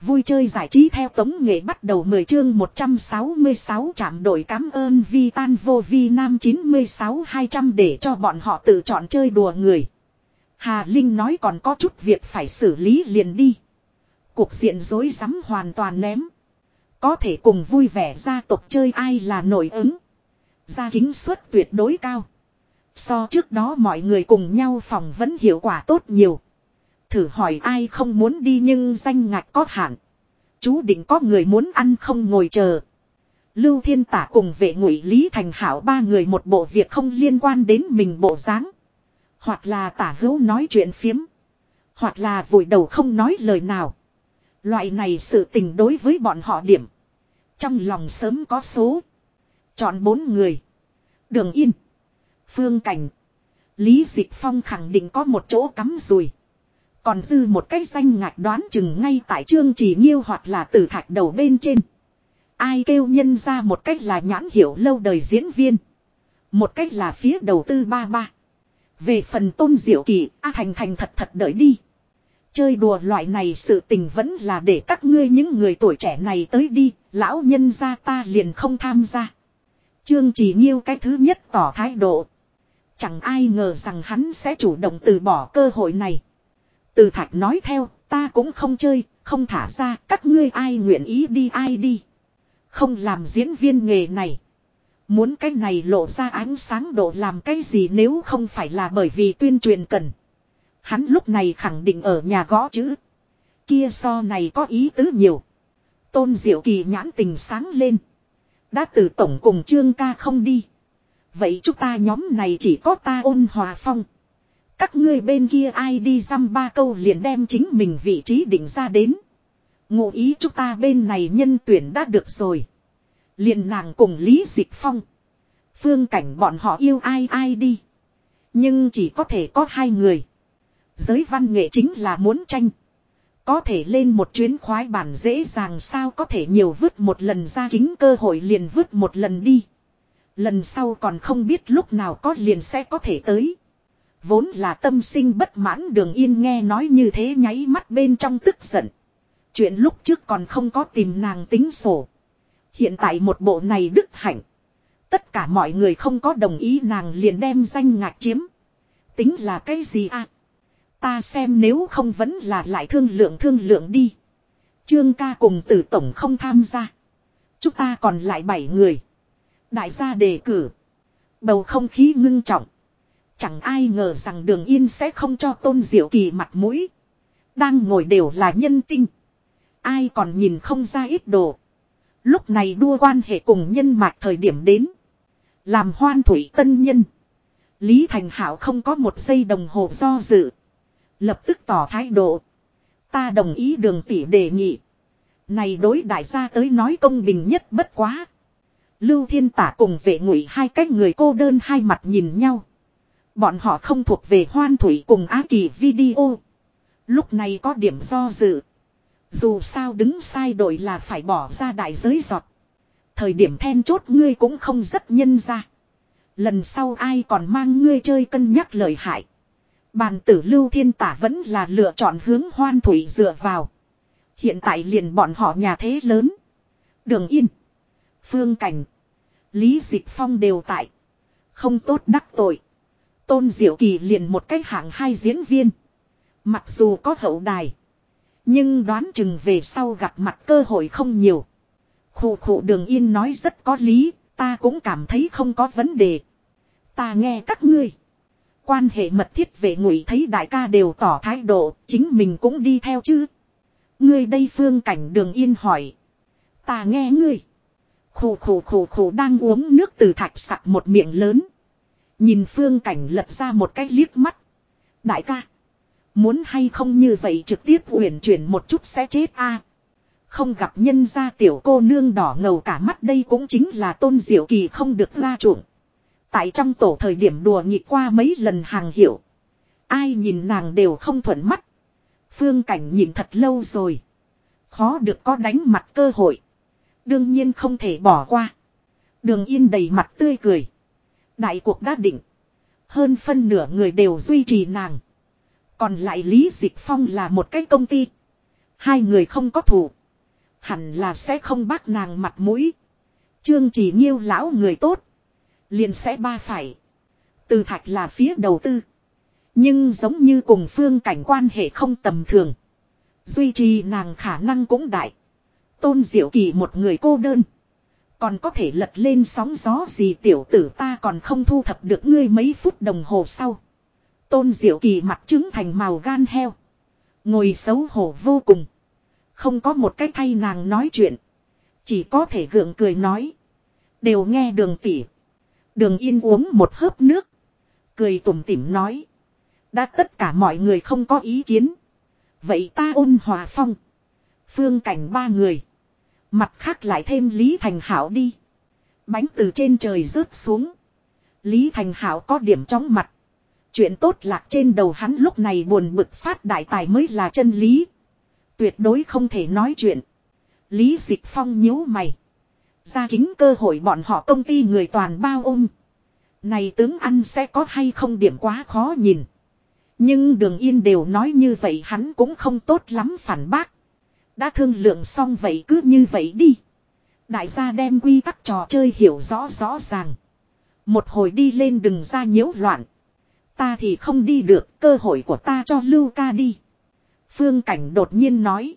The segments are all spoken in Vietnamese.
Vui chơi giải trí theo tống nghệ bắt đầu 10 chương 166 trạm đổi cảm ơn vi tan vô vi nam 96 200 để cho bọn họ tự chọn chơi đùa người. Hà Linh nói còn có chút việc phải xử lý liền đi. Cuộc diện rối rắm hoàn toàn ném. Có thể cùng vui vẻ gia tộc chơi ai là nổi ứng. Gia kính suất tuyệt đối cao. So trước đó mọi người cùng nhau phòng vẫn hiệu quả tốt nhiều. Thử hỏi ai không muốn đi nhưng danh ngạch có hạn. Chú định có người muốn ăn không ngồi chờ. Lưu Thiên Tả cùng vệ ngụy Lý Thành Hảo ba người một bộ việc không liên quan đến mình bộ dáng. Hoặc là tả hữu nói chuyện phiếm. Hoặc là vùi đầu không nói lời nào. Loại này sự tình đối với bọn họ điểm. Trong lòng sớm có số. Chọn bốn người. Đường Yên. Phương Cảnh. Lý Dịch Phong khẳng định có một chỗ cắm rùi. Còn dư một cái danh ngạch đoán chừng ngay tại trương chỉ nghiêu hoặc là từ thạch đầu bên trên. Ai kêu nhân ra một cách là nhãn hiểu lâu đời diễn viên. Một cách là phía đầu tư ba ba. Về phần tôn diệu kỳ, A Thành Thành thật thật đợi đi. Chơi đùa loại này sự tình vẫn là để các ngươi những người tuổi trẻ này tới đi, lão nhân gia ta liền không tham gia. Trương chỉ nghiêu cái thứ nhất tỏ thái độ. Chẳng ai ngờ rằng hắn sẽ chủ động từ bỏ cơ hội này. Từ thạch nói theo, ta cũng không chơi, không thả ra, các ngươi ai nguyện ý đi ai đi. Không làm diễn viên nghề này. Muốn cái này lộ ra ánh sáng độ làm cái gì nếu không phải là bởi vì tuyên truyền cần. Hắn lúc này khẳng định ở nhà gõ chữ. Kia so này có ý tứ nhiều. Tôn Diệu Kỳ nhãn tình sáng lên. Đã từ tổng cùng trương ca không đi. Vậy chúng ta nhóm này chỉ có ta ôn hòa phong. Các ngươi bên kia ai đi dăm ba câu liền đem chính mình vị trí định ra đến. Ngụ ý chúng ta bên này nhân tuyển đã được rồi. Liền nàng cùng Lý Dịch Phong. Phương cảnh bọn họ yêu ai ai đi. Nhưng chỉ có thể có hai người. Giới văn nghệ chính là muốn tranh. Có thể lên một chuyến khoái bản dễ dàng sao có thể nhiều vứt một lần ra kính cơ hội liền vứt một lần đi. Lần sau còn không biết lúc nào có liền sẽ có thể tới. Vốn là tâm sinh bất mãn đường yên nghe nói như thế nháy mắt bên trong tức giận. Chuyện lúc trước còn không có tìm nàng tính sổ. Hiện tại một bộ này đức hạnh. Tất cả mọi người không có đồng ý nàng liền đem danh ngạc chiếm. Tính là cái gì à? Ta xem nếu không vẫn là lại thương lượng thương lượng đi. Trương ca cùng tử tổng không tham gia. Chúng ta còn lại bảy người. Đại gia đề cử. Bầu không khí ngưng trọng. Chẳng ai ngờ rằng đường yên sẽ không cho tôn diệu kỳ mặt mũi. Đang ngồi đều là nhân tinh. Ai còn nhìn không ra ít đồ. Lúc này đua quan hệ cùng nhân mạch thời điểm đến. Làm hoan thủy tân nhân. Lý Thành Hảo không có một giây đồng hồ do dự. Lập tức tỏ thái độ. Ta đồng ý đường tỷ đề nghị. Này đối đại gia tới nói công bình nhất bất quá. Lưu Thiên Tả cùng vệ ngụy hai cách người cô đơn hai mặt nhìn nhau. Bọn họ không thuộc về hoan thủy cùng á kỳ video. Lúc này có điểm do dự. Dù sao đứng sai đội là phải bỏ ra đại giới giọt. Thời điểm then chốt ngươi cũng không rất nhân ra. Lần sau ai còn mang ngươi chơi cân nhắc lời hại. Bàn tử lưu thiên tả vẫn là lựa chọn hướng hoan thủy dựa vào. Hiện tại liền bọn họ nhà thế lớn. Đường yên. Phương cảnh. Lý Dịch Phong đều tại. Không tốt đắc tội. Tôn Diệu Kỳ liền một cách hạng hai diễn viên. Mặc dù có hậu đài. Nhưng đoán chừng về sau gặp mặt cơ hội không nhiều. Khủ khủ đường yên nói rất có lý. Ta cũng cảm thấy không có vấn đề. Ta nghe các ngươi. Quan hệ mật thiết về ngụy thấy đại ca đều tỏ thái độ. Chính mình cũng đi theo chứ. Ngươi đây phương cảnh đường yên hỏi. Ta nghe ngươi. Khủ khủ khủ khủ đang uống nước từ thạch sặc một miệng lớn. Nhìn phương cảnh lật ra một cái liếc mắt. Đại ca. Muốn hay không như vậy trực tiếp uyển chuyển một chút sẽ chết a Không gặp nhân gia tiểu cô nương đỏ ngầu cả mắt đây cũng chính là tôn diệu kỳ không được ra chuộng. Tại trong tổ thời điểm đùa nghịch qua mấy lần hàng hiểu. Ai nhìn nàng đều không thuận mắt. Phương cảnh nhìn thật lâu rồi. Khó được có đánh mặt cơ hội. Đương nhiên không thể bỏ qua. Đường yên đầy mặt tươi cười. Đại cuộc đã định. Hơn phân nửa người đều duy trì nàng. Còn lại Lý Dịch Phong là một cái công ty. Hai người không có thủ. Hẳn là sẽ không bác nàng mặt mũi. Trương chỉ nghiêu lão người tốt. Liền sẽ ba phải. Từ thạch là phía đầu tư. Nhưng giống như cùng phương cảnh quan hệ không tầm thường. Duy trì nàng khả năng cũng đại. Tôn diệu kỳ một người cô đơn. Còn có thể lật lên sóng gió gì tiểu tử ta còn không thu thập được ngươi mấy phút đồng hồ sau. Tôn diệu kỳ mặt trứng thành màu gan heo. Ngồi xấu hổ vô cùng. Không có một cách thay nàng nói chuyện. Chỉ có thể gượng cười nói. Đều nghe đường tỉ. Đường yên uống một hớp nước. Cười tủm tỉm nói. Đã tất cả mọi người không có ý kiến. Vậy ta ôn hòa phong. Phương cảnh ba người. Mặt khác lại thêm Lý Thành Hảo đi. Bánh từ trên trời rớt xuống. Lý Thành Hảo có điểm chóng mặt. Chuyện tốt lạc trên đầu hắn lúc này buồn bực phát đại tài mới là chân lý. Tuyệt đối không thể nói chuyện. Lý Dịch Phong nhíu mày. Ra kính cơ hội bọn họ công ty người toàn bao ôm. Này tướng ăn sẽ có hay không điểm quá khó nhìn. Nhưng đường yên đều nói như vậy hắn cũng không tốt lắm phản bác. Đã thương lượng xong vậy cứ như vậy đi. Đại gia đem quy tắc trò chơi hiểu rõ rõ ràng. Một hồi đi lên đừng ra nhiễu loạn. Ta thì không đi được, cơ hội của ta cho Lưu ca đi. Phương Cảnh đột nhiên nói.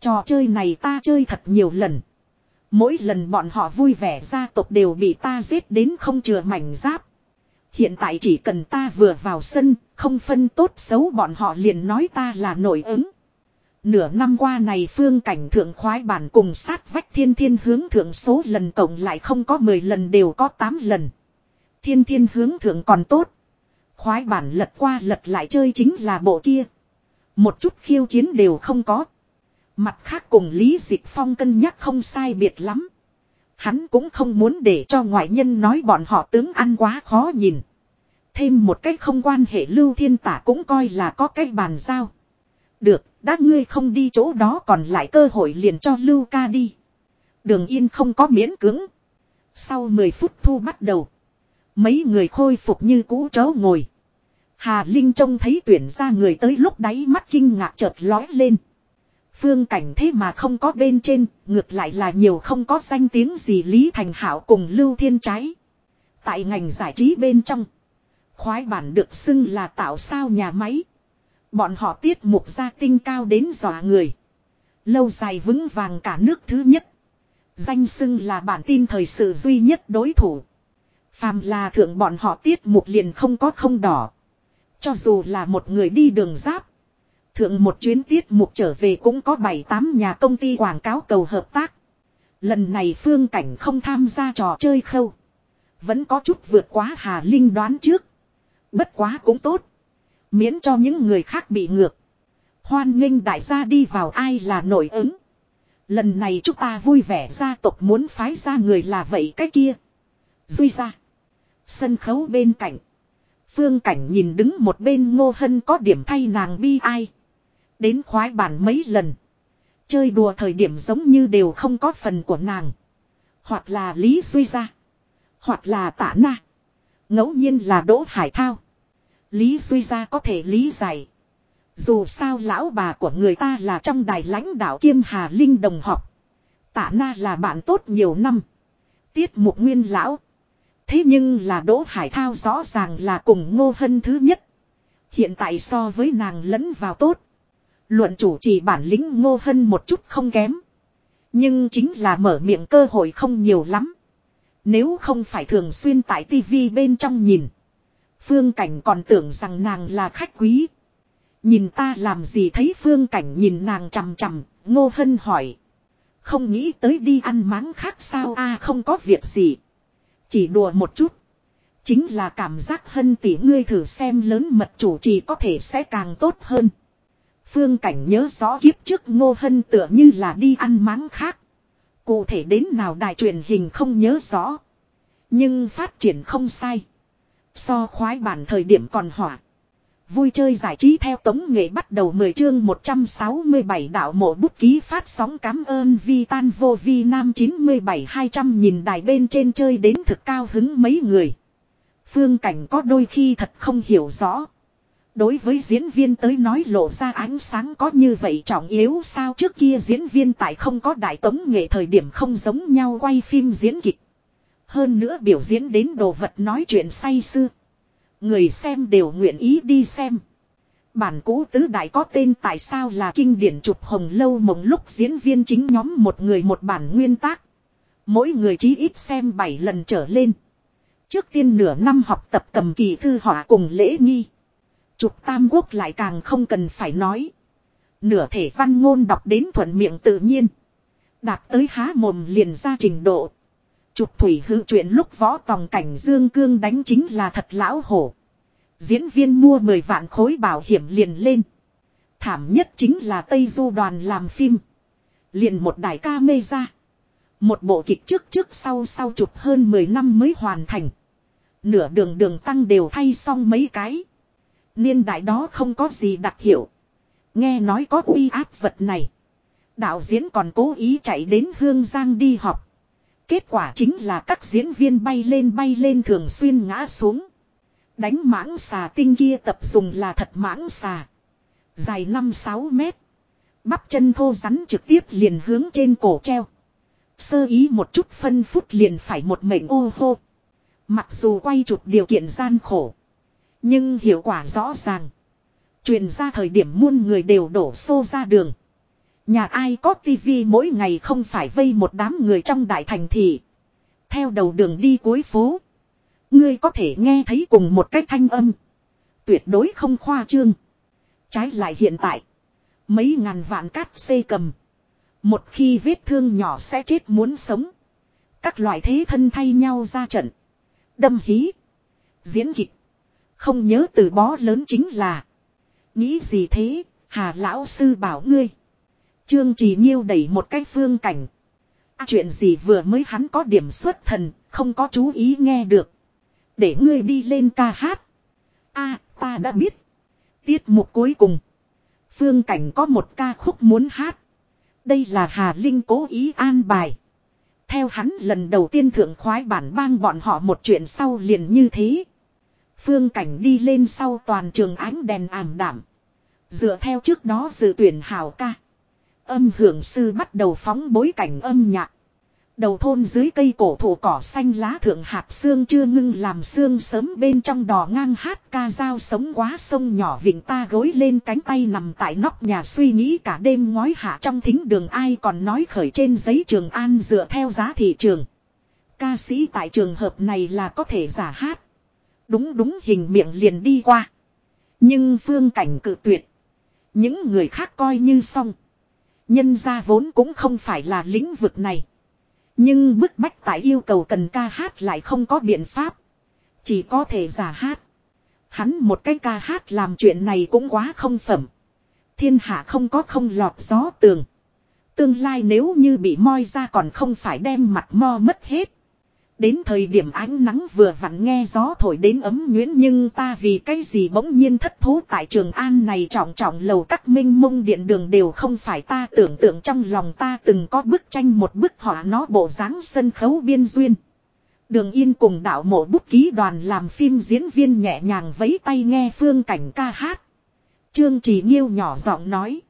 Trò chơi này ta chơi thật nhiều lần. Mỗi lần bọn họ vui vẻ gia tộc đều bị ta giết đến không chừa mảnh giáp. Hiện tại chỉ cần ta vừa vào sân, không phân tốt xấu bọn họ liền nói ta là nổi ứng. Nửa năm qua này phương cảnh thượng khoái bản cùng sát vách thiên thiên hướng thượng số lần cộng lại không có 10 lần đều có 8 lần. Thiên thiên hướng thượng còn tốt. Khoái bản lật qua lật lại chơi chính là bộ kia. Một chút khiêu chiến đều không có. Mặt khác cùng Lý Dịch Phong cân nhắc không sai biệt lắm. Hắn cũng không muốn để cho ngoại nhân nói bọn họ tướng ăn quá khó nhìn. Thêm một cách không quan hệ lưu thiên tả cũng coi là có cách bàn giao. Được, đã ngươi không đi chỗ đó còn lại cơ hội liền cho lưu ca đi. Đường yên không có miễn cứng. Sau 10 phút thu bắt đầu. Mấy người khôi phục như cũ chó ngồi. Hà Linh trông thấy tuyển ra người tới lúc đáy mắt kinh ngạc chợt lói lên. Phương cảnh thế mà không có bên trên, ngược lại là nhiều không có danh tiếng gì Lý Thành Hảo cùng Lưu Thiên Trái. Tại ngành giải trí bên trong, khoái bản được xưng là tạo sao nhà máy. Bọn họ tiết mục ra tinh cao đến dọa người. Lâu dài vững vàng cả nước thứ nhất. Danh xưng là bản tin thời sự duy nhất đối thủ. Phàm là thượng bọn họ tiết mục liền không có không đỏ. Cho dù là một người đi đường giáp. Thượng một chuyến tiết mục trở về cũng có 7-8 nhà công ty quảng cáo cầu hợp tác. Lần này phương cảnh không tham gia trò chơi khâu. Vẫn có chút vượt quá Hà Linh đoán trước. Bất quá cũng tốt. Miễn cho những người khác bị ngược. Hoan nghênh đại gia đi vào ai là nổi ứng. Lần này chúng ta vui vẻ gia tộc muốn phái ra người là vậy cái kia. Duy ra. Sân khấu bên cạnh. Phương cảnh nhìn đứng một bên ngô hân có điểm thay nàng bi ai. Đến khoái bản mấy lần. Chơi đùa thời điểm giống như đều không có phần của nàng. Hoặc là Lý Duy ra. Hoặc là tả na. ngẫu nhiên là Đỗ Hải Thao. Lý Duy ra có thể lý giải. Dù sao lão bà của người ta là trong đài lãnh đạo kiêm Hà Linh đồng học. Tạ Na là bạn tốt nhiều năm. Tiết mục nguyên lão. Thế nhưng là Đỗ Hải Thao rõ ràng là cùng ngô hân thứ nhất. Hiện tại so với nàng lẫn vào tốt. Luận chủ chỉ bản lĩnh ngô hân một chút không kém. Nhưng chính là mở miệng cơ hội không nhiều lắm. Nếu không phải thường xuyên tại tivi bên trong nhìn. Phương Cảnh còn tưởng rằng nàng là khách quý. Nhìn ta làm gì thấy Phương Cảnh nhìn nàng chằm chằm, Ngô Hân hỏi. Không nghĩ tới đi ăn máng khác sao a không có việc gì. Chỉ đùa một chút. Chính là cảm giác hân tỷ ngươi thử xem lớn mật chủ trì có thể sẽ càng tốt hơn. Phương Cảnh nhớ rõ kiếp trước Ngô Hân tựa như là đi ăn máng khác. Cụ thể đến nào đài truyền hình không nhớ rõ. Nhưng phát triển không sai. So khoái bản thời điểm còn hỏa. Vui chơi giải trí theo tống nghệ bắt đầu 10 chương 167 đạo mộ bút ký phát sóng cảm ơn vi tan vô vi nam 97 200 nhìn đài bên trên chơi đến thực cao hứng mấy người. Phương cảnh có đôi khi thật không hiểu rõ. Đối với diễn viên tới nói lộ ra ánh sáng có như vậy trọng yếu sao trước kia diễn viên tại không có đại tống nghệ thời điểm không giống nhau quay phim diễn kịch. Hơn nữa biểu diễn đến đồ vật nói chuyện say sưa. Người xem đều nguyện ý đi xem. Bản cũ tứ đại có tên tại sao là kinh điển chụp hồng lâu mộng lúc diễn viên chính nhóm một người một bản nguyên tác. Mỗi người chí ít xem 7 lần trở lên. Trước tiên nửa năm học tập cầm kỳ thư họa cùng lễ nghi. Chụp tam quốc lại càng không cần phải nói. Nửa thể văn ngôn đọc đến thuận miệng tự nhiên. Đạt tới há mồm liền ra trình độ. Chụp thủy hư chuyện lúc võ tòng cảnh dương cương đánh chính là thật lão hổ. Diễn viên mua 10 vạn khối bảo hiểm liền lên. Thảm nhất chính là Tây Du đoàn làm phim. Liền một đại ca mê ra. Một bộ kịch trước trước sau sau chụp hơn 10 năm mới hoàn thành. Nửa đường đường tăng đều thay xong mấy cái. Niên đại đó không có gì đặc hiệu. Nghe nói có uy áp vật này. Đạo diễn còn cố ý chạy đến Hương Giang đi học. Kết quả chính là các diễn viên bay lên bay lên thường xuyên ngã xuống. Đánh mãng xà tinh kia tập dùng là thật mãng xà. Dài 5-6 mét. Bắp chân thô rắn trực tiếp liền hướng trên cổ treo. Sơ ý một chút phân phút liền phải một mệnh ô hô. Mặc dù quay chụp điều kiện gian khổ. Nhưng hiệu quả rõ ràng. Truyền ra thời điểm muôn người đều đổ xô ra đường. Nhà ai có tivi mỗi ngày không phải vây một đám người trong đại thành thị. Theo đầu đường đi cuối phố. Ngươi có thể nghe thấy cùng một cách thanh âm. Tuyệt đối không khoa trương. Trái lại hiện tại. Mấy ngàn vạn cát xây cầm. Một khi vết thương nhỏ sẽ chết muốn sống. Các loại thế thân thay nhau ra trận. Đâm hí. Diễn kịch. Không nhớ từ bó lớn chính là. Nghĩ gì thế, hà lão sư bảo ngươi. Trương Trì Nhiêu đẩy một cái phương cảnh. À, chuyện gì vừa mới hắn có điểm xuất thần, không có chú ý nghe được. Để ngươi đi lên ca hát. a ta đã biết. Tiết mục cuối cùng. Phương cảnh có một ca khúc muốn hát. Đây là Hà Linh cố ý an bài. Theo hắn lần đầu tiên thượng khoái bản bang bọn họ một chuyện sau liền như thế. Phương cảnh đi lên sau toàn trường ánh đèn ảm đảm. Dựa theo trước đó dự tuyển hào ca. Âm hưởng sư bắt đầu phóng bối cảnh âm nhạc. Đầu thôn dưới cây cổ thụ cỏ xanh lá thượng hạt xương chưa ngưng làm xương sớm bên trong đò ngang hát ca dao sống quá sông nhỏ vịnh ta gối lên cánh tay nằm tại nóc nhà suy nghĩ cả đêm ngói hạ trong thính đường ai còn nói khởi trên giấy trường an dựa theo giá thị trường. Ca sĩ tại trường hợp này là có thể giả hát. Đúng đúng hình miệng liền đi qua. Nhưng phương cảnh cự tuyệt. Những người khác coi như xong. Nhân ra vốn cũng không phải là lĩnh vực này. Nhưng bức bách tại yêu cầu cần ca hát lại không có biện pháp. Chỉ có thể giả hát. Hắn một cái ca hát làm chuyện này cũng quá không phẩm. Thiên hạ không có không lọt gió tường. Tương lai nếu như bị moi ra còn không phải đem mặt mo mất hết. Đến thời điểm ánh nắng vừa vặn nghe gió thổi đến ấm nguyễn nhưng ta vì cái gì bỗng nhiên thất thú tại trường an này trọng trọng lầu các minh mông điện đường đều không phải ta tưởng tượng trong lòng ta từng có bức tranh một bức họa nó bộ dáng sân khấu biên duyên. Đường Yên cùng đạo mộ bút ký đoàn làm phim diễn viên nhẹ nhàng vẫy tay nghe phương cảnh ca hát. Trương Trì Nghiêu nhỏ giọng nói.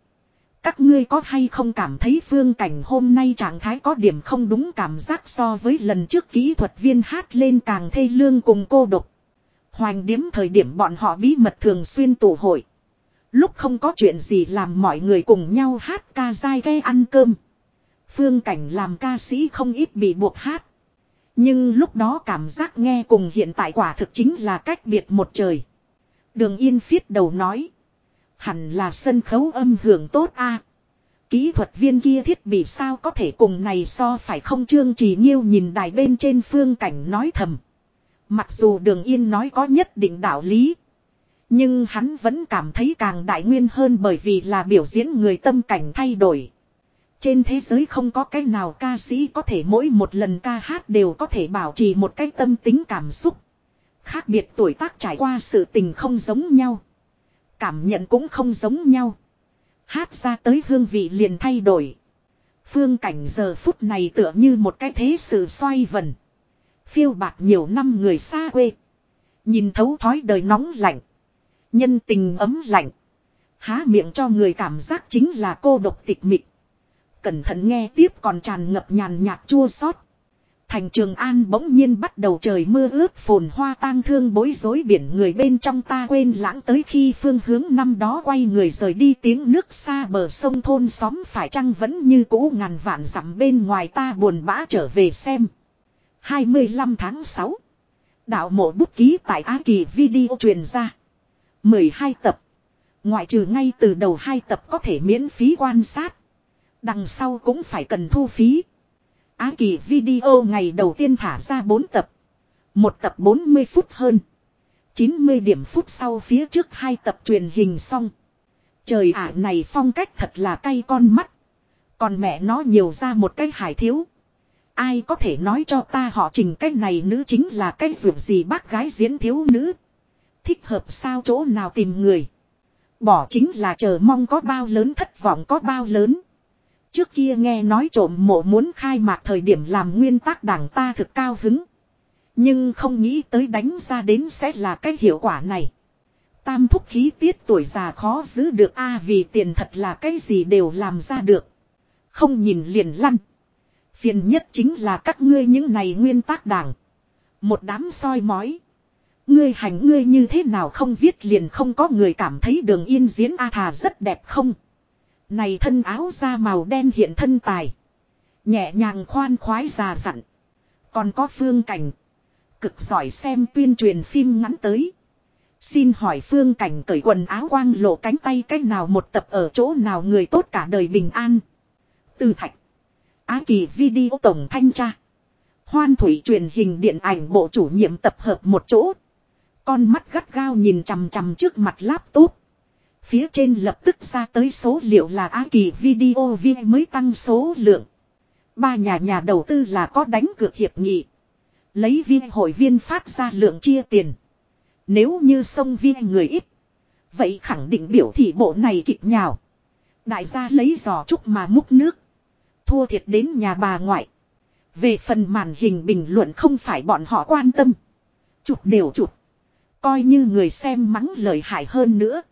Các ngươi có hay không cảm thấy phương cảnh hôm nay trạng thái có điểm không đúng cảm giác so với lần trước kỹ thuật viên hát lên càng thê lương cùng cô độc. Hoành điếm thời điểm bọn họ bí mật thường xuyên tụ hội. Lúc không có chuyện gì làm mọi người cùng nhau hát ca dai ghe ăn cơm. Phương cảnh làm ca sĩ không ít bị buộc hát. Nhưng lúc đó cảm giác nghe cùng hiện tại quả thực chính là cách biệt một trời. Đường Yên phiết đầu nói. Hẳn là sân khấu âm hưởng tốt a. Kỹ thuật viên kia thiết bị sao có thể cùng này so phải không trương trì nghiêu nhìn đài bên trên phương cảnh nói thầm. Mặc dù đường yên nói có nhất định đạo lý. Nhưng hắn vẫn cảm thấy càng đại nguyên hơn bởi vì là biểu diễn người tâm cảnh thay đổi. Trên thế giới không có cái nào ca sĩ có thể mỗi một lần ca hát đều có thể bảo trì một cái tâm tính cảm xúc. Khác biệt tuổi tác trải qua sự tình không giống nhau. Cảm nhận cũng không giống nhau. Hát ra tới hương vị liền thay đổi. Phương cảnh giờ phút này tựa như một cái thế sự xoay vần. Phiêu bạc nhiều năm người xa quê. Nhìn thấu thói đời nóng lạnh. Nhân tình ấm lạnh. Há miệng cho người cảm giác chính là cô độc tịch mịch. Cẩn thận nghe tiếp còn tràn ngập nhàn nhạt chua xót. Thành Trường An bỗng nhiên bắt đầu trời mưa ướt phồn hoa tang thương bối rối biển người bên trong ta quên lãng tới khi phương hướng năm đó quay người rời đi tiếng nước xa bờ sông thôn xóm phải chăng vẫn như cũ ngàn vạn dặm bên ngoài ta buồn bã trở về xem. 25 tháng 6 Đạo mộ bút ký tại Á Kỳ video truyền ra. 12 tập. Ngoại trừ ngay từ đầu hai tập có thể miễn phí quan sát. Đằng sau cũng phải cần thu phí. Á kỳ video ngày đầu tiên thả ra 4 tập. Một tập 40 phút hơn. 90 điểm phút sau phía trước hai tập truyền hình xong. Trời ả này phong cách thật là cay con mắt. Còn mẹ nó nhiều ra một cái hải thiếu. Ai có thể nói cho ta họ trình cái này nữ chính là cái ruộng gì bác gái diễn thiếu nữ. Thích hợp sao chỗ nào tìm người. Bỏ chính là chờ mong có bao lớn thất vọng có bao lớn. Trước kia nghe nói trộm mộ muốn khai mạc thời điểm làm nguyên tắc đảng ta thực cao hứng. Nhưng không nghĩ tới đánh ra đến sẽ là cái hiệu quả này. Tam thúc khí tiết tuổi già khó giữ được a à, vì tiền thật là cái gì đều làm ra được. Không nhìn liền lăn. Phiền nhất chính là các ngươi những này nguyên tắc đảng. Một đám soi mói. Ngươi hành ngươi như thế nào không viết liền không có người cảm thấy đường yên diễn A à, thà rất đẹp không. Này thân áo da màu đen hiện thân tài. Nhẹ nhàng khoan khoái già dặn. Còn có phương cảnh. Cực giỏi xem tuyên truyền phim ngắn tới. Xin hỏi phương cảnh cởi quần áo quang lộ cánh tay cách nào một tập ở chỗ nào người tốt cả đời bình an. Từ thạch. Á kỳ video tổng thanh tra. Hoan thủy truyền hình điện ảnh bộ chủ nhiệm tập hợp một chỗ. Con mắt gắt gao nhìn chằm chằm trước mặt laptop. Phía trên lập tức ra tới số liệu là Á Kỳ Video viên mới tăng số lượng. Ba nhà nhà đầu tư là có đánh cược hiệp nghị. Lấy viên hội viên phát ra lượng chia tiền. Nếu như sông viên người ít. Vậy khẳng định biểu thị bộ này kịch nhào. Đại gia lấy giò trúc mà múc nước. Thua thiệt đến nhà bà ngoại. Về phần màn hình bình luận không phải bọn họ quan tâm. Chụp đều chụp. Coi như người xem mắng lời hại hơn nữa.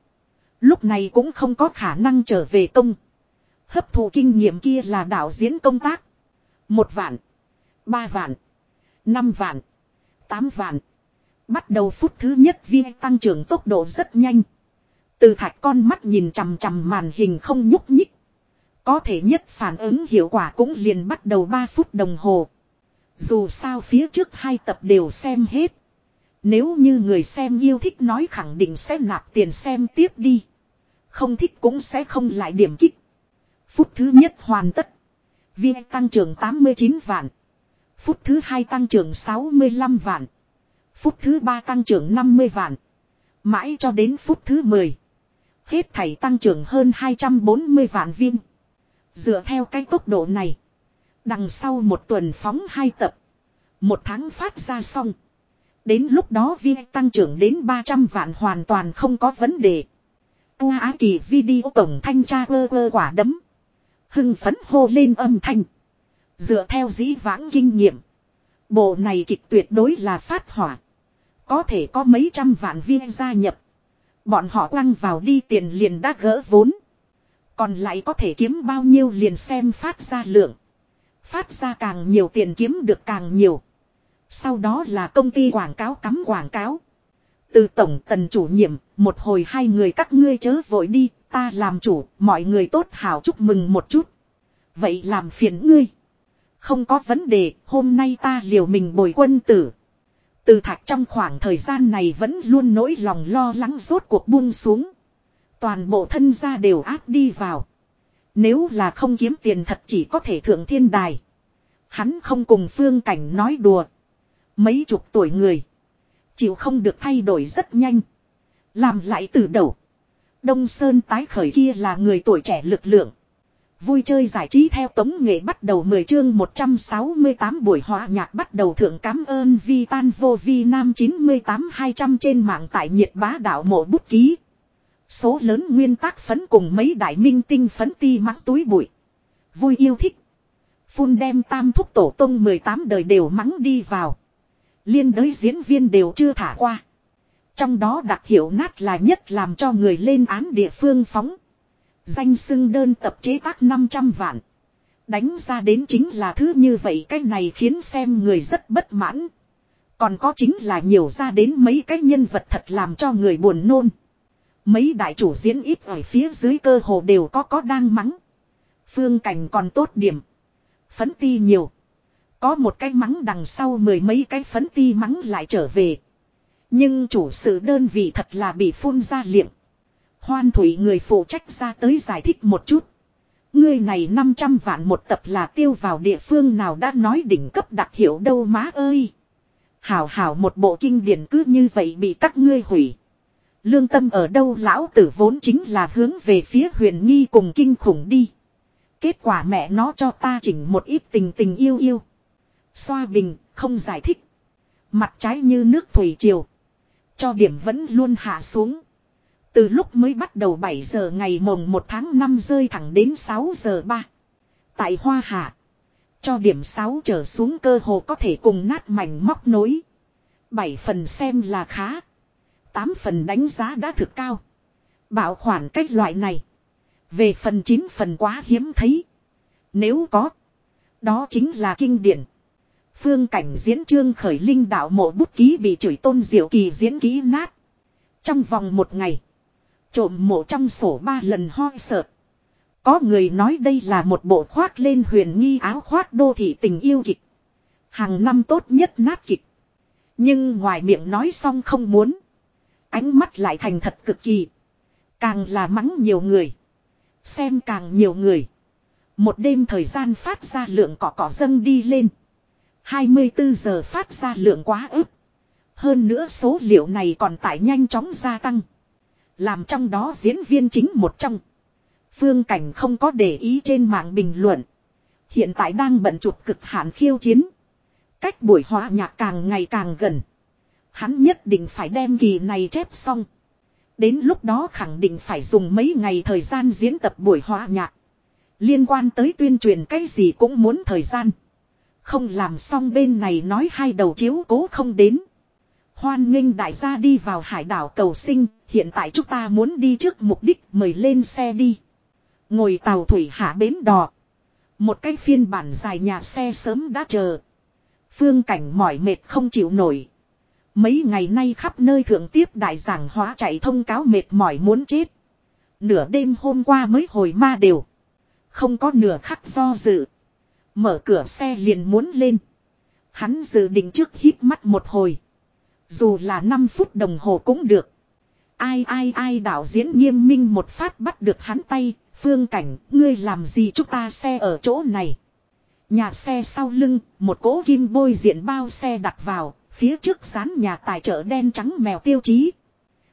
Lúc này cũng không có khả năng trở về công. Hấp thụ kinh nghiệm kia là đạo diễn công tác. Một vạn. Ba vạn. Năm vạn. Tám vạn. Bắt đầu phút thứ nhất viên tăng trưởng tốc độ rất nhanh. Từ thạch con mắt nhìn chằm chằm màn hình không nhúc nhích. Có thể nhất phản ứng hiệu quả cũng liền bắt đầu 3 phút đồng hồ. Dù sao phía trước hai tập đều xem hết. Nếu như người xem yêu thích nói khẳng định sẽ nạp tiền xem tiếp đi. Không thích cũng sẽ không lại điểm kích. Phút thứ nhất hoàn tất. Viên tăng trưởng 89 vạn. Phút thứ hai tăng trưởng 65 vạn. Phút thứ ba tăng trưởng 50 vạn. Mãi cho đến phút thứ 10. Hết thảy tăng trưởng hơn 240 vạn viên. Dựa theo cái tốc độ này. Đằng sau một tuần phóng hai tập. Một tháng phát ra xong. Đến lúc đó viên tăng trưởng đến 300 vạn hoàn toàn không có vấn đề. U Á Kỳ video tổng thanh tra ơ ơ quả đấm. Hưng phấn hô lên âm thanh. Dựa theo dĩ vãng kinh nghiệm. Bộ này kịch tuyệt đối là phát hỏa. Có thể có mấy trăm vạn viên gia nhập. Bọn họ quăng vào đi tiền liền đã gỡ vốn. Còn lại có thể kiếm bao nhiêu liền xem phát ra lượng. Phát ra càng nhiều tiền kiếm được càng nhiều. Sau đó là công ty quảng cáo cắm quảng cáo. Từ tổng tần chủ nhiệm, một hồi hai người các ngươi chớ vội đi, ta làm chủ, mọi người tốt hảo chúc mừng một chút. Vậy làm phiền ngươi. Không có vấn đề, hôm nay ta liều mình bồi quân tử. Từ thạch trong khoảng thời gian này vẫn luôn nỗi lòng lo lắng rốt cuộc buông xuống. Toàn bộ thân gia đều áp đi vào. Nếu là không kiếm tiền thật chỉ có thể thượng thiên đài. Hắn không cùng phương cảnh nói đùa. Mấy chục tuổi người. Chịu không được thay đổi rất nhanh. Làm lại từ đầu. Đông Sơn tái khởi kia là người tuổi trẻ lực lượng. Vui chơi giải trí theo tống nghệ bắt đầu 10 chương 168 buổi hòa nhạc bắt đầu thượng cảm ơn vi tan vô vi nam 98-200 trên mạng tại nhiệt bá đạo mộ bút ký. Số lớn nguyên tác phấn cùng mấy đại minh tinh phấn ti mắng túi bụi. Vui yêu thích. Phun đem tam thúc tổ tông 18 đời đều mắng đi vào. Liên đới diễn viên đều chưa thả qua. Trong đó đặc hiệu nát là nhất làm cho người lên án địa phương phóng. Danh xưng đơn tập chế tác 500 vạn. Đánh ra đến chính là thứ như vậy, cái này khiến xem người rất bất mãn. Còn có chính là nhiều ra đến mấy cái nhân vật thật làm cho người buồn nôn. Mấy đại chủ diễn ít ở phía dưới cơ hồ đều có có đang mắng. Phương cảnh còn tốt điểm. Phấn ti nhiều. Có một cái mắng đằng sau mười mấy cái phấn ti mắng lại trở về. Nhưng chủ sự đơn vị thật là bị phun ra liệng Hoan thủy người phụ trách ra tới giải thích một chút. người này 500 vạn một tập là tiêu vào địa phương nào đã nói đỉnh cấp đặc hiệu đâu má ơi. Hảo hảo một bộ kinh điển cứ như vậy bị các ngươi hủy. Lương tâm ở đâu lão tử vốn chính là hướng về phía huyền nghi cùng kinh khủng đi. Kết quả mẹ nó cho ta chỉnh một ít tình tình yêu yêu. Xoa bình, không giải thích. Mặt trái như nước thủy triều. Cho điểm vẫn luôn hạ xuống. Từ lúc mới bắt đầu 7 giờ ngày mồng 1 tháng 5 rơi thẳng đến 6 giờ 3. Tại Hoa Hạ. Cho điểm 6 trở xuống cơ hồ có thể cùng nát mảnh móc nối. 7 phần xem là khá. 8 phần đánh giá đã thực cao. Bảo khoản cách loại này. Về phần 9 phần quá hiếm thấy. Nếu có. Đó chính là kinh điển. Phương cảnh diễn trương khởi linh đạo mộ bút ký bị chửi tôn diệu kỳ diễn ký nát. Trong vòng một ngày. Trộm mộ trong sổ ba lần hoi sợ. Có người nói đây là một bộ khoác lên huyền nghi áo khoác đô thị tình yêu kịch. Hàng năm tốt nhất nát kịch. Nhưng ngoài miệng nói xong không muốn. Ánh mắt lại thành thật cực kỳ. Càng là mắng nhiều người. Xem càng nhiều người. Một đêm thời gian phát ra lượng cỏ cỏ dâng đi lên. 24 giờ phát ra lượng quá ức. Hơn nữa số liệu này còn tại nhanh chóng gia tăng. Làm trong đó diễn viên chính một trong. Phương Cảnh không có để ý trên mạng bình luận. Hiện tại đang bận chụp cực hạn khiêu chiến. Cách buổi hóa nhạc càng ngày càng gần. Hắn nhất định phải đem kỳ này chép xong. Đến lúc đó khẳng định phải dùng mấy ngày thời gian diễn tập buổi hóa nhạc. Liên quan tới tuyên truyền cái gì cũng muốn thời gian. Không làm xong bên này nói hai đầu chiếu cố không đến. Hoan nghênh đại gia đi vào hải đảo cầu sinh, hiện tại chúng ta muốn đi trước mục đích mời lên xe đi. Ngồi tàu thủy hạ bến đò. Một cái phiên bản dài nhà xe sớm đã chờ. Phương cảnh mỏi mệt không chịu nổi. Mấy ngày nay khắp nơi thượng tiếp đại giảng hóa chạy thông cáo mệt mỏi muốn chết. Nửa đêm hôm qua mới hồi ma đều. Không có nửa khắc do dự. Mở cửa xe liền muốn lên. Hắn dự định trước hít mắt một hồi. Dù là 5 phút đồng hồ cũng được. Ai ai ai đạo diễn nghiêm minh một phát bắt được hắn tay. Phương cảnh, ngươi làm gì chúng ta xe ở chỗ này. Nhà xe sau lưng, một cỗ kim bôi diện bao xe đặt vào, phía trước dán nhà tài trợ đen trắng mèo tiêu chí.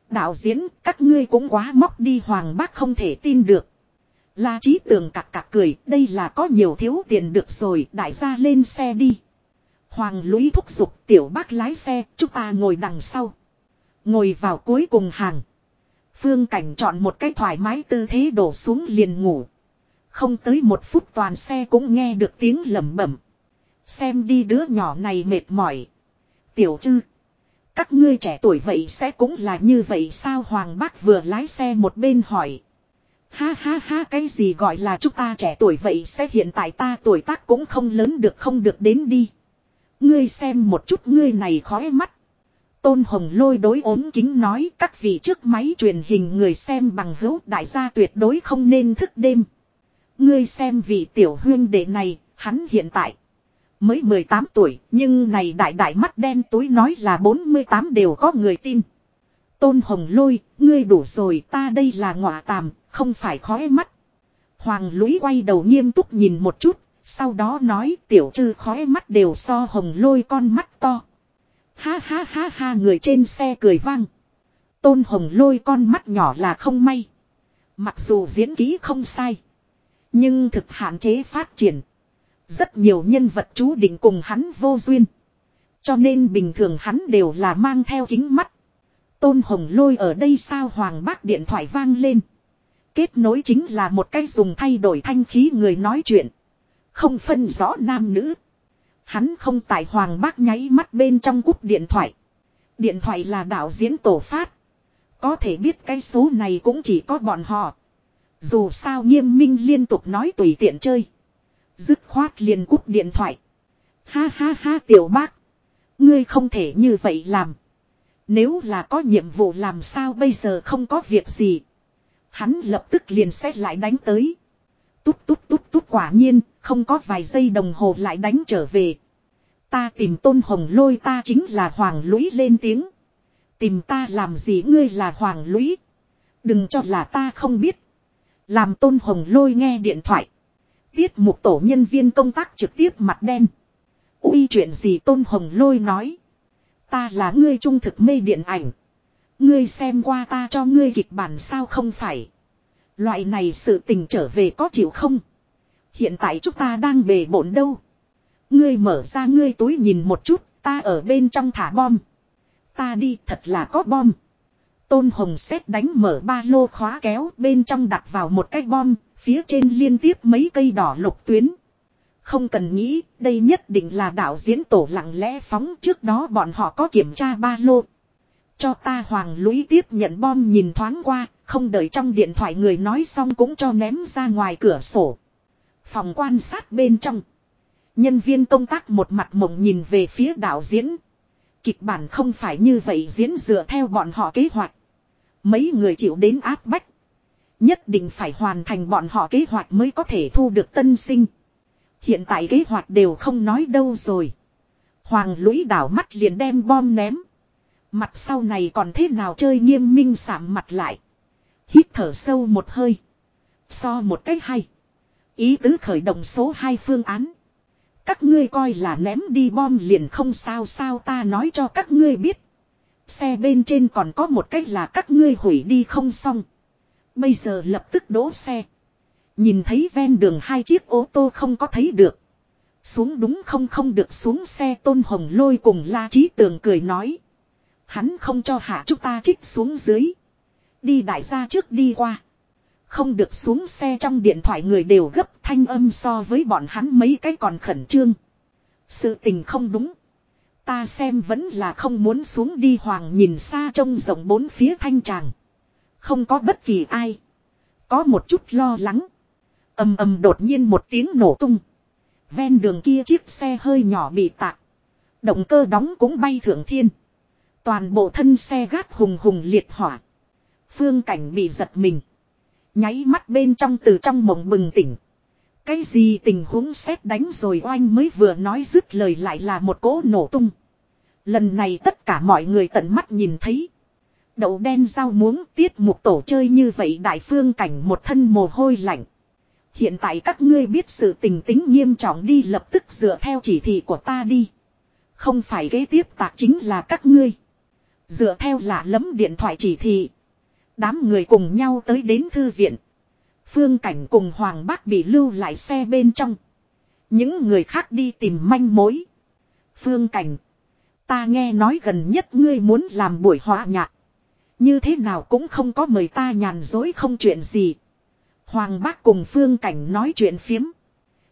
Đạo diễn, các ngươi cũng quá móc đi hoàng bác không thể tin được. La trí tường cặc cặc cười, đây là có nhiều thiếu tiền được rồi, đại gia lên xe đi. Hoàng lũy thúc giục tiểu bác lái xe, chúng ta ngồi đằng sau. Ngồi vào cuối cùng hàng. Phương cảnh chọn một cái thoải mái tư thế đổ xuống liền ngủ. Không tới một phút toàn xe cũng nghe được tiếng lẩm bẩm. Xem đi đứa nhỏ này mệt mỏi. Tiểu chư. Các ngươi trẻ tuổi vậy sẽ cũng là như vậy sao Hoàng bác vừa lái xe một bên hỏi. Ha ha ha cái gì gọi là chúng ta trẻ tuổi vậy sẽ hiện tại ta tuổi tác cũng không lớn được không được đến đi. Ngươi xem một chút ngươi này khói mắt. Tôn Hồng lôi đối ốm kính nói các vị trước máy truyền hình người xem bằng hữu đại gia tuyệt đối không nên thức đêm. Ngươi xem vị tiểu huyên đệ này, hắn hiện tại mới 18 tuổi, nhưng này đại đại mắt đen túi nói là 48 đều có người tin. Tôn Hồng lôi, ngươi đủ rồi ta đây là ngọa tàm, không phải khói mắt. Hoàng lũy quay đầu nghiêm túc nhìn một chút, sau đó nói tiểu trư khói mắt đều so hồng lôi con mắt to. Ha ha ha ha người trên xe cười vang. Tôn hồng lôi con mắt nhỏ là không may. Mặc dù diễn kỹ không sai. Nhưng thực hạn chế phát triển. Rất nhiều nhân vật chú định cùng hắn vô duyên. Cho nên bình thường hắn đều là mang theo kính mắt. Tôn hồng lôi ở đây sao hoàng bác điện thoại vang lên. Kết nối chính là một cái dùng thay đổi thanh khí người nói chuyện. Không phân rõ nam nữ. Hắn không tại hoàng bác nháy mắt bên trong cúp điện thoại. Điện thoại là đạo diễn tổ phát. Có thể biết cái số này cũng chỉ có bọn họ. Dù sao nghiêm minh liên tục nói tùy tiện chơi. Dứt khoát liền cúp điện thoại. Ha ha ha tiểu bác. Ngươi không thể như vậy làm. Nếu là có nhiệm vụ làm sao bây giờ không có việc gì. Hắn lập tức liền xét lại đánh tới. Tút tút tút tút quả nhiên, không có vài giây đồng hồ lại đánh trở về. Ta tìm tôn hồng lôi ta chính là hoàng lũy lên tiếng. Tìm ta làm gì ngươi là hoàng lũy. Đừng cho là ta không biết. Làm tôn hồng lôi nghe điện thoại. Tiết mục tổ nhân viên công tác trực tiếp mặt đen. Ui chuyện gì tôn hồng lôi nói. Ta là ngươi trung thực mê điện ảnh. Ngươi xem qua ta cho ngươi kịch bản sao không phải. Loại này sự tình trở về có chịu không? Hiện tại chúng ta đang bề bổn đâu? Ngươi mở ra ngươi túi nhìn một chút, ta ở bên trong thả bom. Ta đi thật là có bom. Tôn Hồng xét đánh mở ba lô khóa kéo bên trong đặt vào một cái bom, phía trên liên tiếp mấy cây đỏ lục tuyến. Không cần nghĩ, đây nhất định là đạo diễn tổ lặng lẽ phóng trước đó bọn họ có kiểm tra ba lô. Cho ta hoàng lũy tiếp nhận bom nhìn thoáng qua, không đợi trong điện thoại người nói xong cũng cho ném ra ngoài cửa sổ. Phòng quan sát bên trong. Nhân viên công tác một mặt mộng nhìn về phía đạo diễn. Kịch bản không phải như vậy diễn dựa theo bọn họ kế hoạch. Mấy người chịu đến áp bách. Nhất định phải hoàn thành bọn họ kế hoạch mới có thể thu được tân sinh. Hiện tại kế hoạch đều không nói đâu rồi. Hoàng lũy đảo mắt liền đem bom ném. Mặt sau này còn thế nào chơi nghiêm minh sạm mặt lại. Hít thở sâu một hơi. So một cách hay. Ý tứ khởi động số 2 phương án. Các ngươi coi là ném đi bom liền không sao sao ta nói cho các ngươi biết. Xe bên trên còn có một cách là các ngươi hủy đi không xong. Bây giờ lập tức đỗ xe. Nhìn thấy ven đường hai chiếc ô tô không có thấy được. Xuống đúng không không được xuống xe tôn hồng lôi cùng la trí tường cười nói. Hắn không cho hạ chúng ta trích xuống dưới. Đi đại gia trước đi qua. Không được xuống xe trong điện thoại người đều gấp thanh âm so với bọn hắn mấy cái còn khẩn trương. Sự tình không đúng. Ta xem vẫn là không muốn xuống đi hoàng nhìn xa trông rộng bốn phía thanh tràng. Không có bất kỳ ai. Có một chút lo lắng ầm ầm đột nhiên một tiếng nổ tung. Ven đường kia chiếc xe hơi nhỏ bị tạc. Động cơ đóng cũng bay thượng thiên. Toàn bộ thân xe gát hùng hùng liệt hỏa. Phương cảnh bị giật mình. Nháy mắt bên trong từ trong mộng bừng tỉnh. Cái gì tình huống xét đánh rồi oanh mới vừa nói dứt lời lại là một cỗ nổ tung. Lần này tất cả mọi người tận mắt nhìn thấy. Đậu đen rau muống tiết mục tổ chơi như vậy đại phương cảnh một thân mồ hôi lạnh. Hiện tại các ngươi biết sự tình tính nghiêm trọng đi, lập tức dựa theo chỉ thị của ta đi. Không phải kế tiếp tạc chính là các ngươi. Dựa theo lạ lấm điện thoại chỉ thị. Đám người cùng nhau tới đến thư viện. Phương Cảnh cùng Hoàng Bác bị lưu lại xe bên trong. Những người khác đi tìm manh mối. Phương Cảnh. Ta nghe nói gần nhất ngươi muốn làm buổi hòa nhạc. Như thế nào cũng không có mời ta nhàn dối không chuyện gì. Hoàng Bác cùng Phương Cảnh nói chuyện phiếm.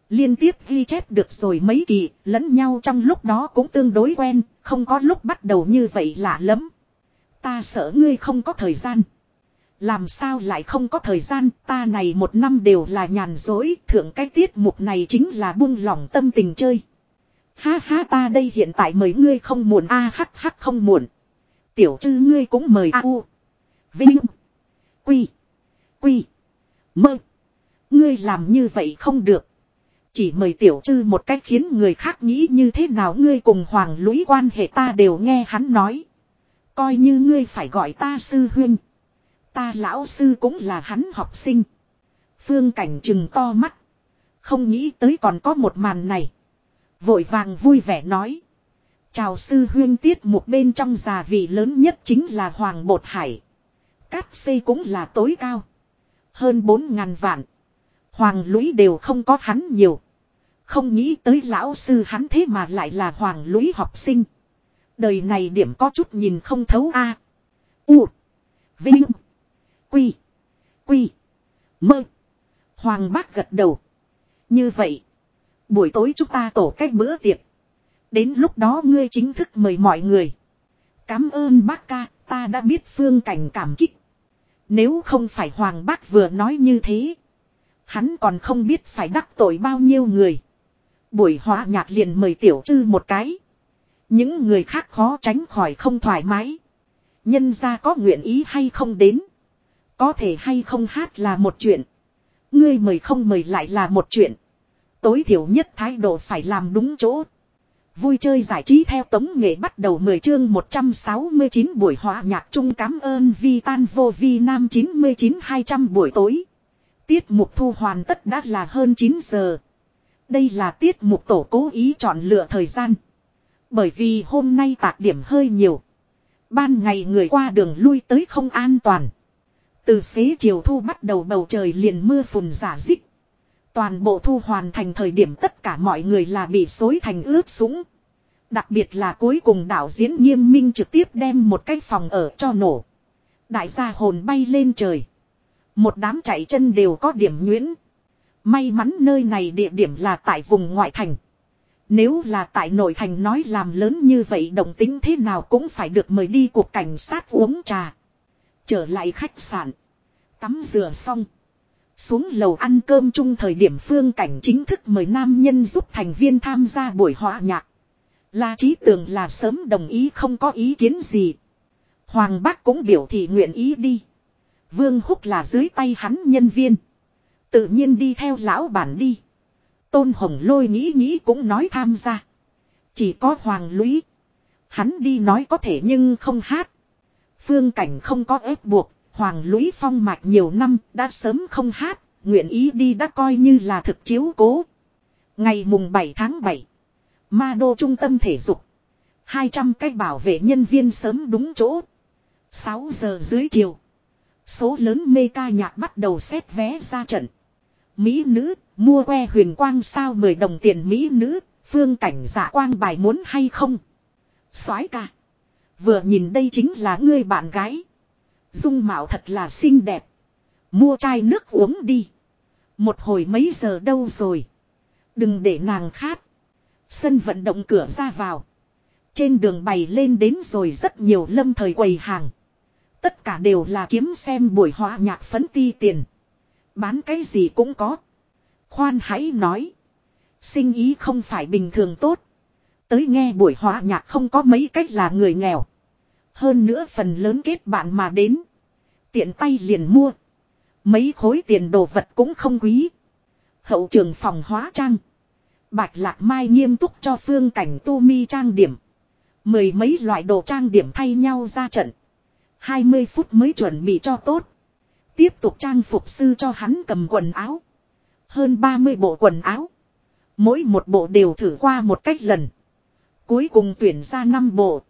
Liên tiếp ghi chép được rồi mấy kỳ, lẫn nhau trong lúc đó cũng tương đối quen, không có lúc bắt đầu như vậy lạ lắm. Ta sợ ngươi không có thời gian. Làm sao lại không có thời gian, ta này một năm đều là nhàn dối, thượng cái tiết mục này chính là buông lỏng tâm tình chơi. Ha ha ta đây hiện tại mời ngươi không muộn a hắc hắc không muộn. Tiểu chư ngươi cũng mời a u. Vinh. Quy. Quy. Mơ. Ngươi làm như vậy không được. Chỉ mời tiểu chư một cách khiến người khác nghĩ như thế nào ngươi cùng hoàng lũy quan hệ ta đều nghe hắn nói. Coi như ngươi phải gọi ta sư huynh. Ta lão sư cũng là hắn học sinh. Phương cảnh chừng to mắt. Không nghĩ tới còn có một màn này. Vội vàng vui vẻ nói. Chào sư huyên tiết một bên trong già vị lớn nhất chính là Hoàng Bột Hải. Cát xây cũng là tối cao. Hơn bốn ngàn vạn. Hoàng lũy đều không có hắn nhiều. Không nghĩ tới lão sư hắn thế mà lại là hoàng lũy học sinh. Đời này điểm có chút nhìn không thấu a U. Vinh. Quy. Quy. Mơ. Hoàng bác gật đầu. Như vậy. Buổi tối chúng ta tổ cách bữa tiệc. Đến lúc đó ngươi chính thức mời mọi người. Cám ơn bác ca, ta đã biết phương cảnh cảm kích. Nếu không phải Hoàng bác vừa nói như thế. Hắn còn không biết phải đắc tội bao nhiêu người. Buổi hóa nhạc liền mời tiểu trư một cái. Những người khác khó tránh khỏi không thoải mái. Nhân ra có nguyện ý hay không đến. Có thể hay không hát là một chuyện. Ngươi mời không mời lại là một chuyện. Tối thiểu nhất thái độ phải làm đúng chỗ. Vui chơi giải trí theo tống nghệ bắt đầu 10 chương 169 buổi hòa nhạc chung cảm ơn vi tan vô vi nam 99 200 buổi tối. Tiết mục thu hoàn tất đã là hơn 9 giờ. Đây là tiết mục tổ cố ý chọn lựa thời gian. Bởi vì hôm nay tạc điểm hơi nhiều. Ban ngày người qua đường lui tới không an toàn. Từ xế chiều thu bắt đầu bầu trời liền mưa phùn giả dích. Toàn bộ thu hoàn thành thời điểm tất cả mọi người là bị xối thành ướt sũng. Đặc biệt là cuối cùng đạo diễn nghiêm minh trực tiếp đem một cái phòng ở cho nổ. Đại gia hồn bay lên trời. Một đám chạy chân đều có điểm nhuyễn. May mắn nơi này địa điểm là tại vùng ngoại thành. Nếu là tại nội thành nói làm lớn như vậy đồng tính thế nào cũng phải được mời đi cuộc cảnh sát uống trà. Trở lại khách sạn. Tắm rửa xong. Xuống lầu ăn cơm chung thời điểm phương cảnh chính thức mời nam nhân giúp thành viên tham gia buổi họa nhạc. La trí tường là sớm đồng ý không có ý kiến gì. Hoàng bác cũng biểu thị nguyện ý đi. Vương Húc là dưới tay hắn nhân viên. Tự nhiên đi theo lão bản đi. Tôn Hồng lôi nghĩ nghĩ cũng nói tham gia. Chỉ có Hoàng Lũy. Hắn đi nói có thể nhưng không hát. Phương cảnh không có ép buộc. Hoàng Lũy phong mạch nhiều năm đã sớm không hát. Nguyện ý đi đã coi như là thực chiếu cố. Ngày mùng 7 tháng 7. Ma đô trung tâm thể dục. 200 cái bảo vệ nhân viên sớm đúng chỗ. 6 giờ dưới chiều. Số lớn mê ca nhạc bắt đầu xét vé ra trận. Mỹ nữ, mua que huyền quang sao 10 đồng tiền Mỹ nữ, phương cảnh giả quang bài muốn hay không? soái ca. Vừa nhìn đây chính là ngươi bạn gái. Dung mạo thật là xinh đẹp. Mua chai nước uống đi. Một hồi mấy giờ đâu rồi. Đừng để nàng khát. Sân vận động cửa ra vào. Trên đường bày lên đến rồi rất nhiều lâm thời quầy hàng. Tất cả đều là kiếm xem buổi hóa nhạc phấn ti tiền. Bán cái gì cũng có. Khoan hãy nói. Sinh ý không phải bình thường tốt. Tới nghe buổi hóa nhạc không có mấy cách là người nghèo. Hơn nữa phần lớn kết bạn mà đến. Tiện tay liền mua. Mấy khối tiền đồ vật cũng không quý. Hậu trường phòng hóa trang. Bạch lạc mai nghiêm túc cho phương cảnh tu mi trang điểm. Mười mấy loại đồ trang điểm thay nhau ra trận. 20 phút mới chuẩn bị cho tốt. Tiếp tục trang phục sư cho hắn cầm quần áo. Hơn 30 bộ quần áo. Mỗi một bộ đều thử qua một cách lần. Cuối cùng tuyển ra 5 bộ.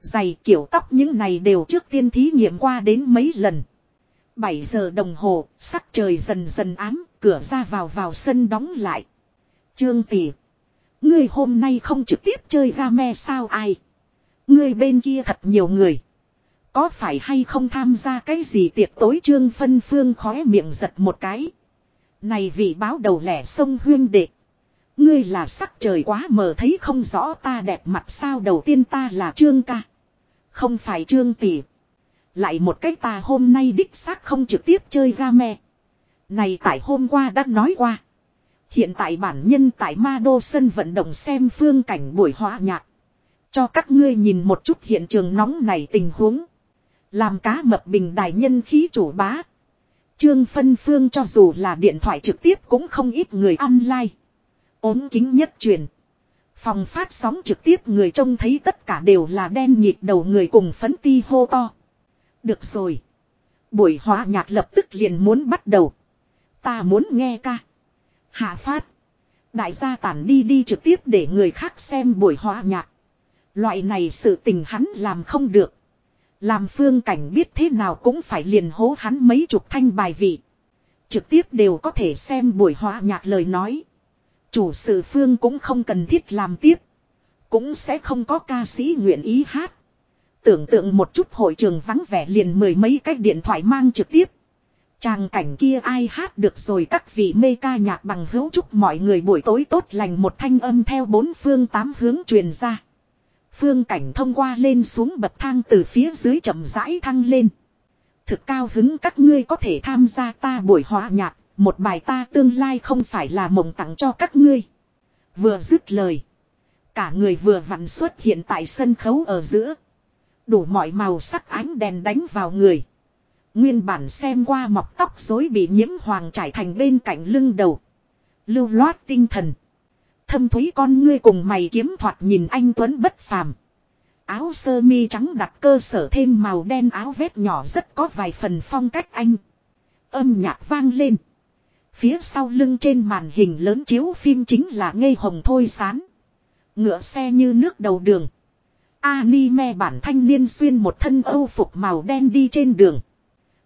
Giày kiểu tóc những này đều trước tiên thí nghiệm qua đến mấy lần. 7 giờ đồng hồ, sắc trời dần dần ám, cửa ra vào vào sân đóng lại. Trương Tỷ. Ngươi hôm nay không trực tiếp chơi game sao ai? Ngươi bên kia thật nhiều người. Có phải hay không tham gia cái gì tiệc tối trương phân phương khóe miệng giật một cái. Này vị báo đầu lẻ sông huyên đệ. Ngươi là sắc trời quá mờ thấy không rõ ta đẹp mặt sao đầu tiên ta là trương ca. Không phải trương tỷ. Lại một cách ta hôm nay đích xác không trực tiếp chơi game. Này tại hôm qua đã nói qua. Hiện tại bản nhân tại ma đô sân vận động xem phương cảnh buổi hóa nhạc. Cho các ngươi nhìn một chút hiện trường nóng này tình huống. Làm cá mập bình đài nhân khí chủ bá. Trương Phân Phương cho dù là điện thoại trực tiếp cũng không ít người online ốm kính nhất truyền. Phòng phát sóng trực tiếp người trông thấy tất cả đều là đen nhịp đầu người cùng phấn ti hô to. Được rồi. Buổi hóa nhạc lập tức liền muốn bắt đầu. Ta muốn nghe ca. Hạ phát. Đại gia tản đi đi trực tiếp để người khác xem buổi hóa nhạc. Loại này sự tình hắn làm không được. Làm phương cảnh biết thế nào cũng phải liền hố hắn mấy chục thanh bài vị. Trực tiếp đều có thể xem buổi hóa nhạc lời nói. Chủ sự phương cũng không cần thiết làm tiếp. Cũng sẽ không có ca sĩ nguyện ý hát. Tưởng tượng một chút hội trường vắng vẻ liền mười mấy cách điện thoại mang trực tiếp. Tràng cảnh kia ai hát được rồi các vị mê ca nhạc bằng hữu chúc mọi người buổi tối tốt lành một thanh âm theo bốn phương tám hướng truyền ra. Phương cảnh thông qua lên xuống bậc thang từ phía dưới chậm rãi thăng lên. Thực cao hứng các ngươi có thể tham gia ta buổi hòa nhạc, một bài ta tương lai không phải là mộng tặng cho các ngươi. Vừa dứt lời. Cả người vừa vặn xuất hiện tại sân khấu ở giữa. Đủ mọi màu sắc ánh đèn đánh vào người. Nguyên bản xem qua mọc tóc rối bị nhiễm hoàng trải thành bên cạnh lưng đầu. Lưu loát tinh thần. Thâm thúy con ngươi cùng mày kiếm thoạt nhìn anh Tuấn bất phàm. Áo sơ mi trắng đặt cơ sở thêm màu đen áo vét nhỏ rất có vài phần phong cách anh. Âm nhạc vang lên. Phía sau lưng trên màn hình lớn chiếu phim chính là ngây hồng thôi sán. Ngựa xe như nước đầu đường. Anime bản thanh niên xuyên một thân âu phục màu đen đi trên đường.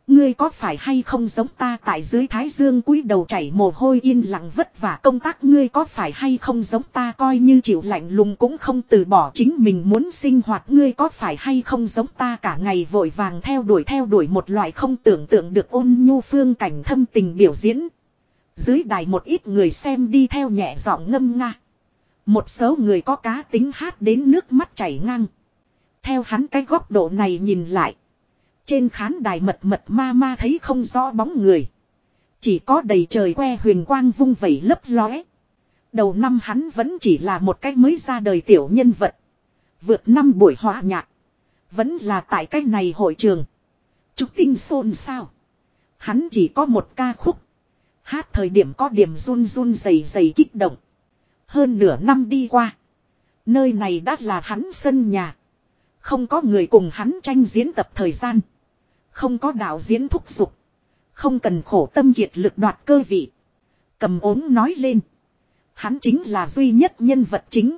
Ngươi có phải hay không giống ta tại dưới thái dương cúi đầu chảy mồ hôi yên lặng vất vả công tác ngươi có phải hay không giống ta coi như chịu lạnh lùng cũng không từ bỏ chính mình muốn sinh hoạt ngươi có phải hay không giống ta cả ngày vội vàng theo đuổi theo đuổi một loại không tưởng tượng được ôn nhu phương cảnh thâm tình biểu diễn. Dưới đài một ít người xem đi theo nhẹ giọng ngâm nga. Một số người có cá tính hát đến nước mắt chảy ngang. Theo hắn cái góc độ này nhìn lại. Trên khán đài mật mật ma ma thấy không rõ bóng người. Chỉ có đầy trời que huyền quang vung vẩy lấp lóe. Đầu năm hắn vẫn chỉ là một cái mới ra đời tiểu nhân vật. Vượt năm buổi hòa nhạc. Vẫn là tại cái này hội trường. Trúc tinh xôn sao. Hắn chỉ có một ca khúc. Hát thời điểm có điểm run run dày dày kích động. Hơn nửa năm đi qua. Nơi này đã là hắn sân nhà. Không có người cùng hắn tranh diễn tập thời gian. Không có đạo diễn thúc giục. Không cần khổ tâm kiệt lực đoạt cơ vị. Cầm ốm nói lên. Hắn chính là duy nhất nhân vật chính.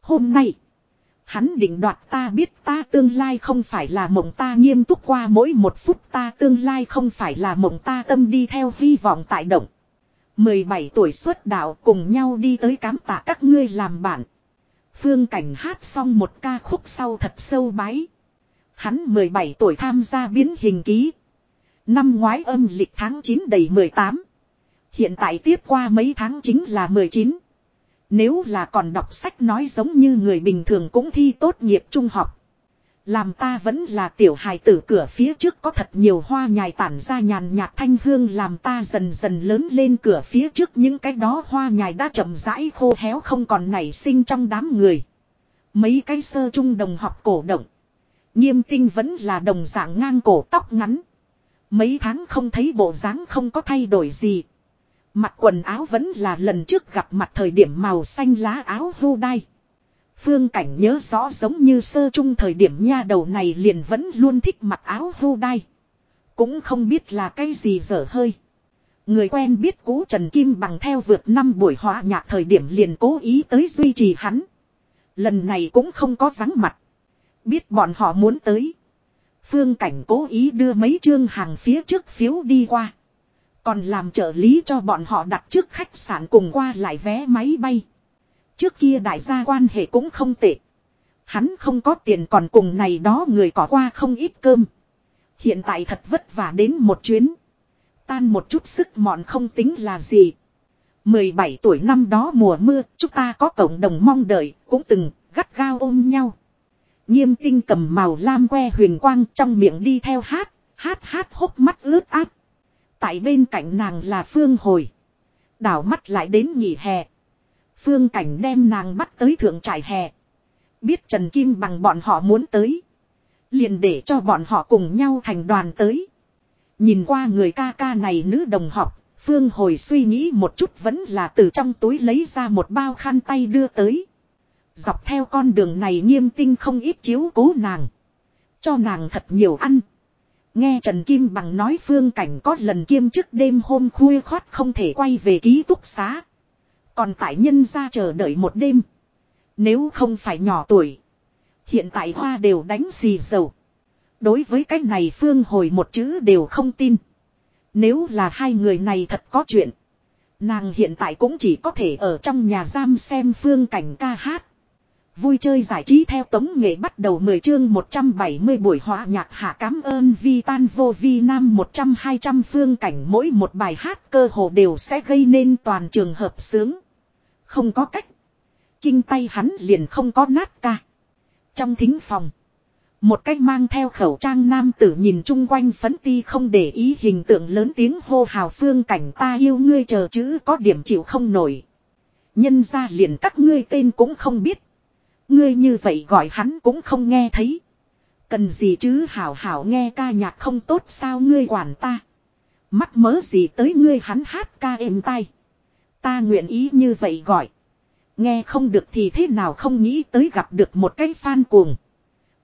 Hôm nay. Hắn định đoạt ta biết ta tương lai không phải là mộng ta nghiêm túc qua mỗi một phút ta tương lai không phải là mộng ta tâm đi theo hy vọng tại động. 17 tuổi xuất đạo cùng nhau đi tới cám tạ các ngươi làm bạn. Phương Cảnh hát xong một ca khúc sau thật sâu bái. Hắn 17 tuổi tham gia biến hình ký. Năm ngoái âm lịch tháng 9 đầy 18. Hiện tại tiếp qua mấy tháng chính là 19. Nếu là còn đọc sách nói giống như người bình thường cũng thi tốt nghiệp trung học. Làm ta vẫn là tiểu hài tử cửa phía trước có thật nhiều hoa nhài tản ra nhàn nhạt thanh hương làm ta dần dần lớn lên cửa phía trước những cái đó hoa nhài đã chậm rãi khô héo không còn nảy sinh trong đám người. Mấy cái sơ trung đồng học cổ động. Nghiêm tinh vẫn là đồng dạng ngang cổ tóc ngắn. Mấy tháng không thấy bộ dáng không có thay đổi gì. Mặc quần áo vẫn là lần trước gặp mặt thời điểm màu xanh lá áo hưu đai. Phương cảnh nhớ rõ giống như sơ trung thời điểm nha đầu này liền vẫn luôn thích mặc áo hưu đai. Cũng không biết là cái gì dở hơi. Người quen biết cũ Trần Kim bằng theo vượt năm buổi họa nhạc thời điểm liền cố ý tới duy trì hắn. Lần này cũng không có vắng mặt. Biết bọn họ muốn tới. Phương Cảnh cố ý đưa mấy chương hàng phía trước phiếu đi qua. Còn làm trợ lý cho bọn họ đặt trước khách sạn cùng qua lại vé máy bay. Trước kia đại gia quan hệ cũng không tệ. Hắn không có tiền còn cùng này đó người có qua không ít cơm. Hiện tại thật vất vả đến một chuyến. Tan một chút sức mọn không tính là gì. 17 tuổi năm đó mùa mưa, chúng ta có cộng đồng mong đợi, cũng từng gắt gao ôm nhau. Nghiêm tinh cầm màu lam que huyền quang trong miệng đi theo hát, hát hát hốc mắt ướt át. Tại bên cạnh nàng là Phương Hồi. Đảo mắt lại đến nghỉ hè. Phương Cảnh đem nàng bắt tới thượng trại hè. Biết Trần Kim bằng bọn họ muốn tới. Liền để cho bọn họ cùng nhau thành đoàn tới. Nhìn qua người ca ca này nữ đồng học, Phương hồi suy nghĩ một chút vẫn là từ trong túi lấy ra một bao khăn tay đưa tới. Dọc theo con đường này nghiêm tinh không ít chiếu cố nàng. Cho nàng thật nhiều ăn. Nghe Trần Kim bằng nói phương cảnh có lần kiêm trước đêm hôm khuya khoát không thể quay về ký túc xá. Còn tại nhân ra chờ đợi một đêm. Nếu không phải nhỏ tuổi. Hiện tại hoa đều đánh xì dầu. Đối với cái này Phương hồi một chữ đều không tin. Nếu là hai người này thật có chuyện. Nàng hiện tại cũng chỉ có thể ở trong nhà giam xem Phương cảnh ca hát. Vui chơi giải trí theo tống nghệ bắt đầu 10 chương 170 buổi hóa nhạc hạ cảm ơn vi tan vô vi nam 100-200 phương cảnh mỗi một bài hát cơ hồ đều sẽ gây nên toàn trường hợp sướng. Không có cách. Kinh tay hắn liền không có nát ca. Trong thính phòng. Một cách mang theo khẩu trang nam tử nhìn chung quanh phấn ti không để ý hình tượng lớn tiếng hô hào phương cảnh ta yêu ngươi chờ chữ có điểm chịu không nổi. Nhân ra liền các ngươi tên cũng không biết. Ngươi như vậy gọi hắn cũng không nghe thấy. Cần gì chứ hảo hảo nghe ca nhạc không tốt sao ngươi quản ta. Mắc mớ gì tới ngươi hắn hát ca êm tai. Ta nguyện ý như vậy gọi. Nghe không được thì thế nào không nghĩ tới gặp được một cái fan cuồng.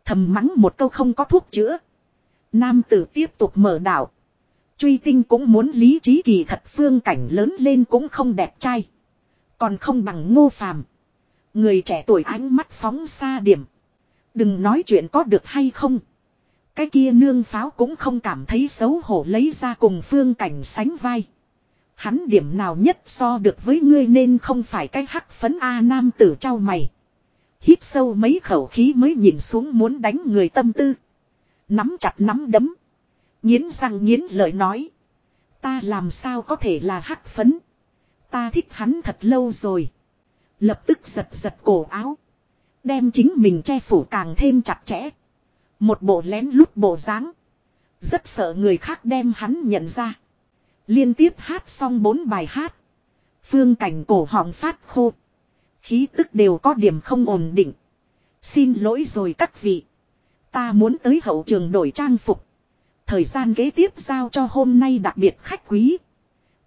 Thầm mắng một câu không có thuốc chữa. Nam tử tiếp tục mở đảo. Truy tinh cũng muốn lý trí kỳ thật phương cảnh lớn lên cũng không đẹp trai. Còn không bằng ngô phàm. Người trẻ tuổi ánh mắt phóng xa điểm. Đừng nói chuyện có được hay không. Cái kia nương pháo cũng không cảm thấy xấu hổ lấy ra cùng phương cảnh sánh vai. Hắn điểm nào nhất so được với ngươi nên không phải cái hắc phấn A nam tử trao mày. Hít sâu mấy khẩu khí mới nhìn xuống muốn đánh người tâm tư. Nắm chặt nắm đấm. Nhiến răng nhiến lời nói. Ta làm sao có thể là hắc phấn. Ta thích hắn thật lâu rồi. Lập tức giật giật cổ áo. Đem chính mình che phủ càng thêm chặt chẽ. Một bộ lén lút bộ dáng Rất sợ người khác đem hắn nhận ra. Liên tiếp hát xong bốn bài hát. Phương cảnh cổ họng phát khô. Khí tức đều có điểm không ổn định. Xin lỗi rồi các vị. Ta muốn tới hậu trường đổi trang phục. Thời gian kế tiếp giao cho hôm nay đặc biệt khách quý.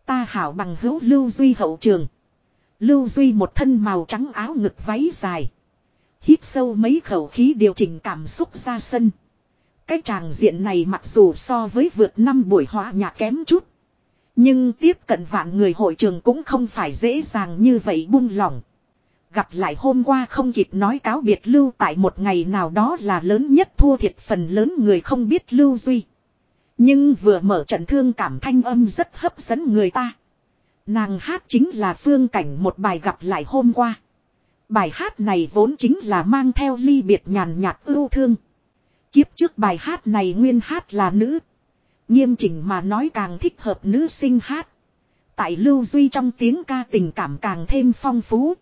Ta hảo bằng hữu Lưu Duy hậu trường. Lưu Duy một thân màu trắng áo ngực váy dài. Hít sâu mấy khẩu khí điều chỉnh cảm xúc ra sân. Cái tràng diện này mặc dù so với vượt năm buổi hóa nhạc kém chút. Nhưng tiếp cận vạn người hội trường cũng không phải dễ dàng như vậy buông lỏng. Gặp lại hôm qua không kịp nói cáo biệt lưu tại một ngày nào đó là lớn nhất thua thiệt phần lớn người không biết lưu duy. Nhưng vừa mở trận thương cảm thanh âm rất hấp dẫn người ta. Nàng hát chính là phương cảnh một bài gặp lại hôm qua. Bài hát này vốn chính là mang theo ly biệt nhàn nhạt ưu thương. Kiếp trước bài hát này nguyên hát là nữ. Nghiêm chỉnh mà nói càng thích hợp nữ sinh hát. Tại lưu duy trong tiếng ca tình cảm càng thêm phong phú.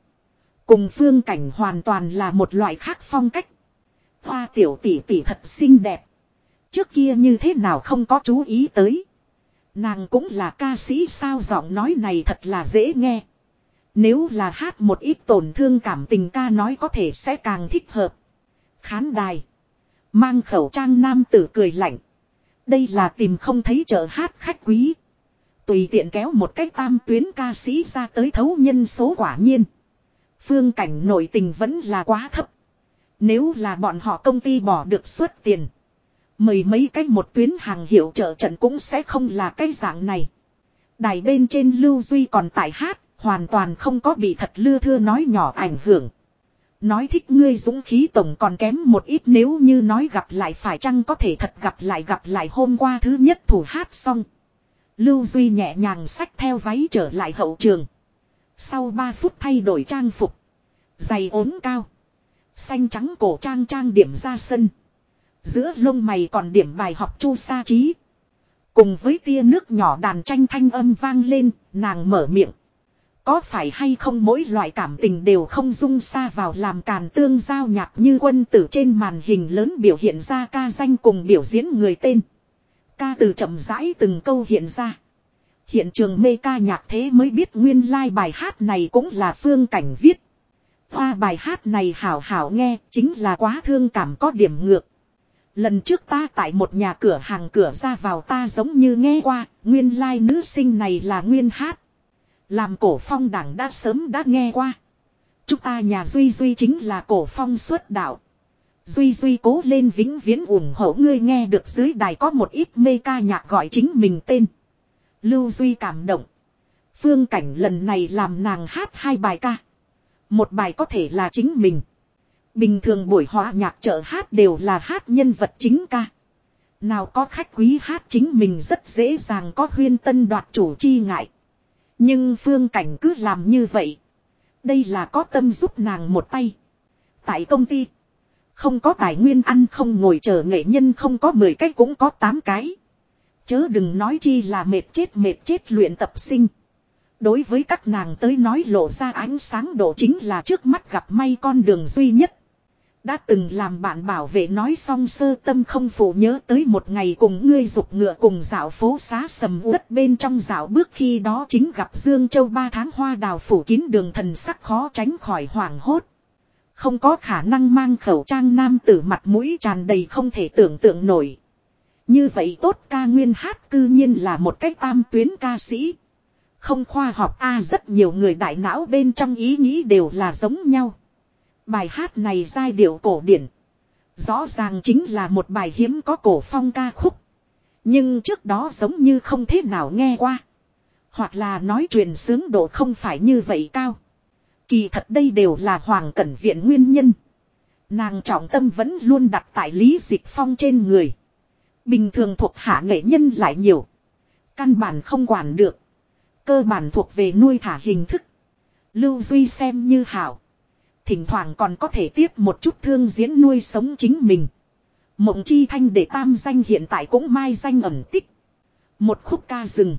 Cùng phương cảnh hoàn toàn là một loại khác phong cách. Hoa tiểu tỷ tỷ thật xinh đẹp. Trước kia như thế nào không có chú ý tới. Nàng cũng là ca sĩ sao giọng nói này thật là dễ nghe. Nếu là hát một ít tổn thương cảm tình ca nói có thể sẽ càng thích hợp. Khán đài. Mang khẩu trang nam tử cười lạnh. Đây là tìm không thấy chợ hát khách quý. Tùy tiện kéo một cách tam tuyến ca sĩ ra tới thấu nhân số quả nhiên. Phương cảnh nội tình vẫn là quá thấp. Nếu là bọn họ công ty bỏ được suất tiền. Mời mấy cách một tuyến hàng hiệu trợ trận cũng sẽ không là cái dạng này. Đài bên trên Lưu Duy còn tại hát, hoàn toàn không có bị thật lưa thưa nói nhỏ ảnh hưởng. Nói thích ngươi dũng khí tổng còn kém một ít nếu như nói gặp lại phải chăng có thể thật gặp lại gặp lại hôm qua thứ nhất thủ hát xong. Lưu Duy nhẹ nhàng xách theo váy trở lại hậu trường. Sau 3 phút thay đổi trang phục. Giày ốm cao. Xanh trắng cổ trang trang điểm ra sân. Giữa lông mày còn điểm bài học chu sa trí. Cùng với tia nước nhỏ đàn tranh thanh âm vang lên, nàng mở miệng. Có phải hay không mỗi loại cảm tình đều không dung xa vào làm càn tương giao nhạc như quân tử trên màn hình lớn biểu hiện ra ca danh cùng biểu diễn người tên. Ca từ chậm rãi từng câu hiện ra. Hiện trường mê ca nhạc thế mới biết nguyên lai like bài hát này cũng là phương cảnh viết. Hoa bài hát này hảo hảo nghe chính là quá thương cảm có điểm ngược. Lần trước ta tại một nhà cửa hàng cửa ra vào ta giống như nghe qua, nguyên lai like nữ sinh này là nguyên hát. Làm cổ phong đảng đã sớm đã nghe qua. Chúng ta nhà Duy Duy chính là cổ phong xuất đạo. Duy Duy cố lên vĩnh viễn ủng hộ ngươi nghe được dưới đài có một ít mê ca nhạc gọi chính mình tên. Lưu Duy cảm động. Phương cảnh lần này làm nàng hát hai bài ca. Một bài có thể là chính mình. Bình thường buổi hòa nhạc chợ hát đều là hát nhân vật chính ca. Nào có khách quý hát chính mình rất dễ dàng có huyên tân đoạt chủ chi ngại. Nhưng phương cảnh cứ làm như vậy. Đây là có tâm giúp nàng một tay. Tại công ty. Không có tài nguyên ăn, không ngồi chờ nghệ nhân, không có 10 cái cũng có 8 cái. Chớ đừng nói chi là mệt chết mệt chết luyện tập sinh. Đối với các nàng tới nói lộ ra ánh sáng độ chính là trước mắt gặp may con đường duy nhất. Đã từng làm bạn bảo vệ nói xong sơ tâm không phủ nhớ tới một ngày cùng ngươi dục ngựa cùng dạo phố xá sầm uất bên trong dạo bước khi đó chính gặp Dương Châu ba tháng hoa đào phủ kín đường thần sắc khó tránh khỏi hoảng hốt. Không có khả năng mang khẩu trang nam tử mặt mũi tràn đầy không thể tưởng tượng nổi. Như vậy tốt ca nguyên hát cư nhiên là một cách tam tuyến ca sĩ. Không khoa học A, rất nhiều người đại não bên trong ý nghĩ đều là giống nhau. Bài hát này giai điệu cổ điển. Rõ ràng chính là một bài hiếm có cổ phong ca khúc. Nhưng trước đó giống như không thế nào nghe qua. Hoặc là nói truyền sướng độ không phải như vậy cao. Kỳ thật đây đều là Hoàng Cẩn Viện nguyên nhân. Nàng trọng tâm vẫn luôn đặt tại Lý Dịch Phong trên người. Bình thường thuộc hạ nghệ nhân lại nhiều. Căn bản không quản được. Cơ bản thuộc về nuôi thả hình thức. Lưu Duy xem như hảo. Thỉnh thoảng còn có thể tiếp một chút thương diễn nuôi sống chính mình. Mộng chi thanh để tam danh hiện tại cũng mai danh ẩn tích. Một khúc ca rừng.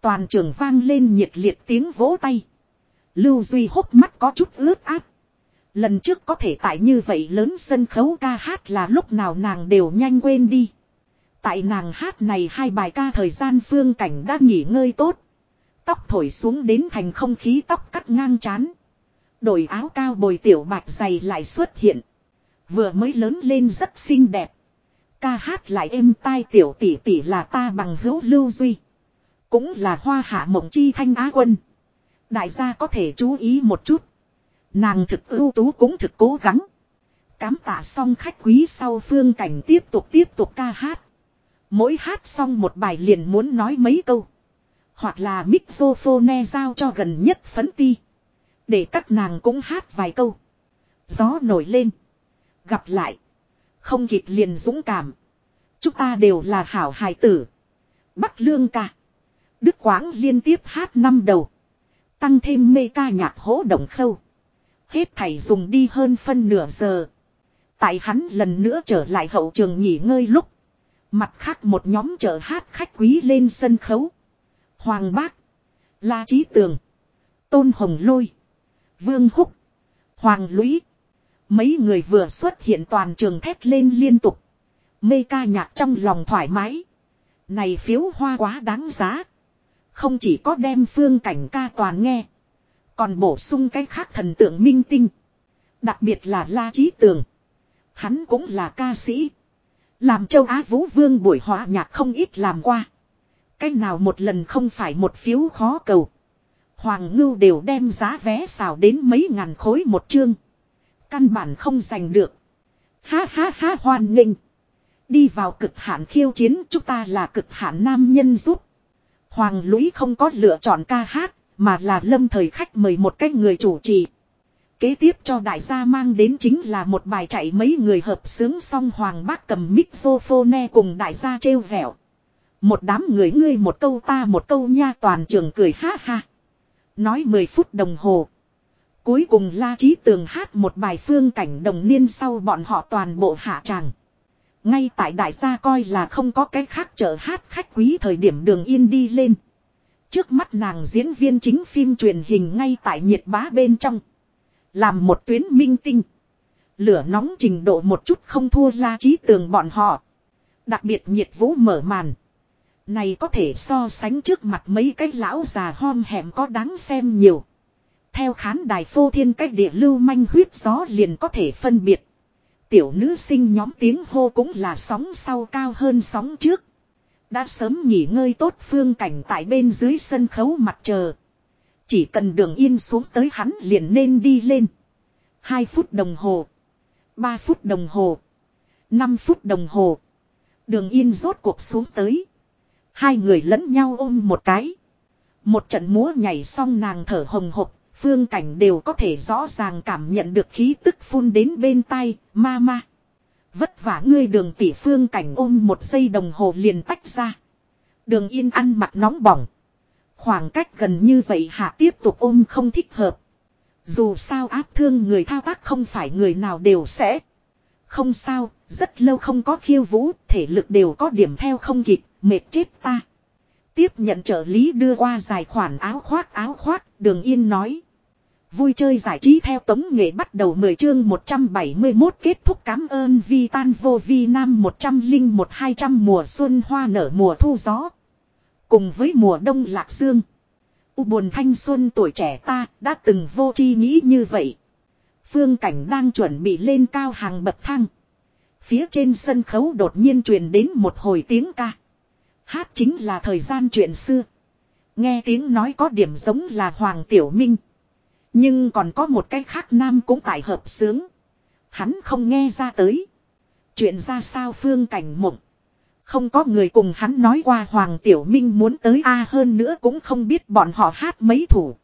Toàn trường vang lên nhiệt liệt tiếng vỗ tay. Lưu Duy hốc mắt có chút ướt át. Lần trước có thể tại như vậy lớn sân khấu ca hát là lúc nào nàng đều nhanh quên đi. Tại nàng hát này hai bài ca thời gian phương cảnh đã nghỉ ngơi tốt. Tóc thổi xuống đến thành không khí tóc cắt ngang chán. Đổi áo cao bồi tiểu bạch dày lại xuất hiện. Vừa mới lớn lên rất xinh đẹp. Ca hát lại êm tai tiểu tỷ tỷ là ta bằng hữu lưu duy. Cũng là hoa hạ mộng chi thanh á quân. Đại gia có thể chú ý một chút. Nàng thực ưu tú cũng thực cố gắng. Cám tạ xong khách quý sau phương cảnh tiếp tục tiếp tục ca hát. Mỗi hát xong một bài liền muốn nói mấy câu. Hoặc là mixophone giao cho gần nhất phấn ti. Để các nàng cũng hát vài câu. Gió nổi lên. Gặp lại. Không kịp liền dũng cảm. Chúng ta đều là hảo hài tử. Bắc lương ca. Đức Quáng liên tiếp hát năm đầu. Tăng thêm mê ca nhạc hỗ động khâu. Hết thảy dùng đi hơn phân nửa giờ. Tại hắn lần nữa trở lại hậu trường nghỉ ngơi lúc. Mặt khác một nhóm chợ hát khách quý lên sân khấu. Hoàng Bác. La Trí Tường. Tôn Hồng Lôi. Vương Húc. Hoàng Lũy. Mấy người vừa xuất hiện toàn trường thét lên liên tục. Mê ca nhạc trong lòng thoải mái. Này phiếu hoa quá đáng giá. Không chỉ có đem phương cảnh ca toàn nghe. Còn bổ sung cái khác thần tượng minh tinh. Đặc biệt là La Trí Tường. Hắn cũng là ca sĩ. Làm châu Á Vũ Vương buổi hóa nhạc không ít làm qua. Cách nào một lần không phải một phiếu khó cầu. Hoàng Ngưu đều đem giá vé xào đến mấy ngàn khối một chương. Căn bản không giành được. Ha ha ha hoan nghênh. Đi vào cực hạn khiêu chiến chúng ta là cực hạn nam nhân giúp. Hoàng Lũy không có lựa chọn ca hát, mà là lâm thời khách mời một cách người chủ trì. Kế tiếp cho đại gia mang đến chính là một bài chạy mấy người hợp sướng xong Hoàng Bác cầm mixophone cùng đại gia trêu vẹo. Một đám người ngươi một câu ta một câu nha toàn trường cười ha ha. Nói 10 phút đồng hồ. Cuối cùng La Trí Tường hát một bài phương cảnh đồng niên sau bọn họ toàn bộ hạ tràng. Ngay tại đại gia coi là không có cái khác chở hát khách quý thời điểm đường yên đi lên. Trước mắt nàng diễn viên chính phim truyền hình ngay tại nhiệt bá bên trong. Làm một tuyến minh tinh. Lửa nóng trình độ một chút không thua la trí tường bọn họ. Đặc biệt nhiệt vũ mở màn. Này có thể so sánh trước mặt mấy cái lão già hom hẻm có đáng xem nhiều. Theo khán đài phô thiên cách địa lưu manh huyết gió liền có thể phân biệt. Tiểu nữ sinh nhóm tiếng hô cũng là sóng sau cao hơn sóng trước. Đã sớm nghỉ ngơi tốt phương cảnh tại bên dưới sân khấu mặt chờ. Chỉ cần đường yên xuống tới hắn liền nên đi lên. 2 phút đồng hồ. 3 phút đồng hồ. 5 phút đồng hồ. Đường yên rốt cuộc xuống tới. Hai người lẫn nhau ôm một cái. Một trận múa nhảy xong nàng thở hồng hộc, phương cảnh đều có thể rõ ràng cảm nhận được khí tức phun đến bên tai, ma ma. Vất vả ngươi đường tỷ phương cảnh ôm một giây đồng hồ liền tách ra. Đường yên ăn mặt nóng bỏng. Khoảng cách gần như vậy hạ tiếp tục ôm không thích hợp. Dù sao áp thương người thao tác không phải người nào đều sẽ. Không sao, rất lâu không có khiêu vũ, thể lực đều có điểm theo không kịp, mệt chết ta. Tiếp nhận trợ lý đưa qua dài khoản áo khoác áo khoác, đường yên nói. Vui chơi giải trí theo tống nghệ bắt đầu 10 chương 171 kết thúc cảm ơn vi tan vô vi nam 101 200 mùa xuân hoa nở mùa thu gió. Cùng với mùa đông lạc dương. U buồn thanh xuân tuổi trẻ ta đã từng vô chi nghĩ như vậy. Phương cảnh đang chuẩn bị lên cao hàng bậc thang. Phía trên sân khấu đột nhiên truyền đến một hồi tiếng ca. Hát chính là thời gian chuyện xưa. Nghe tiếng nói có điểm giống là Hoàng Tiểu Minh. Nhưng còn có một cái khác nam cũng tại hợp sướng. Hắn không nghe ra tới. Chuyện ra sao phương cảnh mộng. Không có người cùng hắn nói qua Hoàng Tiểu Minh muốn tới A hơn nữa cũng không biết bọn họ hát mấy thủ.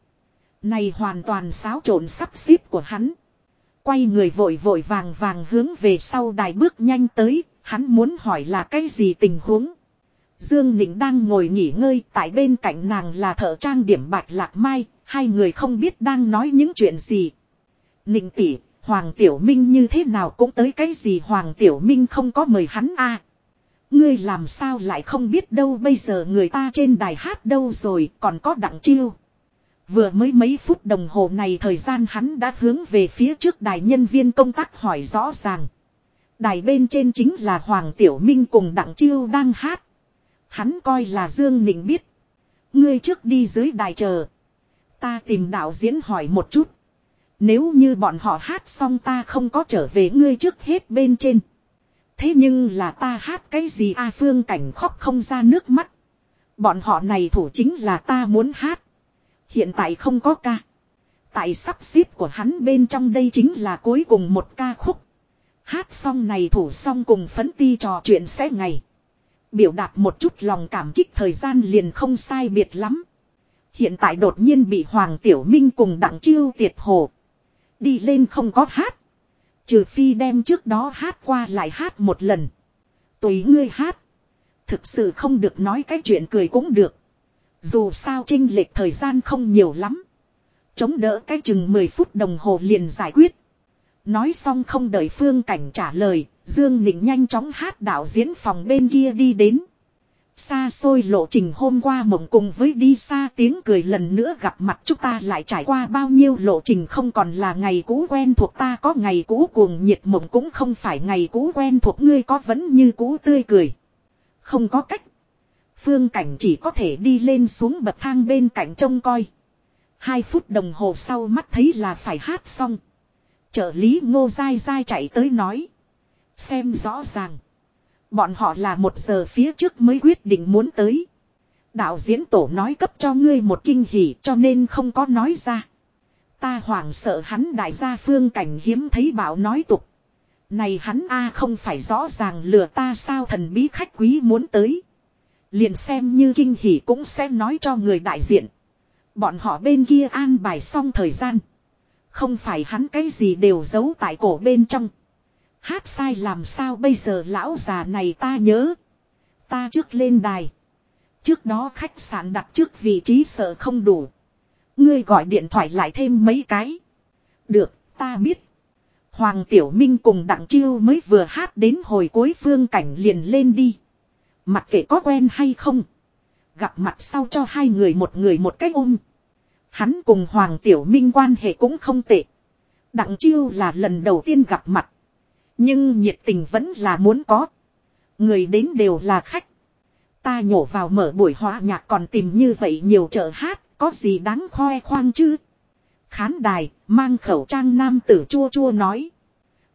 Này hoàn toàn xáo trộn sắp xếp của hắn. Quay người vội vội vàng vàng hướng về sau đài bước nhanh tới, hắn muốn hỏi là cái gì tình huống. Dương Nịnh đang ngồi nghỉ ngơi tại bên cạnh nàng là thợ trang điểm bạch lạc mai, hai người không biết đang nói những chuyện gì. Nịnh tỷ, Hoàng Tiểu Minh như thế nào cũng tới cái gì Hoàng Tiểu Minh không có mời hắn a Ngươi làm sao lại không biết đâu bây giờ người ta trên đài hát đâu rồi còn có đặng chiêu. Vừa mới mấy phút đồng hồ này thời gian hắn đã hướng về phía trước đài nhân viên công tác hỏi rõ ràng. Đài bên trên chính là Hoàng Tiểu Minh cùng Đặng Chiêu đang hát. Hắn coi là Dương Nịnh biết. Ngươi trước đi dưới đài chờ. Ta tìm đạo diễn hỏi một chút. Nếu như bọn họ hát xong ta không có trở về ngươi trước hết bên trên. Thế nhưng là ta hát cái gì A Phương Cảnh khóc không ra nước mắt. Bọn họ này thủ chính là ta muốn hát. Hiện tại không có ca. Tại sắp xếp của hắn bên trong đây chính là cuối cùng một ca khúc. Hát xong này thủ xong cùng phấn ti trò chuyện sẽ ngày. Biểu đạt một chút lòng cảm kích thời gian liền không sai biệt lắm. Hiện tại đột nhiên bị Hoàng Tiểu Minh cùng Đặng Chiêu tiệt hồ. Đi lên không có hát. Trừ phi đem trước đó hát qua lại hát một lần. Tùy ngươi hát. Thực sự không được nói cái chuyện cười cũng được. Dù sao trinh lệch thời gian không nhiều lắm. Chống đỡ cái chừng 10 phút đồng hồ liền giải quyết. Nói xong không đợi phương cảnh trả lời, Dương Nịnh nhanh chóng hát đạo diễn phòng bên kia đi đến. Xa xôi lộ trình hôm qua mộng cùng với đi xa tiếng cười lần nữa gặp mặt chúng ta lại trải qua bao nhiêu lộ trình không còn là ngày cũ quen thuộc ta có ngày cũ cuồng nhiệt mộng cũng không phải ngày cũ quen thuộc ngươi có vẫn như cũ tươi cười. Không có cách. Phương cảnh chỉ có thể đi lên xuống bậc thang bên cạnh trông coi. Hai phút đồng hồ sau mắt thấy là phải hát xong. Trợ lý ngô dai dai chạy tới nói. Xem rõ ràng. Bọn họ là một giờ phía trước mới quyết định muốn tới. Đạo diễn tổ nói cấp cho ngươi một kinh hỉ cho nên không có nói ra. Ta hoảng sợ hắn đại gia phương cảnh hiếm thấy bảo nói tục. Này hắn a không phải rõ ràng lừa ta sao thần bí khách quý muốn tới. Liền xem như kinh hỉ cũng sẽ nói cho người đại diện. Bọn họ bên kia an bài xong thời gian. Không phải hắn cái gì đều giấu tại cổ bên trong. Hát sai làm sao bây giờ lão già này ta nhớ. Ta trước lên đài. Trước đó khách sạn đặt trước vị trí sợ không đủ. Ngươi gọi điện thoại lại thêm mấy cái. Được, ta biết. Hoàng Tiểu Minh cùng Đặng Chiêu mới vừa hát đến hồi cuối phương cảnh liền lên đi. Mặc kệ có quen hay không. Gặp mặt sau cho hai người một người một cái ôm. Hắn cùng Hoàng Tiểu Minh quan hệ cũng không tệ. Đặng chiêu là lần đầu tiên gặp mặt. Nhưng nhiệt tình vẫn là muốn có. Người đến đều là khách. Ta nhổ vào mở buổi hóa nhạc còn tìm như vậy nhiều chợ hát, có gì đáng khoe khoang chứ? Khán đài, mang khẩu trang nam tử chua chua nói.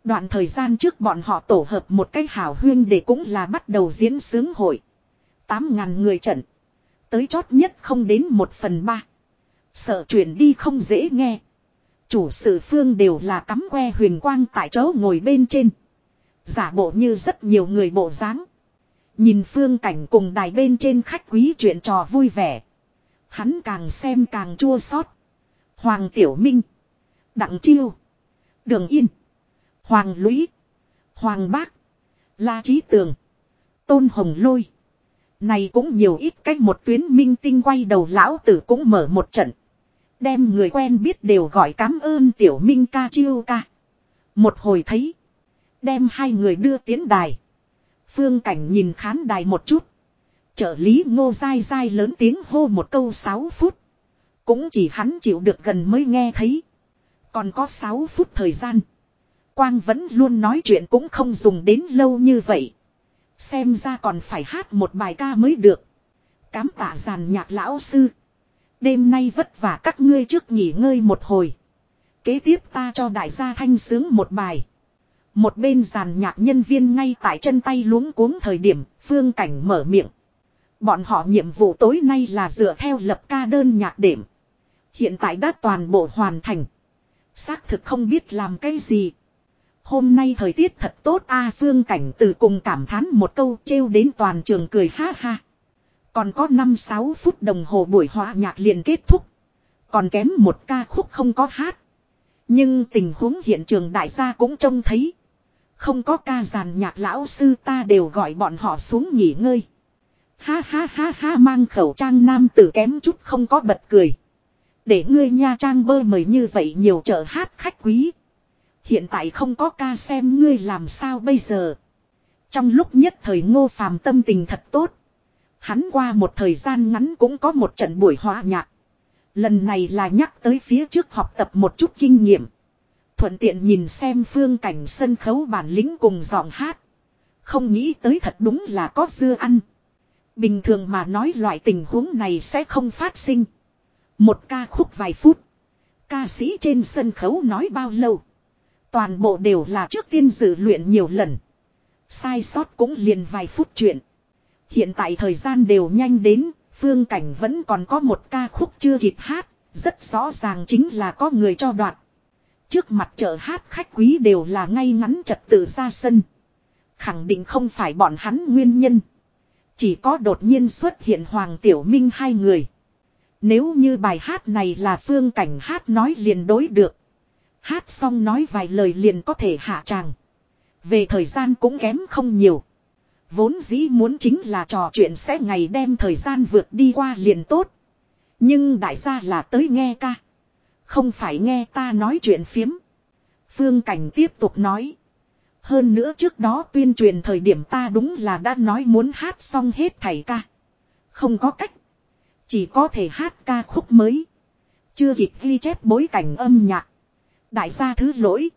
Đoạn thời gian trước bọn họ tổ hợp một cái hảo huyên để cũng là bắt đầu diễn sướng hội. Tám ngàn người trận. Tới chót nhất không đến một phần ba. Sợ chuyển đi không dễ nghe. Chủ sự phương đều là cắm que huyền quang tại chỗ ngồi bên trên. Giả bộ như rất nhiều người bộ dáng. Nhìn phương cảnh cùng đài bên trên khách quý chuyện trò vui vẻ. Hắn càng xem càng chua xót. Hoàng Tiểu Minh. Đặng Chiêu. Đường Yên. Hoàng Lũy. Hoàng Bác. La Trí Tường. Tôn Hồng Lôi. Này cũng nhiều ít cách một tuyến minh tinh quay đầu lão tử cũng mở một trận. Đem người quen biết đều gọi cảm ơn tiểu minh ca chiêu ca. Một hồi thấy. Đem hai người đưa tiến đài. Phương cảnh nhìn khán đài một chút. Trợ lý ngô dai dai lớn tiếng hô một câu sáu phút. Cũng chỉ hắn chịu được gần mới nghe thấy. Còn có 6 phút thời gian. Quang vẫn luôn nói chuyện cũng không dùng đến lâu như vậy. Xem ra còn phải hát một bài ca mới được. Cám tạ giàn nhạc lão sư. Đêm nay vất vả các ngươi trước nghỉ ngơi một hồi. Kế tiếp ta cho đại gia thanh sướng một bài. Một bên giàn nhạc nhân viên ngay tại chân tay luống cuống thời điểm, phương cảnh mở miệng. Bọn họ nhiệm vụ tối nay là dựa theo lập ca đơn nhạc điểm. Hiện tại đã toàn bộ hoàn thành. Xác thực không biết làm cái gì. Hôm nay thời tiết thật tốt, a phương cảnh từ cùng cảm thán một câu, trêu đến toàn trường cười ha ha. Còn có 5-6 phút đồng hồ buổi hòa nhạc liền kết thúc. Còn kém một ca khúc không có hát. Nhưng tình huống hiện trường đại gia cũng trông thấy. Không có ca giàn nhạc lão sư ta đều gọi bọn họ xuống nghỉ ngơi. Ha ha ha ha, mang khẩu trang nam tử kém chút không có bật cười. Để ngươi nha trang bơ mời như vậy nhiều chợ hát khách quý. Hiện tại không có ca xem ngươi làm sao bây giờ. Trong lúc nhất thời ngô phàm tâm tình thật tốt. Hắn qua một thời gian ngắn cũng có một trận buổi hòa nhạc. Lần này là nhắc tới phía trước học tập một chút kinh nghiệm. Thuận tiện nhìn xem phương cảnh sân khấu bản lĩnh cùng giọng hát. Không nghĩ tới thật đúng là có dưa ăn. Bình thường mà nói loại tình huống này sẽ không phát sinh. Một ca khúc vài phút. Ca sĩ trên sân khấu nói bao lâu. Toàn bộ đều là trước tiên dự luyện nhiều lần. Sai sót cũng liền vài phút chuyện. Hiện tại thời gian đều nhanh đến, phương cảnh vẫn còn có một ca khúc chưa kịp hát, rất rõ ràng chính là có người cho đoạt. Trước mặt chợ hát khách quý đều là ngay ngắn trật tự ra sân. Khẳng định không phải bọn hắn nguyên nhân. Chỉ có đột nhiên xuất hiện Hoàng Tiểu Minh hai người. Nếu như bài hát này là phương cảnh hát nói liền đối được. Hát xong nói vài lời liền có thể hạ tràng. Về thời gian cũng kém không nhiều. Vốn dĩ muốn chính là trò chuyện sẽ ngày đem thời gian vượt đi qua liền tốt. Nhưng đại gia là tới nghe ca. Không phải nghe ta nói chuyện phiếm. Phương Cảnh tiếp tục nói. Hơn nữa trước đó tuyên truyền thời điểm ta đúng là đã nói muốn hát xong hết thầy ca. Không có cách. Chỉ có thể hát ca khúc mới. Chưa kịp ghi chép bối cảnh âm nhạc. Đại gia thứ lỗi.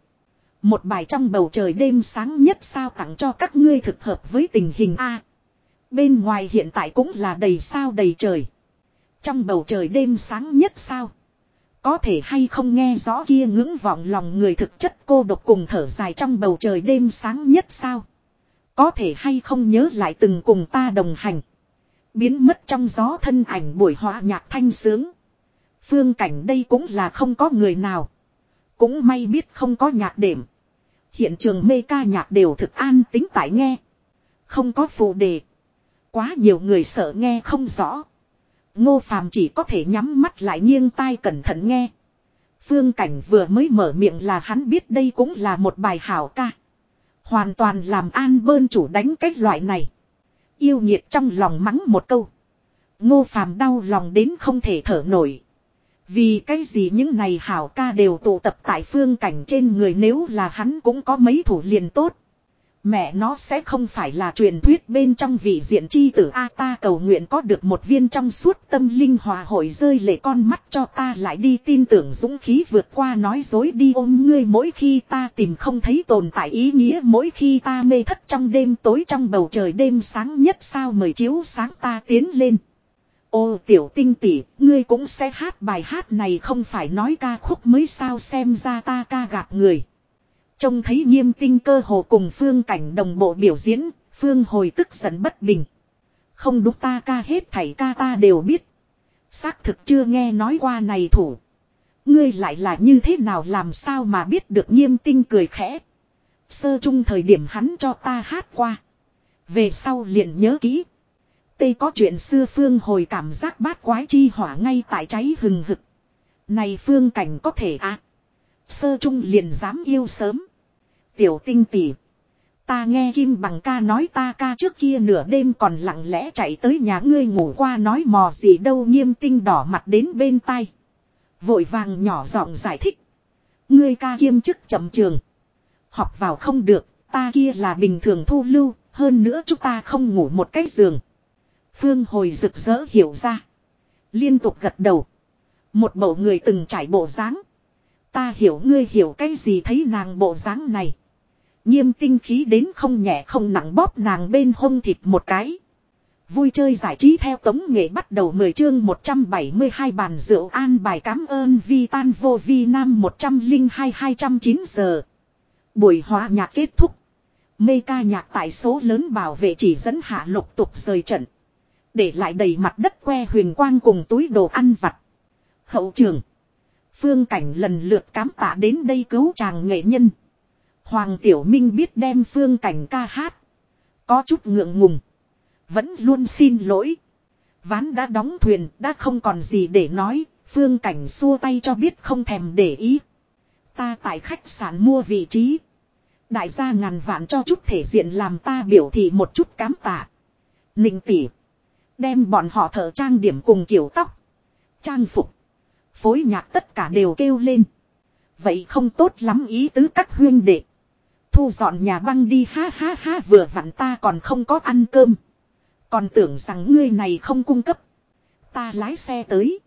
Một bài trong bầu trời đêm sáng nhất sao tặng cho các ngươi thực hợp với tình hình A. Bên ngoài hiện tại cũng là đầy sao đầy trời. Trong bầu trời đêm sáng nhất sao. Có thể hay không nghe rõ kia ngưỡng vọng lòng người thực chất cô độc cùng thở dài trong bầu trời đêm sáng nhất sao. Có thể hay không nhớ lại từng cùng ta đồng hành. Biến mất trong gió thân ảnh buổi họa nhạc thanh sướng. Phương cảnh đây cũng là không có người nào. Cũng may biết không có nhạc đệm. Hiện trường mê ca nhạc đều thực an tính tại nghe. Không có phụ đề. Quá nhiều người sợ nghe không rõ. Ngô Phàm chỉ có thể nhắm mắt lại nghiêng tai cẩn thận nghe. Phương Cảnh vừa mới mở miệng là hắn biết đây cũng là một bài hảo ca. Hoàn toàn làm an bơn chủ đánh cách loại này. Yêu nhiệt trong lòng mắng một câu. Ngô Phàm đau lòng đến không thể thở nổi. Vì cái gì những này hảo ca đều tụ tập tại phương cảnh trên người nếu là hắn cũng có mấy thủ liền tốt. Mẹ nó sẽ không phải là truyền thuyết bên trong vị diện chi tử A ta cầu nguyện có được một viên trong suốt tâm linh hòa hội rơi lệ con mắt cho ta lại đi tin tưởng dũng khí vượt qua nói dối đi ôm ngươi mỗi khi ta tìm không thấy tồn tại ý nghĩa mỗi khi ta mê thất trong đêm tối trong bầu trời đêm sáng nhất sao mời chiếu sáng ta tiến lên. Ô tiểu tinh tỷ, ngươi cũng sẽ hát bài hát này không phải nói ca khúc mới sao xem ra ta ca gạt người. Trông thấy nghiêm tinh cơ hồ cùng phương cảnh đồng bộ biểu diễn, phương hồi tức giận bất bình. Không đúng ta ca hết thảy ca ta đều biết. Xác thực chưa nghe nói qua này thủ. Ngươi lại là như thế nào làm sao mà biết được nghiêm tinh cười khẽ. Sơ trung thời điểm hắn cho ta hát qua. Về sau liền nhớ kỹ. Tây có chuyện xưa phương hồi cảm giác bát quái chi hỏa ngay tại cháy hừng hực. Này phương cảnh có thể à. Sơ trung liền dám yêu sớm. Tiểu tinh tỉ. Ta nghe Kim bằng ca nói ta ca trước kia nửa đêm còn lặng lẽ chạy tới nhà ngươi ngủ qua nói mò gì đâu nghiêm tinh đỏ mặt đến bên tai. Vội vàng nhỏ giọng giải thích. Ngươi ca kiêm chức chậm trường. Học vào không được, ta kia là bình thường thu lưu, hơn nữa chúng ta không ngủ một cái giường. Phương hồi rực rỡ hiểu ra. Liên tục gật đầu. Một bộ người từng trải bộ dáng Ta hiểu ngươi hiểu cái gì thấy nàng bộ dáng này. Nghiêm tinh khí đến không nhẹ không nặng bóp nàng bên hông thịt một cái. Vui chơi giải trí theo tống nghệ bắt đầu 10 chương 172 bàn rượu an bài cảm ơn vi tan vô vi nam 102-209 giờ. Buổi hòa nhạc kết thúc. Mê ca nhạc tại số lớn bảo vệ chỉ dẫn hạ lục tục rời trận. Để lại đầy mặt đất que huyền quang cùng túi đồ ăn vặt. Hậu trường. Phương cảnh lần lượt cám tạ đến đây cứu chàng nghệ nhân. Hoàng Tiểu Minh biết đem phương cảnh ca hát. Có chút ngượng ngùng. Vẫn luôn xin lỗi. Ván đã đóng thuyền, đã không còn gì để nói, phương cảnh xua tay cho biết không thèm để ý. Ta tại khách sạn mua vị trí. Đại gia ngàn vạn cho chút thể diện làm ta biểu thị một chút cám tạ. Ninh tỉ. Đem bọn họ thợ trang điểm cùng kiểu tóc. Trang phục. Phối nhạc tất cả đều kêu lên. Vậy không tốt lắm ý tứ các huyên đệ. Thu dọn nhà băng đi, ha ha ha, vừa vặn ta còn không có ăn cơm. Còn tưởng rằng ngươi này không cung cấp. Ta lái xe tới.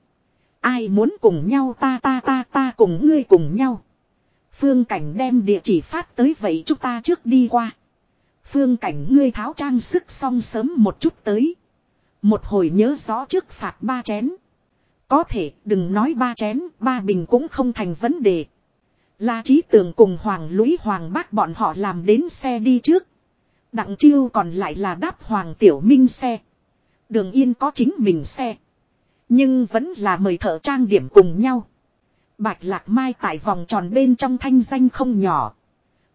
Ai muốn cùng nhau ta ta ta ta cùng ngươi cùng nhau. Phương cảnh đem địa chỉ phát tới, vậy chúng ta trước đi qua. Phương cảnh ngươi tháo trang sức xong sớm một chút tới. Một hồi nhớ rõ trước phạt ba chén. Có thể đừng nói ba chén, ba bình cũng không thành vấn đề. La Trí Tường cùng Hoàng Lũy Hoàng bác bọn họ làm đến xe đi trước. Đặng chiêu còn lại là đáp Hoàng Tiểu Minh xe. Đường Yên có chính mình xe. Nhưng vẫn là mời thợ trang điểm cùng nhau. Bạch Lạc Mai tại vòng tròn bên trong thanh danh không nhỏ.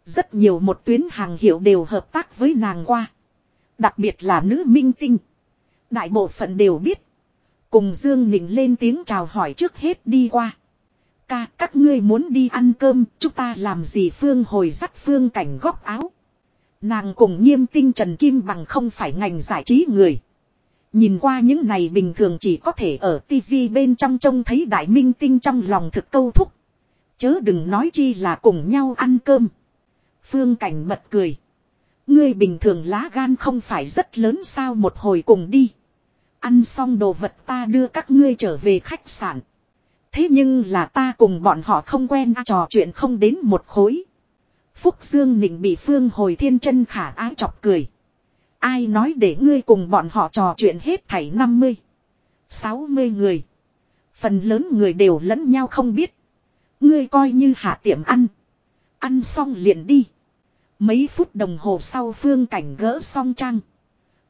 Rất nhiều một tuyến hàng hiệu đều hợp tác với nàng qua. Đặc biệt là nữ minh tinh. Đại bộ phận đều biết. Cùng Dương Nịnh lên tiếng chào hỏi trước hết đi qua. Ca, các ngươi muốn đi ăn cơm, chúng ta làm gì Phương hồi dắt Phương cảnh góc áo. Nàng cùng nghiêm tinh Trần Kim bằng không phải ngành giải trí người. Nhìn qua những này bình thường chỉ có thể ở tivi bên trong trông thấy đại minh tinh trong lòng thực câu thúc. Chớ đừng nói chi là cùng nhau ăn cơm. Phương Cảnh bật cười. Ngươi bình thường lá gan không phải rất lớn sao một hồi cùng đi. Ăn xong đồ vật ta đưa các ngươi trở về khách sạn. Thế nhưng là ta cùng bọn họ không quen trò chuyện không đến một khối. Phúc Dương Nịnh bị Phương Hồi Thiên chân khả ái chọc cười. Ai nói để ngươi cùng bọn họ trò chuyện hết thảy 50, 60 người. Phần lớn người đều lẫn nhau không biết. Ngươi coi như hạ tiệm ăn. Ăn xong liền đi. Mấy phút đồng hồ sau phương cảnh gỡ xong trang.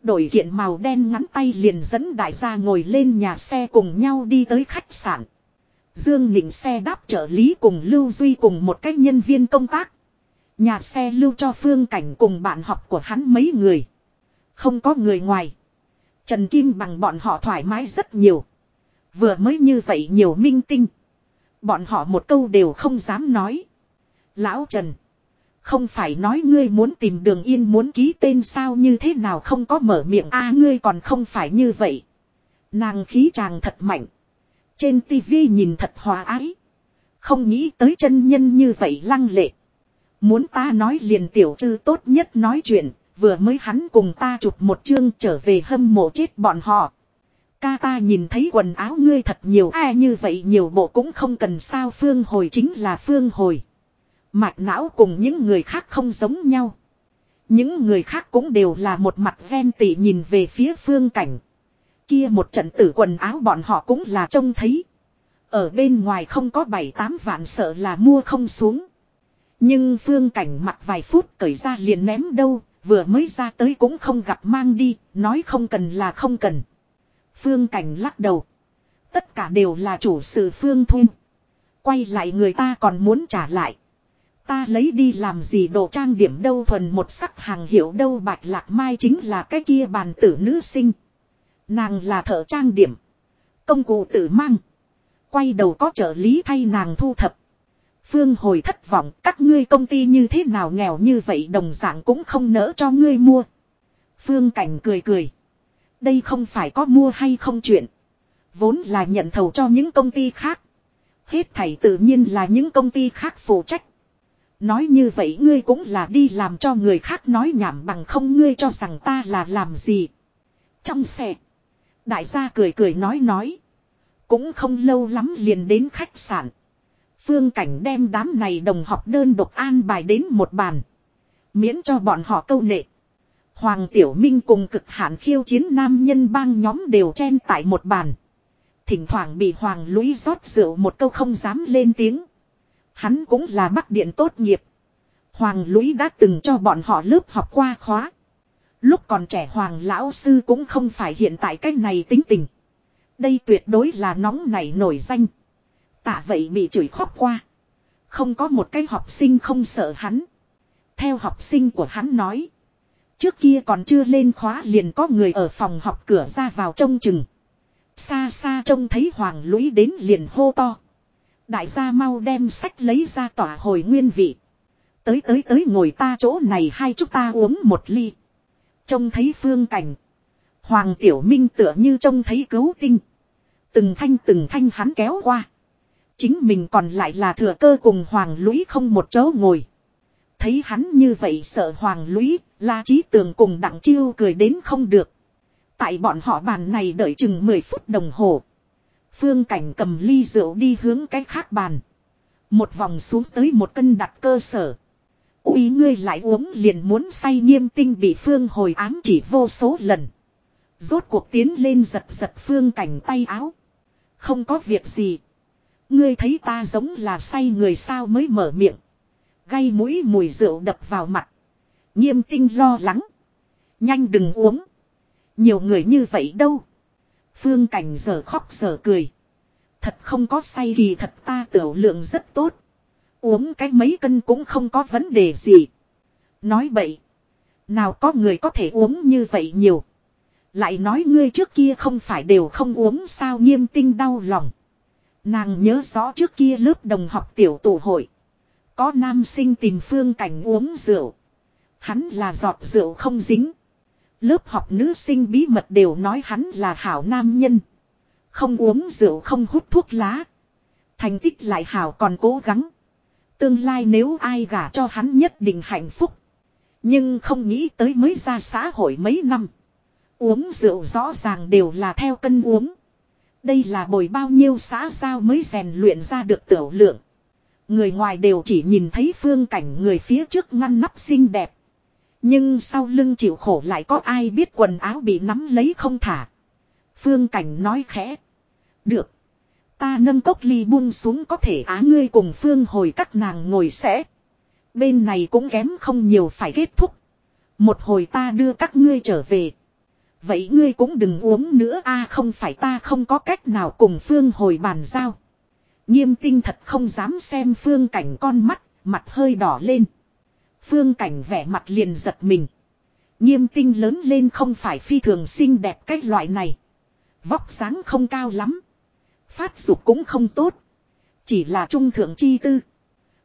Đổi kiện màu đen ngắn tay liền dẫn đại gia ngồi lên nhà xe cùng nhau đi tới khách sạn. Dương Nịnh xe đáp trợ lý cùng Lưu Duy cùng một cách nhân viên công tác. Nhà xe lưu cho phương cảnh cùng bạn học của hắn mấy người. Không có người ngoài. Trần Kim bằng bọn họ thoải mái rất nhiều. Vừa mới như vậy nhiều minh tinh. Bọn họ một câu đều không dám nói. Lão Trần. Không phải nói ngươi muốn tìm đường yên muốn ký tên sao như thế nào không có mở miệng a ngươi còn không phải như vậy. Nàng khí chàng thật mạnh. Trên tivi nhìn thật hòa ái. Không nghĩ tới chân nhân như vậy lăng lệ. Muốn ta nói liền tiểu chư tốt nhất nói chuyện, vừa mới hắn cùng ta chụp một chương trở về hâm mộ chết bọn họ. Ca ta nhìn thấy quần áo ngươi thật nhiều ai như vậy nhiều bộ cũng không cần sao phương hồi chính là phương hồi. Mạch não cùng những người khác không giống nhau. Những người khác cũng đều là một mặt ven tỉ nhìn về phía phương cảnh. Kia một trận tử quần áo bọn họ cũng là trông thấy. Ở bên ngoài không có bảy tám vạn sợ là mua không xuống. Nhưng phương cảnh mặc vài phút cởi ra liền ném đâu, vừa mới ra tới cũng không gặp mang đi, nói không cần là không cần. Phương cảnh lắc đầu. Tất cả đều là chủ sự phương thun. Quay lại người ta còn muốn trả lại. Ta lấy đi làm gì đồ trang điểm đâu thuần một sắc hàng hiệu đâu bạch lạc mai chính là cái kia bàn tử nữ sinh. Nàng là thợ trang điểm. Công cụ tự mang. Quay đầu có trợ lý thay nàng thu thập. Phương hồi thất vọng, các ngươi công ty như thế nào nghèo như vậy đồng dạng cũng không nỡ cho ngươi mua. Phương cảnh cười cười. Đây không phải có mua hay không chuyện. Vốn là nhận thầu cho những công ty khác. Hết thảy tự nhiên là những công ty khác phụ trách. Nói như vậy ngươi cũng là đi làm cho người khác nói nhảm bằng không ngươi cho rằng ta là làm gì. Trong xe. Đại gia cười cười nói nói. Cũng không lâu lắm liền đến khách sạn. Phương cảnh đem đám này đồng học đơn độc an bài đến một bàn. Miễn cho bọn họ câu nệ. Hoàng Tiểu Minh cùng cực hạn khiêu chiến nam nhân bang nhóm đều chen tại một bàn. Thỉnh thoảng bị Hoàng Lũy rót rượu một câu không dám lên tiếng. Hắn cũng là bắc điện tốt nghiệp. Hoàng Lũy đã từng cho bọn họ lớp học qua khóa. Lúc còn trẻ Hoàng Lão Sư cũng không phải hiện tại cách này tính tình. Đây tuyệt đối là nóng nảy nổi danh. Tạ vậy bị chửi khóc qua. Không có một cái học sinh không sợ hắn. Theo học sinh của hắn nói. Trước kia còn chưa lên khóa liền có người ở phòng học cửa ra vào trông chừng. Xa xa trông thấy Hoàng Lũy đến liền hô to. Đại gia mau đem sách lấy ra tỏa hồi nguyên vị. Tới tới tới ngồi ta chỗ này hai chúng ta uống một ly. Trông thấy phương cảnh. Hoàng Tiểu Minh tựa như trông thấy cứu tinh. Từng thanh từng thanh hắn kéo qua. Chính mình còn lại là thừa cơ cùng Hoàng Lũy không một chỗ ngồi. Thấy hắn như vậy sợ Hoàng Lũy, La Chí Tường cùng Đặng Chiêu cười đến không được. Tại bọn họ bàn này đợi chừng 10 phút đồng hồ. Phương Cảnh cầm ly rượu đi hướng cái khác bàn. Một vòng xuống tới một cân đặt cơ sở. Úi ngươi lại uống liền muốn say nghiêm tinh bị Phương hồi ám chỉ vô số lần. Rốt cuộc tiến lên giật giật Phương Cảnh tay áo. Không có việc gì. Ngươi thấy ta giống là say người sao mới mở miệng. Gây mũi mùi rượu đập vào mặt. Nghiêm tinh lo lắng. Nhanh đừng uống. Nhiều người như vậy đâu. Phương cảnh giờ khóc giờ cười. Thật không có say thì thật ta tiểu lượng rất tốt. Uống cái mấy cân cũng không có vấn đề gì. Nói bậy. Nào có người có thể uống như vậy nhiều. Lại nói ngươi trước kia không phải đều không uống sao nghiêm tinh đau lòng. Nàng nhớ rõ trước kia lớp đồng học tiểu tổ hội. Có nam sinh tìm phương cảnh uống rượu. Hắn là giọt rượu không dính. Lớp học nữ sinh bí mật đều nói hắn là hảo nam nhân. Không uống rượu, không hút thuốc lá. Thành tích lại hảo còn cố gắng. Tương lai nếu ai gả cho hắn nhất định hạnh phúc. Nhưng không nghĩ tới mới ra xã hội mấy năm. Uống rượu rõ ràng đều là theo cân uống. Đây là bồi bao nhiêu xã giao mới rèn luyện ra được tiểu lượng. Người ngoài đều chỉ nhìn thấy phương cảnh người phía trước ngăn nắp xinh đẹp. Nhưng sau lưng chịu khổ lại có ai biết quần áo bị nắm lấy không thả. Phương cảnh nói khẽ. Được. Ta nâng cốc ly buông xuống có thể á ngươi cùng phương hồi các nàng ngồi sẽ. Bên này cũng kém không nhiều phải kết thúc. Một hồi ta đưa các ngươi trở về. Vậy ngươi cũng đừng uống nữa a không phải ta không có cách nào cùng phương hồi bàn giao. Nghiêm tinh thật không dám xem phương cảnh con mắt, mặt hơi đỏ lên. Phương cảnh vẻ mặt liền giật mình. Nghiêm tinh lớn lên không phải phi thường xinh đẹp cách loại này. Vóc sáng không cao lắm. Phát dục cũng không tốt. Chỉ là trung thượng chi tư.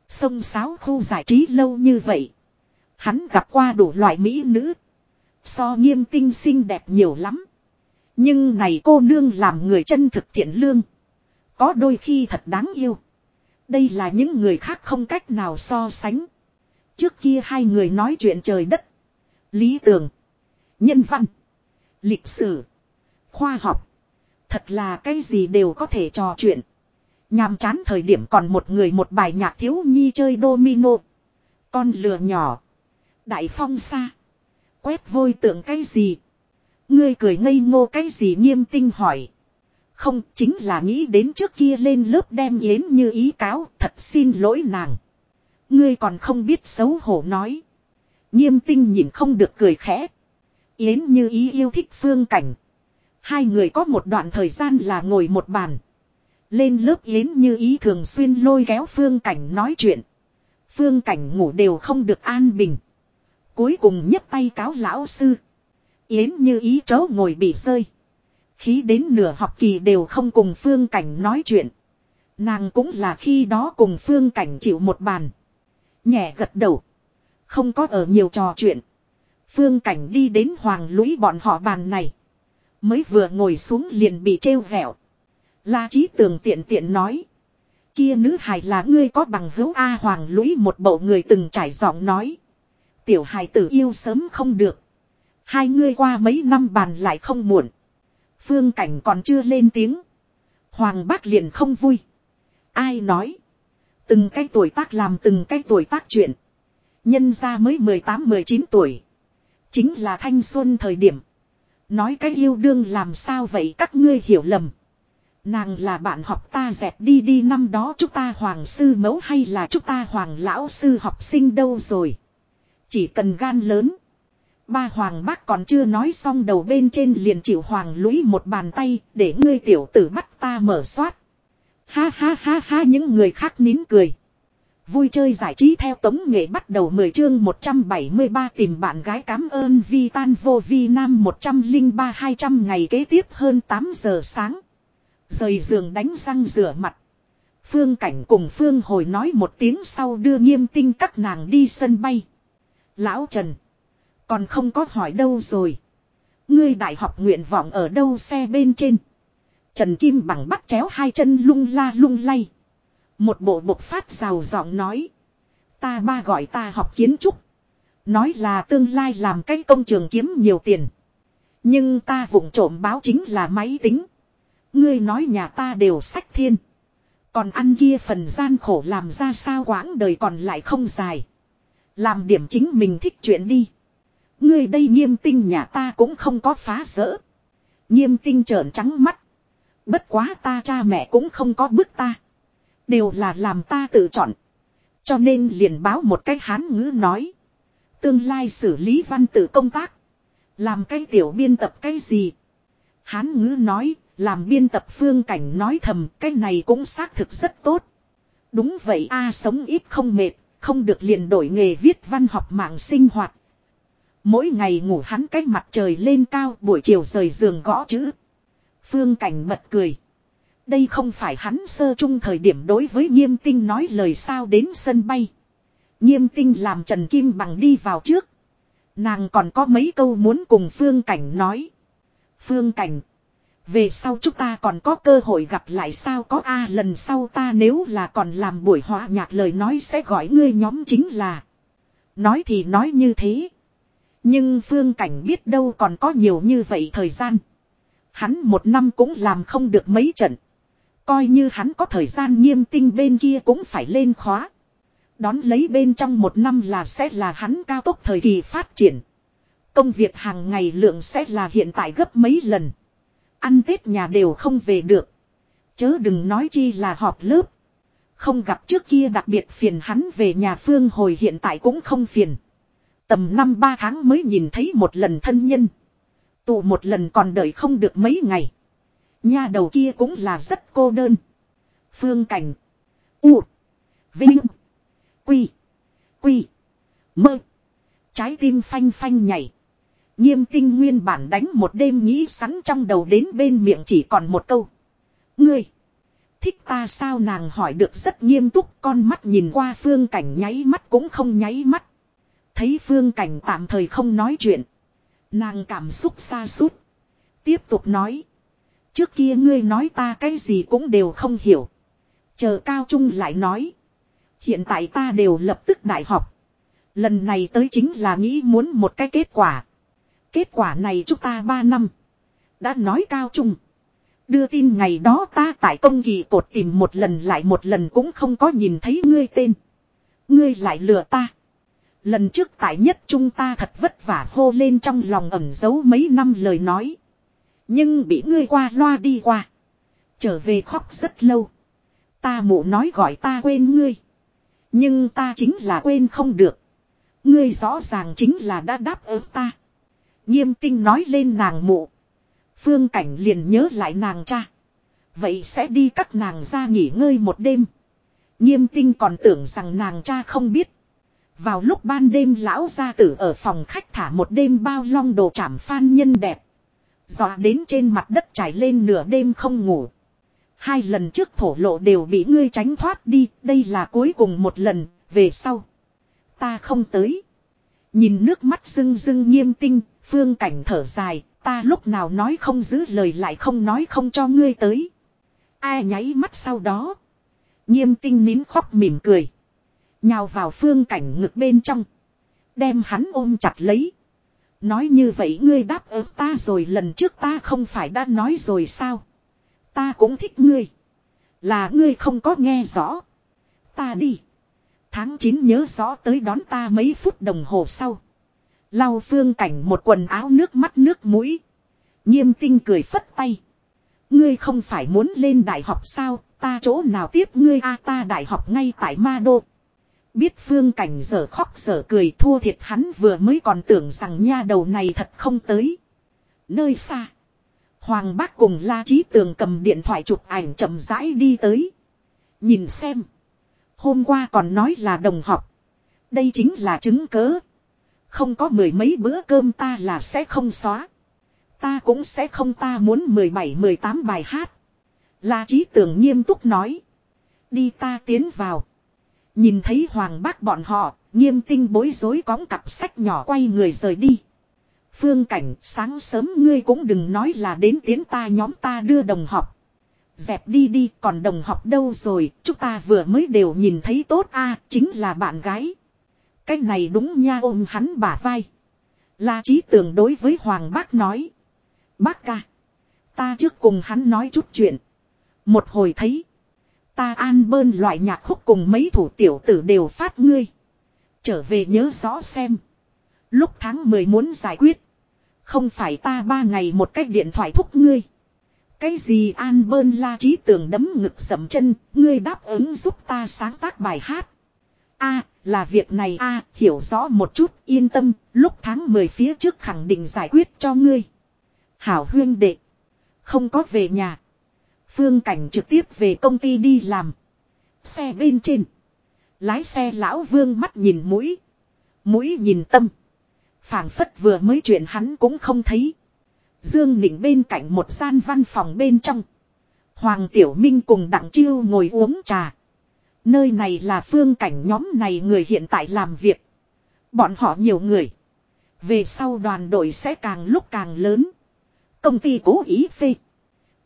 Sông sáo khu giải trí lâu như vậy. Hắn gặp qua đủ loại mỹ nữ. So nghiêm tinh xinh đẹp nhiều lắm. Nhưng này cô nương làm người chân thực thiện lương. Có đôi khi thật đáng yêu. Đây là những người khác không cách nào so sánh. Trước kia hai người nói chuyện trời đất. Lý tưởng. Nhân văn. Lịch sử. Khoa học. Thật là cái gì đều có thể trò chuyện. Nhàm chán thời điểm còn một người một bài nhạc thiếu nhi chơi domino. Con lừa nhỏ. Đại phong xa. Quét vôi tượng cái gì? Ngươi cười ngây ngô cái gì nghiêm tinh hỏi. Không, chính là nghĩ đến trước kia lên lớp đem yến như ý cáo, thật xin lỗi nàng. Ngươi còn không biết xấu hổ nói. Nghiêm tinh nhìn không được cười khẽ. Yến như ý yêu thích phương cảnh. Hai người có một đoạn thời gian là ngồi một bàn. Lên lớp Yến như ý thường xuyên lôi kéo phương cảnh nói chuyện. Phương cảnh ngủ đều không được an bình. Cuối cùng nhấc tay cáo lão sư. Yến như ý chó ngồi bị rơi. Khí đến nửa học kỳ đều không cùng phương cảnh nói chuyện. Nàng cũng là khi đó cùng phương cảnh chịu một bàn. Nhẹ gật đầu. Không có ở nhiều trò chuyện. Phương cảnh đi đến hoàng lũy bọn họ bàn này. Mới vừa ngồi xuống liền bị trêu vẹo. La trí tường tiện tiện nói. Kia nữ hài là ngươi có bằng hữu A hoàng lũy một bộ người từng trải giọng nói. Tiểu hài tử yêu sớm không được. Hai ngươi qua mấy năm bàn lại không muộn. Phương cảnh còn chưa lên tiếng. Hoàng bác liền không vui. Ai nói. Từng cái tuổi tác làm từng cái tuổi tác chuyện. Nhân ra mới 18-19 tuổi. Chính là thanh xuân thời điểm. Nói cái yêu đương làm sao vậy các ngươi hiểu lầm. Nàng là bạn học ta dẹp đi đi năm đó chúng ta hoàng sư mẫu hay là chúng ta hoàng lão sư học sinh đâu rồi. Chỉ cần gan lớn. Ba hoàng bác còn chưa nói xong đầu bên trên liền chịu hoàng lũy một bàn tay để ngươi tiểu tử bắt ta mở soát. Ha ha ha ha, những người khác nín cười. Vui chơi giải trí theo tống nghệ bắt đầu 10 chương 173 tìm bạn gái cảm ơn vi tan vô vi nam 103-200 ngày kế tiếp hơn 8 giờ sáng. Rời giường đánh răng rửa mặt. Phương Cảnh cùng Phương hồi nói một tiếng sau đưa nghiêm tinh các nàng đi sân bay. Lão Trần. Còn không có hỏi đâu rồi. Ngươi đại học nguyện vọng ở đâu xe bên trên. Trần Kim bằng bắt chéo hai chân lung la lung lay. Một bộ bộc phát rào giọng nói. Ta ba gọi ta học kiến trúc. Nói là tương lai làm cái công trường kiếm nhiều tiền. Nhưng ta vụng trộm báo chính là máy tính. Ngươi nói nhà ta đều sách thiên. Còn ăn kia phần gian khổ làm ra sao quãng đời còn lại không dài. Làm điểm chính mình thích chuyện đi. Ngươi đây nghiêm tinh nhà ta cũng không có phá rỡ. Nghiêm tinh trợn trắng mắt. Bất quá ta cha mẹ cũng không có bức ta. Đều là làm ta tự chọn. Cho nên liền báo một cách hán ngữ nói. Tương lai xử lý văn tự công tác. Làm cái tiểu biên tập cái gì. Hán ngữ nói, làm biên tập phương cảnh nói thầm, cái này cũng xác thực rất tốt. Đúng vậy a sống ít không mệt, không được liền đổi nghề viết văn học mạng sinh hoạt. Mỗi ngày ngủ hắn cách mặt trời lên cao buổi chiều rời giường gõ chữ. Phương cảnh bật cười. Đây không phải hắn sơ chung thời điểm đối với nghiêm tinh nói lời sao đến sân bay. Nghiêm tinh làm Trần Kim bằng đi vào trước. Nàng còn có mấy câu muốn cùng Phương Cảnh nói. Phương Cảnh. Về sau chúng ta còn có cơ hội gặp lại sao có a, lần sau ta nếu là còn làm buổi họa nhạc lời nói sẽ gọi ngươi nhóm chính là. Nói thì nói như thế. Nhưng Phương Cảnh biết đâu còn có nhiều như vậy thời gian. Hắn một năm cũng làm không được mấy trận. Coi như hắn có thời gian nghiêm tinh bên kia cũng phải lên khóa. Đón lấy bên trong một năm là sẽ là hắn cao tốc thời kỳ phát triển. Công việc hàng ngày lượng sẽ là hiện tại gấp mấy lần. Ăn Tết nhà đều không về được. Chớ đừng nói chi là họp lớp. Không gặp trước kia đặc biệt phiền hắn về nhà phương hồi hiện tại cũng không phiền. Tầm năm ba tháng mới nhìn thấy một lần thân nhân. Tụ một lần còn đợi không được mấy ngày. Nha đầu kia cũng là rất cô đơn. Phương cảnh. U. Vinh. Quy. Quy. Mơ. Trái tim phanh phanh nhảy. Nghiêm tinh nguyên bản đánh một đêm nghĩ sẵn trong đầu đến bên miệng chỉ còn một câu. Ngươi. Thích ta sao nàng hỏi được rất nghiêm túc, con mắt nhìn qua phương cảnh nháy mắt cũng không nháy mắt. Thấy phương cảnh tạm thời không nói chuyện. Nàng cảm xúc xa sút Tiếp tục nói. Trước kia ngươi nói ta cái gì cũng đều không hiểu. Chờ cao trung lại nói. Hiện tại ta đều lập tức đại học. Lần này tới chính là nghĩ muốn một cái kết quả. Kết quả này chúng ta ba năm. Đã nói cao trung. Đưa tin ngày đó ta tại công kỳ cột tìm một lần lại một lần cũng không có nhìn thấy ngươi tên. Ngươi lại lừa ta. Lần trước tại nhất chúng ta thật vất vả hô lên trong lòng ẩn giấu mấy năm lời nói. Nhưng bị ngươi qua loa đi qua. Trở về khóc rất lâu. Ta mụ nói gọi ta quên ngươi. Nhưng ta chính là quên không được. Ngươi rõ ràng chính là đã đáp ứng ta. Nghiêm tinh nói lên nàng mụ. Phương cảnh liền nhớ lại nàng cha. Vậy sẽ đi các nàng ra nghỉ ngơi một đêm. Nghiêm tinh còn tưởng rằng nàng cha không biết. Vào lúc ban đêm lão gia tử ở phòng khách thả một đêm bao long đồ chảm phan nhân đẹp. Dọa đến trên mặt đất trải lên nửa đêm không ngủ. Hai lần trước thổ lộ đều bị ngươi tránh thoát đi, đây là cuối cùng một lần, về sau. Ta không tới. Nhìn nước mắt rưng rưng nghiêm tinh, phương cảnh thở dài, ta lúc nào nói không giữ lời lại không nói không cho ngươi tới. Ai nháy mắt sau đó. Nghiêm tinh nín khóc mỉm cười. Nhào vào phương cảnh ngực bên trong. Đem hắn ôm chặt lấy. Nói như vậy ngươi đáp ứng ta rồi lần trước ta không phải đã nói rồi sao. Ta cũng thích ngươi. Là ngươi không có nghe rõ. Ta đi. Tháng 9 nhớ rõ tới đón ta mấy phút đồng hồ sau. Lau phương cảnh một quần áo nước mắt nước mũi. Nghiêm tinh cười phất tay. Ngươi không phải muốn lên đại học sao, ta chỗ nào tiếp ngươi a ta đại học ngay tại Ma Đô. Biết phương cảnh giờ khóc giờ cười thua thiệt hắn vừa mới còn tưởng rằng nha đầu này thật không tới. Nơi xa. Hoàng bác cùng La Trí Tường cầm điện thoại chụp ảnh chậm rãi đi tới. Nhìn xem. Hôm qua còn nói là đồng học. Đây chính là chứng cớ. Không có mười mấy bữa cơm ta là sẽ không xóa. Ta cũng sẽ không ta muốn 17-18 bài hát. La Trí Tường nghiêm túc nói. Đi ta tiến vào. Nhìn thấy Hoàng bác bọn họ, nghiêm tinh bối rối cóng cặp sách nhỏ quay người rời đi. Phương cảnh sáng sớm ngươi cũng đừng nói là đến tiến ta nhóm ta đưa đồng học. Dẹp đi đi còn đồng học đâu rồi, chúng ta vừa mới đều nhìn thấy tốt a chính là bạn gái. Cái này đúng nha ôm hắn bả vai. là trí tưởng đối với Hoàng bác nói. Bác ca. Ta trước cùng hắn nói chút chuyện. Một hồi thấy. Ta an bơn loại nhạc khúc cùng mấy thủ tiểu tử đều phát ngươi. Trở về nhớ rõ xem. Lúc tháng 10 muốn giải quyết. Không phải ta ba ngày một cách điện thoại thúc ngươi. Cái gì an bơn la trí tường đấm ngực dậm chân, ngươi đáp ứng giúp ta sáng tác bài hát. a là việc này a hiểu rõ một chút, yên tâm, lúc tháng 10 phía trước khẳng định giải quyết cho ngươi. Hảo huyên đệ. Không có về nhà. Phương Cảnh trực tiếp về công ty đi làm. Xe bên trên. Lái xe lão vương mắt nhìn mũi. Mũi nhìn tâm. phảng phất vừa mới chuyện hắn cũng không thấy. Dương Nịnh bên cạnh một gian văn phòng bên trong. Hoàng Tiểu Minh cùng Đặng Chiêu ngồi uống trà. Nơi này là phương cảnh nhóm này người hiện tại làm việc. Bọn họ nhiều người. Về sau đoàn đội sẽ càng lúc càng lớn. Công ty cố ý phê.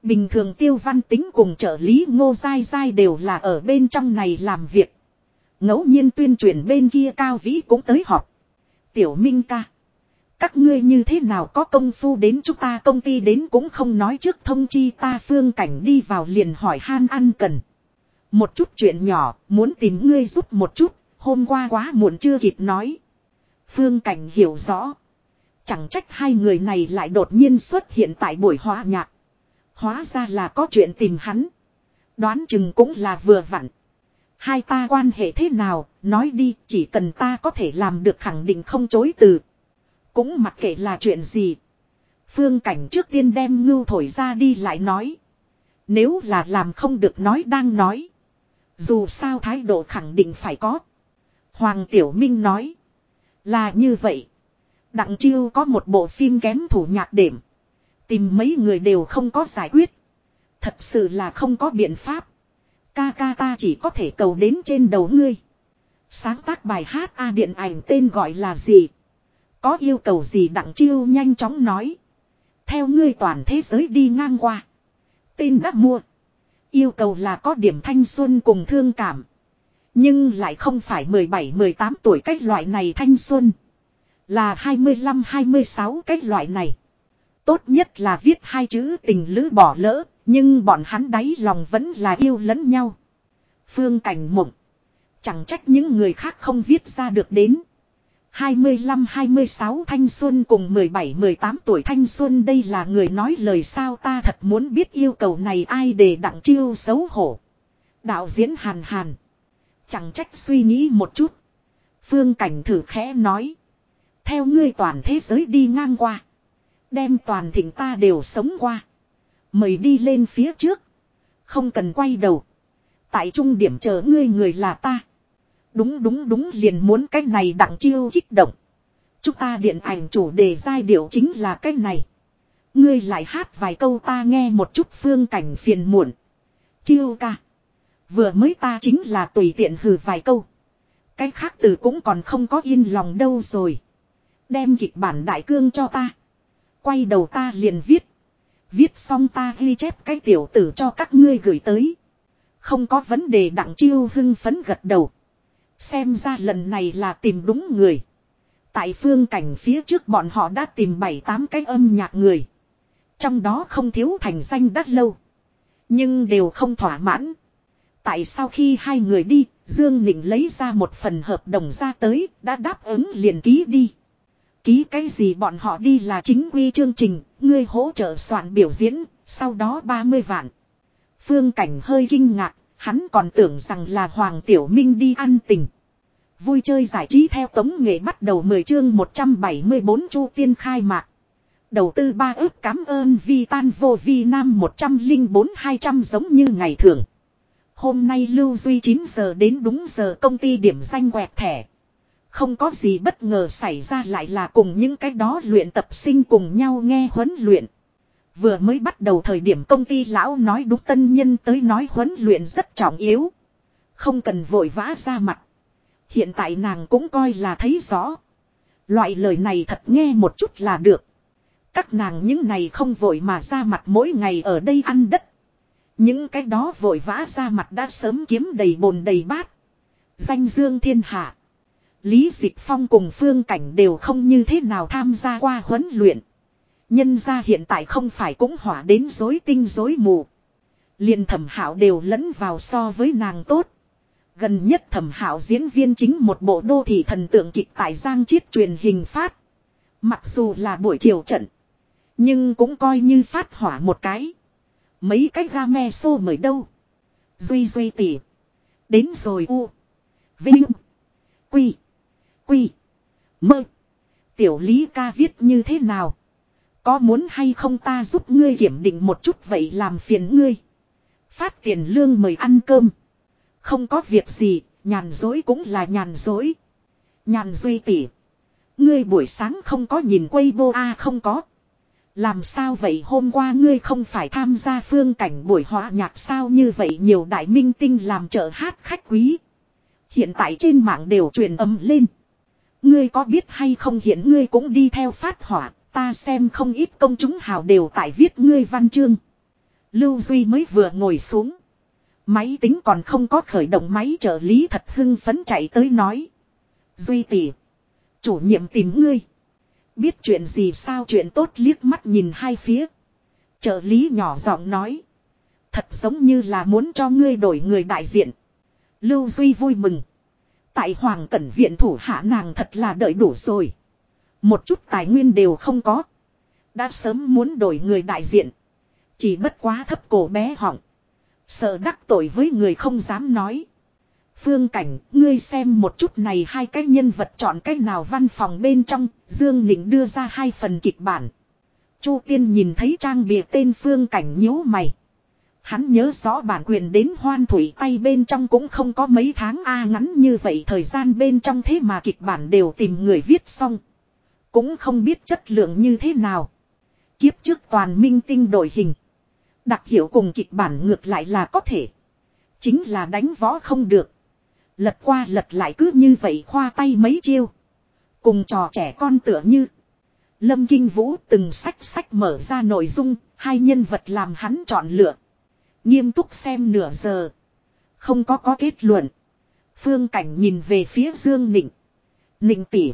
Bình thường tiêu văn tính cùng trợ lý ngô dai dai đều là ở bên trong này làm việc. ngẫu nhiên tuyên truyền bên kia cao vĩ cũng tới họp. Tiểu Minh ca. Các ngươi như thế nào có công phu đến chúng ta công ty đến cũng không nói trước thông chi ta phương cảnh đi vào liền hỏi han ăn cần. Một chút chuyện nhỏ, muốn tìm ngươi giúp một chút, hôm qua quá muộn chưa kịp nói. Phương cảnh hiểu rõ. Chẳng trách hai người này lại đột nhiên xuất hiện tại buổi hóa nhạc. Hóa ra là có chuyện tìm hắn. Đoán chừng cũng là vừa vặn. Hai ta quan hệ thế nào, nói đi, chỉ cần ta có thể làm được khẳng định không chối từ. Cũng mặc kệ là chuyện gì. Phương cảnh trước tiên đem ngưu thổi ra đi lại nói. Nếu là làm không được nói đang nói. Dù sao thái độ khẳng định phải có. Hoàng Tiểu Minh nói. Là như vậy. Đặng chiêu có một bộ phim kém thủ nhạc đệm. Tìm mấy người đều không có giải quyết. Thật sự là không có biện pháp. Ca ca ta chỉ có thể cầu đến trên đầu ngươi. Sáng tác bài hát A điện ảnh tên gọi là gì? Có yêu cầu gì đặng chiêu nhanh chóng nói. Theo ngươi toàn thế giới đi ngang qua. Tên đã mua. Yêu cầu là có điểm thanh xuân cùng thương cảm. Nhưng lại không phải 17-18 tuổi cách loại này thanh xuân. Là 25-26 cách loại này. Tốt nhất là viết hai chữ tình lữ bỏ lỡ, nhưng bọn hắn đáy lòng vẫn là yêu lẫn nhau. Phương cảnh mộng. Chẳng trách những người khác không viết ra được đến. 25-26 thanh xuân cùng 17-18 tuổi thanh xuân đây là người nói lời sao ta thật muốn biết yêu cầu này ai để đặng chiêu xấu hổ. Đạo diễn hàn hàn. Chẳng trách suy nghĩ một chút. Phương cảnh thử khẽ nói. Theo ngươi toàn thế giới đi ngang qua. Đem toàn thịnh ta đều sống qua. Mời đi lên phía trước. Không cần quay đầu. Tại trung điểm chờ ngươi người là ta. Đúng đúng đúng liền muốn cái này đặng chiêu kích động. Chúng ta điện ảnh chủ đề giai điệu chính là cái này. Ngươi lại hát vài câu ta nghe một chút phương cảnh phiền muộn. Chiêu ca. Vừa mới ta chính là tùy tiện hừ vài câu. Cái khác từ cũng còn không có yên lòng đâu rồi. Đem kịch bản đại cương cho ta. Quay đầu ta liền viết. Viết xong ta ghi chép cái tiểu tử cho các ngươi gửi tới. Không có vấn đề đặng chiêu hưng phấn gật đầu. Xem ra lần này là tìm đúng người. Tại phương cảnh phía trước bọn họ đã tìm bảy tám cái âm nhạc người. Trong đó không thiếu thành danh đắt lâu. Nhưng đều không thỏa mãn. Tại sau khi hai người đi, Dương Nịnh lấy ra một phần hợp đồng ra tới, đã đáp ứng liền ký đi. Ký cái gì bọn họ đi là chính quy chương trình, ngươi hỗ trợ soạn biểu diễn, sau đó 30 vạn. Phương Cảnh hơi kinh ngạc, hắn còn tưởng rằng là Hoàng Tiểu Minh đi ăn tình. Vui chơi giải trí theo tống nghệ bắt đầu 10 chương 174 chu tiên khai mạc. Đầu tư ba ước cảm ơn Vi Tan Vô Vi Nam 104-200 giống như ngày thường. Hôm nay Lưu Duy 9 giờ đến đúng giờ công ty điểm danh quẹt thẻ. Không có gì bất ngờ xảy ra lại là cùng những cái đó luyện tập sinh cùng nhau nghe huấn luyện. Vừa mới bắt đầu thời điểm công ty lão nói đúng tân nhân tới nói huấn luyện rất trọng yếu. Không cần vội vã ra mặt. Hiện tại nàng cũng coi là thấy rõ. Loại lời này thật nghe một chút là được. Các nàng những này không vội mà ra mặt mỗi ngày ở đây ăn đất. Những cái đó vội vã ra mặt đã sớm kiếm đầy bồn đầy bát. Danh dương thiên hạ. Lý Dịch Phong cùng Phương Cảnh đều không như thế nào tham gia qua huấn luyện. Nhân ra hiện tại không phải cũng hỏa đến dối tinh dối mù. liền thẩm hảo đều lẫn vào so với nàng tốt. Gần nhất thẩm hảo diễn viên chính một bộ đô thị thần tượng kịch tại Giang Chiết truyền hình phát. Mặc dù là buổi chiều trận. Nhưng cũng coi như phát hỏa một cái. Mấy cái ga me xô mời đâu. Duy duy tỉ. Đến rồi u. Vinh. Quy. Quy. Mơ. Tiểu lý ca viết như thế nào? Có muốn hay không ta giúp ngươi kiểm định một chút vậy làm phiền ngươi. Phát tiền lương mời ăn cơm. Không có việc gì, nhàn dối cũng là nhàn dối. Nhàn duy tỉ. Ngươi buổi sáng không có nhìn quay bô a không có. Làm sao vậy hôm qua ngươi không phải tham gia phương cảnh buổi hóa nhạc sao như vậy nhiều đại minh tinh làm trợ hát khách quý. Hiện tại trên mạng đều truyền âm lên. Ngươi có biết hay không hiện ngươi cũng đi theo phát hỏa, ta xem không ít công chúng hào đều tại viết ngươi văn chương. Lưu Duy mới vừa ngồi xuống. Máy tính còn không có khởi động máy trợ lý thật hưng phấn chạy tới nói. Duy tỷ, Chủ nhiệm tìm ngươi. Biết chuyện gì sao chuyện tốt liếc mắt nhìn hai phía. Trợ lý nhỏ giọng nói. Thật giống như là muốn cho ngươi đổi người đại diện. Lưu Duy vui mừng. Tại Hoàng Cẩn Viện thủ hạ nàng thật là đợi đủ rồi. Một chút tài nguyên đều không có. Đã sớm muốn đổi người đại diện. Chỉ bất quá thấp cổ bé họng. Sợ đắc tội với người không dám nói. Phương cảnh, ngươi xem một chút này hai cái nhân vật chọn cách nào văn phòng bên trong, Dương Nịnh đưa ra hai phần kịch bản. Chu Tiên nhìn thấy trang bìa tên Phương cảnh nhíu mày. Hắn nhớ rõ bản quyền đến hoan thủy tay bên trong cũng không có mấy tháng a ngắn như vậy thời gian bên trong thế mà kịch bản đều tìm người viết xong. Cũng không biết chất lượng như thế nào. Kiếp trước toàn minh tinh đổi hình. Đặc hiệu cùng kịch bản ngược lại là có thể. Chính là đánh võ không được. Lật qua lật lại cứ như vậy khoa tay mấy chiêu. Cùng trò trẻ con tựa như. Lâm Kinh Vũ từng sách sách mở ra nội dung, hai nhân vật làm hắn chọn lựa. Nghiêm túc xem nửa giờ. Không có có kết luận. Phương Cảnh nhìn về phía Dương Nịnh. Nịnh tỉ.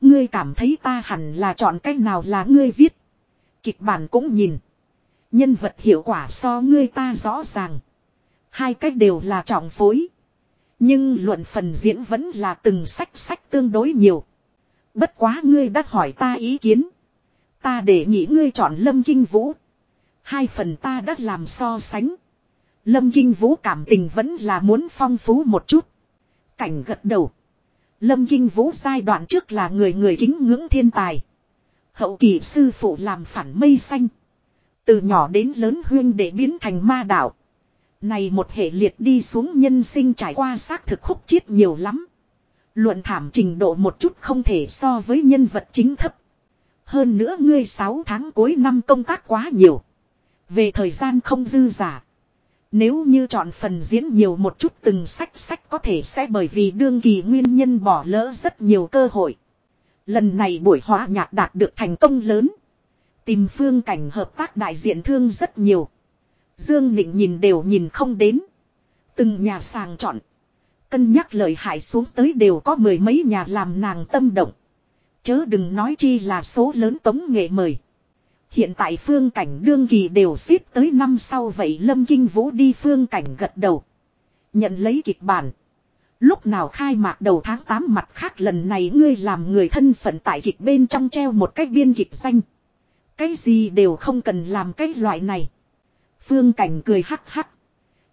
Ngươi cảm thấy ta hẳn là chọn cách nào là ngươi viết. Kịch bản cũng nhìn. Nhân vật hiệu quả so ngươi ta rõ ràng. Hai cách đều là trọng phối. Nhưng luận phần diễn vẫn là từng sách sách tương đối nhiều. Bất quá ngươi đã hỏi ta ý kiến. Ta để nghĩ ngươi chọn Lâm Kinh Vũ. Hai phần ta đã làm so sánh. Lâm Kinh Vũ cảm tình vẫn là muốn phong phú một chút. Cảnh gật đầu. Lâm Kinh Vũ giai đoạn trước là người người kính ngưỡng thiên tài. Hậu kỳ sư phụ làm phản mây xanh. Từ nhỏ đến lớn huyên để biến thành ma đạo. Này một hệ liệt đi xuống nhân sinh trải qua xác thực khúc chiết nhiều lắm. Luận thảm trình độ một chút không thể so với nhân vật chính thấp. Hơn nữa ngươi 6 tháng cuối năm công tác quá nhiều. Về thời gian không dư giả. Nếu như chọn phần diễn nhiều một chút từng sách sách có thể sẽ bởi vì đương kỳ nguyên nhân bỏ lỡ rất nhiều cơ hội. Lần này buổi hóa nhạc đạt được thành công lớn. Tìm phương cảnh hợp tác đại diện thương rất nhiều. Dương Nịnh nhìn đều nhìn không đến. Từng nhà sàng chọn. Cân nhắc lời hại xuống tới đều có mười mấy nhà làm nàng tâm động. Chớ đừng nói chi là số lớn tống nghệ mời. Hiện tại phương cảnh đương kỳ đều xếp tới năm sau vậy Lâm Kinh Vũ đi phương cảnh gật đầu. Nhận lấy kịch bản. Lúc nào khai mạc đầu tháng 8 mặt khác lần này ngươi làm người thân phận tại kịch bên trong treo một cách biên kịch danh. Cái gì đều không cần làm cái loại này. Phương Cảnh cười hắc hắc.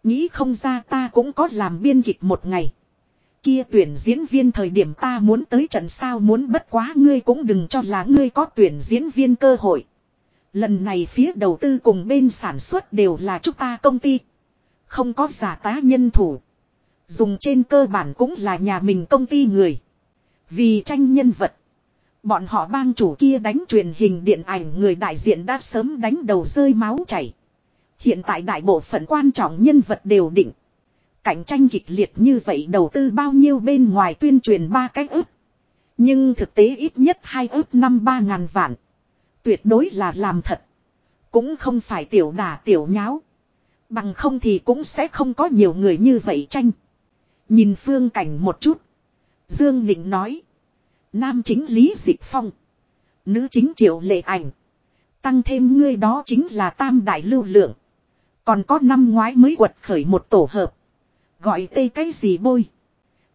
Nghĩ không ra ta cũng có làm biên kịch một ngày. Kia tuyển diễn viên thời điểm ta muốn tới trận sao muốn bất quá ngươi cũng đừng cho là ngươi có tuyển diễn viên cơ hội. Lần này phía đầu tư cùng bên sản xuất đều là chúng ta công ty. Không có giả tá nhân thủ. Dùng trên cơ bản cũng là nhà mình công ty người. Vì tranh nhân vật. Bọn họ bang chủ kia đánh truyền hình điện ảnh người đại diện đã sớm đánh đầu rơi máu chảy. Hiện tại đại bộ phận quan trọng nhân vật đều định. Cạnh tranh kịch liệt như vậy đầu tư bao nhiêu bên ngoài tuyên truyền ba cách ức. Nhưng thực tế ít nhất hai ức năm ba ngàn vạn. Tuyệt đối là làm thật. Cũng không phải tiểu đà tiểu nháo. Bằng không thì cũng sẽ không có nhiều người như vậy tranh. Nhìn phương cảnh một chút. Dương Nịnh nói. Nam chính Lý Dịch Phong. Nữ chính Triệu Lệ Ảnh. Tăng thêm ngươi đó chính là tam đại lưu lượng. Còn có năm ngoái mới quật khởi một tổ hợp. Gọi tê cái gì bôi.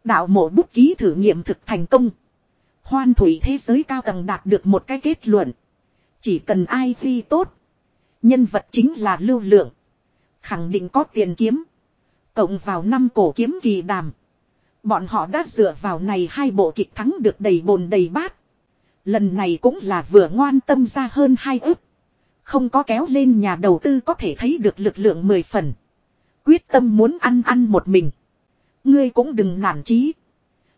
Đạo mộ bút ký thử nghiệm thực thành công. Hoan thủy thế giới cao tầng đạt được một cái kết luận. Chỉ cần ai thi tốt. Nhân vật chính là lưu lượng. Khẳng định có tiền kiếm. Cộng vào năm cổ kiếm kỳ đàm. Bọn họ đã dựa vào này hai bộ kịch thắng được đầy bồn đầy bát. Lần này cũng là vừa ngoan tâm ra hơn hai ức. Không có kéo lên nhà đầu tư có thể thấy được lực lượng mười phần. Quyết tâm muốn ăn ăn một mình. Ngươi cũng đừng nản chí.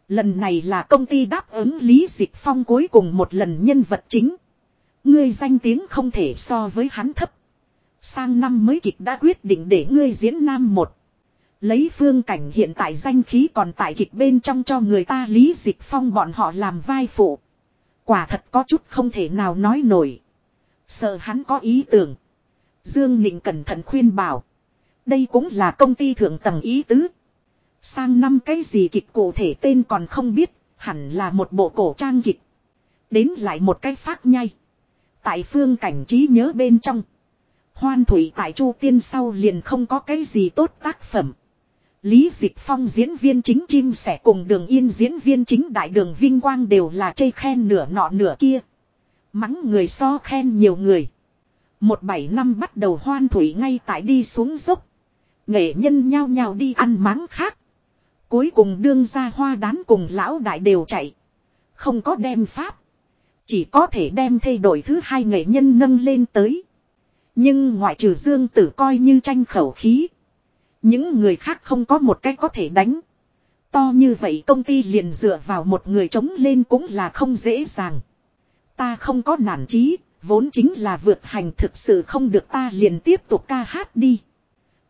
Lần này là công ty đáp ứng Lý Dịch Phong cuối cùng một lần nhân vật chính. Ngươi danh tiếng không thể so với hắn thấp. Sang năm mới kịch đã quyết định để ngươi diễn nam một. Lấy phương cảnh hiện tại danh khí còn tại kịch bên trong cho người ta Lý Dịch Phong bọn họ làm vai phụ. Quả thật có chút không thể nào nói nổi. Sợ hắn có ý tưởng. Dương Nịnh cẩn thận khuyên bảo. Đây cũng là công ty thượng tầng ý tứ. Sang năm cái gì kịch cụ thể tên còn không biết, hẳn là một bộ cổ trang kịch. Đến lại một cái phát nhai. Tại phương cảnh trí nhớ bên trong. Hoan thủy tại Chu Tiên sau liền không có cái gì tốt tác phẩm. Lý Dịch Phong diễn viên chính chim sẻ cùng đường yên diễn viên chính đại đường vinh quang đều là chây khen nửa nọ nửa kia. Mắng người so khen nhiều người. Một bảy năm bắt đầu hoan thủy ngay tại đi xuống dốc. Nghệ nhân nhao nhao đi ăn mắng khác. Cuối cùng đương ra hoa đán cùng lão đại đều chạy. Không có đem pháp. Chỉ có thể đem thay đổi thứ hai nghệ nhân nâng lên tới. Nhưng ngoại trừ dương tử coi như tranh khẩu khí. Những người khác không có một cách có thể đánh. To như vậy công ty liền dựa vào một người chống lên cũng là không dễ dàng. Ta không có nản trí, vốn chính là vượt hành thực sự không được ta liền tiếp tục ca hát đi.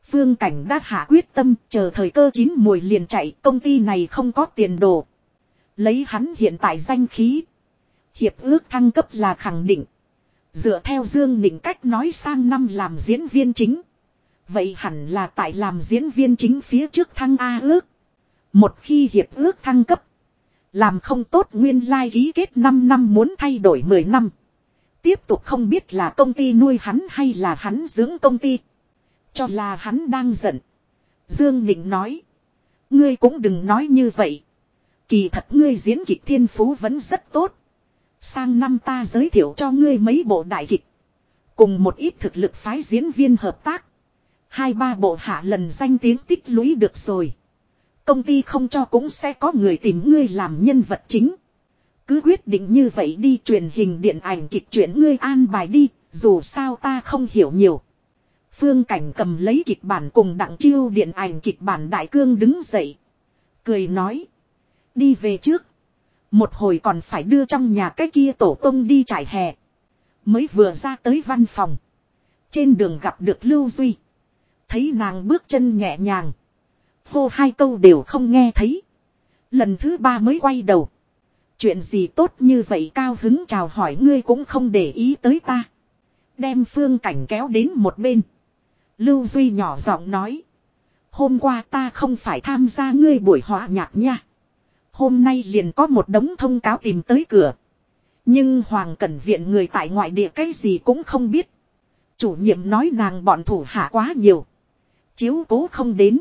Phương Cảnh đã hạ quyết tâm chờ thời cơ chín mùi liền chạy công ty này không có tiền đồ. Lấy hắn hiện tại danh khí. Hiệp ước thăng cấp là khẳng định. Dựa theo Dương Nịnh cách nói sang năm làm diễn viên chính. Vậy hẳn là tại làm diễn viên chính phía trước thăng A ước. Một khi hiệp ước thăng cấp. Làm không tốt nguyên lai like ký kết 5 năm muốn thay đổi 10 năm. Tiếp tục không biết là công ty nuôi hắn hay là hắn dưỡng công ty. Cho là hắn đang giận. Dương Nịnh nói. Ngươi cũng đừng nói như vậy. Kỳ thật ngươi diễn kịch thiên phú vẫn rất tốt. Sang năm ta giới thiệu cho ngươi mấy bộ đại kịch. Cùng một ít thực lực phái diễn viên hợp tác. Hai ba bộ hạ lần danh tiếng tích lũy được rồi. Công ty không cho cũng sẽ có người tìm ngươi làm nhân vật chính. Cứ quyết định như vậy đi truyền hình điện ảnh kịch chuyển ngươi an bài đi, dù sao ta không hiểu nhiều. Phương Cảnh cầm lấy kịch bản cùng đặng chiêu điện ảnh kịch bản đại cương đứng dậy. Cười nói. Đi về trước. Một hồi còn phải đưa trong nhà cái kia tổ tông đi trải hè. Mới vừa ra tới văn phòng. Trên đường gặp được Lưu Duy. Thấy nàng bước chân nhẹ nhàng. Hô hai câu đều không nghe thấy. Lần thứ ba mới quay đầu. Chuyện gì tốt như vậy cao hứng chào hỏi ngươi cũng không để ý tới ta. Đem phương cảnh kéo đến một bên. Lưu Duy nhỏ giọng nói. Hôm qua ta không phải tham gia ngươi buổi hòa nhạc nha. Hôm nay liền có một đống thông cáo tìm tới cửa. Nhưng Hoàng Cẩn Viện người tại ngoại địa cái gì cũng không biết. Chủ nhiệm nói nàng bọn thủ hạ quá nhiều. Chiếu cố không đến.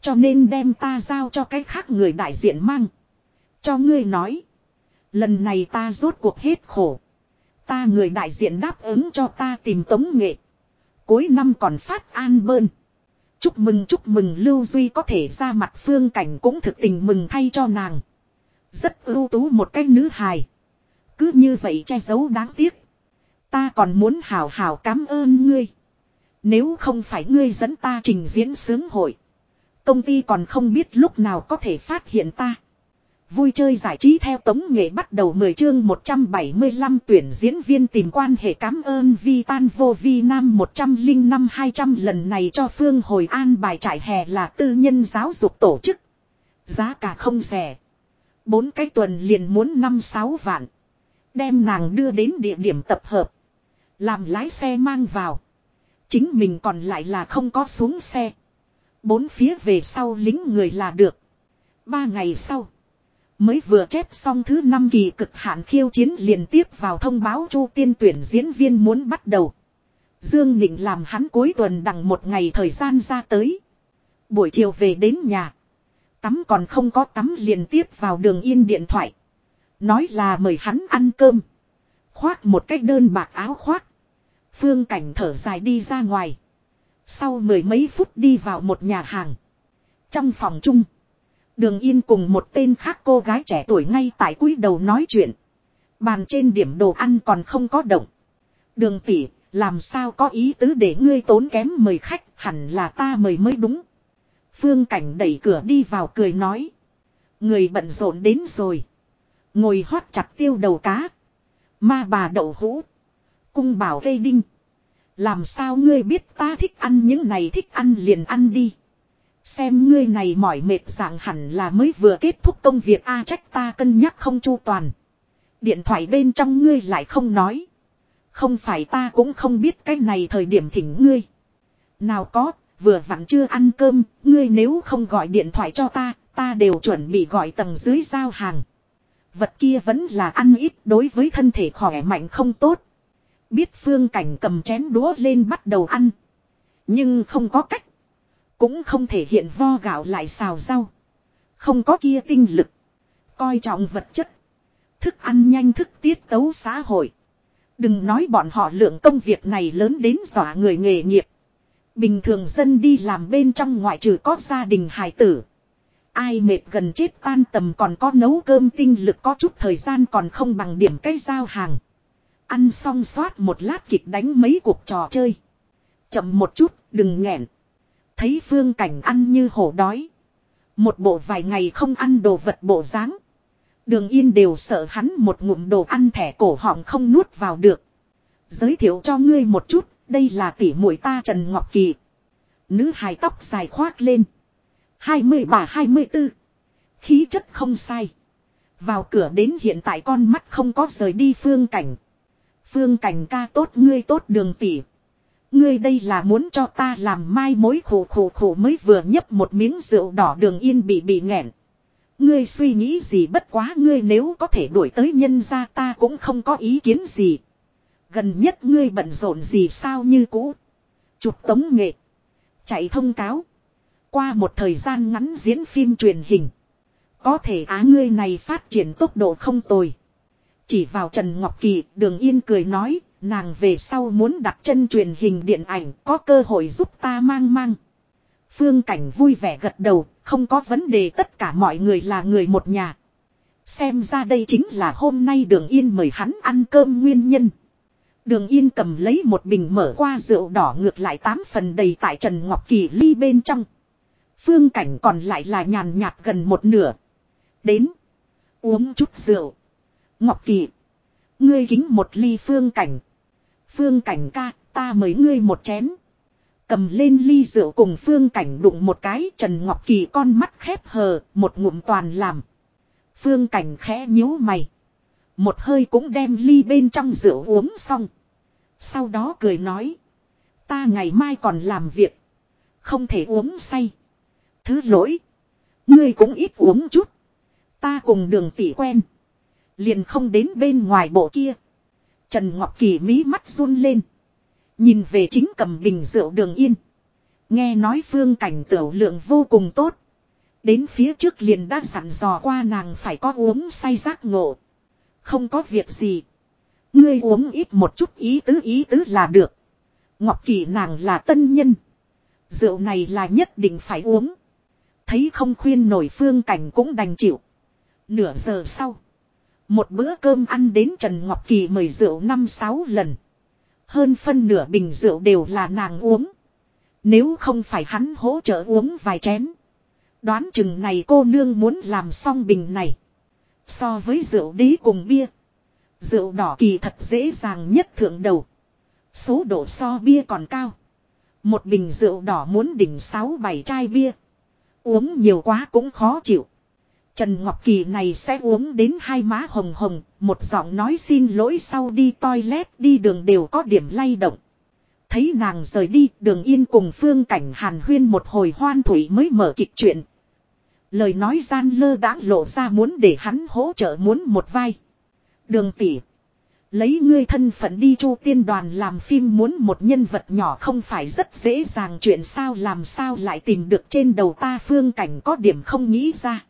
Cho nên đem ta giao cho cái khác người đại diện mang. Cho ngươi nói. Lần này ta rốt cuộc hết khổ. Ta người đại diện đáp ứng cho ta tìm tống nghệ. Cuối năm còn phát an bơn. Chúc mừng chúc mừng, Lưu Duy có thể ra mặt, phương cảnh cũng thực tình mừng thay cho nàng. Rất ưu tú một cái nữ hài. Cứ như vậy che giấu đáng tiếc. Ta còn muốn hào hào cảm ơn ngươi. Nếu không phải ngươi dẫn ta trình diễn sướng hội. Công ty còn không biết lúc nào có thể phát hiện ta. Vui chơi giải trí theo tống nghệ bắt đầu 10 chương 175 tuyển diễn viên tìm quan hệ cảm ơn Vi Tan Vô Vi Nam 105 200 lần này cho Phương Hồi An bài trải hè là tư nhân giáo dục tổ chức. Giá cả không rẻ. Bốn cái tuần liền muốn 5-6 vạn. Đem nàng đưa đến địa điểm tập hợp. Làm lái xe mang vào. Chính mình còn lại là không có xuống xe. Bốn phía về sau lính người là được. Ba ngày sau. Mới vừa chép xong thứ năm kỳ cực hạn khiêu chiến liền tiếp vào thông báo chu tiên tuyển diễn viên muốn bắt đầu. Dương Nịnh làm hắn cuối tuần đằng một ngày thời gian ra tới. Buổi chiều về đến nhà. Tắm còn không có tắm liền tiếp vào đường yên điện thoại. Nói là mời hắn ăn cơm. Khoác một cách đơn bạc áo khoác. Phương cảnh thở dài đi ra ngoài. Sau mười mấy phút đi vào một nhà hàng. Trong phòng chung. Đường Yên cùng một tên khác cô gái trẻ tuổi ngay tại cúi đầu nói chuyện. Bàn trên điểm đồ ăn còn không có động. Đường tỷ, làm sao có ý tứ để ngươi tốn kém mời khách, hẳn là ta mời mới đúng. Phương Cảnh đẩy cửa đi vào cười nói. Người bận rộn đến rồi. Ngồi hót chặt tiêu đầu cá. Ma bà đậu hũ. Cung bảo cây đinh. Làm sao ngươi biết ta thích ăn những này thích ăn liền ăn đi. Xem ngươi này mỏi mệt dạng hẳn là mới vừa kết thúc công việc a trách ta cân nhắc không chu toàn. Điện thoại bên trong ngươi lại không nói. Không phải ta cũng không biết cái này thời điểm thỉnh ngươi. Nào có, vừa vặn chưa ăn cơm, ngươi nếu không gọi điện thoại cho ta, ta đều chuẩn bị gọi tầng dưới giao hàng. Vật kia vẫn là ăn ít đối với thân thể khỏe mạnh không tốt. Biết phương cảnh cầm chén đũa lên bắt đầu ăn. Nhưng không có cách. Cũng không thể hiện vo gạo lại xào rau. Không có kia tinh lực. Coi trọng vật chất. Thức ăn nhanh thức tiết tấu xã hội. Đừng nói bọn họ lượng công việc này lớn đến dọa người nghề nghiệp. Bình thường dân đi làm bên trong ngoại trừ có gia đình hài tử. Ai mệt gần chết tan tầm còn có nấu cơm tinh lực có chút thời gian còn không bằng điểm cây giao hàng. Ăn xong xoát một lát kịch đánh mấy cuộc trò chơi. Chậm một chút, đừng nghẹn. Thấy phương cảnh ăn như hổ đói. Một bộ vài ngày không ăn đồ vật bộ dáng Đường yên đều sợ hắn một ngụm đồ ăn thẻ cổ họng không nuốt vào được. Giới thiệu cho ngươi một chút, đây là tỷ muội ta Trần Ngọc Kỳ. Nữ hài tóc dài khoác lên. hai mươi bà hai mươi tư Khí chất không sai. Vào cửa đến hiện tại con mắt không có rời đi phương cảnh. Phương cảnh ca tốt ngươi tốt đường tỷ. Ngươi đây là muốn cho ta làm mai mối khổ khổ khổ mới vừa nhấp một miếng rượu đỏ đường yên bị bị nghẹn. Ngươi suy nghĩ gì bất quá ngươi nếu có thể đuổi tới nhân ra ta cũng không có ý kiến gì. Gần nhất ngươi bận rộn gì sao như cũ. Chụp tống nghệ. Chạy thông cáo. Qua một thời gian ngắn diễn phim truyền hình. Có thể á ngươi này phát triển tốc độ không tồi. Chỉ vào Trần Ngọc Kỳ, đường yên cười nói, nàng về sau muốn đặt chân truyền hình điện ảnh, có cơ hội giúp ta mang mang. Phương Cảnh vui vẻ gật đầu, không có vấn đề tất cả mọi người là người một nhà. Xem ra đây chính là hôm nay Đường Yên mời hắn ăn cơm nguyên nhân. Đường Yên cầm lấy một bình mở qua rượu đỏ ngược lại tám phần đầy tại Trần Ngọc Kỳ ly bên trong. Phương Cảnh còn lại là nhàn nhạt gần một nửa. Đến. Uống chút rượu. Ngọc Kỳ. Ngươi kính một ly phương cảnh. Phương cảnh ca, ta mời ngươi một chén. Cầm lên ly rượu cùng phương cảnh đụng một cái Trần Ngọc Kỳ con mắt khép hờ, một ngụm toàn làm. Phương cảnh khẽ nhíu mày. Một hơi cũng đem ly bên trong rượu uống xong. Sau đó cười nói. Ta ngày mai còn làm việc. Không thể uống say. Thứ lỗi. Ngươi cũng ít uống chút. Ta cùng đường tỷ quen. Liền không đến bên ngoài bộ kia. Trần Ngọc Kỳ mí mắt run lên. Nhìn về chính cầm bình rượu đường yên. Nghe nói phương cảnh tiểu lượng vô cùng tốt. Đến phía trước liền đã sẵn dò qua nàng phải có uống say giác ngộ. Không có việc gì. Ngươi uống ít một chút ý tứ ý tứ là được. Ngọc Kỳ nàng là tân nhân. Rượu này là nhất định phải uống. Thấy không khuyên nổi phương cảnh cũng đành chịu. Nửa giờ sau. Một bữa cơm ăn đến Trần Ngọc Kỳ mời rượu năm sáu lần. Hơn phân nửa bình rượu đều là nàng uống. Nếu không phải hắn hỗ trợ uống vài chén. Đoán chừng này cô nương muốn làm xong bình này. So với rượu đế cùng bia. Rượu đỏ kỳ thật dễ dàng nhất thượng đầu. Số độ so bia còn cao. Một bình rượu đỏ muốn đỉnh 6-7 chai bia. Uống nhiều quá cũng khó chịu. Trần Ngọc Kỳ này sẽ uống đến hai má hồng hồng, một giọng nói xin lỗi sau đi toilet đi đường đều có điểm lay động. Thấy nàng rời đi, đường yên cùng phương cảnh hàn huyên một hồi hoan thủy mới mở kịch chuyện. Lời nói gian lơ đã lộ ra muốn để hắn hỗ trợ muốn một vai. Đường tỷ Lấy ngươi thân phận đi chu tiên đoàn làm phim muốn một nhân vật nhỏ không phải rất dễ dàng chuyện sao làm sao lại tìm được trên đầu ta phương cảnh có điểm không nghĩ ra.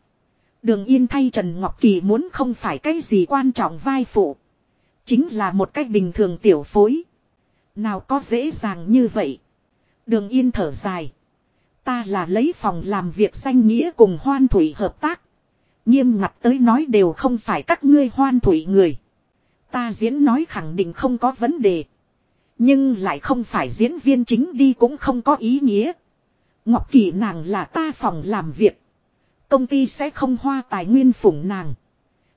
Đường yên thay Trần Ngọc Kỳ muốn không phải cái gì quan trọng vai phụ. Chính là một cách bình thường tiểu phối. Nào có dễ dàng như vậy. Đường yên thở dài. Ta là lấy phòng làm việc danh nghĩa cùng hoan thủy hợp tác. Nghiêm ngặt tới nói đều không phải các ngươi hoan thủy người. Ta diễn nói khẳng định không có vấn đề. Nhưng lại không phải diễn viên chính đi cũng không có ý nghĩa. Ngọc Kỳ nàng là ta phòng làm việc. Công ty sẽ không hoa tài nguyên phủng nàng.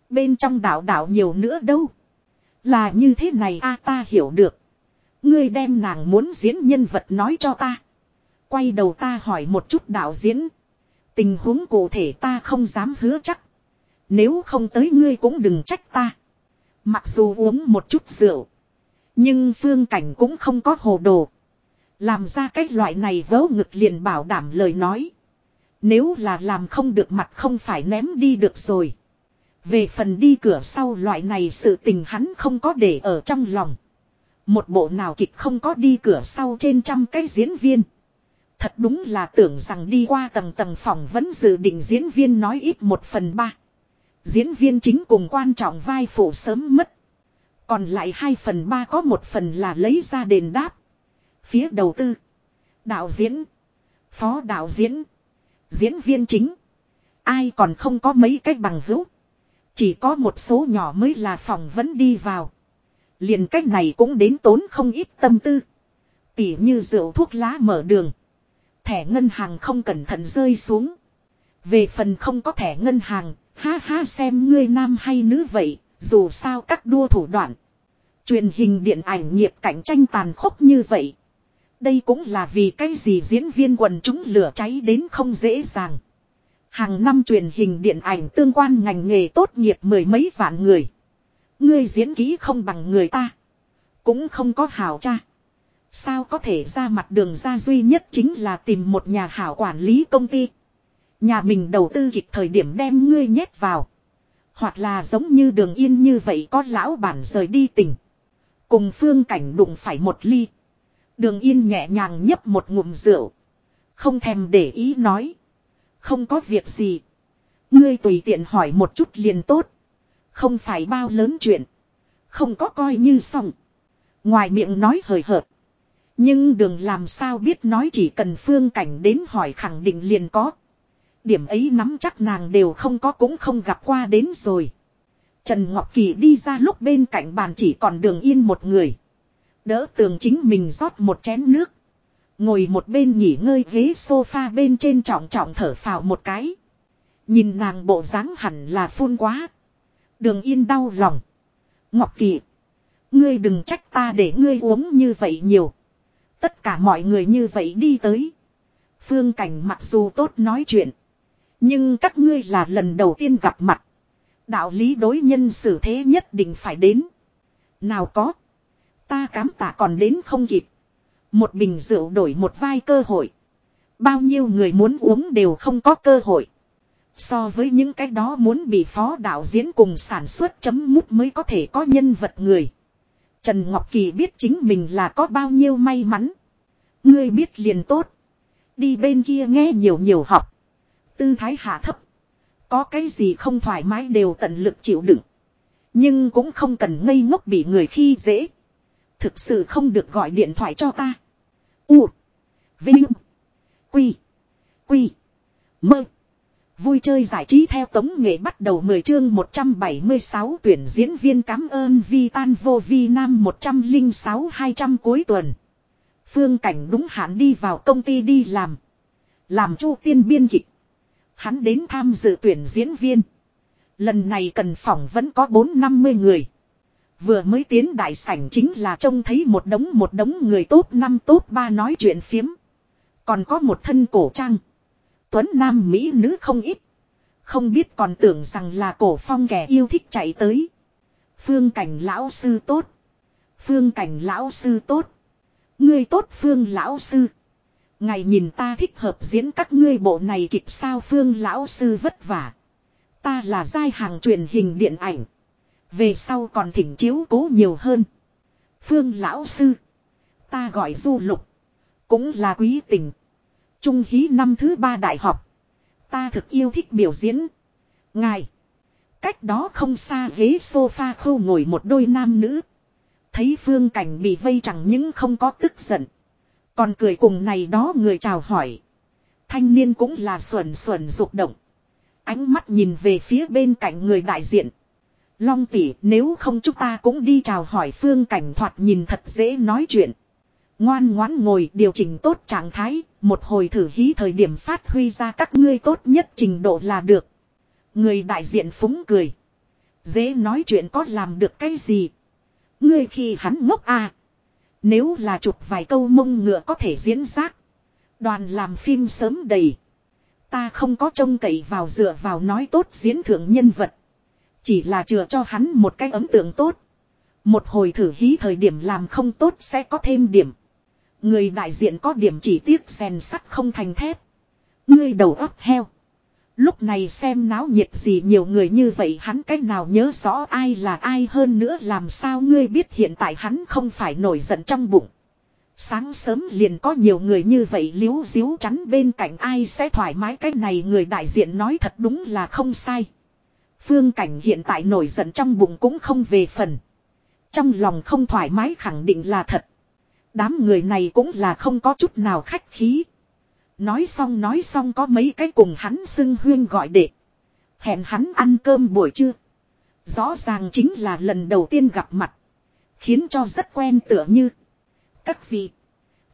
Bên trong đảo đảo nhiều nữa đâu. Là như thế này a, ta hiểu được. Ngươi đem nàng muốn diễn nhân vật nói cho ta. Quay đầu ta hỏi một chút đạo diễn. Tình huống cụ thể ta không dám hứa chắc. Nếu không tới ngươi cũng đừng trách ta. Mặc dù uống một chút rượu. Nhưng phương cảnh cũng không có hồ đồ. Làm ra cái loại này vớ ngực liền bảo đảm lời nói. Nếu là làm không được mặt không phải ném đi được rồi. Về phần đi cửa sau loại này sự tình hắn không có để ở trong lòng. Một bộ nào kịch không có đi cửa sau trên trăm cái diễn viên. Thật đúng là tưởng rằng đi qua tầng tầng phòng vẫn dự định diễn viên nói ít một phần ba. Diễn viên chính cùng quan trọng vai phụ sớm mất. Còn lại hai phần ba có một phần là lấy ra đền đáp. Phía đầu tư. Đạo diễn. Phó đạo diễn. Diễn viên chính. Ai còn không có mấy cách bằng hữu. Chỉ có một số nhỏ mới là phòng vẫn đi vào. Liền cách này cũng đến tốn không ít tâm tư. Tỉ như rượu thuốc lá mở đường. Thẻ ngân hàng không cẩn thận rơi xuống. Về phần không có thẻ ngân hàng, ha ha xem ngươi nam hay nữ vậy, dù sao các đua thủ đoạn. Truyền hình điện ảnh nghiệp cạnh tranh tàn khốc như vậy. Đây cũng là vì cái gì diễn viên quần chúng lửa cháy đến không dễ dàng. Hàng năm truyền hình điện ảnh tương quan ngành nghề tốt nghiệp mười mấy vạn người. Ngươi diễn kỹ không bằng người ta. Cũng không có hảo cha. Sao có thể ra mặt đường ra duy nhất chính là tìm một nhà hảo quản lý công ty. Nhà mình đầu tư kịch thời điểm đem ngươi nhét vào. Hoặc là giống như đường yên như vậy có lão bản rời đi tỉnh. Cùng phương cảnh đụng phải một ly. Đường yên nhẹ nhàng nhấp một ngụm rượu. Không thèm để ý nói. Không có việc gì. Ngươi tùy tiện hỏi một chút liền tốt. Không phải bao lớn chuyện. Không có coi như xong. Ngoài miệng nói hời hợt. Nhưng đừng làm sao biết nói chỉ cần phương cảnh đến hỏi khẳng định liền có. Điểm ấy nắm chắc nàng đều không có cũng không gặp qua đến rồi. Trần Ngọc Kỳ đi ra lúc bên cạnh bàn chỉ còn đường yên một người. Đỡ tường chính mình rót một chén nước. Ngồi một bên nghỉ ngơi ghế sofa bên trên trọng trọng thở phào một cái. Nhìn nàng bộ dáng hẳn là phun quá. Đường yên đau lòng. Ngọc Kỳ. Ngươi đừng trách ta để ngươi uống như vậy nhiều. Tất cả mọi người như vậy đi tới. Phương cảnh mặc dù tốt nói chuyện. Nhưng các ngươi là lần đầu tiên gặp mặt. Đạo lý đối nhân xử thế nhất định phải đến. Nào có. Ta cám tạ còn đến không kịp. Một bình rượu đổi một vai cơ hội. Bao nhiêu người muốn uống đều không có cơ hội. So với những cái đó muốn bị phó đạo diễn cùng sản xuất chấm mút mới có thể có nhân vật người. Trần Ngọc Kỳ biết chính mình là có bao nhiêu may mắn. Ngươi biết liền tốt. Đi bên kia nghe nhiều nhiều học. Tư thái hạ thấp. Có cái gì không thoải mái đều tận lực chịu đựng. Nhưng cũng không cần ngây ngốc bị người khi dễ. Thực sự không được gọi điện thoại cho ta. U. Vinh. Quy. Quy. Mơ. Vui chơi giải trí theo tống nghệ bắt đầu 10 chương 176 tuyển diễn viên cảm ơn Vi Tan Vô Vi Nam 106-200 cuối tuần. Phương Cảnh đúng hạn đi vào công ty đi làm. Làm chu tiên biên kịch. Hắn đến tham dự tuyển diễn viên. Lần này cần phỏng vẫn có 4-50 người. Vừa mới tiến đại sảnh chính là trông thấy một đống một đống người tốt năm tốt ba nói chuyện phiếm. Còn có một thân cổ trang. Tuấn Nam Mỹ nữ không ít. Không biết còn tưởng rằng là cổ phong kẻ yêu thích chạy tới. Phương cảnh lão sư tốt. Phương cảnh lão sư tốt. Ngươi tốt phương lão sư. Ngày nhìn ta thích hợp diễn các ngươi bộ này kịch sao phương lão sư vất vả. Ta là giai hàng truyền hình điện ảnh. Về sau còn thỉnh chiếu cố nhiều hơn. Phương lão sư. Ta gọi du lục. Cũng là quý tình. Trung hí năm thứ ba đại học. Ta thực yêu thích biểu diễn. Ngài. Cách đó không xa ghế sofa khô ngồi một đôi nam nữ. Thấy phương cảnh bị vây chẳng những không có tức giận. Còn cười cùng này đó người chào hỏi. Thanh niên cũng là xuẩn xuẩn rục động. Ánh mắt nhìn về phía bên cạnh người đại diện. Long tỷ nếu không chúng ta cũng đi chào hỏi phương cảnh thoạt nhìn thật dễ nói chuyện. Ngoan ngoãn ngồi điều chỉnh tốt trạng thái, một hồi thử hí thời điểm phát huy ra các ngươi tốt nhất trình độ là được. Người đại diện phúng cười. Dễ nói chuyện có làm được cái gì. Ngươi khi hắn ngốc à. Nếu là chụp vài câu mông ngựa có thể diễn giác. Đoàn làm phim sớm đầy. Ta không có trông cậy vào dựa vào nói tốt diễn thưởng nhân vật. Chỉ là chừa cho hắn một cái ấn tượng tốt. Một hồi thử hí thời điểm làm không tốt sẽ có thêm điểm. Người đại diện có điểm chỉ tiếc rèn sắt không thành thép. Ngươi đầu óc heo. Lúc này xem náo nhiệt gì nhiều người như vậy hắn cách nào nhớ rõ ai là ai hơn nữa làm sao ngươi biết hiện tại hắn không phải nổi giận trong bụng. Sáng sớm liền có nhiều người như vậy liếu díu chắn bên cạnh ai sẽ thoải mái cái này người đại diện nói thật đúng là không sai. Phương cảnh hiện tại nổi giận trong bụng cũng không về phần. Trong lòng không thoải mái khẳng định là thật. Đám người này cũng là không có chút nào khách khí. Nói xong nói xong có mấy cái cùng hắn xưng huyên gọi đệ. Hẹn hắn ăn cơm buổi trưa. Rõ ràng chính là lần đầu tiên gặp mặt. Khiến cho rất quen tựa như. Các vị.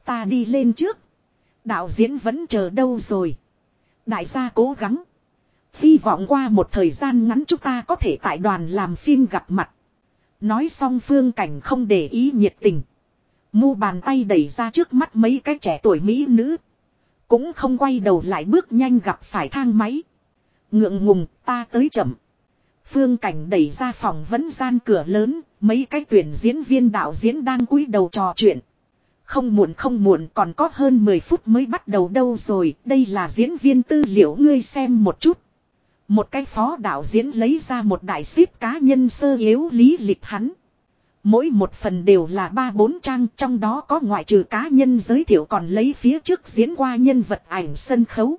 Ta đi lên trước. Đạo diễn vẫn chờ đâu rồi. Đại gia cố gắng. Hy vọng qua một thời gian ngắn chúng ta có thể tại đoàn làm phim gặp mặt. Nói xong phương cảnh không để ý nhiệt tình. Mu bàn tay đẩy ra trước mắt mấy cái trẻ tuổi mỹ nữ. Cũng không quay đầu lại bước nhanh gặp phải thang máy. Ngượng ngùng, ta tới chậm. Phương cảnh đẩy ra phòng vẫn gian cửa lớn. Mấy cái tuyển diễn viên đạo diễn đang cúi đầu trò chuyện. Không muộn không muộn, còn có hơn 10 phút mới bắt đầu đâu rồi. Đây là diễn viên tư liệu, ngươi xem một chút. Một cái phó đạo diễn lấy ra một đại ship cá nhân sơ yếu lý lịch hắn. Mỗi một phần đều là ba bốn trang, trong đó có ngoại trừ cá nhân giới thiệu còn lấy phía trước diễn qua nhân vật ảnh sân khấu.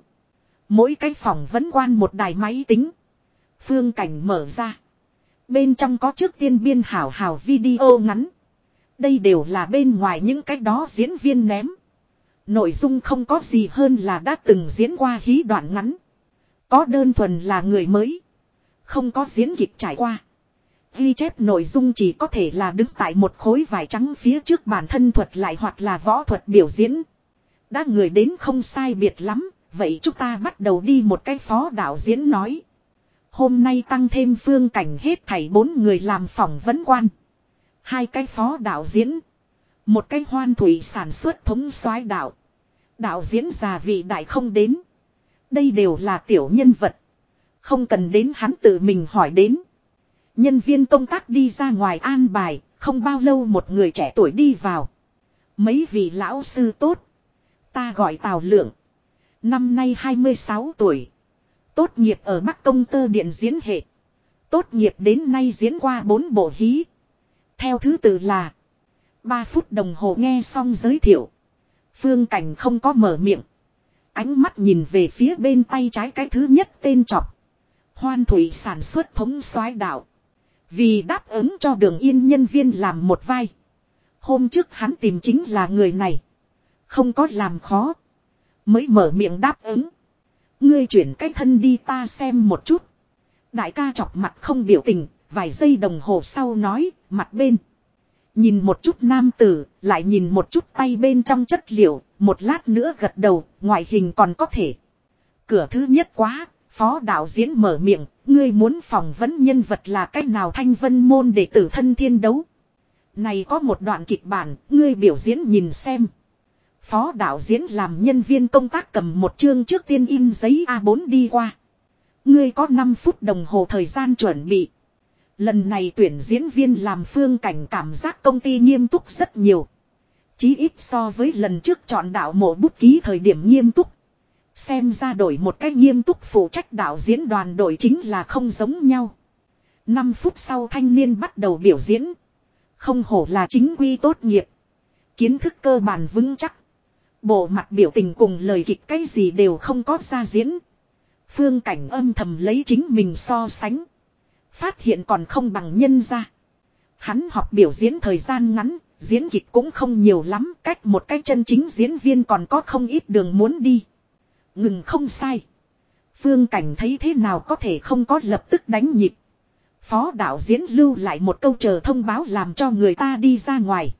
Mỗi cái phòng vẫn quan một đài máy tính. Phương cảnh mở ra. Bên trong có trước tiên biên hảo hảo video ngắn. Đây đều là bên ngoài những cái đó diễn viên ném. Nội dung không có gì hơn là đã từng diễn qua hí đoạn ngắn. Có đơn thuần là người mới. Không có diễn kịch trải qua. Ghi chép nội dung chỉ có thể là đứng tại một khối vải trắng phía trước bản thân thuật lại hoặc là võ thuật biểu diễn. Đã người đến không sai biệt lắm, vậy chúng ta bắt đầu đi một cái phó đạo diễn nói. Hôm nay tăng thêm phương cảnh hết thảy bốn người làm phỏng vấn quan. Hai cái phó đạo diễn. Một cái hoan thủy sản xuất thống soái đạo. Đạo diễn già vị đại không đến. Đây đều là tiểu nhân vật. Không cần đến hắn tự mình hỏi đến. Nhân viên công tác đi ra ngoài an bài, không bao lâu một người trẻ tuổi đi vào. Mấy vị lão sư tốt. Ta gọi Tào Lượng. Năm nay 26 tuổi. Tốt nghiệp ở Bắc Công Tơ Điện diễn hệ. Tốt nghiệp đến nay diễn qua 4 bộ hí. Theo thứ tự là 3 phút đồng hồ nghe xong giới thiệu. Phương Cảnh không có mở miệng. Ánh mắt nhìn về phía bên tay trái cái thứ nhất tên trọc. Hoan thủy sản xuất thống soái đạo. Vì đáp ứng cho đường yên nhân viên làm một vai. Hôm trước hắn tìm chính là người này. Không có làm khó. Mới mở miệng đáp ứng. Ngươi chuyển cái thân đi ta xem một chút. Đại ca chọc mặt không biểu tình, vài giây đồng hồ sau nói, mặt bên. Nhìn một chút nam tử, lại nhìn một chút tay bên trong chất liệu, một lát nữa gật đầu, ngoại hình còn có thể. Cửa thứ nhất quá, phó đạo diễn mở miệng, ngươi muốn phỏng vấn nhân vật là cách nào thanh vân môn để tử thân thiên đấu. Này có một đoạn kịch bản, ngươi biểu diễn nhìn xem. Phó đạo diễn làm nhân viên công tác cầm một chương trước tiên in giấy A4 đi qua. Ngươi có 5 phút đồng hồ thời gian chuẩn bị. Lần này tuyển diễn viên làm phương cảnh cảm giác công ty nghiêm túc rất nhiều. Chí ít so với lần trước chọn đạo mộ bút ký thời điểm nghiêm túc. Xem ra đổi một cách nghiêm túc phụ trách đạo diễn đoàn đội chính là không giống nhau. 5 phút sau thanh niên bắt đầu biểu diễn. Không hổ là chính quy tốt nghiệp. Kiến thức cơ bản vững chắc. Bộ mặt biểu tình cùng lời kịch cái gì đều không có ra diễn. Phương cảnh âm thầm lấy chính mình so sánh. Phát hiện còn không bằng nhân ra. Hắn học biểu diễn thời gian ngắn, diễn kịch cũng không nhiều lắm, cách một cái chân chính diễn viên còn có không ít đường muốn đi. Ngừng không sai. Phương Cảnh thấy thế nào có thể không có lập tức đánh nhịp. Phó đạo diễn lưu lại một câu chờ thông báo làm cho người ta đi ra ngoài.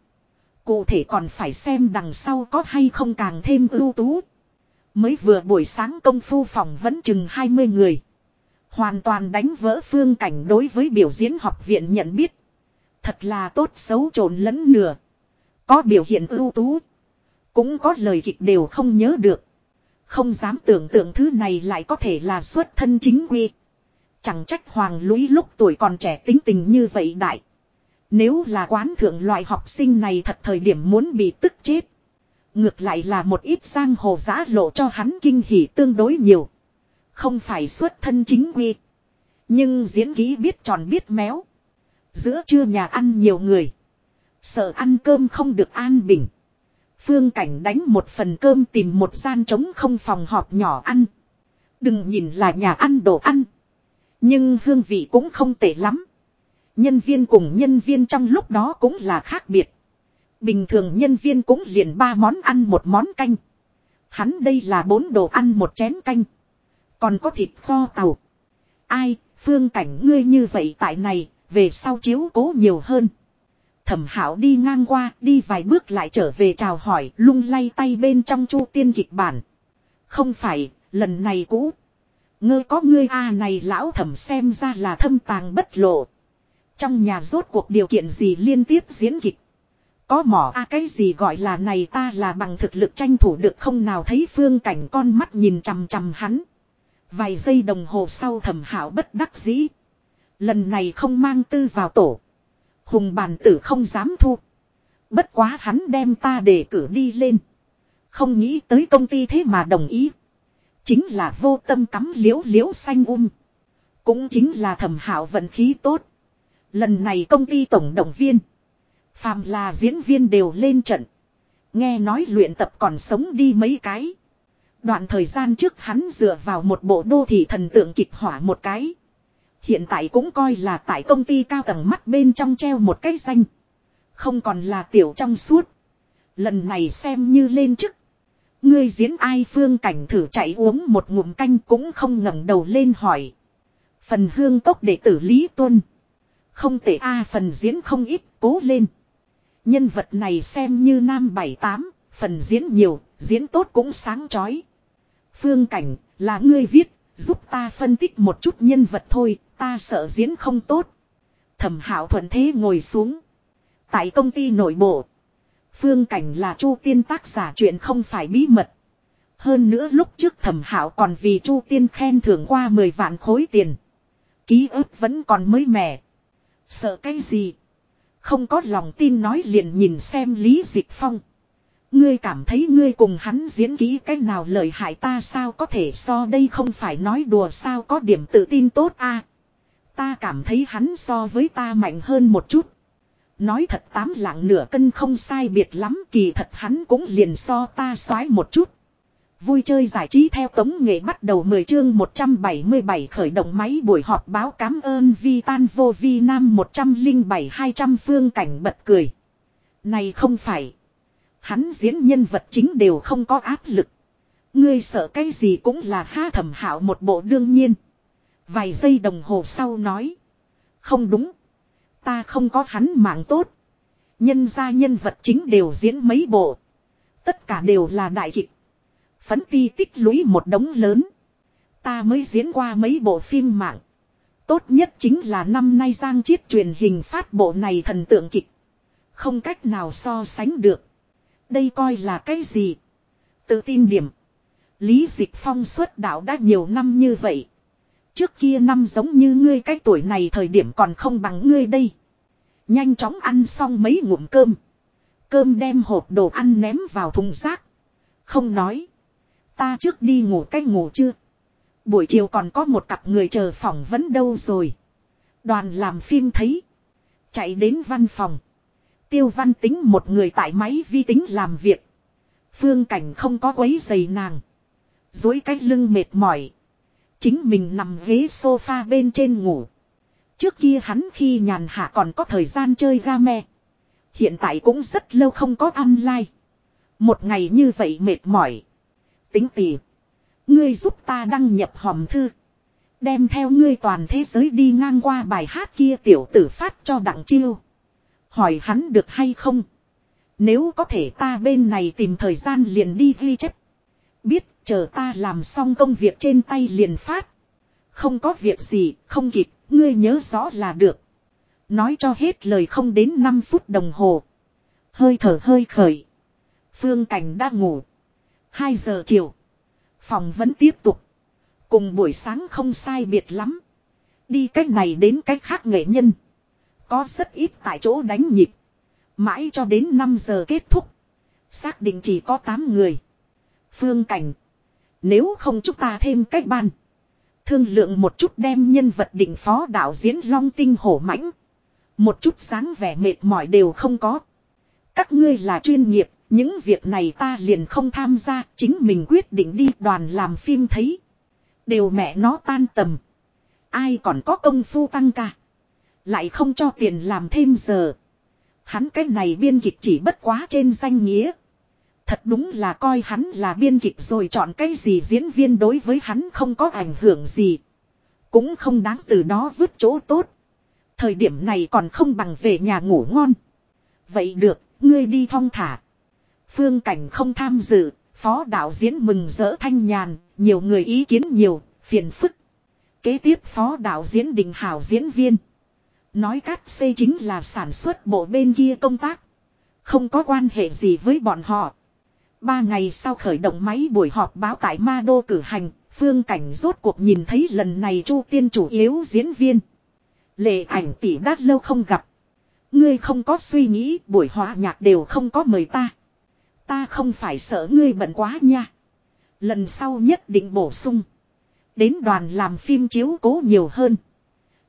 Cụ thể còn phải xem đằng sau có hay không càng thêm ưu tú. Mới vừa buổi sáng công phu phòng vẫn chừng 20 người. Hoàn toàn đánh vỡ phương cảnh đối với biểu diễn học viện nhận biết. Thật là tốt xấu trộn lẫn nửa. Có biểu hiện ưu tú. Cũng có lời kịch đều không nhớ được. Không dám tưởng tượng thứ này lại có thể là xuất thân chính quy. Chẳng trách hoàng lũy lúc tuổi còn trẻ tính tình như vậy đại. Nếu là quán thượng loại học sinh này thật thời điểm muốn bị tức chết. Ngược lại là một ít giang hồ giã lộ cho hắn kinh hỉ tương đối nhiều. Không phải xuất thân chính quy. Nhưng diễn ký biết tròn biết méo. Giữa trưa nhà ăn nhiều người. Sợ ăn cơm không được an bình. Phương cảnh đánh một phần cơm tìm một gian trống không phòng họp nhỏ ăn. Đừng nhìn là nhà ăn đồ ăn. Nhưng hương vị cũng không tệ lắm. Nhân viên cùng nhân viên trong lúc đó cũng là khác biệt. Bình thường nhân viên cũng liền ba món ăn một món canh. Hắn đây là bốn đồ ăn một chén canh. Còn có thịt kho tàu. Ai, phương cảnh ngươi như vậy tại này, về sau chiếu cố nhiều hơn. Thẩm hảo đi ngang qua, đi vài bước lại trở về chào hỏi, lung lay tay bên trong chu tiên kịch bản. Không phải, lần này cũ. Ngơ có ngươi a này lão thẩm xem ra là thâm tàng bất lộ. Trong nhà rốt cuộc điều kiện gì liên tiếp diễn kịch. Có mỏ a cái gì gọi là này ta là bằng thực lực tranh thủ được không nào thấy phương cảnh con mắt nhìn chằm chằm hắn. Vài giây đồng hồ sau thẩm hảo bất đắc dĩ. Lần này không mang tư vào tổ. Hùng bàn tử không dám thu. Bất quá hắn đem ta để cử đi lên. Không nghĩ tới công ty thế mà đồng ý. Chính là vô tâm cắm liễu liễu xanh um. Cũng chính là thẩm hảo vận khí tốt. Lần này công ty tổng động viên. Phàm là diễn viên đều lên trận. Nghe nói luyện tập còn sống đi mấy cái. Đoạn thời gian trước hắn dựa vào một bộ đô thị thần tượng kịch hỏa một cái. Hiện tại cũng coi là tại công ty cao tầng mắt bên trong treo một cái danh. Không còn là tiểu trong suốt. Lần này xem như lên chức. Ngươi diễn ai phương cảnh thử chạy uống một ngụm canh cũng không ngẩng đầu lên hỏi. Phần hương cốc đệ tử Lý Tuân. Không tệ a phần diễn không ít, cố lên. Nhân vật này xem như nam bảy tám, phần diễn nhiều, diễn tốt cũng sáng chói. Phương cảnh, là ngươi viết, giúp ta phân tích một chút nhân vật thôi, ta sợ diễn không tốt. Thẩm hảo thuận thế ngồi xuống. Tại công ty nội bộ, phương cảnh là chu tiên tác giả chuyện không phải bí mật. Hơn nữa lúc trước thẩm hảo còn vì chu tiên khen thưởng qua 10 vạn khối tiền. Ký ức vẫn còn mới mẻ. Sợ cái gì? Không có lòng tin nói liền nhìn xem Lý Dịch Phong. Ngươi cảm thấy ngươi cùng hắn diễn kỹ cách nào lợi hại ta sao có thể so đây không phải nói đùa sao có điểm tự tin tốt a Ta cảm thấy hắn so với ta mạnh hơn một chút. Nói thật tám lạng nửa cân không sai biệt lắm, kỳ thật hắn cũng liền so ta xoái một chút. Vui chơi giải trí theo tống nghệ bắt đầu 10 chương 177 khởi động máy buổi họp báo cảm ơn Vi Tan Vô Vi Nam 107-200 phương cảnh bật cười. Này không phải. Hắn diễn nhân vật chính đều không có áp lực. Ngươi sợ cái gì cũng là ha thẩm hảo một bộ đương nhiên. Vài giây đồng hồ sau nói. Không đúng. Ta không có hắn mạng tốt. Nhân ra nhân vật chính đều diễn mấy bộ. Tất cả đều là đại kịch. Phấn ti tích lũy một đống lớn. Ta mới diễn qua mấy bộ phim mạng. Tốt nhất chính là năm nay Giang Chiết truyền hình phát bộ này thần tượng kịch. Không cách nào so sánh được. Đây coi là cái gì? Tự tin điểm. Lý Dịch Phong xuất đạo đã nhiều năm như vậy. Trước kia năm giống như ngươi cái tuổi này thời điểm còn không bằng ngươi đây. Nhanh chóng ăn xong mấy ngụm cơm. Cơm đem hộp đồ ăn ném vào thùng rác. Không nói. Ta trước đi ngủ cái ngủ chưa. Buổi chiều còn có một cặp người chờ phỏng vấn đâu rồi. Đoàn làm phim thấy. Chạy đến văn phòng. Tiêu văn tính một người tại máy vi tính làm việc. Phương cảnh không có quấy giày nàng. Dối cái lưng mệt mỏi. Chính mình nằm ghế sofa bên trên ngủ. Trước kia hắn khi nhàn hạ còn có thời gian chơi game. Hiện tại cũng rất lâu không có online. Một ngày như vậy mệt mỏi. Tính tỉ. Ngươi giúp ta đăng nhập hòm thư. Đem theo ngươi toàn thế giới đi ngang qua bài hát kia tiểu tử phát cho đặng chiêu. Hỏi hắn được hay không? Nếu có thể ta bên này tìm thời gian liền đi ghi chép. Biết chờ ta làm xong công việc trên tay liền phát. Không có việc gì, không kịp, ngươi nhớ rõ là được. Nói cho hết lời không đến 5 phút đồng hồ. Hơi thở hơi khởi. Phương Cảnh đã ngủ. 2 giờ chiều. Phòng vẫn tiếp tục. Cùng buổi sáng không sai biệt lắm. Đi cách này đến cách khác nghệ nhân. Có rất ít tại chỗ đánh nhịp. Mãi cho đến 5 giờ kết thúc. Xác định chỉ có 8 người. Phương Cảnh. Nếu không chúng ta thêm cách ban. Thương lượng một chút đem nhân vật định phó đạo diễn long tinh hổ mãnh. Một chút sáng vẻ mệt mỏi đều không có. Các ngươi là chuyên nghiệp, những việc này ta liền không tham gia, chính mình quyết định đi đoàn làm phim thấy. Đều mẹ nó tan tầm. Ai còn có công phu tăng ca. Lại không cho tiền làm thêm giờ. Hắn cái này biên kịch chỉ bất quá trên danh nghĩa. Thật đúng là coi hắn là biên kịch rồi chọn cái gì diễn viên đối với hắn không có ảnh hưởng gì. Cũng không đáng từ đó vứt chỗ tốt. Thời điểm này còn không bằng về nhà ngủ ngon. Vậy được, ngươi đi thong thả. Phương cảnh không tham dự, phó đạo diễn mừng rỡ thanh nhàn, nhiều người ý kiến nhiều, phiền phức. Kế tiếp phó đạo diễn đình hảo diễn viên. Nói cắt xây chính là sản xuất bộ bên kia công tác. Không có quan hệ gì với bọn họ. Ba ngày sau khởi động máy buổi họp báo tại Ma Đô cử hành, phương cảnh rốt cuộc nhìn thấy lần này Chu Tiên chủ yếu diễn viên. Lệ ảnh tỷ đã lâu không gặp. Ngươi không có suy nghĩ buổi hòa nhạc đều không có mời ta. Ta không phải sợ ngươi bận quá nha. Lần sau nhất định bổ sung. Đến đoàn làm phim chiếu cố nhiều hơn.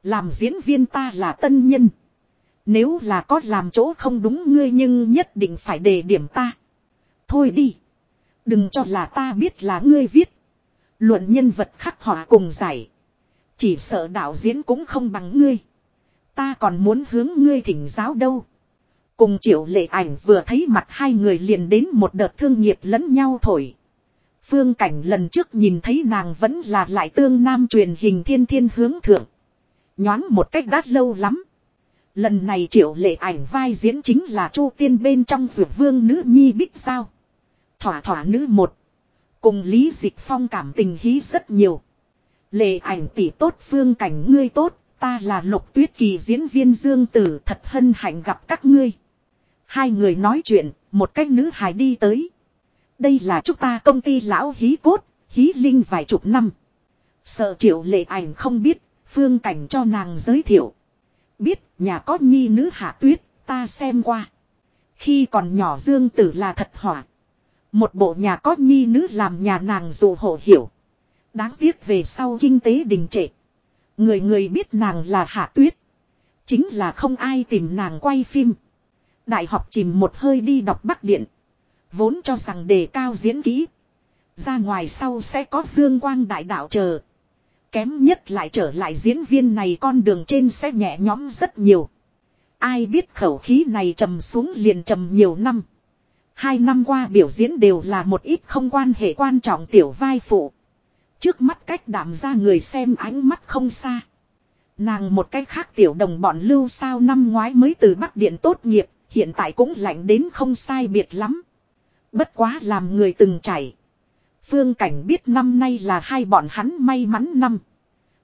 Làm diễn viên ta là tân nhân. Nếu là có làm chỗ không đúng ngươi nhưng nhất định phải đề điểm ta. Thôi đi. Đừng cho là ta biết là ngươi viết. Luận nhân vật khắc họa cùng giải. Chỉ sợ đạo diễn cũng không bằng ngươi. Ta còn muốn hướng ngươi thỉnh giáo đâu. Cùng triệu lệ ảnh vừa thấy mặt hai người liền đến một đợt thương nghiệp lẫn nhau thổi. Phương cảnh lần trước nhìn thấy nàng vẫn là lại tương nam truyền hình thiên thiên hướng thượng. Nhoáng một cách đắt lâu lắm. Lần này triệu lệ ảnh vai diễn chính là chu tiên bên trong dược vương nữ nhi bích sao. Thỏa thỏa nữ một. Cùng Lý Dịch Phong cảm tình hí rất nhiều. Lệ ảnh tỷ tốt phương cảnh ngươi tốt, ta là lục tuyết kỳ diễn viên Dương Tử thật hân hạnh gặp các ngươi. Hai người nói chuyện, một cách nữ hài đi tới. Đây là chúng ta công ty lão hí cốt, hí linh vài chục năm. Sợ triệu lệ ảnh không biết, phương cảnh cho nàng giới thiệu. Biết, nhà có nhi nữ hạ tuyết, ta xem qua. Khi còn nhỏ Dương Tử là thật hỏa. Một bộ nhà có nhi nữ làm nhà nàng dù hộ hiểu. Đáng tiếc về sau kinh tế đình trệ. Người người biết nàng là Hạ Tuyết. Chính là không ai tìm nàng quay phim. Đại học chìm một hơi đi đọc Bắc Điện. Vốn cho rằng đề cao diễn kỹ. Ra ngoài sau sẽ có dương quang đại đạo chờ. Kém nhất lại trở lại diễn viên này con đường trên sẽ nhẹ nhõm rất nhiều. Ai biết khẩu khí này trầm xuống liền trầm nhiều năm. Hai năm qua biểu diễn đều là một ít không quan hệ quan trọng tiểu vai phụ. Trước mắt cách đảm ra người xem ánh mắt không xa. Nàng một cách khác tiểu đồng bọn lưu sao năm ngoái mới từ Bắc Điện tốt nghiệp, hiện tại cũng lạnh đến không sai biệt lắm. Bất quá làm người từng chảy. Phương Cảnh biết năm nay là hai bọn hắn may mắn năm.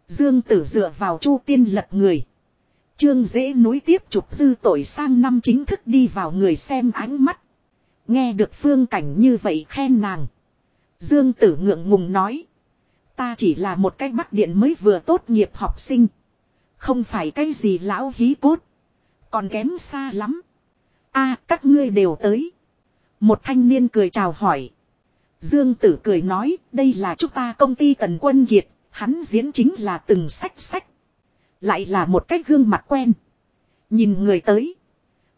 Dương Tử dựa vào Chu Tiên lật người. Trương dễ núi tiếp chụp dư tội sang năm chính thức đi vào người xem ánh mắt. Nghe được Phương Cảnh như vậy khen nàng. Dương Tử ngượng ngùng nói. Ta chỉ là một cái bắc điện mới vừa tốt nghiệp học sinh. Không phải cái gì lão hí cốt. Còn kém xa lắm. a, các ngươi đều tới. Một thanh niên cười chào hỏi. Dương Tử cười nói, đây là chúng ta công ty Tần Quân Kiệt, hắn diễn chính là từng sách sách. Lại là một cái gương mặt quen. Nhìn người tới.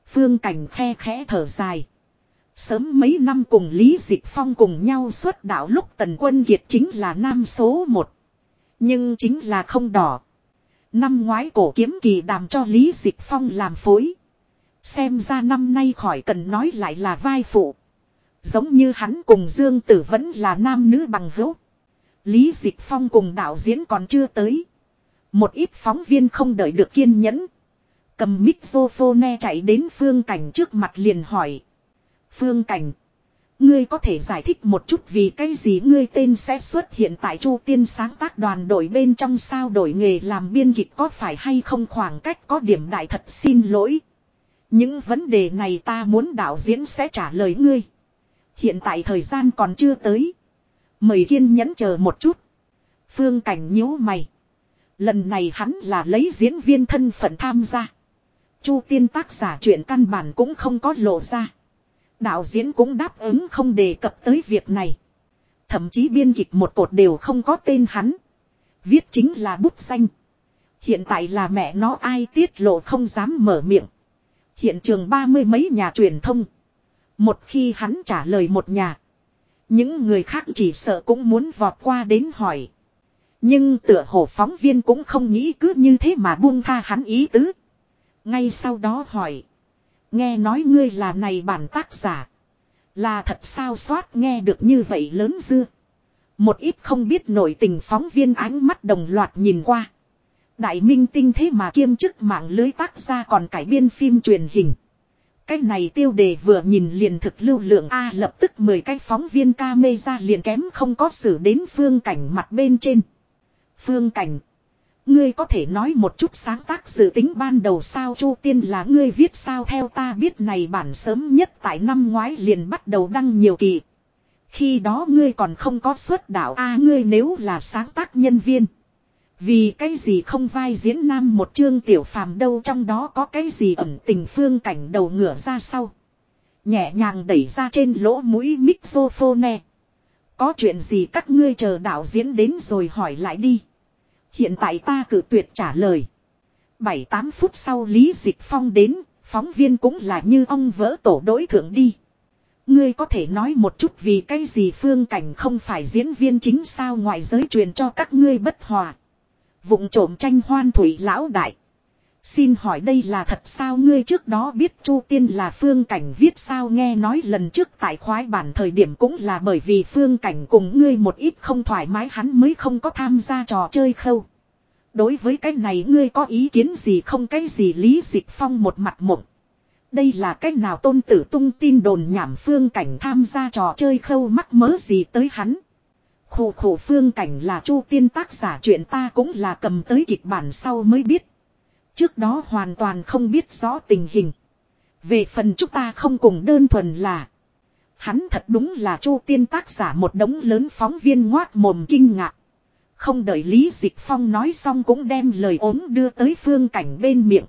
Phương Cảnh khe khẽ thở dài. Sớm mấy năm cùng Lý Dịch Phong cùng nhau xuất đạo lúc Tần Quân Kiệt chính là nam số một. Nhưng chính là không đỏ. Năm ngoái cổ kiếm kỳ đàm cho Lý Dịch Phong làm phối. Xem ra năm nay khỏi cần nói lại là vai phụ. Giống như hắn cùng Dương Tử vẫn là nam nữ bằng hữu. Lý Dịch Phong cùng đạo diễn còn chưa tới. Một ít phóng viên không đợi được kiên nhẫn. Cầm mixophone chạy đến phương cảnh trước mặt liền hỏi. Phương cảnh. Ngươi có thể giải thích một chút vì cái gì ngươi tên sẽ xuất hiện tại Chu Tiên sáng tác đoàn đội bên trong sao đổi nghề làm biên kịch có phải hay không khoảng cách có điểm đại thật xin lỗi. Những vấn đề này ta muốn đạo diễn sẽ trả lời ngươi. Hiện tại thời gian còn chưa tới. Mời kiên nhẫn chờ một chút. Phương Cảnh nhíu mày. Lần này hắn là lấy diễn viên thân phận tham gia. Chu tiên tác giả chuyện căn bản cũng không có lộ ra. Đạo diễn cũng đáp ứng không đề cập tới việc này. Thậm chí biên kịch một cột đều không có tên hắn. Viết chính là bút xanh. Hiện tại là mẹ nó ai tiết lộ không dám mở miệng. Hiện trường ba mươi mấy nhà truyền thông. Một khi hắn trả lời một nhà. Những người khác chỉ sợ cũng muốn vọt qua đến hỏi. Nhưng tựa hồ phóng viên cũng không nghĩ cứ như thế mà buông tha hắn ý tứ. Ngay sau đó hỏi. Nghe nói ngươi là này bản tác giả. Là thật sao soát nghe được như vậy lớn dưa. Một ít không biết nổi tình phóng viên ánh mắt đồng loạt nhìn qua. Đại minh tinh thế mà kiêm chức mạng lưới tác gia còn cải biên phim truyền hình. Cái này tiêu đề vừa nhìn liền thực lưu lượng A, lập tức 10 cái phóng viên ca mê ra liền kém không có xử đến phương cảnh mặt bên trên. Phương cảnh. Ngươi có thể nói một chút sáng tác dự tính ban đầu sao Chu Tiên là ngươi viết sao theo ta biết này bản sớm nhất tại năm ngoái liền bắt đầu đăng nhiều kỳ. Khi đó ngươi còn không có xuất đạo A, ngươi nếu là sáng tác nhân viên. Vì cái gì không vai diễn nam một chương tiểu phàm đâu trong đó có cái gì ẩn tình phương cảnh đầu ngửa ra sau. Nhẹ nhàng đẩy ra trên lỗ mũi mixophone. Có chuyện gì các ngươi chờ đạo diễn đến rồi hỏi lại đi. Hiện tại ta cử tuyệt trả lời. 7-8 phút sau Lý Dịch Phong đến, phóng viên cũng là như ông vỡ tổ đối thượng đi. Ngươi có thể nói một chút vì cái gì phương cảnh không phải diễn viên chính sao ngoại giới truyền cho các ngươi bất hòa. Vụng trộm tranh hoan thủy lão đại. Xin hỏi đây là thật sao ngươi trước đó biết Chu Tiên là phương cảnh viết sao nghe nói lần trước tại khoái bản thời điểm cũng là bởi vì phương cảnh cùng ngươi một ít không thoải mái hắn mới không có tham gia trò chơi khâu. Đối với cái này ngươi có ý kiến gì không cái gì lý dịch phong một mặt mộng. Đây là cách nào tôn tử tung tin đồn nhảm phương cảnh tham gia trò chơi khâu mắc mớ gì tới hắn. Khổ khổ phương cảnh là chu tiên tác giả, chuyện ta cũng là cầm tới kịch bản sau mới biết. Trước đó hoàn toàn không biết rõ tình hình. Về phần chúng ta không cùng đơn thuần là. Hắn thật đúng là chu tiên tác giả một đống lớn phóng viên ngoác mồm kinh ngạc. Không đợi Lý Dịch Phong nói xong cũng đem lời ốm đưa tới phương cảnh bên miệng.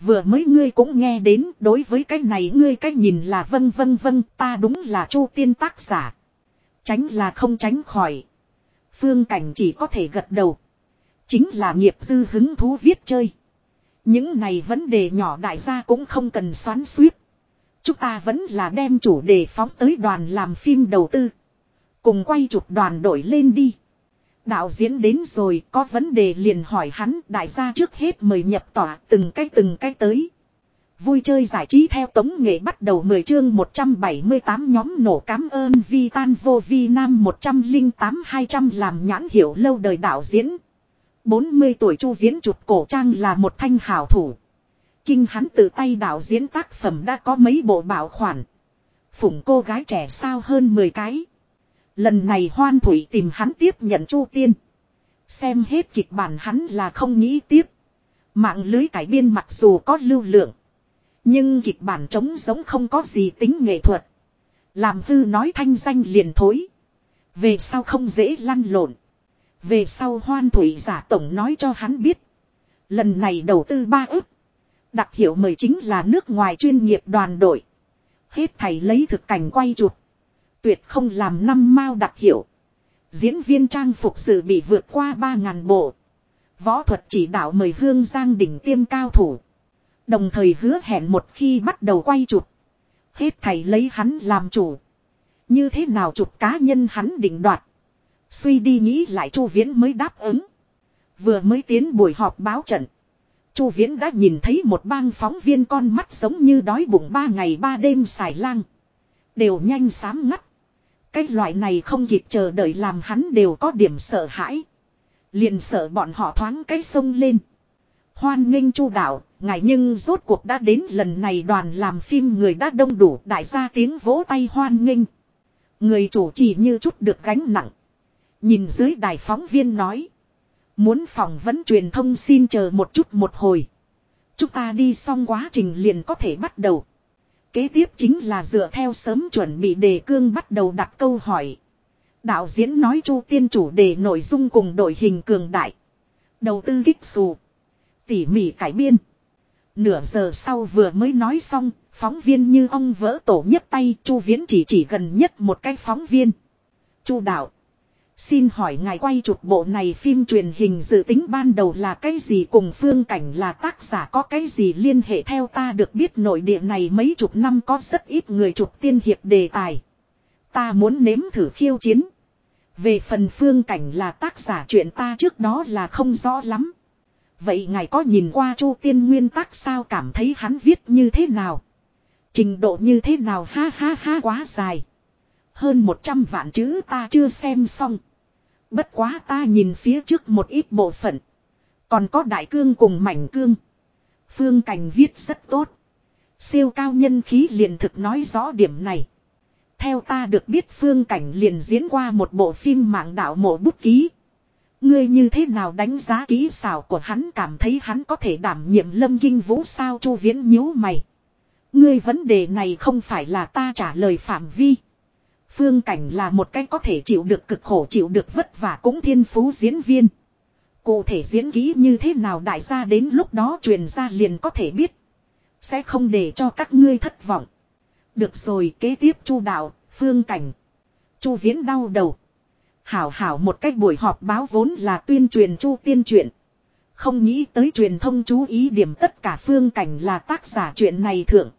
Vừa mới ngươi cũng nghe đến, đối với cái này ngươi cái nhìn là vân vân vân ta đúng là chu tiên tác giả. Tránh là không tránh khỏi. Phương cảnh chỉ có thể gật đầu. Chính là nghiệp dư hứng thú viết chơi. Những này vấn đề nhỏ đại gia cũng không cần xoắn suýt. Chúng ta vẫn là đem chủ đề phóng tới đoàn làm phim đầu tư. Cùng quay chụp đoàn đổi lên đi. Đạo diễn đến rồi, có vấn đề liền hỏi hắn, đại gia trước hết mời nhập tỏa từng cái từng cái tới. Vui chơi giải trí theo tống nghệ bắt đầu 10 chương 178 nhóm nổ cám ơn vi tan vô vi nam 108-200 làm nhãn hiểu lâu đời đạo diễn. 40 tuổi Chu Viễn chụp cổ trang là một thanh hảo thủ. Kinh hắn tự tay đạo diễn tác phẩm đã có mấy bộ bảo khoản. Phụng cô gái trẻ sao hơn 10 cái. Lần này hoan thủy tìm hắn tiếp nhận Chu Tiên. Xem hết kịch bản hắn là không nghĩ tiếp. Mạng lưới cải biên mặc dù có lưu lượng. Nhưng kịch bản trống giống không có gì tính nghệ thuật. Làm hư nói thanh danh liền thối. Về sau không dễ lăn lộn. Về sau hoan thủy giả tổng nói cho hắn biết. Lần này đầu tư ba ức. Đặc hiệu mời chính là nước ngoài chuyên nghiệp đoàn đội. Hết thầy lấy thực cảnh quay chụp. Tuyệt không làm năm mao đặc hiệu. Diễn viên trang phục sự bị vượt qua ba ngàn bộ. Võ thuật chỉ đạo mời Hương Giang đỉnh tiêm cao thủ. Đồng thời hứa hẹn một khi bắt đầu quay chụp. Hết thầy lấy hắn làm chủ. Như thế nào chụp cá nhân hắn định đoạt. Suy đi nghĩ lại Chu Viễn mới đáp ứng. Vừa mới tiến buổi họp báo trận. Chu Viễn đã nhìn thấy một bang phóng viên con mắt giống như đói bụng ba ngày ba đêm xài lang. Đều nhanh sám ngắt. Cái loại này không kịp chờ đợi làm hắn đều có điểm sợ hãi. Liền sợ bọn họ thoáng cái sông lên. Hoan nghênh chu đạo, ngài nhưng rốt cuộc đã đến lần này đoàn làm phim người đã đông đủ đại gia tiếng vỗ tay hoan nghênh. Người chủ chỉ như chút được gánh nặng. Nhìn dưới đài phóng viên nói. Muốn phỏng vấn truyền thông xin chờ một chút một hồi. Chúng ta đi xong quá trình liền có thể bắt đầu. Kế tiếp chính là dựa theo sớm chuẩn bị đề cương bắt đầu đặt câu hỏi. Đạo diễn nói chu tiên chủ đề nội dung cùng đội hình cường đại. Đầu tư kích xù. Tỉ mỉ cải biên. Nửa giờ sau vừa mới nói xong, phóng viên như ông vỡ tổ nhấp tay, Chu Viễn chỉ chỉ gần nhất một cái phóng viên. Chu đạo, Xin hỏi ngài quay chụp bộ này phim truyền hình dự tính ban đầu là cái gì cùng phương cảnh là tác giả có cái gì liên hệ theo ta được biết nội địa này mấy chục năm có rất ít người chụp tiên hiệp đề tài. Ta muốn nếm thử khiêu chiến. Về phần phương cảnh là tác giả chuyện ta trước đó là không rõ lắm. Vậy ngài có nhìn qua chu tiên nguyên tác sao cảm thấy hắn viết như thế nào? Trình độ như thế nào ha ha ha, quá dài. Hơn 100 vạn chữ ta chưa xem xong. Bất quá ta nhìn phía trước một ít bộ phận. Còn có đại cương cùng mảnh cương. Phương Cảnh viết rất tốt. Siêu cao nhân khí liền thực nói rõ điểm này. Theo ta được biết Phương Cảnh liền diễn qua một bộ phim mạng đạo mộ bút ký. Ngươi như thế nào đánh giá kỹ xảo của hắn cảm thấy hắn có thể đảm nhiệm lâm kinh vũ sao chu viễn nhíu mày. Ngươi vấn đề này không phải là ta trả lời phạm vi. Phương Cảnh là một cái có thể chịu được cực khổ chịu được vất vả cũng thiên phú diễn viên. Cụ thể diễn kỹ như thế nào đại gia đến lúc đó truyền ra liền có thể biết. Sẽ không để cho các ngươi thất vọng. Được rồi kế tiếp chu đạo, Phương Cảnh. chu Viễn đau đầu. Hảo hảo một cách buổi họp báo vốn là tuyên truyền chu tiên truyện. Không nghĩ tới truyền thông chú ý điểm tất cả Phương Cảnh là tác giả chuyện này thượng.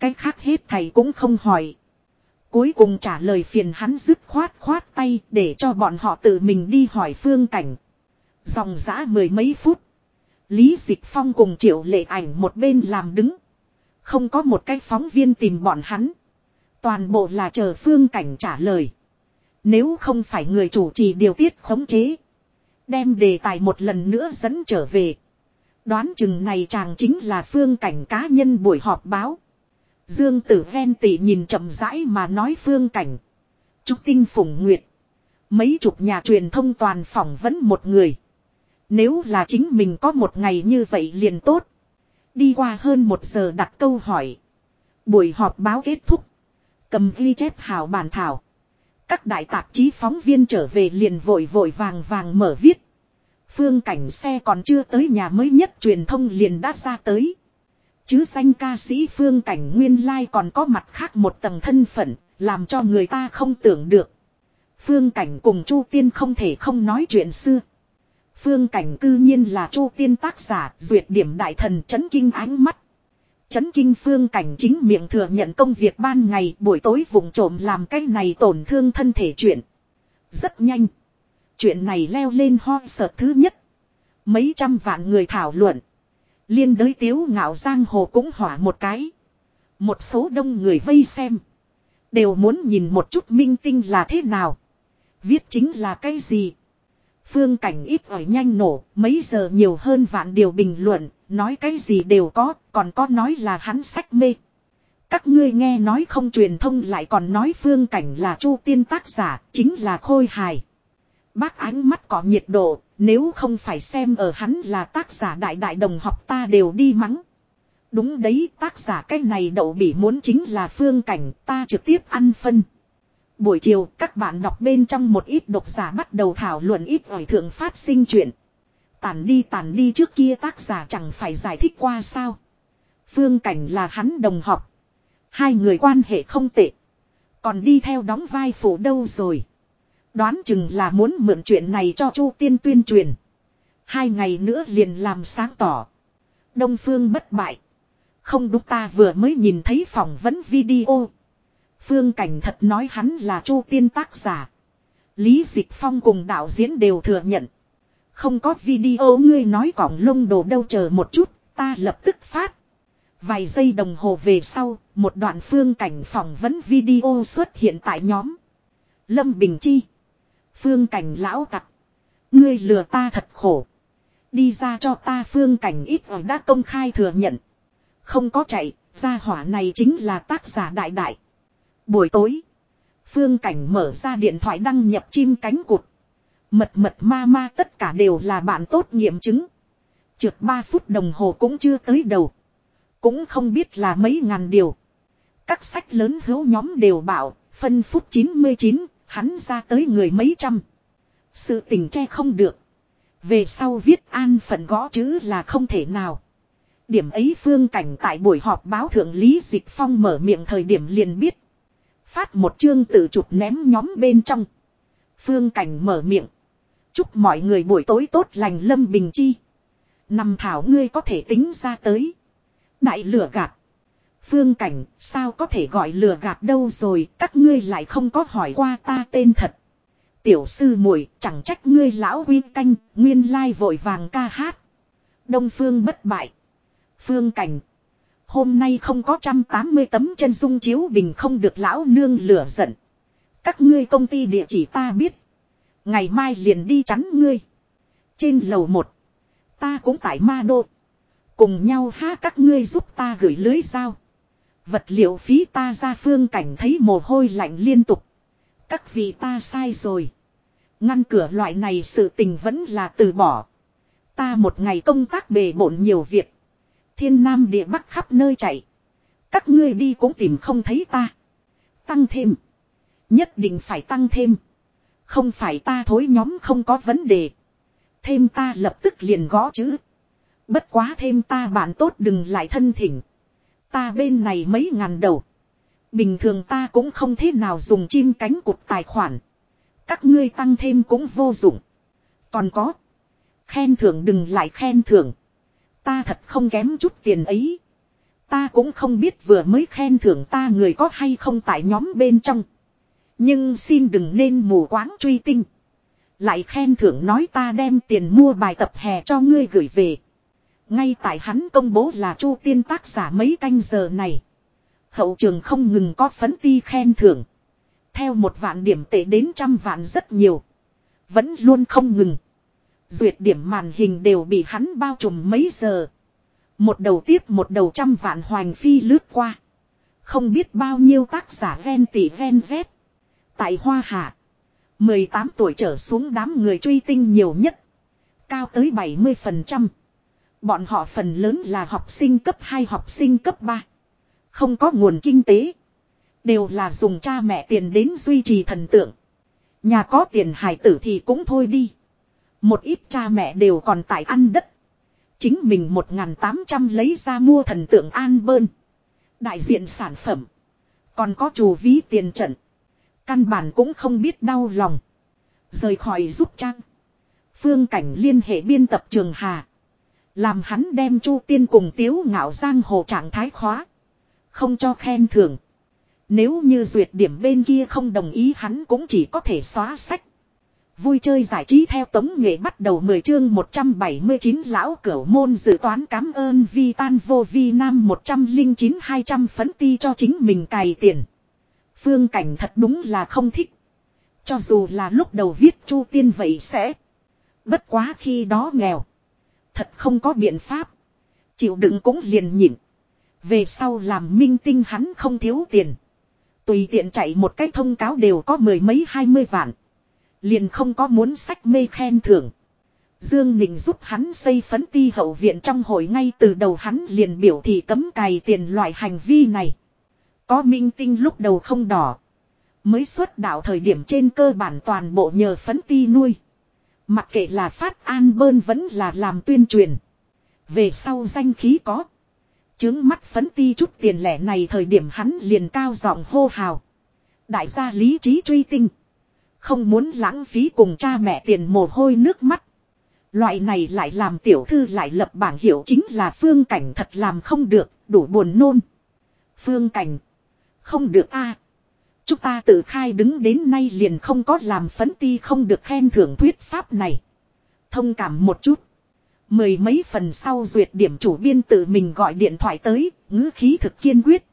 Cái khác hết thầy cũng không hỏi. Cuối cùng trả lời phiền hắn dứt khoát khoát tay để cho bọn họ tự mình đi hỏi phương cảnh. Dòng giã mười mấy phút. Lý Dịch Phong cùng triệu lệ ảnh một bên làm đứng. Không có một cái phóng viên tìm bọn hắn. Toàn bộ là chờ phương cảnh trả lời. Nếu không phải người chủ trì điều tiết khống chế. Đem đề tài một lần nữa dẫn trở về. Đoán chừng này chàng chính là phương cảnh cá nhân buổi họp báo. Dương tử ven tỷ nhìn chậm rãi mà nói phương cảnh. Trúc tinh phủng nguyệt. Mấy chục nhà truyền thông toàn phỏng vấn một người. Nếu là chính mình có một ngày như vậy liền tốt. Đi qua hơn một giờ đặt câu hỏi. Buổi họp báo kết thúc. Cầm ghi chép hào bản thảo. Các đại tạp chí phóng viên trở về liền vội vội vàng vàng mở viết. Phương cảnh xe còn chưa tới nhà mới nhất truyền thông liền đã ra tới. Chứ danh ca sĩ phương cảnh nguyên lai còn có mặt khác một tầng thân phận, làm cho người ta không tưởng được. Phương cảnh cùng Chu Tiên không thể không nói chuyện xưa. Phương cảnh cư nhiên là Chu Tiên tác giả, duyệt điểm đại thần chấn kinh ánh mắt. Chấn kinh phương cảnh chính miệng thừa nhận công việc ban ngày buổi tối vùng trộm làm cái này tổn thương thân thể chuyện. Rất nhanh. Chuyện này leo lên ho sợ thứ nhất. Mấy trăm vạn người thảo luận. Liên đới tiếu ngạo giang hồ cũng hỏa một cái. Một số đông người vây xem. Đều muốn nhìn một chút minh tinh là thế nào. Viết chính là cái gì. Phương cảnh ít ỏi nhanh nổ, mấy giờ nhiều hơn vạn điều bình luận, nói cái gì đều có, còn có nói là hắn sách mê. Các ngươi nghe nói không truyền thông lại còn nói phương cảnh là chu tiên tác giả, chính là khôi hài. Bác ánh mắt có nhiệt độ, nếu không phải xem ở hắn là tác giả đại đại đồng học ta đều đi mắng. Đúng đấy, tác giả cái này đậu bị muốn chính là phương cảnh, ta trực tiếp ăn phân. Buổi chiều, các bạn đọc bên trong một ít độc giả bắt đầu thảo luận ít ỏi thượng phát sinh chuyện. Tàn đi tàn đi trước kia tác giả chẳng phải giải thích qua sao. Phương cảnh là hắn đồng học. Hai người quan hệ không tệ. Còn đi theo đóng vai phụ đâu rồi. Đoán chừng là muốn mượn chuyện này cho Chu Tiên tuyên truyền. Hai ngày nữa liền làm sáng tỏ. Đông Phương bất bại. Không đúng ta vừa mới nhìn thấy phỏng vấn video. Phương Cảnh thật nói hắn là Chu Tiên tác giả. Lý Dịch Phong cùng đạo diễn đều thừa nhận. Không có video ngươi nói cỏng lông đồ đâu chờ một chút, ta lập tức phát. Vài giây đồng hồ về sau, một đoạn phương cảnh phỏng vấn video xuất hiện tại nhóm. Lâm Bình Chi. Phương cảnh lão tặc. Ngươi lừa ta thật khổ. Đi ra cho ta phương cảnh ít ở đã công khai thừa nhận. Không có chạy, gia hỏa này chính là tác giả đại đại. Buổi tối. Phương cảnh mở ra điện thoại đăng nhập chim cánh cụt. Mật mật ma ma tất cả đều là bạn tốt nghiệm chứng. Trượt 3 phút đồng hồ cũng chưa tới đầu. Cũng không biết là mấy ngàn điều. Các sách lớn hữu nhóm đều bảo, phân phút 99, hắn ra tới người mấy trăm. Sự tình che không được. Về sau viết an phận gõ chữ là không thể nào. Điểm ấy phương cảnh tại buổi họp báo thượng lý dịch phong mở miệng thời điểm liền biết. Phát một chương tự chụp ném nhóm bên trong. Phương cảnh mở miệng. Chúc mọi người buổi tối tốt lành lâm bình chi. Nằm thảo ngươi có thể tính ra tới. Đại lửa gạt. Phương cảnh, sao có thể gọi lừa gạt đâu rồi, các ngươi lại không có hỏi qua ta tên thật. Tiểu sư muội, chẳng trách ngươi lão quy canh, nguyên lai vội vàng ca hát. Đông phương bất bại. Phương cảnh. Hôm nay không có trăm tám mươi tấm chân dung chiếu bình không được lão nương lửa giận. Các ngươi công ty địa chỉ ta biết. Ngày mai liền đi chắn ngươi. Trên lầu một. Ta cũng tại ma đô. Cùng nhau ha các ngươi giúp ta gửi lưới sao. Vật liệu phí ta ra phương cảnh thấy mồ hôi lạnh liên tục. Các vị ta sai rồi. Ngăn cửa loại này sự tình vẫn là từ bỏ. Ta một ngày công tác bề bộn nhiều việc. Thiên nam địa bắc khắp nơi chạy. Các ngươi đi cũng tìm không thấy ta. Tăng thêm. Nhất định phải tăng thêm. Không phải ta thối nhóm không có vấn đề. Thêm ta lập tức liền gõ chữ. Bất quá thêm ta bạn tốt đừng lại thân thỉnh. Ta bên này mấy ngàn đầu. Bình thường ta cũng không thế nào dùng chim cánh cụt tài khoản. Các ngươi tăng thêm cũng vô dụng. Còn có. Khen thưởng đừng lại khen thưởng. Ta thật không kém chút tiền ấy. Ta cũng không biết vừa mới khen thưởng ta người có hay không tại nhóm bên trong. Nhưng xin đừng nên mù quáng truy tinh. Lại khen thưởng nói ta đem tiền mua bài tập hè cho ngươi gửi về. Ngay tại hắn công bố là chu tiên tác giả mấy canh giờ này. Hậu trường không ngừng có phấn ti khen thưởng. Theo một vạn điểm tệ đến trăm vạn rất nhiều. Vẫn luôn không ngừng. Duyệt điểm màn hình đều bị hắn bao trùm mấy giờ. Một đầu tiếp một đầu trăm vạn hoành phi lướt qua. Không biết bao nhiêu tác giả ven tỷ ven vét. Tại Hoa Hạ. 18 tuổi trở xuống đám người truy tinh nhiều nhất. Cao tới 70%. Bọn họ phần lớn là học sinh cấp 2 học sinh cấp 3. Không có nguồn kinh tế. Đều là dùng cha mẹ tiền đến duy trì thần tượng. Nhà có tiền hài tử thì cũng thôi đi. Một ít cha mẹ đều còn tại ăn đất. Chính mình 1.800 lấy ra mua thần tượng an bơn. Đại diện sản phẩm. Còn có chủ ví tiền trận. Căn bản cũng không biết đau lòng. Rời khỏi giúp trang. Phương cảnh liên hệ biên tập trường Hà. Làm hắn đem Chu Tiên cùng Tiếu Ngạo Giang hồ trạng thái khóa. Không cho khen thưởng. Nếu như duyệt điểm bên kia không đồng ý hắn cũng chỉ có thể xóa sách. Vui chơi giải trí theo tống nghệ bắt đầu 10 chương 179 lão cửu môn dự toán cảm ơn vi tan vô vi nam 109-200 phấn ti cho chính mình cài tiền. Phương cảnh thật đúng là không thích. Cho dù là lúc đầu viết chu tiên vậy sẽ. Bất quá khi đó nghèo. Thật không có biện pháp. Chịu đựng cũng liền nhịn. Về sau làm minh tinh hắn không thiếu tiền. Tùy tiện chạy một cái thông cáo đều có mười mấy hai mươi vạn. Liền không có muốn sách mê khen thưởng. Dương Ninh giúp hắn xây phấn ti hậu viện trong hội ngay từ đầu hắn liền biểu thị cấm cài tiền loại hành vi này. Có minh tinh lúc đầu không đỏ. Mới xuất đạo thời điểm trên cơ bản toàn bộ nhờ phấn ti nuôi. Mặc kệ là phát an bơn vẫn là làm tuyên truyền. Về sau danh khí có. Chứng mắt phấn ti chút tiền lẻ này thời điểm hắn liền cao giọng hô hào. Đại gia lý trí truy tinh. Không muốn lãng phí cùng cha mẹ tiền mồ hôi nước mắt. Loại này lại làm tiểu thư lại lập bảng hiệu chính là phương cảnh thật làm không được, đủ buồn nôn. Phương cảnh. Không được a Chúng ta tự khai đứng đến nay liền không có làm phấn ti không được khen thưởng thuyết pháp này. Thông cảm một chút. Mười mấy phần sau duyệt điểm chủ biên tự mình gọi điện thoại tới, ngữ khí thực kiên quyết.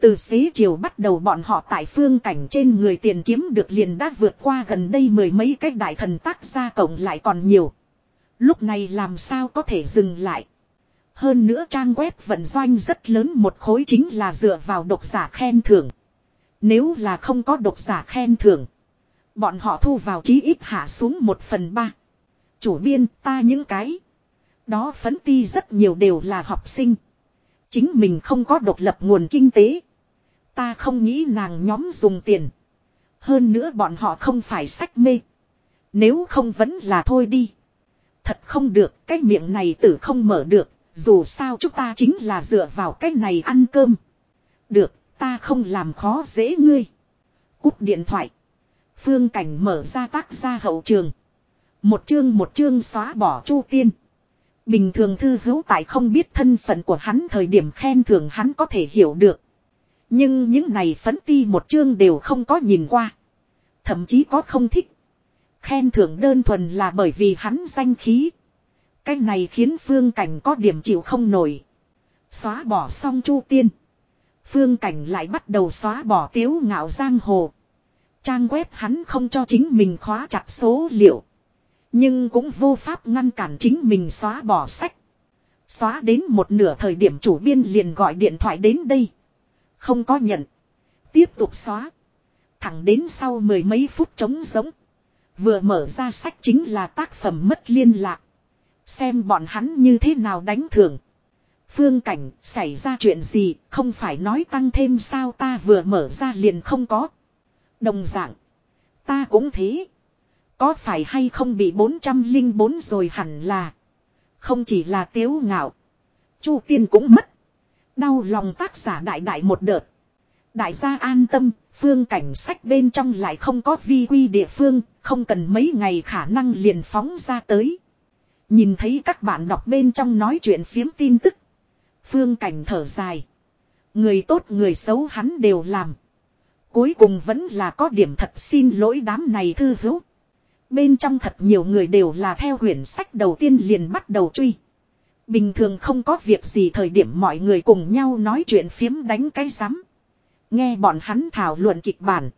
Từ xế chiều bắt đầu bọn họ tại phương cảnh trên người tiền kiếm được liền đã vượt qua gần đây mười mấy cách đại thần tác gia cộng lại còn nhiều. Lúc này làm sao có thể dừng lại. Hơn nữa trang web vận doanh rất lớn một khối chính là dựa vào độc giả khen thưởng. Nếu là không có độc giả khen thưởng. Bọn họ thu vào chí ít hạ xuống một phần ba. Chủ biên ta những cái. Đó phấn ti rất nhiều đều là học sinh. Chính mình không có độc lập nguồn kinh tế. Ta không nghĩ nàng nhóm dùng tiền. Hơn nữa bọn họ không phải sách mê. Nếu không vẫn là thôi đi. Thật không được, cái miệng này tử không mở được, dù sao chúng ta chính là dựa vào cái này ăn cơm. Được, ta không làm khó dễ ngươi. Cúp điện thoại. Phương Cảnh mở ra tác gia hậu trường. Một chương một chương xóa bỏ chu tiên. Bình thường thư hữu tại không biết thân phận của hắn thời điểm khen thưởng hắn có thể hiểu được. Nhưng những này phấn ti một chương đều không có nhìn qua. Thậm chí có không thích. Khen thưởng đơn thuần là bởi vì hắn danh khí. Cái này khiến phương cảnh có điểm chịu không nổi. Xóa bỏ xong chu tiên. Phương cảnh lại bắt đầu xóa bỏ tiếu ngạo giang hồ. Trang web hắn không cho chính mình khóa chặt số liệu. Nhưng cũng vô pháp ngăn cản chính mình xóa bỏ sách. Xóa đến một nửa thời điểm chủ biên liền gọi điện thoại đến đây. Không có nhận. Tiếp tục xóa. Thẳng đến sau mười mấy phút trống giống. Vừa mở ra sách chính là tác phẩm mất liên lạc. Xem bọn hắn như thế nào đánh thưởng. Phương cảnh xảy ra chuyện gì không phải nói tăng thêm sao ta vừa mở ra liền không có. Đồng dạng. Ta cũng thế. Có phải hay không bị 404 rồi hẳn là. Không chỉ là tiếu ngạo. Chu tiên cũng mất. Đau lòng tác giả đại đại một đợt. Đại gia an tâm, phương cảnh sách bên trong lại không có vi quy địa phương, không cần mấy ngày khả năng liền phóng ra tới. Nhìn thấy các bạn đọc bên trong nói chuyện phiếm tin tức. Phương cảnh thở dài. Người tốt người xấu hắn đều làm. Cuối cùng vẫn là có điểm thật xin lỗi đám này thư hữu. Bên trong thật nhiều người đều là theo quyển sách đầu tiên liền bắt đầu truy. Bình thường không có việc gì thời điểm mọi người cùng nhau nói chuyện phiếm đánh cái rắm. Nghe bọn hắn thảo luận kịch bản.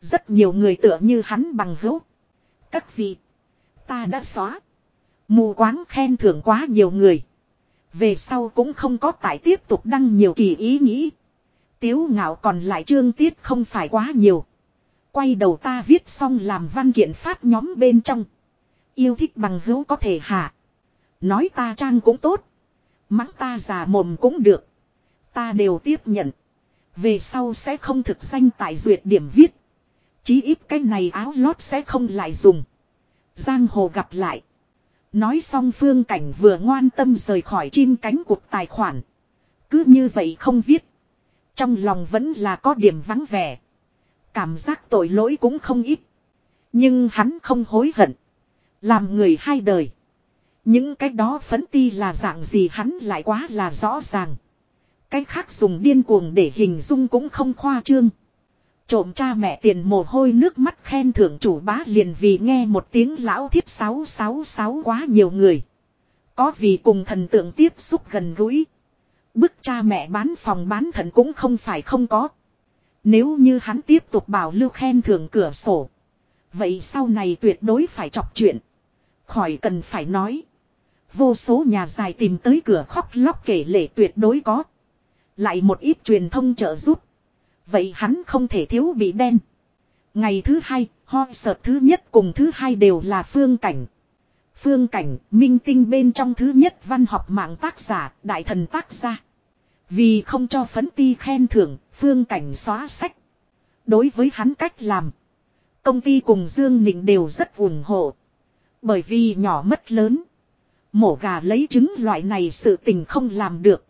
Rất nhiều người tựa như hắn bằng hữu. Các vị. Ta đã xóa. Mù quáng khen thưởng quá nhiều người. Về sau cũng không có tại tiếp tục đăng nhiều kỳ ý nghĩ. Tiếu ngạo còn lại chương tiết không phải quá nhiều. Quay đầu ta viết xong làm văn kiện phát nhóm bên trong. Yêu thích bằng hữu có thể hạ. Nói ta trang cũng tốt. Mắng ta già mồm cũng được. Ta đều tiếp nhận. Về sau sẽ không thực danh tại duyệt điểm viết. Chí ít cái này áo lót sẽ không lại dùng. Giang hồ gặp lại. Nói xong phương cảnh vừa ngoan tâm rời khỏi chim cánh cuộc tài khoản. Cứ như vậy không viết. Trong lòng vẫn là có điểm vắng vẻ. Cảm giác tội lỗi cũng không ít. Nhưng hắn không hối hận. Làm người hai đời. Những cái đó phấn ti là dạng gì hắn lại quá là rõ ràng. Cái khác dùng điên cuồng để hình dung cũng không khoa trương. Trộm cha mẹ tiền mồ hôi nước mắt khen thưởng chủ bá liền vì nghe một tiếng lão thiết 666 quá nhiều người. Có vì cùng thần tượng tiếp xúc gần gũi. Bức cha mẹ bán phòng bán thần cũng không phải không có. Nếu như hắn tiếp tục bảo lưu khen thưởng cửa sổ. Vậy sau này tuyệt đối phải chọc chuyện. Khỏi cần phải nói. Vô số nhà dài tìm tới cửa khóc lóc kể lể tuyệt đối có. Lại một ít truyền thông trợ giúp. Vậy hắn không thể thiếu bị đen. Ngày thứ hai, ho sợt thứ nhất cùng thứ hai đều là phương cảnh. Phương cảnh, minh tinh bên trong thứ nhất văn học mạng tác giả, đại thần tác gia. Vì không cho phấn ti khen thưởng, phương cảnh xóa sách. Đối với hắn cách làm, công ty cùng Dương Nịnh đều rất ủng hộ. Bởi vì nhỏ mất lớn. Mổ gà lấy trứng loại này sự tình không làm được.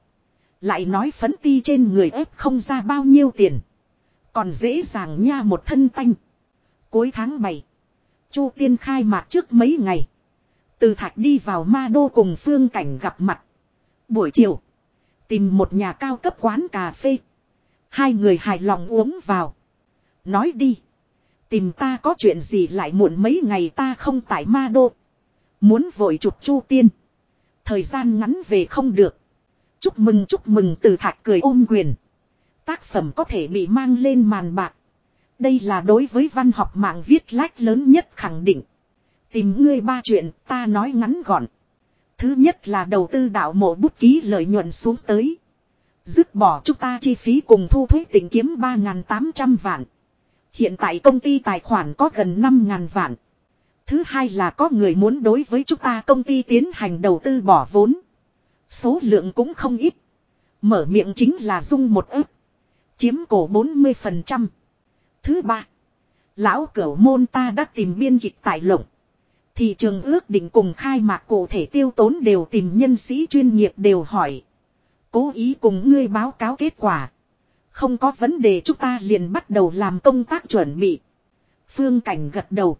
Lại nói phấn ti trên người ép không ra bao nhiêu tiền. Còn dễ dàng nha một thân tanh. Cuối tháng 7. Chu tiên khai mạc trước mấy ngày. Từ thạch đi vào ma đô cùng phương cảnh gặp mặt. Buổi chiều. Tìm một nhà cao cấp quán cà phê. Hai người hài lòng uống vào. Nói đi. Tìm ta có chuyện gì lại muộn mấy ngày ta không tại ma đô. Muốn vội chụp chu tiên. Thời gian ngắn về không được. Chúc mừng chúc mừng, từ thạch cười ôm quyền. Tác phẩm có thể bị mang lên màn bạc. Đây là đối với văn học mạng viết lách lớn nhất khẳng định. Tìm ngươi ba chuyện, ta nói ngắn gọn. Thứ nhất là đầu tư đạo mộ bút ký lợi nhuận xuống tới. Dứt bỏ chúng ta chi phí cùng thu thuế tỉnh kiếm 3.800 vạn. Hiện tại công ty tài khoản có gần 5.000 vạn. Thứ hai là có người muốn đối với chúng ta công ty tiến hành đầu tư bỏ vốn. Số lượng cũng không ít. Mở miệng chính là dung một ức. Chiếm cổ 40%. Thứ ba. Lão cửu môn ta đã tìm biên kịch tại lộng. Thị trường ước định cùng khai mạc cụ thể tiêu tốn đều tìm nhân sĩ chuyên nghiệp đều hỏi. Cố ý cùng ngươi báo cáo kết quả. Không có vấn đề chúng ta liền bắt đầu làm công tác chuẩn bị. Phương Cảnh gật đầu.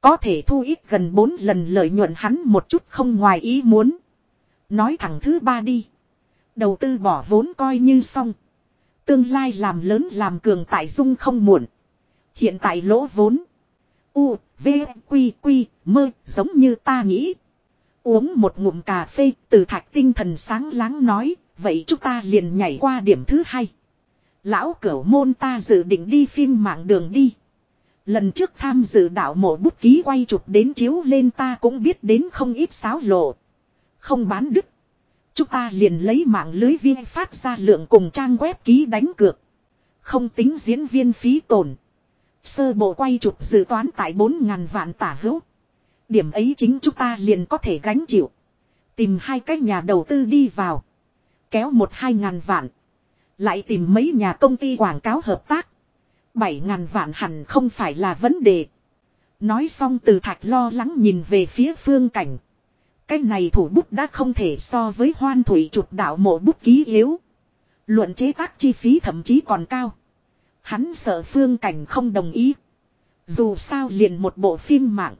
Có thể thu ít gần 4 lần lợi nhuận hắn một chút không ngoài ý muốn. Nói thẳng thứ ba đi. Đầu tư bỏ vốn coi như xong. Tương lai làm lớn làm cường tại dung không muộn. Hiện tại lỗ vốn. U, V, Quy, Quy, mơ, giống như ta nghĩ. Uống một ngụm cà phê, từ thạch tinh thần sáng láng nói, vậy chúng ta liền nhảy qua điểm thứ hai. Lão cửu môn ta dự định đi phim mạng đường đi. Lần trước tham dự đạo mộ bút ký quay chụp đến chiếu lên ta cũng biết đến không ít sáo lộ. Không bán đứt. Chúng ta liền lấy mạng lưới viên phát ra lượng cùng trang web ký đánh cược. Không tính diễn viên phí tổn. Sơ bộ quay chụp dự toán tại 4.000 vạn tả hữu. Điểm ấy chính chúng ta liền có thể gánh chịu. Tìm hai cái nhà đầu tư đi vào. Kéo một hai ngàn vạn. Lại tìm mấy nhà công ty quảng cáo hợp tác. Bảy ngàn vạn hẳn không phải là vấn đề. Nói xong từ thạch lo lắng nhìn về phía phương cảnh. Cái này thủ bút đã không thể so với hoan thủy chụp đạo mộ bút ký yếu. Luận chế tác chi phí thậm chí còn cao. Hắn sợ phương cảnh không đồng ý. Dù sao liền một bộ phim mạng.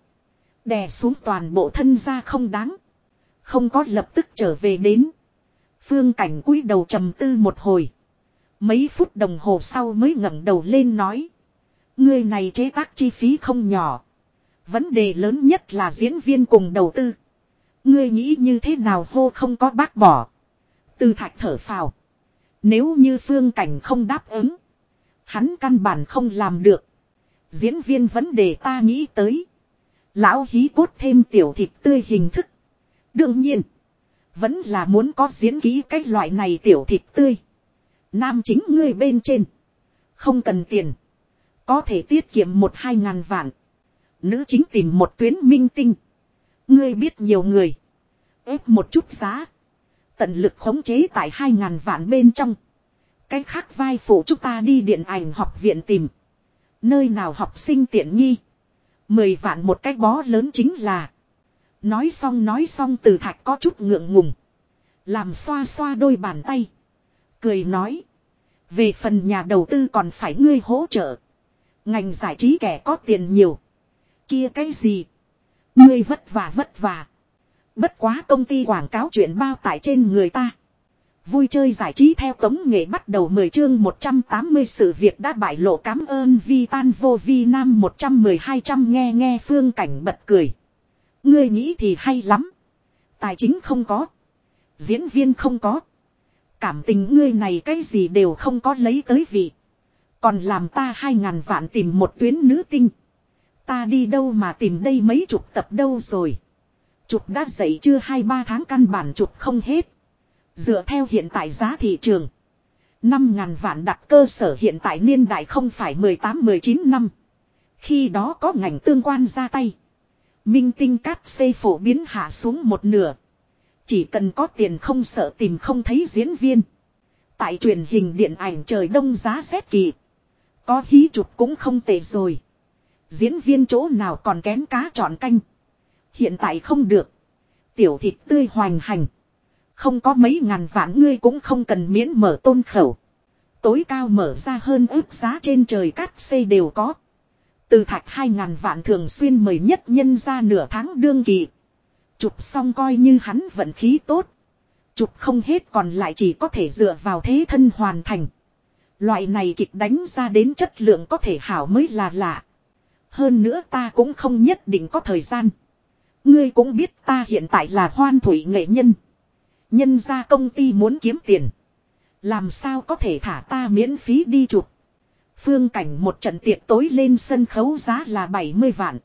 Đè xuống toàn bộ thân ra không đáng. Không có lập tức trở về đến. Phương cảnh cúi đầu trầm tư một hồi. Mấy phút đồng hồ sau mới ngẩng đầu lên nói. Người này chế tác chi phí không nhỏ. Vấn đề lớn nhất là diễn viên cùng đầu tư. Ngươi nghĩ như thế nào hô không có bác bỏ. Từ thạch thở phào. Nếu như phương cảnh không đáp ứng. Hắn căn bản không làm được. Diễn viên vấn đề ta nghĩ tới. Lão hí cốt thêm tiểu thịt tươi hình thức. Đương nhiên. Vẫn là muốn có diễn ký cái loại này tiểu thịt tươi. Nam chính ngươi bên trên. Không cần tiền. Có thể tiết kiệm một hai ngàn vạn. Nữ chính tìm một tuyến minh tinh. Ngươi biết nhiều người. ép một chút giá. Tận lực khống chế tại hai ngàn vạn bên trong. Cái khác vai phụ chúng ta đi điện ảnh học viện tìm. Nơi nào học sinh tiện nghi. Mười vạn một cái bó lớn chính là. Nói xong nói xong từ thạch có chút ngượng ngùng. Làm xoa xoa đôi bàn tay. Cười nói. Về phần nhà đầu tư còn phải ngươi hỗ trợ. Ngành giải trí kẻ có tiền nhiều. Kia cái gì? Ngươi vất vả vất vả. Bất quá công ty quảng cáo chuyện bao tải trên người ta. Vui chơi giải trí theo tống nghệ bắt đầu 10 chương 180 sự việc đã bại lộ cảm ơn vi tan vô vi nam 112 trăm nghe nghe phương cảnh bật cười. Ngươi nghĩ thì hay lắm. Tài chính không có. Diễn viên không có. Cảm tình ngươi này cái gì đều không có lấy tới vị. Còn làm ta hai ngàn vạn tìm một tuyến nữ tinh. Ta đi đâu mà tìm đây mấy chục tập đâu rồi. Chụp đã dậy chưa hai, ba tháng căn bản chụp không hết. Dựa theo hiện tại giá thị trường. năm ngàn vạn đặt cơ sở hiện tại niên đại không phải 18-19 năm. Khi đó có ngành tương quan ra tay. Minh tinh cát xây phổ biến hạ xuống một nửa. Chỉ cần có tiền không sợ tìm không thấy diễn viên. Tại truyền hình điện ảnh trời đông giá rét kỳ. Có hí chụp cũng không tệ rồi. Diễn viên chỗ nào còn kén cá chọn canh. Hiện tại không được. Tiểu thịt tươi hoành hành. Không có mấy ngàn vạn ngươi cũng không cần miễn mở tôn khẩu. Tối cao mở ra hơn ước giá trên trời cát xây đều có. Từ thạch hai ngàn vạn thường xuyên mời nhất nhân ra nửa tháng đương kỳ. Chụp xong coi như hắn vận khí tốt. Chụp không hết còn lại chỉ có thể dựa vào thế thân hoàn thành. Loại này kịch đánh ra đến chất lượng có thể hảo mới là lạ. Hơn nữa ta cũng không nhất định có thời gian. Ngươi cũng biết ta hiện tại là hoan thủy nghệ nhân. Nhân ra công ty muốn kiếm tiền. Làm sao có thể thả ta miễn phí đi chụp. Phương cảnh một trận tiệc tối lên sân khấu giá là 70 vạn.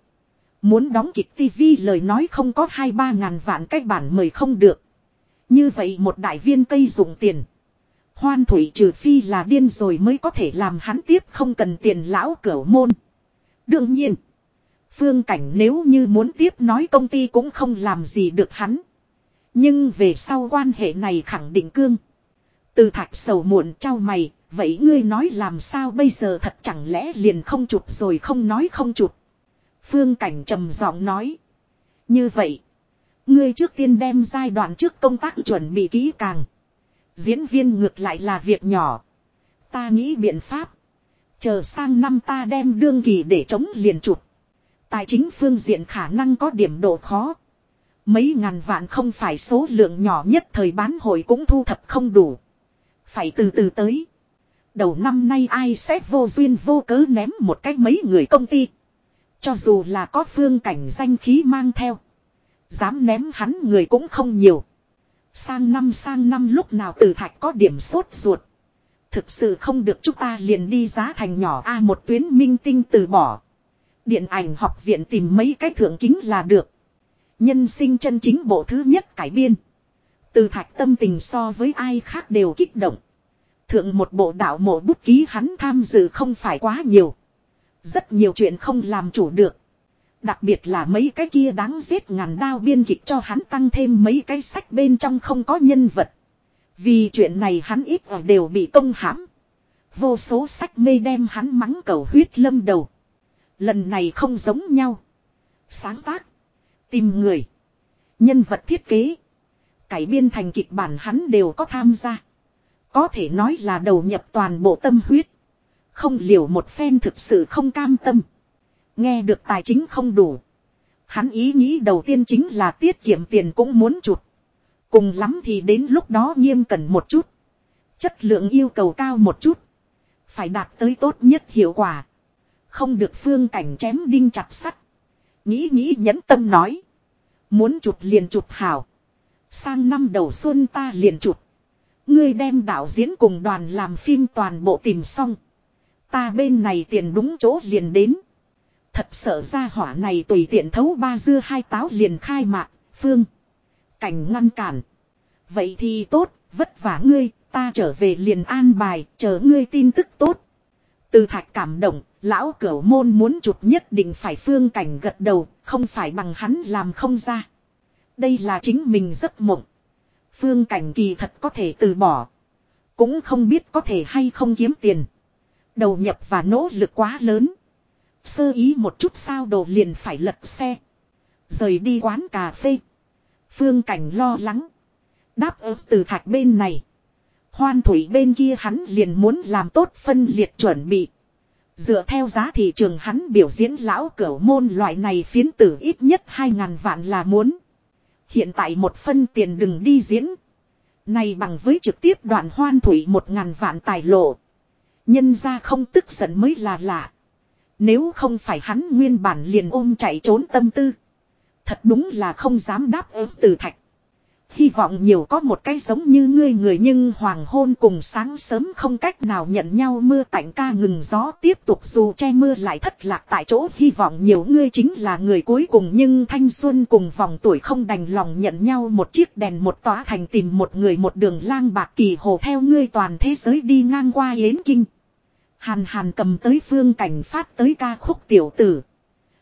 Muốn đóng kịch tivi lời nói không có 2-3 ngàn vạn cách bản mời không được. Như vậy một đại viên cây dùng tiền. Hoan thủy trừ phi là điên rồi mới có thể làm hắn tiếp không cần tiền lão cửu môn. Đương nhiên. Phương cảnh nếu như muốn tiếp nói công ty cũng không làm gì được hắn. Nhưng về sau quan hệ này khẳng định cương. Từ thạch sầu muộn trao mày, vậy ngươi nói làm sao bây giờ thật chẳng lẽ liền không chụp rồi không nói không chụp. Phương cảnh trầm giọng nói. Như vậy, ngươi trước tiên đem giai đoạn trước công tác chuẩn bị kỹ càng. Diễn viên ngược lại là việc nhỏ. Ta nghĩ biện pháp. Chờ sang năm ta đem đương kỳ để chống liền chụp. Tài chính phương diện khả năng có điểm độ khó. Mấy ngàn vạn không phải số lượng nhỏ nhất thời bán hội cũng thu thập không đủ. Phải từ từ tới. Đầu năm nay ai sẽ vô duyên vô cớ ném một cách mấy người công ty. Cho dù là có phương cảnh danh khí mang theo. Dám ném hắn người cũng không nhiều. Sang năm sang năm lúc nào từ thạch có điểm sốt ruột. Thực sự không được chúng ta liền đi giá thành nhỏ A một tuyến minh tinh từ bỏ. Điện ảnh học viện tìm mấy cái thượng kính là được. Nhân sinh chân chính bộ thứ nhất cải biên. Từ thạch tâm tình so với ai khác đều kích động. Thượng một bộ đạo mộ bút ký hắn tham dự không phải quá nhiều. Rất nhiều chuyện không làm chủ được. Đặc biệt là mấy cái kia đáng giết ngàn đao biên kịch cho hắn tăng thêm mấy cái sách bên trong không có nhân vật. Vì chuyện này hắn ít ở đều bị công hãm. Vô số sách mê đem hắn mắng cầu huyết lâm đầu. Lần này không giống nhau. Sáng tác. Tìm người. Nhân vật thiết kế. Cải biên thành kịch bản hắn đều có tham gia. Có thể nói là đầu nhập toàn bộ tâm huyết. Không liều một phen thực sự không cam tâm. Nghe được tài chính không đủ. Hắn ý nghĩ đầu tiên chính là tiết kiệm tiền cũng muốn chụt. Cùng lắm thì đến lúc đó nghiêm cẩn một chút. Chất lượng yêu cầu cao một chút. Phải đạt tới tốt nhất hiệu quả. Không được phương cảnh chém đinh chặt sắt. Nghĩ nghĩ nhẫn tâm nói. Muốn chụp liền chụp hảo. Sang năm đầu xuân ta liền chụp. Ngươi đem đạo diễn cùng đoàn làm phim toàn bộ tìm xong. Ta bên này tiền đúng chỗ liền đến. Thật sợ ra hỏa này tùy tiện thấu ba dưa hai táo liền khai mạc, phương. Cảnh ngăn cản. Vậy thì tốt, vất vả ngươi, ta trở về liền an bài, chờ ngươi tin tức tốt. Từ thạch cảm động, lão cửu môn muốn chụp nhất định phải phương cảnh gật đầu, không phải bằng hắn làm không ra. Đây là chính mình giấc mộng. Phương cảnh kỳ thật có thể từ bỏ. Cũng không biết có thể hay không kiếm tiền. Đầu nhập và nỗ lực quá lớn. Sơ ý một chút sao đồ liền phải lật xe. Rời đi quán cà phê. Phương cảnh lo lắng. Đáp ứng từ thạch bên này. Hoan thủy bên kia hắn liền muốn làm tốt phân liệt chuẩn bị. Dựa theo giá thị trường hắn biểu diễn lão cửu môn loại này phiến tử ít nhất 2.000 vạn là muốn. Hiện tại một phân tiền đừng đi diễn. Này bằng với trực tiếp đoạn hoan thủy một ngàn vạn tài lộ. Nhân ra không tức giận mới là lạ. Nếu không phải hắn nguyên bản liền ôm chạy trốn tâm tư. Thật đúng là không dám đáp ứng từ thạch. Hy vọng nhiều có một cái giống như ngươi người nhưng hoàng hôn cùng sáng sớm không cách nào nhận nhau mưa tạnh ca ngừng gió tiếp tục dù che mưa lại thất lạc tại chỗ hy vọng nhiều ngươi chính là người cuối cùng nhưng thanh xuân cùng vòng tuổi không đành lòng nhận nhau một chiếc đèn một tòa thành tìm một người một đường lang bạc kỳ hồ theo ngươi toàn thế giới đi ngang qua yến kinh. Hàn hàn cầm tới phương cảnh phát tới ca khúc tiểu tử.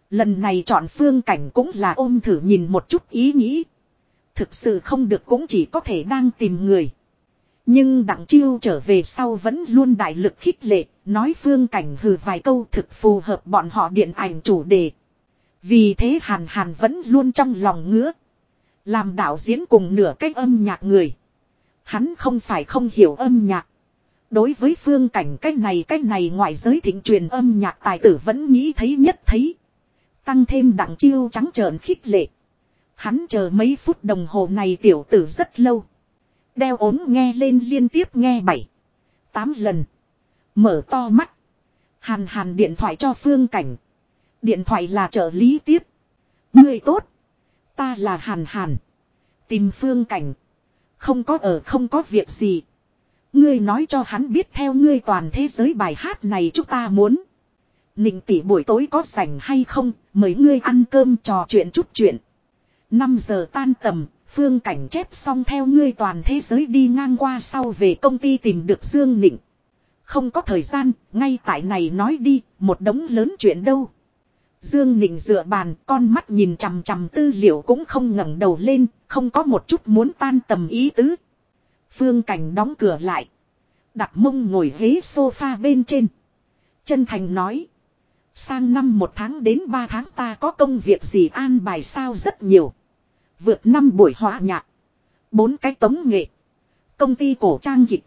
Lần này chọn phương cảnh cũng là ôm thử nhìn một chút ý nghĩ. Thực sự không được cũng chỉ có thể đang tìm người. Nhưng đặng chiêu trở về sau vẫn luôn đại lực khích lệ, nói phương cảnh hừ vài câu thực phù hợp bọn họ điện ảnh chủ đề. Vì thế hàn hàn vẫn luôn trong lòng ngứa. Làm đạo diễn cùng nửa cách âm nhạc người. Hắn không phải không hiểu âm nhạc. Đối với phương cảnh cách này cách này ngoại giới thịnh truyền âm nhạc tài tử vẫn nghĩ thấy nhất thấy. Tăng thêm đặng chiêu trắng trợn khích lệ. Hắn chờ mấy phút đồng hồ này tiểu tử rất lâu. Đeo ốm nghe lên liên tiếp nghe bảy. Tám lần. Mở to mắt. Hàn hàn điện thoại cho phương cảnh. Điện thoại là trợ lý tiếp. Người tốt. Ta là hàn hàn. Tìm phương cảnh. Không có ở, không có việc gì. Ngươi nói cho hắn biết theo ngươi toàn thế giới bài hát này chúng ta muốn. Nịnh tỷ buổi tối có rảnh hay không, mời ngươi ăn cơm trò chuyện chút chuyện. 5 giờ tan tầm, phương cảnh chép xong theo ngươi toàn thế giới đi ngang qua sau về công ty tìm được Dương Nịnh. Không có thời gian, ngay tại này nói đi, một đống lớn chuyện đâu. Dương Nịnh dựa bàn, con mắt nhìn chằm chằm tư liệu cũng không ngẩng đầu lên, không có một chút muốn tan tầm ý tứ. Phương Cảnh đóng cửa lại. Đặt mông ngồi ghế sofa bên trên. Chân thành nói. Sang năm một tháng đến ba tháng ta có công việc gì an bài sao rất nhiều. Vượt năm buổi họa nhạc. Bốn cái tống nghệ. Công ty cổ trang dịch.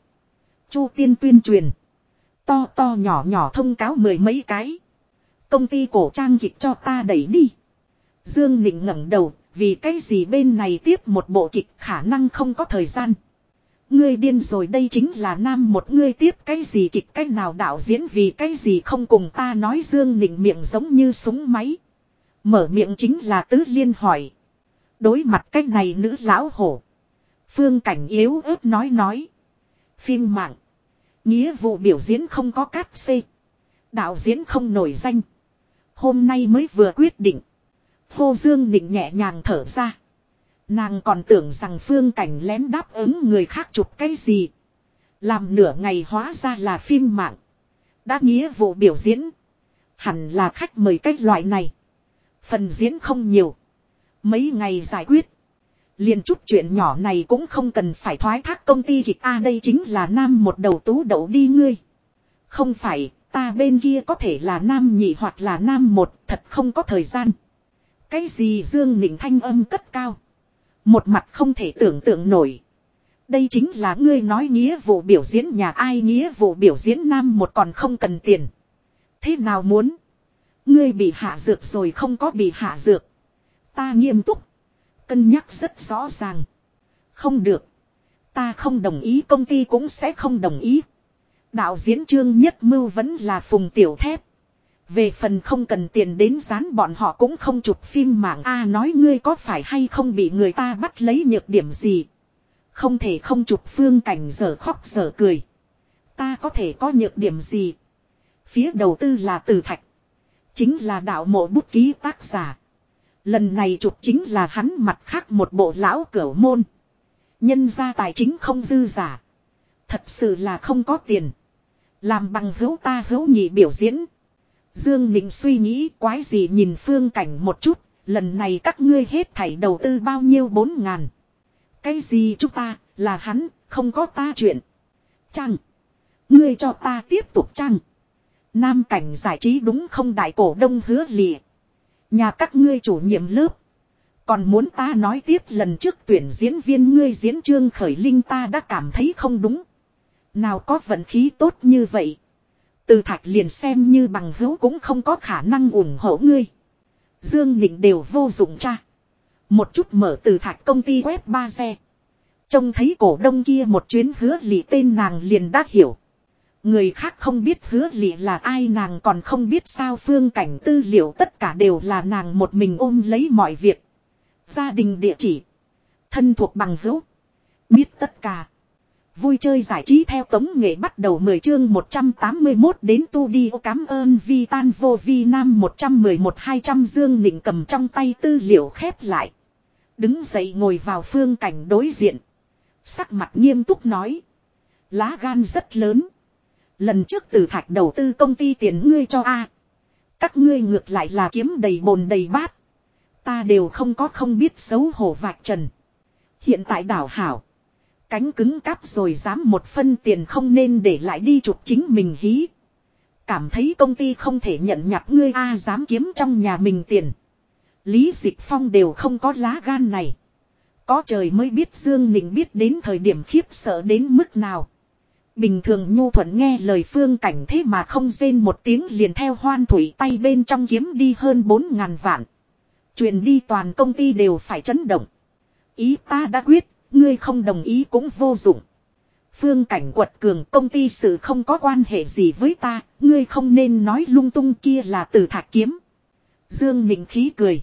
Chu tiên tuyên truyền. To to nhỏ nhỏ thông cáo mười mấy cái. Công ty cổ trang dịch cho ta đẩy đi. Dương Nịnh ngẩng đầu, vì cái gì bên này tiếp một bộ kịch khả năng không có thời gian. Ngươi điên rồi đây chính là nam một ngươi tiếp cái gì kịch cách nào đạo diễn vì cái gì không cùng ta nói Dương Nịnh miệng giống như súng máy. Mở miệng chính là tứ liên hỏi. Đối mặt cách này nữ lão hổ. Phương cảnh yếu ớt nói nói. Phim mạng. Nghĩa vụ biểu diễn không có cát xê. Đạo diễn không nổi danh. Hôm nay mới vừa quyết định. Phô Dương Nịnh nhẹ nhàng thở ra. Nàng còn tưởng rằng phương cảnh lén đáp ứng người khác chụp cái gì. Làm nửa ngày hóa ra là phim mạng. Đã nghĩa vụ biểu diễn. Hẳn là khách mời cách loại này. Phần diễn không nhiều. Mấy ngày giải quyết. liền chút chuyện nhỏ này cũng không cần phải thoái thác công ty kịch A đây chính là nam một đầu tú đậu đi ngươi. Không phải, ta bên kia có thể là nam nhị hoặc là nam một, thật không có thời gian. Cái gì Dương Nịnh thanh âm cất cao. Một mặt không thể tưởng tượng nổi. Đây chính là ngươi nói nghĩa vụ biểu diễn nhà ai nghĩa vụ biểu diễn nam một còn không cần tiền. Thế nào muốn? Ngươi bị hạ dược rồi không có bị hạ dược. Ta nghiêm túc. Cân nhắc rất rõ ràng. Không được. Ta không đồng ý, công ty cũng sẽ không đồng ý. Đạo diễn trương nhất mưu vẫn là phùng tiểu thép. Về phần không cần tiền đến dán bọn họ cũng không chụp phim mạng A nói ngươi có phải hay không bị người ta bắt lấy nhược điểm gì. Không thể không chụp phương cảnh giờ khóc giờ cười. Ta có thể có nhược điểm gì. Phía đầu tư là từ thạch. Chính là đạo mộ bút ký tác giả. Lần này chụp chính là hắn mặt khác một bộ lão cửa môn. Nhân ra tài chính không dư giả. Thật sự là không có tiền. Làm bằng hữu ta hữu nhị biểu diễn. Dương Nịnh suy nghĩ quái gì nhìn phương cảnh một chút, lần này các ngươi hết thảy đầu tư bao nhiêu bốn ngàn. Cái gì chúng ta, là hắn, không có ta chuyện. Chăng, ngươi cho ta tiếp tục chăng. Nam cảnh giải trí đúng không đại cổ đông hứa lìa. Nhà các ngươi chủ nhiệm lớp. Còn muốn ta nói tiếp lần trước tuyển diễn viên ngươi diễn trương khởi linh ta đã cảm thấy không đúng. Nào có vận khí tốt như vậy. Từ thạch liền xem như bằng hữu cũng không có khả năng ủng hộ ngươi. Dương Nịnh đều vô dụng cha. Một chút mở từ thạch công ty web ba xe. Trông thấy cổ đông kia một chuyến hứa lị tên nàng liền đã hiểu. Người khác không biết hứa lị là ai, nàng còn không biết sao phương cảnh tư liệu tất cả đều là nàng một mình ôm lấy mọi việc. Gia đình địa chỉ. Thân thuộc bằng hữu. Biết tất cả. Vui chơi giải trí theo tống nghệ bắt đầu 10 chương 181 đến tu đi ô cảm ơn vi tan vô vi nam 111 200 dương nịnh cầm trong tay tư liệu khép lại. Đứng dậy ngồi vào phương cảnh đối diện. Sắc mặt nghiêm túc nói. Lá gan rất lớn. Lần trước từ thạch đầu tư công ty tiền ngươi cho A. Các ngươi ngược lại là kiếm đầy bồn đầy bát. Ta đều không có không biết xấu hổ vạch trần. Hiện tại đảo hảo. Cánh cứng cáp rồi dám một phân tiền không nên để lại đi chụp chính mình hí. Cảm thấy công ty không thể nhận nhặt ngươi A dám kiếm trong nhà mình tiền. Lý Dịch Phong đều không có lá gan này. Có trời mới biết Dương Nịnh biết đến thời điểm khiếp sợ đến mức nào. Bình thường nhu thuận nghe lời phương cảnh thế mà không rên một tiếng liền theo hoan thủy tay bên trong kiếm đi hơn 4 ngàn vạn. Chuyện đi toàn công ty đều phải chấn động. Ý ta đã quyết, ngươi không đồng ý cũng vô dụng. Phương cảnh quật cường công ty sự không có quan hệ gì với ta, ngươi không nên nói lung tung kia là từ Thạc kiếm. Dương Nịnh khí cười.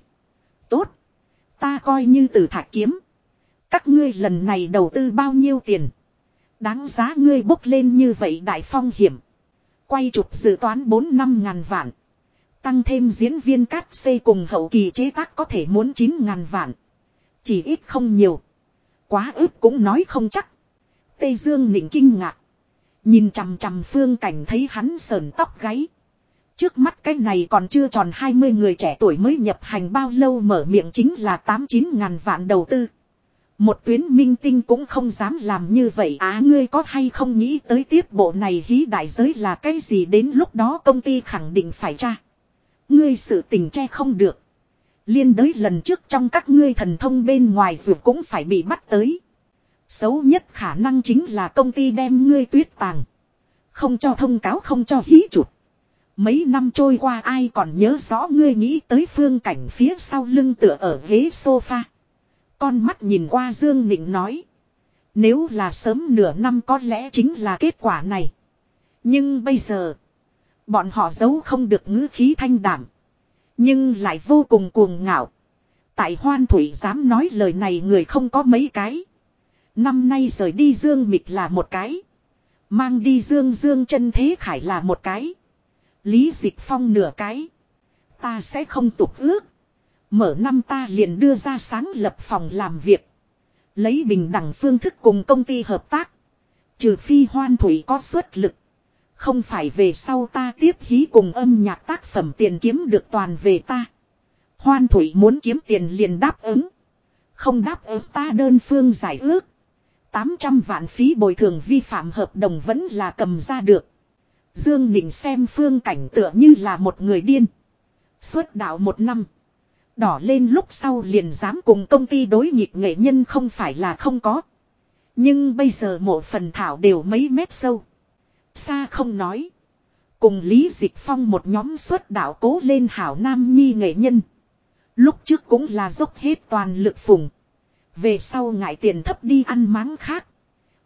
Tốt. Ta coi như từ Thạc kiếm. Các ngươi lần này đầu tư bao nhiêu tiền? Đáng giá ngươi bốc lên như vậy đại phong hiểm. Quay chụp dự toán 4 năm ngàn vạn. Tăng thêm diễn viên cát xây cùng hậu kỳ chế tác có thể muốn 9 ngàn vạn. Chỉ ít không nhiều. Quá ức cũng nói không chắc. Tây Dương nịnh kinh ngạc. Nhìn chằm chằm phương cảnh thấy hắn sờn tóc gáy. Trước mắt cái này còn chưa tròn 20 người trẻ tuổi mới nhập hành bao lâu mở miệng chính là 8-9 ngàn vạn đầu tư. Một tuyến minh tinh cũng không dám làm như vậy á, ngươi có hay không nghĩ tới tiếp bộ này hí đại giới là cái gì đến lúc đó công ty khẳng định phải tra. Ngươi sự tình che không được. Liên đới lần trước trong các ngươi thần thông bên ngoài dù cũng phải bị bắt tới. Xấu nhất khả năng chính là công ty đem ngươi tuyết tàng. Không cho thông cáo, không cho hí chuột Mấy năm trôi qua ai còn nhớ rõ ngươi nghĩ tới phương cảnh phía sau lưng tựa ở ghế sofa. Con mắt nhìn qua Dương Nịnh nói. Nếu là sớm nửa năm có lẽ chính là kết quả này. Nhưng bây giờ. Bọn họ giấu không được ngữ khí thanh đảm. Nhưng lại vô cùng cuồng ngạo. Tại hoan thủy dám nói lời này người không có mấy cái. Năm nay rời đi Dương Mịch là một cái. Mang đi Dương Dương chân thế khải là một cái. Lý Dịch Phong nửa cái. Ta sẽ không tục ước. Mở năm ta liền đưa ra sáng lập phòng làm việc. Lấy bình đẳng phương thức cùng công ty hợp tác. Trừ phi hoan thủy có suất lực. Không phải về sau ta tiếp hí cùng âm nhạc tác phẩm tiền kiếm được toàn về ta. Hoan thủy muốn kiếm tiền liền đáp ứng. Không đáp ứng ta đơn phương giải ước. 800 vạn phí bồi thường vi phạm hợp đồng vẫn là cầm ra được. Dương Nịnh xem phương cảnh tựa như là một người điên. Suốt đạo một năm. Đỏ lên lúc sau liền dám cùng công ty đối nghịch nghệ nhân không phải là không có. Nhưng bây giờ một phần thảo đều mấy mét sâu. Xa không nói. Cùng Lý Dịch Phong một nhóm xuất đạo cố lên hảo nam nhi nghệ nhân. Lúc trước cũng là dốc hết toàn lực phùng. Về sau ngại tiền thấp đi ăn máng khác.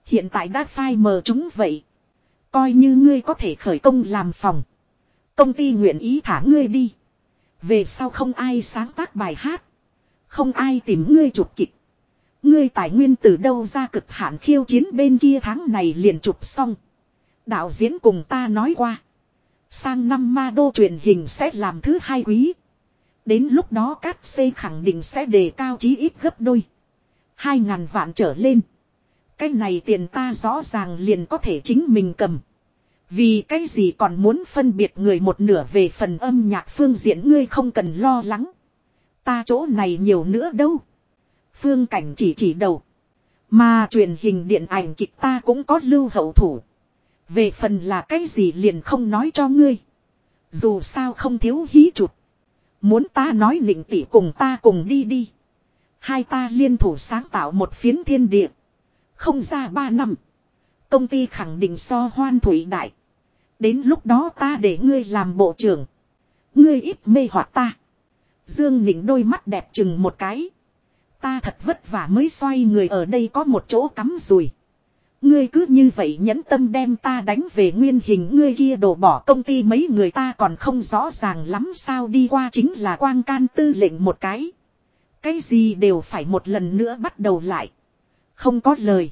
Hiện tại đã phai mờ chúng vậy. Coi như ngươi có thể khởi công làm phòng. Công ty nguyện ý thả ngươi đi. Về sau không ai sáng tác bài hát. Không ai tìm ngươi chụp kịch. Ngươi tài nguyên từ đâu ra cực hạn khiêu chiến bên kia tháng này liền chụp xong. Đạo diễn cùng ta nói qua. Sang năm ma đô truyền hình sẽ làm thứ hai quý. Đến lúc đó cát xây khẳng định sẽ đề cao chí ít gấp đôi. Hai ngàn vạn trở lên. Cái này tiền ta rõ ràng liền có thể chính mình cầm. Vì cái gì còn muốn phân biệt người một nửa về phần âm nhạc phương diện ngươi không cần lo lắng. Ta chỗ này nhiều nữa đâu. Phương cảnh chỉ chỉ đầu. Mà truyền hình điện ảnh kịch ta cũng có lưu hậu thủ. Về phần là cái gì liền không nói cho ngươi. Dù sao không thiếu hí chụt. Muốn ta nói nịnh tỷ cùng ta cùng đi đi. Hai ta liên thủ sáng tạo một phiến thiên địa. Không ra ba năm. Công ty khẳng định so hoan thủy đại. Đến lúc đó ta để ngươi làm bộ trưởng. Ngươi ít mê hoặc ta. Dương Nịnh đôi mắt đẹp chừng một cái. Ta thật vất vả mới xoay người ở đây có một chỗ cắm rùi. Ngươi cứ như vậy nhẫn tâm đem ta đánh về nguyên hình, ngươi kia đổ bỏ công ty mấy người ta còn không rõ ràng lắm sao đi qua chính là quang can tư lệnh một cái. Cái gì đều phải một lần nữa bắt đầu lại. Không có lời.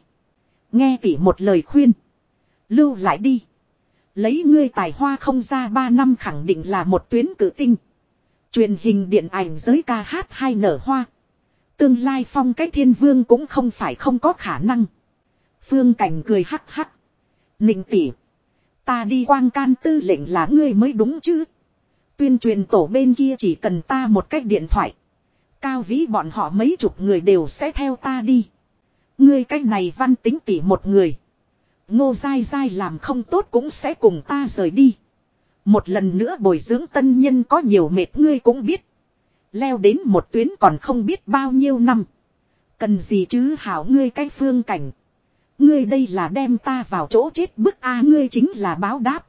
Nghe tỉ một lời khuyên. Lưu lại đi. Lấy ngươi tài hoa không ra ba năm khẳng định là một tuyến cử tinh. Truyền hình điện ảnh giới ca hát hay nở hoa. Tương lai phong cách thiên vương cũng không phải không có khả năng. Phương Cảnh cười hắc hắc. Ninh tỉ. Ta đi quang can tư lệnh là ngươi mới đúng chứ. Tuyên truyền tổ bên kia chỉ cần ta một cách điện thoại. Cao vĩ bọn họ mấy chục người đều sẽ theo ta đi. Ngươi cách này văn tính tỉ một người. Ngô dai dai làm không tốt cũng sẽ cùng ta rời đi. Một lần nữa bồi dưỡng tân nhân có nhiều mệt ngươi cũng biết. Leo đến một tuyến còn không biết bao nhiêu năm. Cần gì chứ hảo ngươi cái phương cảnh. Ngươi đây là đem ta vào chỗ chết bức a ngươi chính là báo đáp.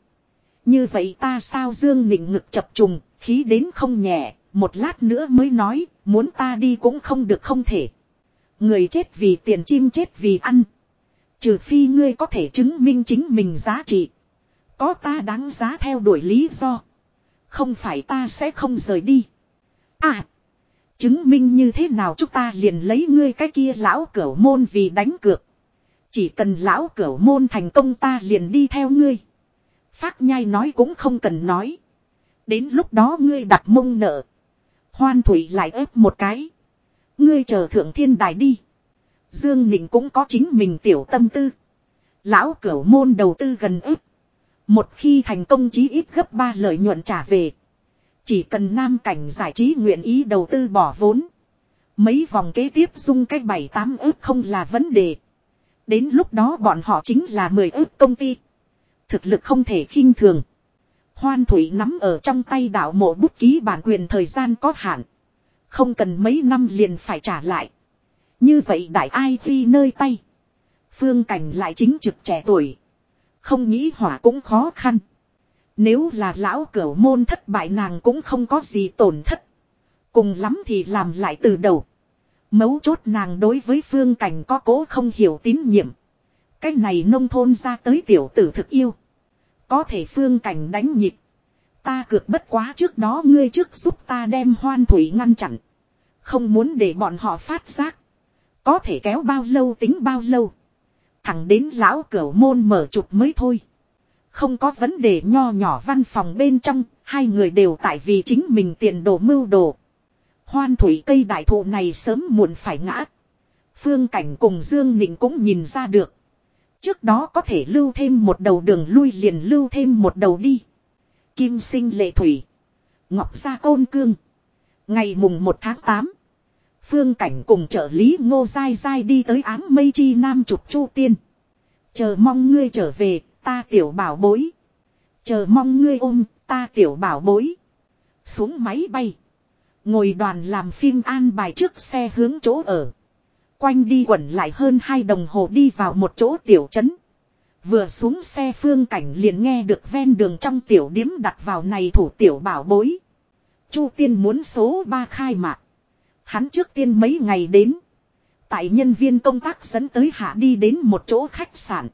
Như vậy ta sao dương nịnh ngực chập trùng, khí đến không nhẹ, một lát nữa mới nói, muốn ta đi cũng không được không thể. Người chết vì tiền chim chết vì ăn. Trừ phi ngươi có thể chứng minh chính mình giá trị. Có ta đáng giá theo đuổi lý do. Không phải ta sẽ không rời đi. À. Chứng minh như thế nào chúng ta liền lấy ngươi cái kia lão cửu môn vì đánh cược. Chỉ cần lão cửu môn thành công ta liền đi theo ngươi. Phát nhai nói cũng không cần nói. Đến lúc đó ngươi đặt mông nợ. Hoan thủy lại ép một cái. Ngươi chờ thượng thiên đài đi. Dương Nịnh cũng có chính mình tiểu tâm tư. Lão cửu môn đầu tư gần ức. Một khi thành công chí ít gấp 3 lợi nhuận trả về. Chỉ cần nam cảnh giải trí nguyện ý đầu tư bỏ vốn. Mấy vòng kế tiếp dung cách 7-8 ức không là vấn đề. Đến lúc đó bọn họ chính là mười ước công ty. Thực lực không thể khinh thường. Hoan thủy nắm ở trong tay đạo mộ bút ký bản quyền thời gian có hạn. Không cần mấy năm liền phải trả lại. Như vậy đại ai khi nơi tay. Phương cảnh lại chính trực trẻ tuổi. Không nghĩ hỏa cũng khó khăn. Nếu là lão cửu môn thất bại nàng cũng không có gì tổn thất. Cùng lắm thì làm lại từ đầu. Mấu chốt nàng đối với phương cảnh có cố không hiểu tín nhiệm. Cái này nông thôn ra tới tiểu tử thực yêu. Có thể phương cảnh đánh nhịp. Ta cược bất quá trước đó ngươi trước giúp ta đem hoan thủy ngăn chặn. Không muốn để bọn họ phát giác. Có thể kéo bao lâu tính bao lâu. Thẳng đến lão cửu môn mở chụp mới thôi. Không có vấn đề nho nhỏ văn phòng bên trong, hai người đều tại vì chính mình tiền đồ mưu đồ. Hoan thủy cây đại thụ này sớm muộn phải ngã. Phương Cảnh cùng Dương Nịnh cũng nhìn ra được. Trước đó có thể lưu thêm một đầu đường lui liền lưu thêm một đầu đi. Kim sinh lệ thủy. Ngọc gia côn cương. Ngày mùng 1 tháng 8. Phương Cảnh cùng trợ lý ngô dai dai đi tới áng mây chi nam trục chu tiên. Chờ mong ngươi trở về, ta tiểu bảo bối. Chờ mong ngươi ôm, ta tiểu bảo bối. Xuống máy bay. Ngồi đoàn làm phim an bài trước xe hướng chỗ ở. Quanh đi quẩn lại hơn hai đồng hồ đi vào một chỗ tiểu trấn. Vừa xuống xe phương cảnh liền nghe được ven đường trong tiểu điếm đặt vào này thủ tiểu bảo bối. Chu tiên muốn số 3 khai mạc. Hắn trước tiên mấy ngày đến. Tại nhân viên công tác dẫn tới hạ đi đến một chỗ khách sạn.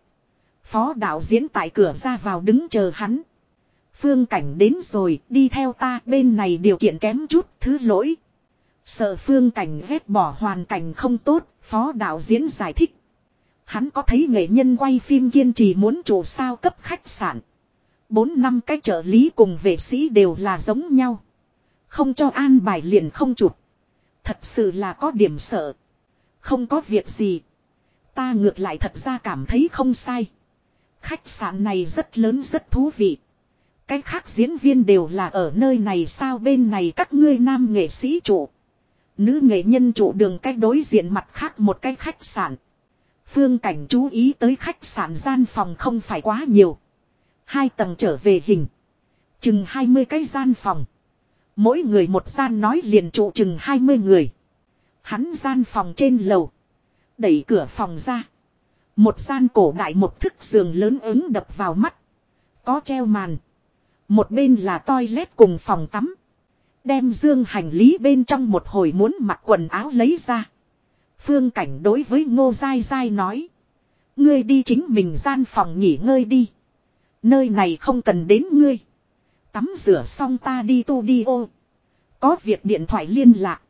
Phó đạo diễn tại cửa ra vào đứng chờ hắn. Phương cảnh đến rồi, đi theo ta, bên này điều kiện kém chút, thứ lỗi. Sợ phương cảnh ghét bỏ hoàn cảnh không tốt, phó đạo diễn giải thích. Hắn có thấy nghệ nhân quay phim kiên trì muốn chủ sao cấp khách sạn. Bốn năm cái trợ lý cùng vệ sĩ đều là giống nhau. Không cho an bài liền không chụp. Thật sự là có điểm sợ. Không có việc gì. Ta ngược lại thật ra cảm thấy không sai. Khách sạn này rất lớn rất thú vị. Cái khác diễn viên đều là ở nơi này sao bên này các ngươi nam nghệ sĩ chủ. Nữ nghệ nhân chủ đường cách đối diện mặt khác một cái khách sạn. Phương cảnh chú ý tới khách sạn gian phòng không phải quá nhiều. Hai tầng trở về hình. Chừng 20 cái gian phòng. Mỗi người một gian nói liền trụ chừng 20 người. Hắn gian phòng trên lầu. Đẩy cửa phòng ra. Một gian cổ đại một thức giường lớn ứng đập vào mắt. Có treo màn. Một bên là toilet cùng phòng tắm. Đem dương hành lý bên trong một hồi muốn mặc quần áo lấy ra. Phương Cảnh đối với Ngô dai dai nói. Ngươi đi chính mình gian phòng nghỉ ngơi đi. Nơi này không cần đến ngươi. Tắm rửa xong ta đi tu đi ô. Có việc điện thoại liên lạc.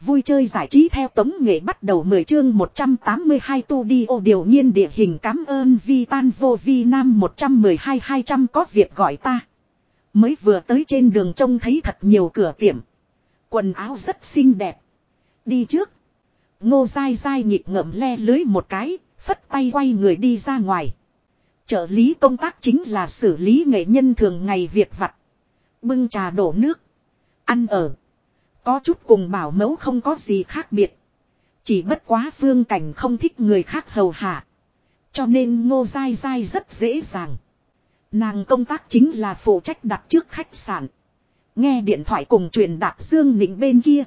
Vui chơi giải trí theo tống nghệ bắt đầu 10 chương 182 tu đi ô điều nhiên địa hình cảm ơn vi tan vô vi nam 112 200 có việc gọi ta. Mới vừa tới trên đường trông thấy thật nhiều cửa tiệm. Quần áo rất xinh đẹp. Đi trước. Ngô dai dai nhịp ngậm le lưới một cái, phất tay quay người đi ra ngoài. Trợ lý công tác chính là xử lý nghệ nhân thường ngày việc vặt. Bưng trà đổ nước. Ăn ở. Có chút cùng bảo mẫu không có gì khác biệt. Chỉ bất quá phương cảnh không thích người khác hầu hạ. Cho nên ngô dai dai rất dễ dàng. Nàng công tác chính là phụ trách đặt trước khách sạn. Nghe điện thoại cùng truyền đạt Dương Nịnh bên kia.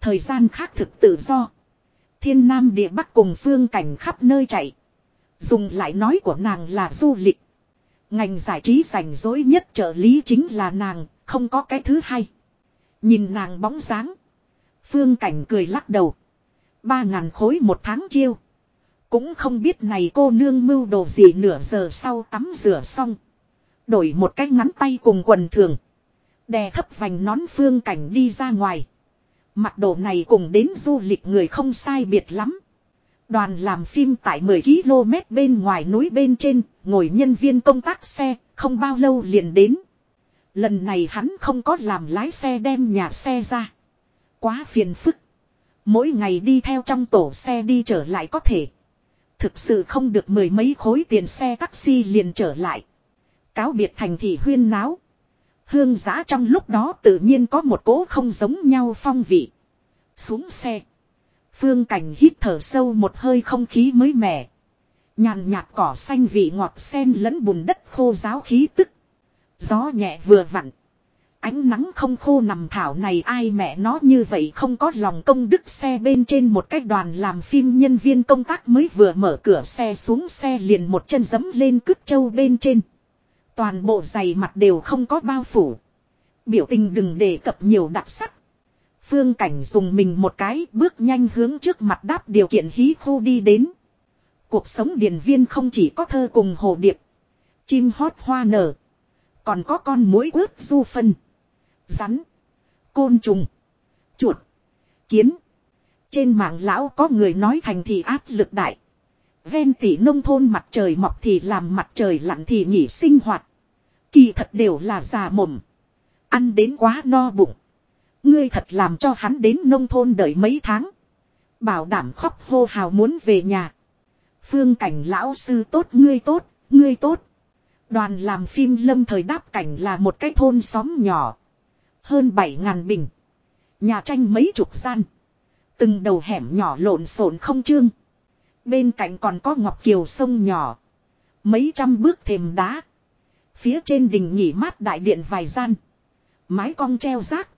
Thời gian khác thực tự do. Thiên Nam địa Bắc cùng phương cảnh khắp nơi chạy. Dùng lại nói của nàng là du lịch. Ngành giải trí rảnh rỗi nhất trợ lý chính là nàng, không có cái thứ hai. Nhìn nàng bóng dáng. Phương cảnh cười lắc đầu. Ba ngàn khối một tháng chiêu. Cũng không biết này cô nương mưu đồ gì nửa giờ sau tắm rửa xong. Đổi một cái ngắn tay cùng quần thường. Đè thấp vành nón phương cảnh đi ra ngoài. Mặt đồ này cùng đến du lịch người không sai biệt lắm. Đoàn làm phim tại 10 km bên ngoài núi bên trên, ngồi nhân viên công tác xe, không bao lâu liền đến. Lần này hắn không có làm lái xe đem nhà xe ra. Quá phiền phức. Mỗi ngày đi theo trong tổ xe đi trở lại có thể. Thực sự không được mười mấy khối tiền xe taxi liền trở lại. Cáo biệt thành thị huyên náo. Hương giã trong lúc đó tự nhiên có một cố không giống nhau phong vị. Xuống xe. Phương cảnh hít thở sâu một hơi không khí mới mẻ. Nhàn nhạt cỏ xanh vị ngọt sen lẫn bùn đất khô giáo khí tức. Gió nhẹ vừa vặn. Ánh nắng không khô nằm thảo này ai mẹ nó như vậy không có lòng công đức xe bên trên một cái đoàn làm phim nhân viên công tác mới vừa mở cửa xe xuống xe liền một chân dấm lên cước châu bên trên. Toàn bộ giày mặt đều không có bao phủ. Biểu tình đừng đề cập nhiều đặc sắc. Phương cảnh dùng mình một cái bước nhanh hướng trước mặt đáp điều kiện hí khu đi đến. Cuộc sống điền viên không chỉ có thơ cùng hồ điệp. Chim hót hoa nở. Còn có con mũi ướt du phân. Rắn. Côn trùng. Chuột. Kiến. Trên mạng lão có người nói thành thị áp lực đại. Ven tỉ nông thôn mặt trời mọc thì làm mặt trời lặn thì nghỉ sinh hoạt. Kỳ thật đều là già mồm. Ăn đến quá no bụng. Ngươi thật làm cho hắn đến nông thôn đợi mấy tháng. Bảo đảm khóc hô hào muốn về nhà. Phương cảnh lão sư tốt ngươi tốt, ngươi tốt. Đoàn làm phim lâm thời đáp cảnh là một cái thôn xóm nhỏ. Hơn 7.000 bình. Nhà tranh mấy chục gian. Từng đầu hẻm nhỏ lộn xộn không chương. Bên cạnh còn có ngọc kiều sông nhỏ. Mấy trăm bước thềm đá. Phía trên đình nghỉ mát đại điện vài gian. Mái cong treo rác.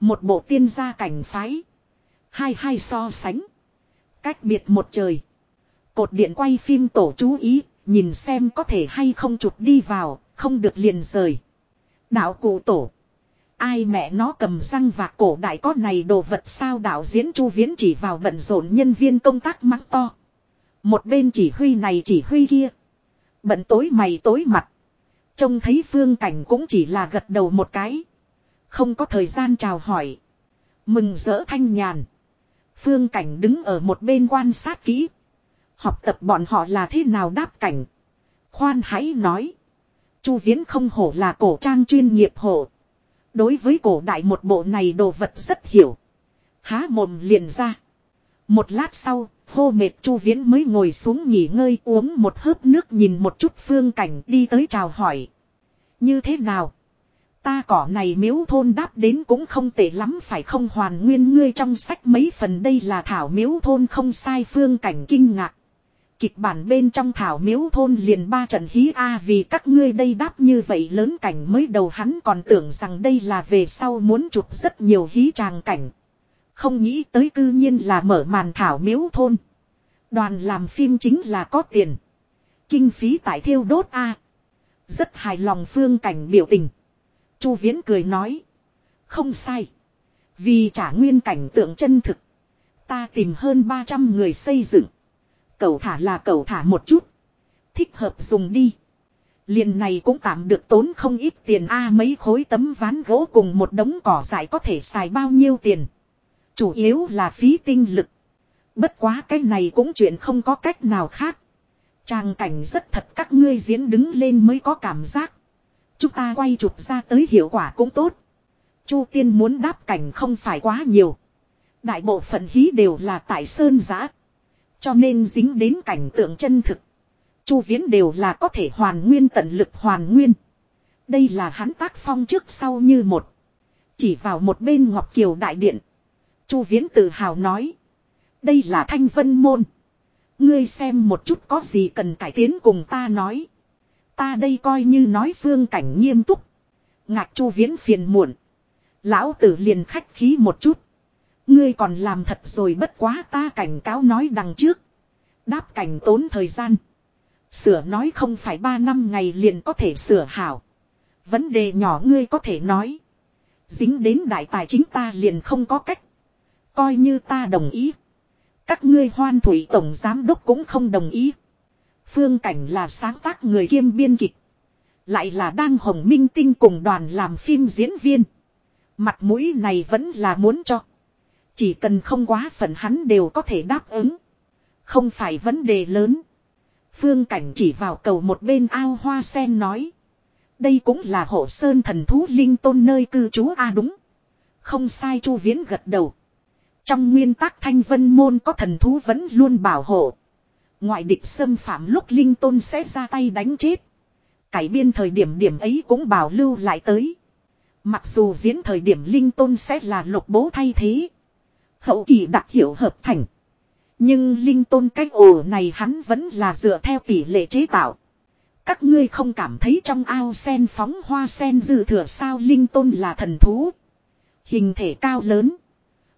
Một bộ tiên gia cảnh phái. Hai hai so sánh. Cách biệt một trời. Cột điện quay phim tổ chú ý, nhìn xem có thể hay không chụp đi vào, không được liền rời. Đạo cụ tổ. Ai mẹ nó cầm răng và cổ đại có này đồ vật sao đạo diễn chu viễn chỉ vào bận rộn nhân viên công tác mắng to. Một bên chỉ huy này chỉ huy kia. Bận tối mày tối mặt. Trông thấy phương cảnh cũng chỉ là gật đầu một cái. Không có thời gian chào hỏi. Mừng rỡ thanh nhàn. Phương cảnh đứng ở một bên quan sát kỹ. Học tập bọn họ là thế nào đáp cảnh. Khoan hãy nói. Chu Viễn không hổ là cổ trang chuyên nghiệp hộ. Đối với cổ đại một bộ này đồ vật rất hiểu. Há mồm liền ra. Một lát sau, hô mệt Chu Viễn mới ngồi xuống nghỉ ngơi uống một hớp nước nhìn một chút phương cảnh đi tới chào hỏi. Như thế nào? Ta cỏ này miếu thôn đáp đến cũng không tệ lắm phải không hoàn nguyên ngươi trong sách mấy phần đây là thảo miếu thôn không sai phương cảnh kinh ngạc. Kịch bản bên trong thảo miếu thôn liền ba trận hí A à vì các ngươi đây đáp như vậy lớn cảnh mới đầu hắn còn tưởng rằng đây là về sau muốn chụp rất nhiều hí tràng cảnh. Không nghĩ tới cư nhiên là mở màn thảo miếu thôn. Đoàn làm phim chính là có tiền. Kinh phí tại thiêu đốt A. Rất hài lòng phương cảnh biểu tình. Chu Viễn cười nói. Không sai. Vì trả nguyên cảnh tượng chân thực. Ta tìm hơn 300 người xây dựng. Cầu thả là cầu thả một chút. Thích hợp dùng đi. Liền này cũng tạm được tốn không ít tiền a mấy khối tấm ván gỗ cùng một đống cỏ dại có thể xài bao nhiêu tiền. Chủ yếu là phí tinh lực. Bất quá cái này cũng chuyện không có cách nào khác. Trang cảnh rất thật các ngươi diễn đứng lên mới có cảm giác. Chúng ta quay chụp ra tới hiệu quả cũng tốt. Chu tiên muốn đáp cảnh không phải quá nhiều. Đại bộ phận hí đều là tại sơn giã. Cho nên dính đến cảnh tượng chân thực. Chu viễn đều là có thể hoàn nguyên tận lực hoàn nguyên. Đây là hắn tác phong trước sau như một. Chỉ vào một bên Ngọc Kiều Đại Điện. Chu viễn tự hào nói. Đây là thanh vân môn. Ngươi xem một chút có gì cần cải tiến cùng ta nói. Ta đây coi như nói phương cảnh nghiêm túc. Ngạc chu viễn phiền muộn. Lão tử liền khách khí một chút. Ngươi còn làm thật rồi bất quá ta cảnh cáo nói đằng trước. Đáp cảnh tốn thời gian. Sửa nói không phải ba năm ngày liền có thể sửa hảo. Vấn đề nhỏ ngươi có thể nói. Dính đến đại tài chính ta liền không có cách. Coi như ta đồng ý. Các ngươi hoan thủy tổng giám đốc cũng không đồng ý. Phương Cảnh là sáng tác người kiêm biên kịch. Lại là đang hồng minh tinh cùng đoàn làm phim diễn viên. Mặt mũi này vẫn là muốn cho. Chỉ cần không quá phận hắn đều có thể đáp ứng. Không phải vấn đề lớn. Phương Cảnh chỉ vào cầu một bên ao hoa sen nói. Đây cũng là hộ sơn thần thú linh tôn nơi cư trú a à đúng. Không sai Chu Viễn gật đầu. Trong nguyên tắc thanh vân môn có thần thú vẫn luôn bảo hộ. Ngoại địch xâm phạm lúc linh tôn sẽ ra tay đánh chết. Cải biên thời điểm điểm ấy cũng bảo lưu lại tới. Mặc dù diễn thời điểm linh tôn sẽ là lục bố thay thế. Hậu kỳ đặc hiệu hợp thành. Nhưng linh tôn cách ổ này hắn vẫn là dựa theo tỷ lệ chế tạo. Các ngươi không cảm thấy trong ao sen phóng hoa sen dư thừa sao linh tôn là thần thú. Hình thể cao lớn.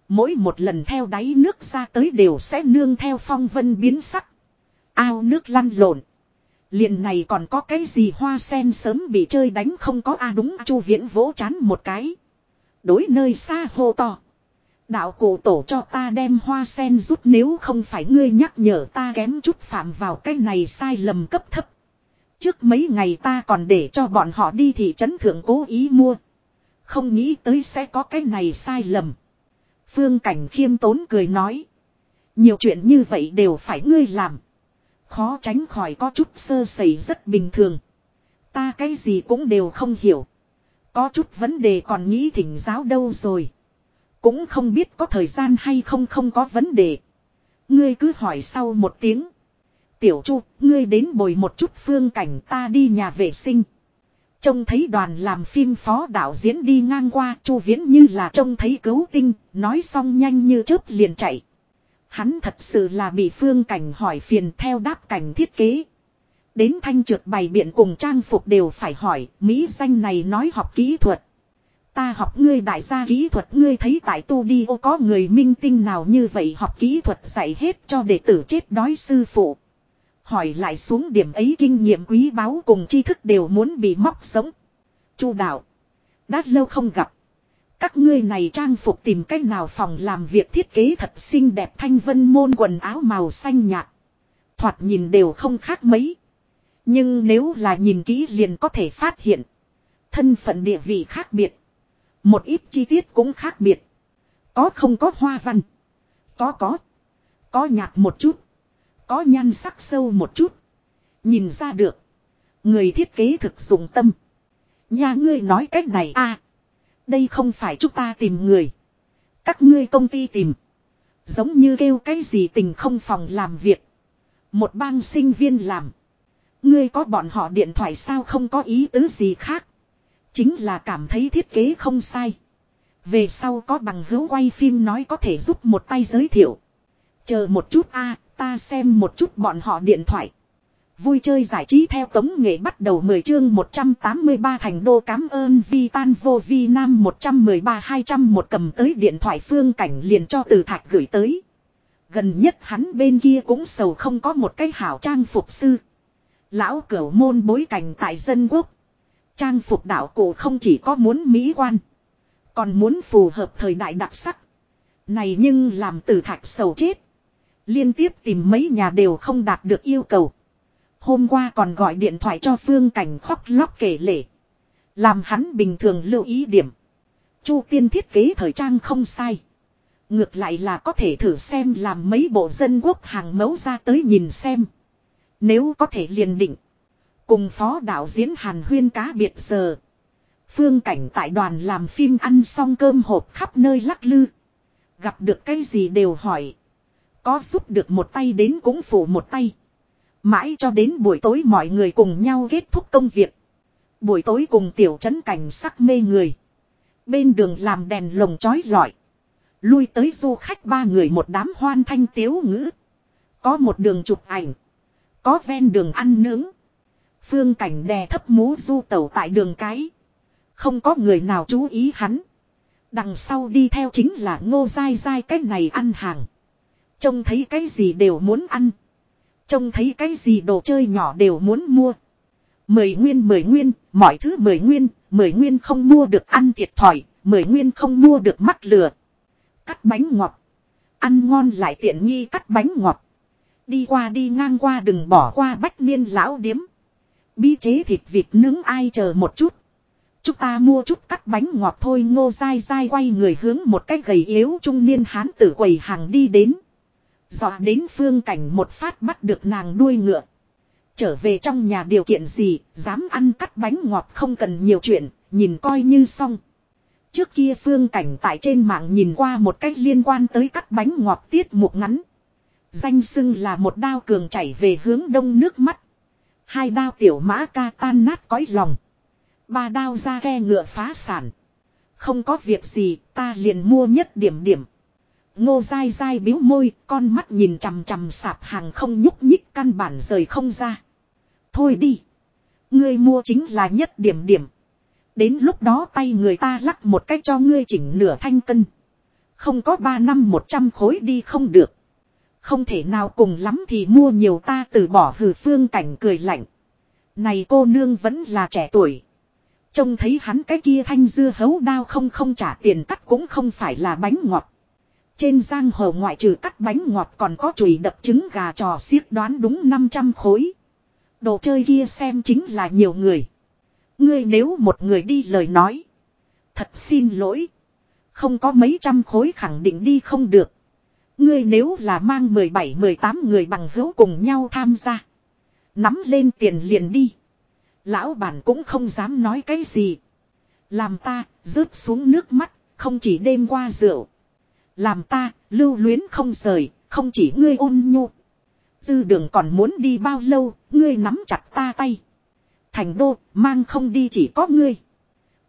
Mỗi một lần theo đáy nước ra tới đều sẽ nương theo phong vân biến sắc. Ao nước lăn lộn. Liền này còn có cái gì hoa sen sớm bị chơi đánh không có a à đúng, chu viễn vỗ chán một cái. Đối nơi xa hô to. Đạo cổ tổ cho ta đem hoa sen rút nếu không phải ngươi nhắc nhở ta kém chút phạm vào cái này sai lầm cấp thấp. Trước mấy ngày ta còn để cho bọn họ đi thị trấn thượng cố ý mua. Không nghĩ tới sẽ có cái này sai lầm. Phương Cảnh khiêm tốn cười nói. Nhiều chuyện như vậy đều phải ngươi làm. Khó tránh khỏi có chút sơ sẩy rất bình thường. Ta cái gì cũng đều không hiểu. Có chút vấn đề còn nghĩ thỉnh giáo đâu rồi. Cũng không biết có thời gian hay không không có vấn đề. Ngươi cứ hỏi sau một tiếng. Tiểu Chu, ngươi đến bồi một chút phương cảnh ta đi nhà vệ sinh. Trông thấy đoàn làm phim phó đạo diễn đi ngang qua Chu Viễn như là trông thấy cứu tinh, nói xong nhanh như chớp liền chạy. Hắn thật sự là bị phương cảnh hỏi phiền theo đáp cảnh thiết kế. Đến thanh trượt bày biện cùng trang phục đều phải hỏi, Mỹ danh này nói học kỹ thuật. Ta học ngươi đại gia kỹ thuật, ngươi thấy tại tu đi ô có người minh tinh nào như vậy học kỹ thuật dạy hết cho đệ tử chết đói sư phụ. Hỏi lại xuống điểm ấy kinh nghiệm quý báu cùng tri thức đều muốn bị móc sống. Chu đạo. Đã lâu không gặp. Các ngươi này trang phục tìm cách nào phòng làm việc thiết kế thật xinh đẹp thanh vân môn quần áo màu xanh nhạt. Thoạt nhìn đều không khác mấy. Nhưng nếu là nhìn kỹ liền có thể phát hiện. Thân phận địa vị khác biệt. Một ít chi tiết cũng khác biệt. Có không có hoa văn. Có có. Có nhạt một chút. Có nhan sắc sâu một chút. Nhìn ra được. Người thiết kế thực dụng tâm. Nhà ngươi nói cách này à. Đây không phải chúng ta tìm người. Các ngươi công ty tìm. Giống như kêu cái gì tình không phòng làm việc. Một bang sinh viên làm. Ngươi có bọn họ điện thoại sao không có ý tứ gì khác. Chính là cảm thấy thiết kế không sai. Về sau có bằng hữu quay phim nói có thể giúp một tay giới thiệu. Chờ một chút a, ta xem một chút bọn họ điện thoại. Vui chơi giải trí theo tống nghệ bắt đầu 10 chương 183 thành đô cảm ơn vi tan vô vi nam 113 200 một cầm tới điện thoại phương cảnh liền cho từ thạch gửi tới. Gần nhất hắn bên kia cũng sầu không có một cái hảo trang phục sư. Lão cửu môn bối cảnh tại dân quốc. Trang phục đạo cổ không chỉ có muốn mỹ quan. Còn muốn phù hợp thời đại đặc sắc. Này nhưng làm từ thạch sầu chết. Liên tiếp tìm mấy nhà đều không đạt được yêu cầu. Hôm qua còn gọi điện thoại cho phương cảnh khóc lóc kể lể. Làm hắn bình thường lưu ý điểm. Chu tiên thiết kế thời trang không sai. Ngược lại là có thể thử xem làm mấy bộ dân quốc hàng mẫu ra tới nhìn xem. Nếu có thể liền định. Cùng phó đạo diễn Hàn Huyên cá biệt giờ. Phương cảnh tại đoàn làm phim ăn xong cơm hộp khắp nơi lắc lư. Gặp được cái gì đều hỏi. Có giúp được một tay đến cũng phủ một tay. Mãi cho đến buổi tối mọi người cùng nhau kết thúc công việc. Buổi tối cùng tiểu trấn cảnh sắc mê người. Bên đường làm đèn lồng chói lọi. Lui tới du khách ba người một đám hoan thanh tiếu ngữ. Có một đường chụp ảnh. Có ven đường ăn nướng. Phương cảnh đè thấp mũ du tẩu tại đường cái. Không có người nào chú ý hắn. Đằng sau đi theo chính là ngô dai dai cái này ăn hàng. Trông thấy cái gì đều muốn ăn. Trông thấy cái gì đồ chơi nhỏ đều muốn mua. Mười nguyên mười nguyên, mọi thứ mười nguyên, mười nguyên không mua được ăn thiệt thòi, mười nguyên không mua được mắc lừa. Cắt bánh ngọt. Ăn ngon lại tiện nghi cắt bánh ngọt. Đi qua đi ngang qua đừng bỏ qua bách niên lão điếm. Bí chế thịt vịt nướng ai chờ một chút. Chúng ta mua chút cắt bánh ngọt thôi ngô dai dai quay người hướng một cách gầy yếu trung niên hán tử quầy hàng đi đến. Dọa đến phương cảnh một phát bắt được nàng đuôi ngựa. Trở về trong nhà điều kiện gì, dám ăn cắt bánh ngọt không cần nhiều chuyện, nhìn coi như xong. Trước kia phương cảnh tại trên mạng nhìn qua một cách liên quan tới cắt bánh ngọt tiết mục ngắn. Danh xưng là một đao cường chảy về hướng đông nước mắt. Hai đao tiểu mã ca tan nát cõi lòng. Ba đao ra ghe ngựa phá sản. Không có việc gì, ta liền mua nhất điểm điểm. Ngô dai dai biếu môi, con mắt nhìn chằm chằm sạp hàng không nhúc nhích căn bản rời không ra. Thôi đi. Ngươi mua chính là nhất điểm điểm. Đến lúc đó tay người ta lắc một cách cho ngươi chỉnh nửa thanh cân. Không có ba năm một trăm khối đi không được. Không thể nào cùng lắm thì mua nhiều ta từ bỏ hừ phương cảnh cười lạnh. Này cô nương vẫn là trẻ tuổi. Trông thấy hắn cái kia thanh dưa hấu đao không không trả tiền cắt cũng không phải là bánh ngọt. Trên giang hồ ngoại trừ cắt bánh ngọt còn có chùi đập trứng gà trò xiết đoán đúng 500 khối. Đồ chơi kia xem chính là nhiều người. Ngươi nếu một người đi lời nói. Thật xin lỗi. Không có mấy trăm khối khẳng định đi không được. Ngươi nếu là mang 17-18 người bằng hữu cùng nhau tham gia. Nắm lên tiền liền đi. Lão bản cũng không dám nói cái gì. Làm ta, rớt xuống nước mắt, không chỉ đêm qua rượu. Làm ta, lưu luyến không rời, không chỉ ngươi ôn nhu. Dư đường còn muốn đi bao lâu, ngươi nắm chặt ta tay. Thành đô, mang không đi chỉ có ngươi.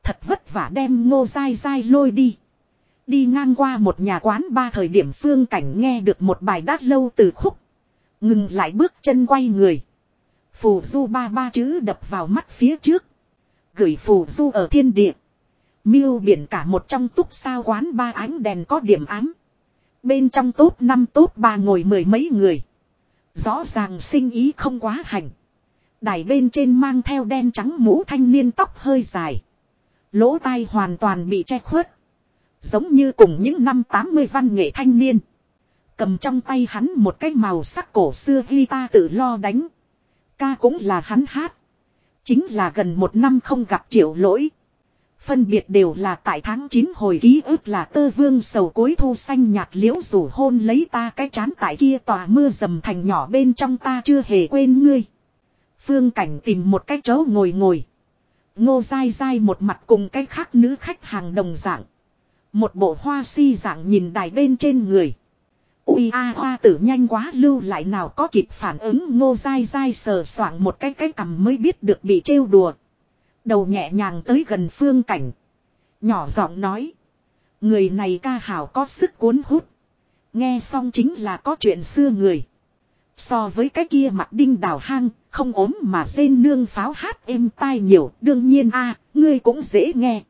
Thật vất vả đem ngô dai dai lôi đi. Đi ngang qua một nhà quán ba thời điểm phương cảnh nghe được một bài đát lâu từ khúc. Ngừng lại bước chân quay người. Phù du ba ba chữ đập vào mắt phía trước. Gửi phù du ở thiên địa. Miêu biển cả một trong túc sao quán ba ánh đèn có điểm ám. Bên trong tốt năm tốt ba ngồi mười mấy người. Rõ ràng sinh ý không quá hành. Đài bên trên mang theo đen trắng mũ thanh niên tóc hơi dài. Lỗ tai hoàn toàn bị che khuất. Giống như cùng những năm 80 văn nghệ thanh niên. Cầm trong tay hắn một cái màu sắc cổ xưa guitar tự lo đánh. Ca cũng là hắn hát. Chính là gần một năm không gặp triệu lỗi. Phân biệt đều là tại tháng 9 hồi ký ức là tơ vương sầu cối thu xanh nhạt liễu rủ hôn lấy ta cái chán tại kia tòa mưa dầm thành nhỏ bên trong ta chưa hề quên ngươi. Phương cảnh tìm một cái chỗ ngồi ngồi. Ngô dai dai một mặt cùng cái khác nữ khách hàng đồng dạng. Một bộ hoa si dạng nhìn đài bên trên người. Ui a hoa tử nhanh quá lưu lại nào có kịp phản ứng ngô dai dai sờ soạng một cái cái cầm mới biết được bị trêu đùa. Đầu nhẹ nhàng tới gần phương cảnh. Nhỏ giọng nói. Người này ca hảo có sức cuốn hút. Nghe xong chính là có chuyện xưa người. So với cái kia mặt đinh đào hang, không ốm mà rên nương pháo hát êm tai nhiều, đương nhiên a ngươi cũng dễ nghe.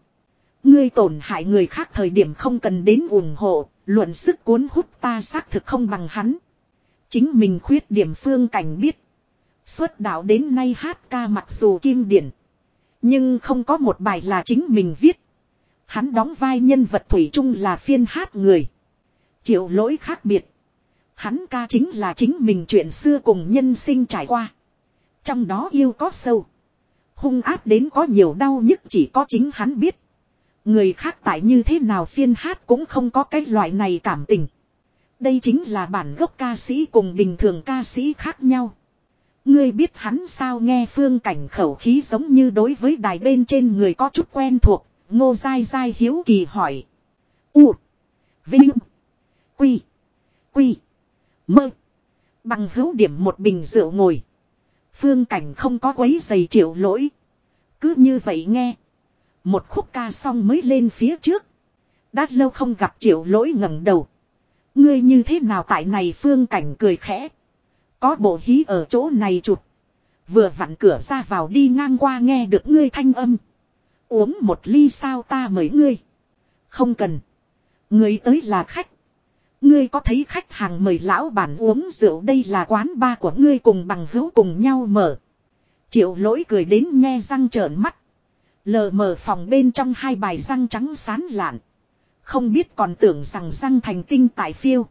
Ngươi tổn hại người khác thời điểm không cần đến ủng hộ, luận sức cuốn hút ta xác thực không bằng hắn. Chính mình khuyết điểm phương cảnh biết. Xuất đạo đến nay hát ca mặc dù kim điển. Nhưng không có một bài là chính mình viết. Hắn đóng vai nhân vật Thủy chung là phiên hát người. Triệu lỗi khác biệt. Hắn ca chính là chính mình chuyện xưa cùng nhân sinh trải qua. Trong đó yêu có sâu. Hung áp đến có nhiều đau nhất chỉ có chính hắn biết. Người khác tại như thế nào phiên hát cũng không có cái loại này cảm tình. Đây chính là bản gốc ca sĩ cùng bình thường ca sĩ khác nhau. Ngươi biết hắn sao nghe phương cảnh khẩu khí giống như đối với đài bên trên người có chút quen thuộc, ngô dai dai hiếu kỳ hỏi. U. Vinh. Quy. Quy. Mơ. Bằng hữu điểm một bình rượu ngồi. Phương cảnh không có quấy giày triệu lỗi. Cứ như vậy nghe. Một khúc ca xong mới lên phía trước. Đã lâu không gặp triệu lỗi ngẩng đầu. Ngươi như thế nào tại này phương cảnh cười khẽ. Có bộ hí ở chỗ này chụp. Vừa vặn cửa ra vào đi ngang qua nghe được ngươi thanh âm. Uống một ly sao ta mời ngươi. Không cần. Ngươi tới là khách. Ngươi có thấy khách hàng mời lão bản uống rượu đây là quán ba của ngươi cùng bằng hữu cùng nhau mở. Triệu lỗi cười đến nghe răng trợn mắt. Lờ mờ phòng bên trong hai bài răng trắng sán lạn. Không biết còn tưởng rằng răng thành tinh tại phiêu.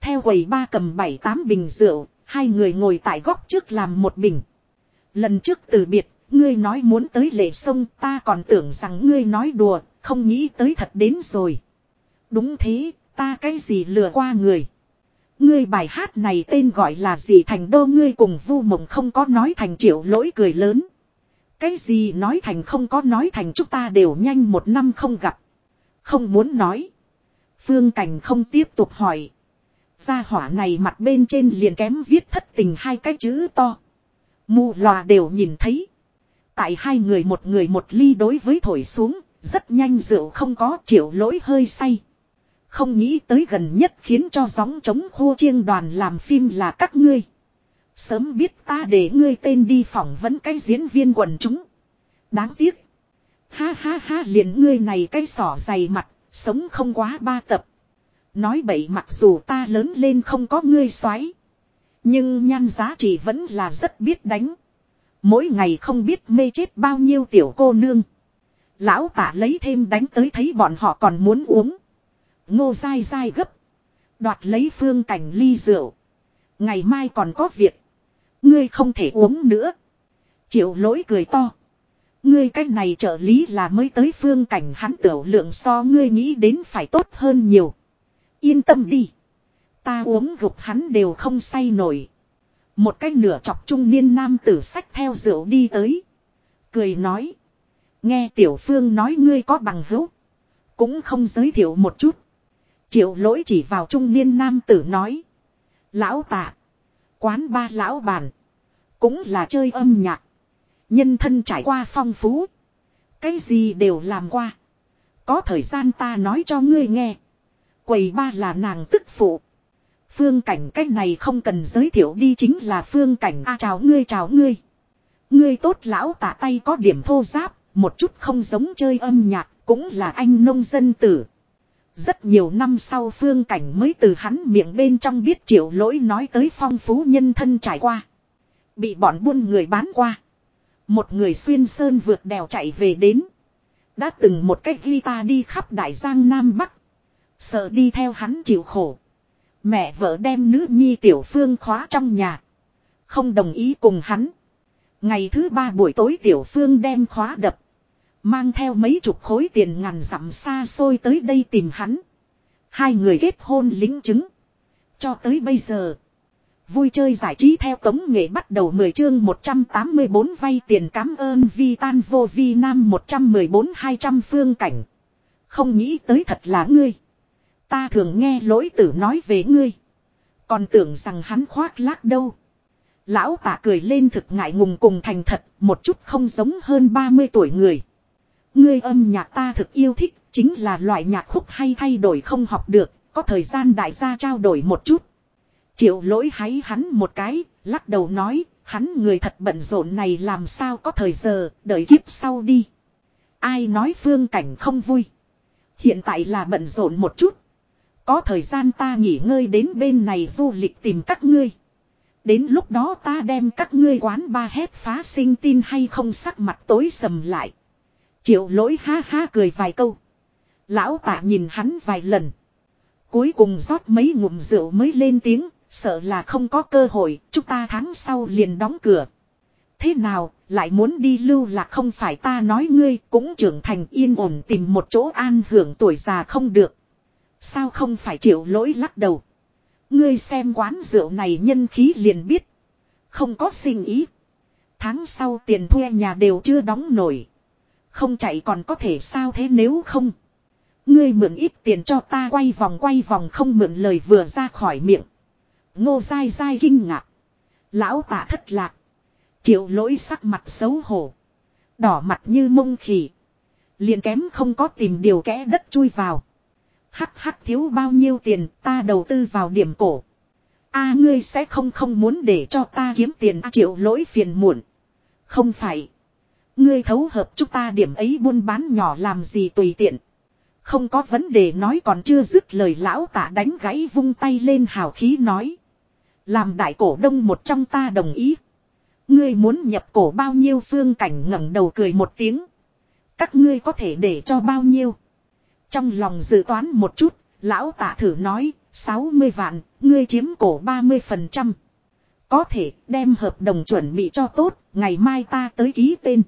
Theo quầy ba cầm bảy tám bình rượu, hai người ngồi tại góc trước làm một bình. Lần trước từ biệt, ngươi nói muốn tới lệ sông ta còn tưởng rằng ngươi nói đùa, không nghĩ tới thật đến rồi. Đúng thế, ta cái gì lừa qua người. Ngươi bài hát này tên gọi là gì thành đô ngươi cùng vu mộng không có nói thành triệu lỗi cười lớn. Cái gì nói thành không có nói thành chúng ta đều nhanh một năm không gặp. Không muốn nói. Phương Cảnh không tiếp tục hỏi. Gia hỏa này mặt bên trên liền kém viết thất tình hai cái chữ to. Mù lòa đều nhìn thấy. Tại hai người một người một ly đối với thổi xuống, rất nhanh rượu không có triệu lỗi hơi say. Không nghĩ tới gần nhất khiến cho gióng chống khô chiêng đoàn làm phim là các ngươi. Sớm biết ta để ngươi tên đi phỏng vấn cái diễn viên quần chúng. Đáng tiếc. Ha ha ha liền ngươi này cái sỏ dày mặt, sống không quá ba tập. Nói bậy mặc dù ta lớn lên không có ngươi xoáy. Nhưng nhan giá trị vẫn là rất biết đánh. Mỗi ngày không biết mê chết bao nhiêu tiểu cô nương. Lão tả lấy thêm đánh tới thấy bọn họ còn muốn uống. Ngô dai dai gấp. Đoạt lấy phương cảnh ly rượu. Ngày mai còn có việc. Ngươi không thể uống nữa. Triệu lỗi cười to. Ngươi cách này trợ lý là mới tới phương cảnh hắn tiểu lượng so ngươi nghĩ đến phải tốt hơn nhiều. Yên tâm đi. Ta uống gục hắn đều không say nổi. Một cách nửa chọc trung niên nam tử sách theo rượu đi tới. Cười nói. Nghe tiểu phương nói ngươi có bằng hữu. Cũng không giới thiệu một chút. Triệu lỗi chỉ vào trung niên nam tử nói. Lão tạ. Quán ba lão bàn. Cũng là chơi âm nhạc. Nhân thân trải qua phong phú. Cái gì đều làm qua. Có thời gian ta nói cho ngươi nghe. Quầy ba là nàng tức phụ. Phương cảnh cái này không cần giới thiệu đi chính là phương cảnh a chào ngươi chào ngươi. Ngươi tốt lão tả tay có điểm thô giáp, một chút không giống chơi âm nhạc, cũng là anh nông dân tử. Rất nhiều năm sau phương cảnh mới từ hắn miệng bên trong biết triệu lỗi nói tới phong phú nhân thân trải qua. Bị bọn buôn người bán qua. Một người xuyên sơn vượt đèo chạy về đến. Đã từng một cách guitar đi khắp đại giang Nam Bắc. Sợ đi theo hắn chịu khổ. Mẹ vợ đem nữ nhi tiểu phương khóa trong nhà. Không đồng ý cùng hắn. Ngày thứ ba buổi tối tiểu phương đem khóa đập. Mang theo mấy chục khối tiền ngàn dặm xa xôi tới đây tìm hắn. Hai người kết hôn lính chứng. Cho tới bây giờ. Vui chơi giải trí theo tống nghệ bắt đầu 10 chương 184 vay tiền cảm ơn vi tan vô vi nam 114 200 phương cảnh. Không nghĩ tới thật là ngươi. Ta thường nghe lỗi tử nói về ngươi. Còn tưởng rằng hắn khoác lác đâu. Lão tả cười lên thực ngại ngùng cùng thành thật, một chút không giống hơn 30 tuổi người. Ngươi âm nhạc ta thực yêu thích, chính là loại nhạc khúc hay thay đổi không học được, có thời gian đại gia trao đổi một chút. Triệu lỗi háy hắn một cái, lắc đầu nói, hắn người thật bận rộn này làm sao có thời giờ, đợi kiếp sau đi. Ai nói phương cảnh không vui. Hiện tại là bận rộn một chút. Có thời gian ta nghỉ ngơi đến bên này du lịch tìm các ngươi. Đến lúc đó ta đem các ngươi quán ba hét phá sinh tin hay không sắc mặt tối sầm lại. Triệu lỗi ha ha cười vài câu. Lão tạ nhìn hắn vài lần. Cuối cùng rót mấy ngụm rượu mới lên tiếng, sợ là không có cơ hội, chúng ta tháng sau liền đóng cửa. Thế nào, lại muốn đi lưu là không phải ta nói ngươi cũng trưởng thành yên ổn tìm một chỗ an hưởng tuổi già không được. Sao không phải chịu lỗi lắc đầu. Ngươi xem quán rượu này nhân khí liền biết. Không có sinh ý. Tháng sau tiền thuê nhà đều chưa đóng nổi. Không chạy còn có thể sao thế nếu không. Ngươi mượn ít tiền cho ta quay vòng quay vòng không mượn lời vừa ra khỏi miệng. Ngô dai dai kinh ngạc. Lão tả thất lạc. chịu lỗi sắc mặt xấu hổ. Đỏ mặt như mông khỉ. Liền kém không có tìm điều kẽ đất chui vào. Hắc hắc thiếu bao nhiêu tiền ta đầu tư vào điểm cổ. a ngươi sẽ không không muốn để cho ta kiếm tiền à, triệu lỗi phiền muộn. Không phải. Ngươi thấu hợp chúng ta điểm ấy buôn bán nhỏ làm gì tùy tiện. Không có vấn đề nói còn chưa dứt lời lão tạ đánh gãy vung tay lên hào khí nói. Làm đại cổ đông một trong ta đồng ý. Ngươi muốn nhập cổ bao nhiêu phương cảnh ngẩng đầu cười một tiếng. Các ngươi có thể để cho bao nhiêu. Trong lòng dự toán một chút, lão tạ thử nói, 60 vạn, ngươi chiếm cổ 30%. Có thể đem hợp đồng chuẩn bị cho tốt, ngày mai ta tới ký tên.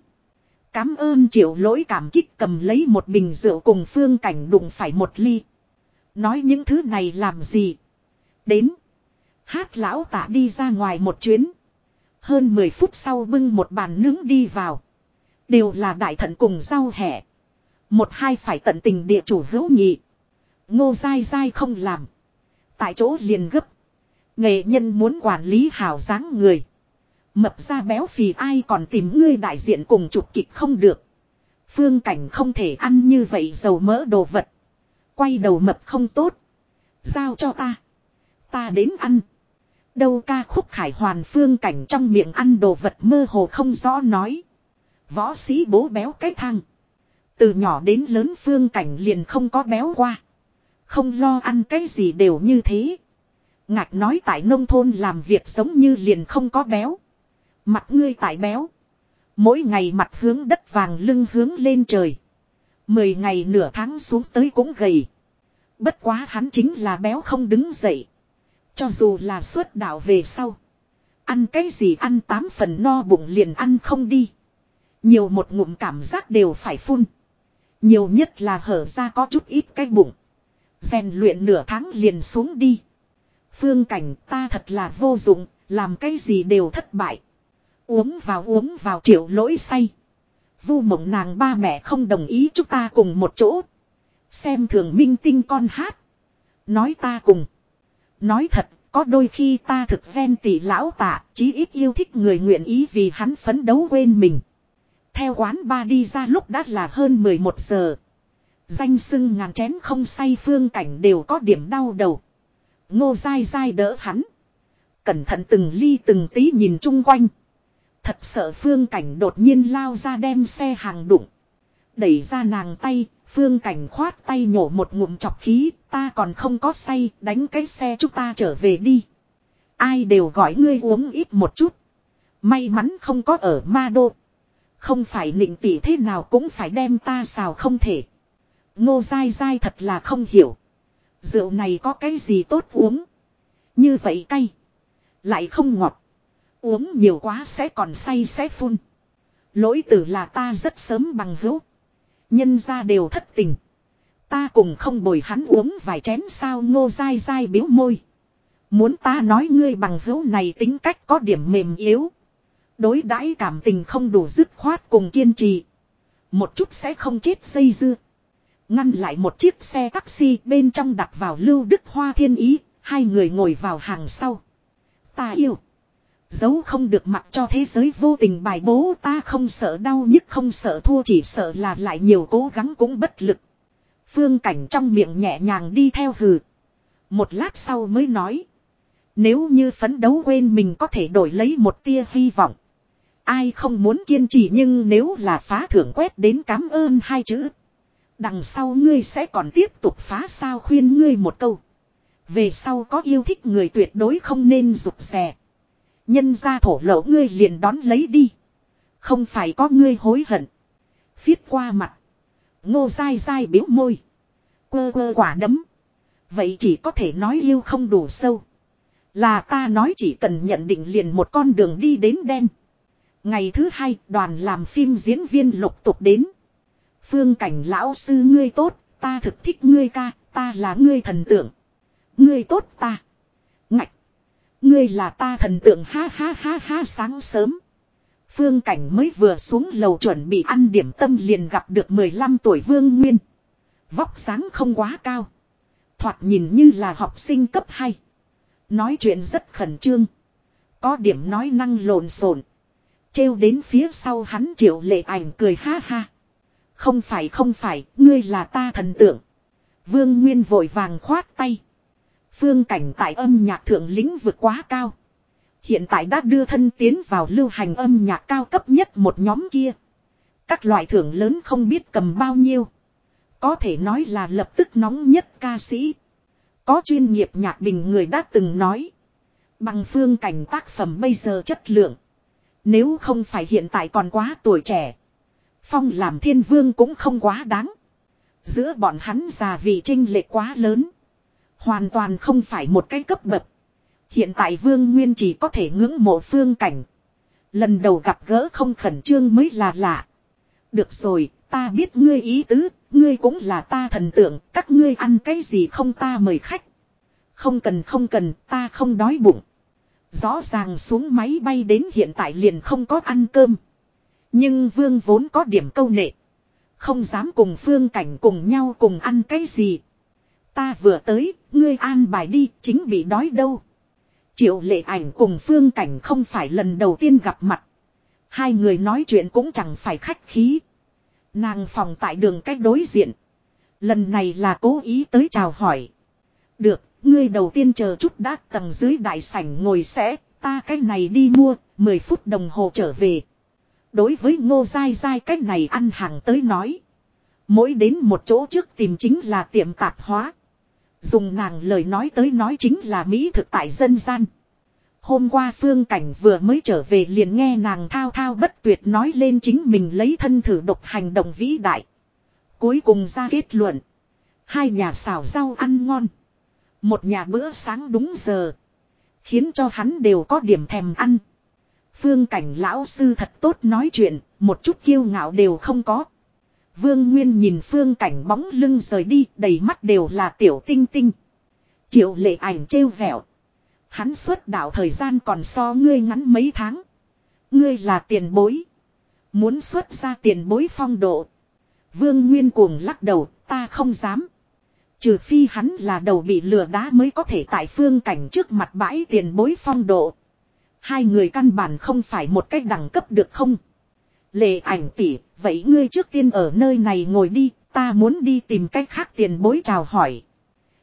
Cám ơn triệu lỗi cảm kích cầm lấy một bình rượu cùng phương cảnh đụng phải một ly. Nói những thứ này làm gì? Đến. Hát lão tạ đi ra ngoài một chuyến. Hơn 10 phút sau bưng một bàn nướng đi vào. Đều là đại thận cùng rau hẻ Một hai phải tận tình địa chủ hữu nhị. Ngô dai dai không làm. Tại chỗ liền gấp. Nghệ nhân muốn quản lý hảo dáng người. Mập ra béo phì ai còn tìm ngươi đại diện cùng chụp kịch không được. Phương cảnh không thể ăn như vậy dầu mỡ đồ vật. Quay đầu mập không tốt. Giao cho ta. Ta đến ăn. Đâu ca khúc khải hoàn phương cảnh trong miệng ăn đồ vật mơ hồ không rõ nói. Võ sĩ bố béo cái thang. Từ nhỏ đến lớn phương cảnh liền không có béo qua. Không lo ăn cái gì đều như thế. Ngạc nói tại nông thôn làm việc giống như liền không có béo. Mặt ngươi tại béo. Mỗi ngày mặt hướng đất vàng lưng hướng lên trời. Mười ngày nửa tháng xuống tới cũng gầy. Bất quá hắn chính là béo không đứng dậy. Cho dù là suốt đảo về sau. Ăn cái gì ăn tám phần no bụng liền ăn không đi. Nhiều một ngụm cảm giác đều phải phun. Nhiều nhất là hở ra có chút ít cái bụng. rèn luyện nửa tháng liền xuống đi. Phương cảnh ta thật là vô dụng, làm cái gì đều thất bại. Uống vào uống vào triệu lỗi say. Vu mộng nàng ba mẹ không đồng ý chúng ta cùng một chỗ. Xem thường minh tinh con hát. Nói ta cùng. Nói thật, có đôi khi ta thực ghen tỷ lão tạ, chí ít yêu thích người nguyện ý vì hắn phấn đấu quên mình. Theo quán ba đi ra lúc đã là hơn 11 giờ. Danh sưng ngàn chén không say phương cảnh đều có điểm đau đầu. Ngô dai dai đỡ hắn. Cẩn thận từng ly từng tí nhìn chung quanh. Thật sợ phương cảnh đột nhiên lao ra đem xe hàng đụng. Đẩy ra nàng tay, phương cảnh khoát tay nhổ một ngụm chọc khí, ta còn không có say, đánh cái xe chúng ta trở về đi. Ai đều gọi ngươi uống ít một chút. May mắn không có ở ma đô. Không phải nịnh tỷ thế nào cũng phải đem ta xào không thể. Ngô dai dai thật là không hiểu. Rượu này có cái gì tốt uống. Như vậy cay. Lại không ngọt. Uống nhiều quá sẽ còn say sẽ phun. Lỗi tử là ta rất sớm bằng hữu. Nhân ra đều thất tình. Ta cùng không bồi hắn uống vài chén sao ngô dai dai biếu môi. Muốn ta nói ngươi bằng hữu này tính cách có điểm mềm yếu. Đối đãi cảm tình không đủ dứt khoát cùng kiên trì. Một chút sẽ không chết dây dưa. Ngăn lại một chiếc xe taxi bên trong đặt vào lưu đức hoa thiên ý. Hai người ngồi vào hàng sau. Ta yêu. Giấu không được mặc cho thế giới vô tình bài bố ta không sợ đau nhức không sợ thua chỉ sợ là lại nhiều cố gắng cũng bất lực. Phương cảnh trong miệng nhẹ nhàng đi theo hừ. Một lát sau mới nói. Nếu như phấn đấu quên mình có thể đổi lấy một tia hy vọng. Ai không muốn kiên trì nhưng nếu là phá thưởng quét đến cảm ơn hai chữ. Đằng sau ngươi sẽ còn tiếp tục phá sao khuyên ngươi một câu. Về sau có yêu thích người tuyệt đối không nên rụt rè. Nhân ra thổ lỗ ngươi liền đón lấy đi. Không phải có ngươi hối hận. Viết qua mặt. Ngô dai dai biếu môi. Quơ quơ quả đấm. Vậy chỉ có thể nói yêu không đủ sâu. Là ta nói chỉ cần nhận định liền một con đường đi đến đen. Ngày thứ hai đoàn làm phim diễn viên lục tục đến. Phương cảnh lão sư ngươi tốt, ta thực thích ngươi ca, ta là ngươi thần tượng. Ngươi tốt ta. Ngươi là ta thần tượng ha ha ha ha sáng sớm. Phương cảnh mới vừa xuống lầu chuẩn bị ăn điểm tâm liền gặp được 15 tuổi Vương Nguyên. Vóc sáng không quá cao. Thoạt nhìn như là học sinh cấp 2. Nói chuyện rất khẩn trương. Có điểm nói năng lộn xộn. Trêu đến phía sau hắn triệu lệ ảnh cười ha ha. Không phải không phải, ngươi là ta thần tượng. Vương Nguyên vội vàng khoát tay. Phương cảnh tại âm nhạc thượng lĩnh vượt quá cao. Hiện tại đã đưa thân tiến vào lưu hành âm nhạc cao cấp nhất một nhóm kia. Các loại thưởng lớn không biết cầm bao nhiêu. Có thể nói là lập tức nóng nhất ca sĩ. Có chuyên nghiệp nhạc bình người đã từng nói. Bằng phương cảnh tác phẩm bây giờ chất lượng. Nếu không phải hiện tại còn quá tuổi trẻ. Phong làm thiên vương cũng không quá đáng. Giữa bọn hắn già vị trinh lệ quá lớn. Hoàn toàn không phải một cái cấp bậc. Hiện tại vương nguyên chỉ có thể ngưỡng mộ phương cảnh. Lần đầu gặp gỡ không khẩn trương mới là lạ. Được rồi, ta biết ngươi ý tứ, ngươi cũng là ta thần tượng, các ngươi ăn cái gì không ta mời khách. Không cần không cần, ta không đói bụng. Rõ ràng xuống máy bay đến hiện tại liền không có ăn cơm. Nhưng vương vốn có điểm câu nệ. Không dám cùng phương cảnh cùng nhau cùng ăn cái gì. Ta vừa tới, ngươi an bài đi, chính bị đói đâu. Triệu lệ ảnh cùng phương cảnh không phải lần đầu tiên gặp mặt. Hai người nói chuyện cũng chẳng phải khách khí. Nàng phòng tại đường cách đối diện. Lần này là cố ý tới chào hỏi. Được, ngươi đầu tiên chờ chút đã tầng dưới đại sảnh ngồi sẽ, ta cái này đi mua, 10 phút đồng hồ trở về. Đối với ngô dai dai cái này ăn hàng tới nói. Mỗi đến một chỗ trước tìm chính là tiệm tạp hóa. Dùng nàng lời nói tới nói chính là Mỹ thực tại dân gian. Hôm qua phương cảnh vừa mới trở về liền nghe nàng thao thao bất tuyệt nói lên chính mình lấy thân thử độc hành động vĩ đại. Cuối cùng ra kết luận. Hai nhà xào rau ăn ngon. Một nhà bữa sáng đúng giờ. Khiến cho hắn đều có điểm thèm ăn. Phương cảnh lão sư thật tốt nói chuyện, một chút kiêu ngạo đều không có. Vương Nguyên nhìn phương cảnh bóng lưng rời đi, đầy mắt đều là tiểu tinh tinh. Triệu lệ ảnh trêu vẹo. Hắn xuất đạo thời gian còn so ngươi ngắn mấy tháng. Ngươi là tiền bối. Muốn xuất ra tiền bối phong độ. Vương Nguyên cuồng lắc đầu, ta không dám. Trừ phi hắn là đầu bị lừa đá mới có thể tại phương cảnh trước mặt bãi tiền bối phong độ. Hai người căn bản không phải một cách đẳng cấp được không? Lệ ảnh tỷ, vậy ngươi trước tiên ở nơi này ngồi đi, ta muốn đi tìm cách khác tiền bối chào hỏi.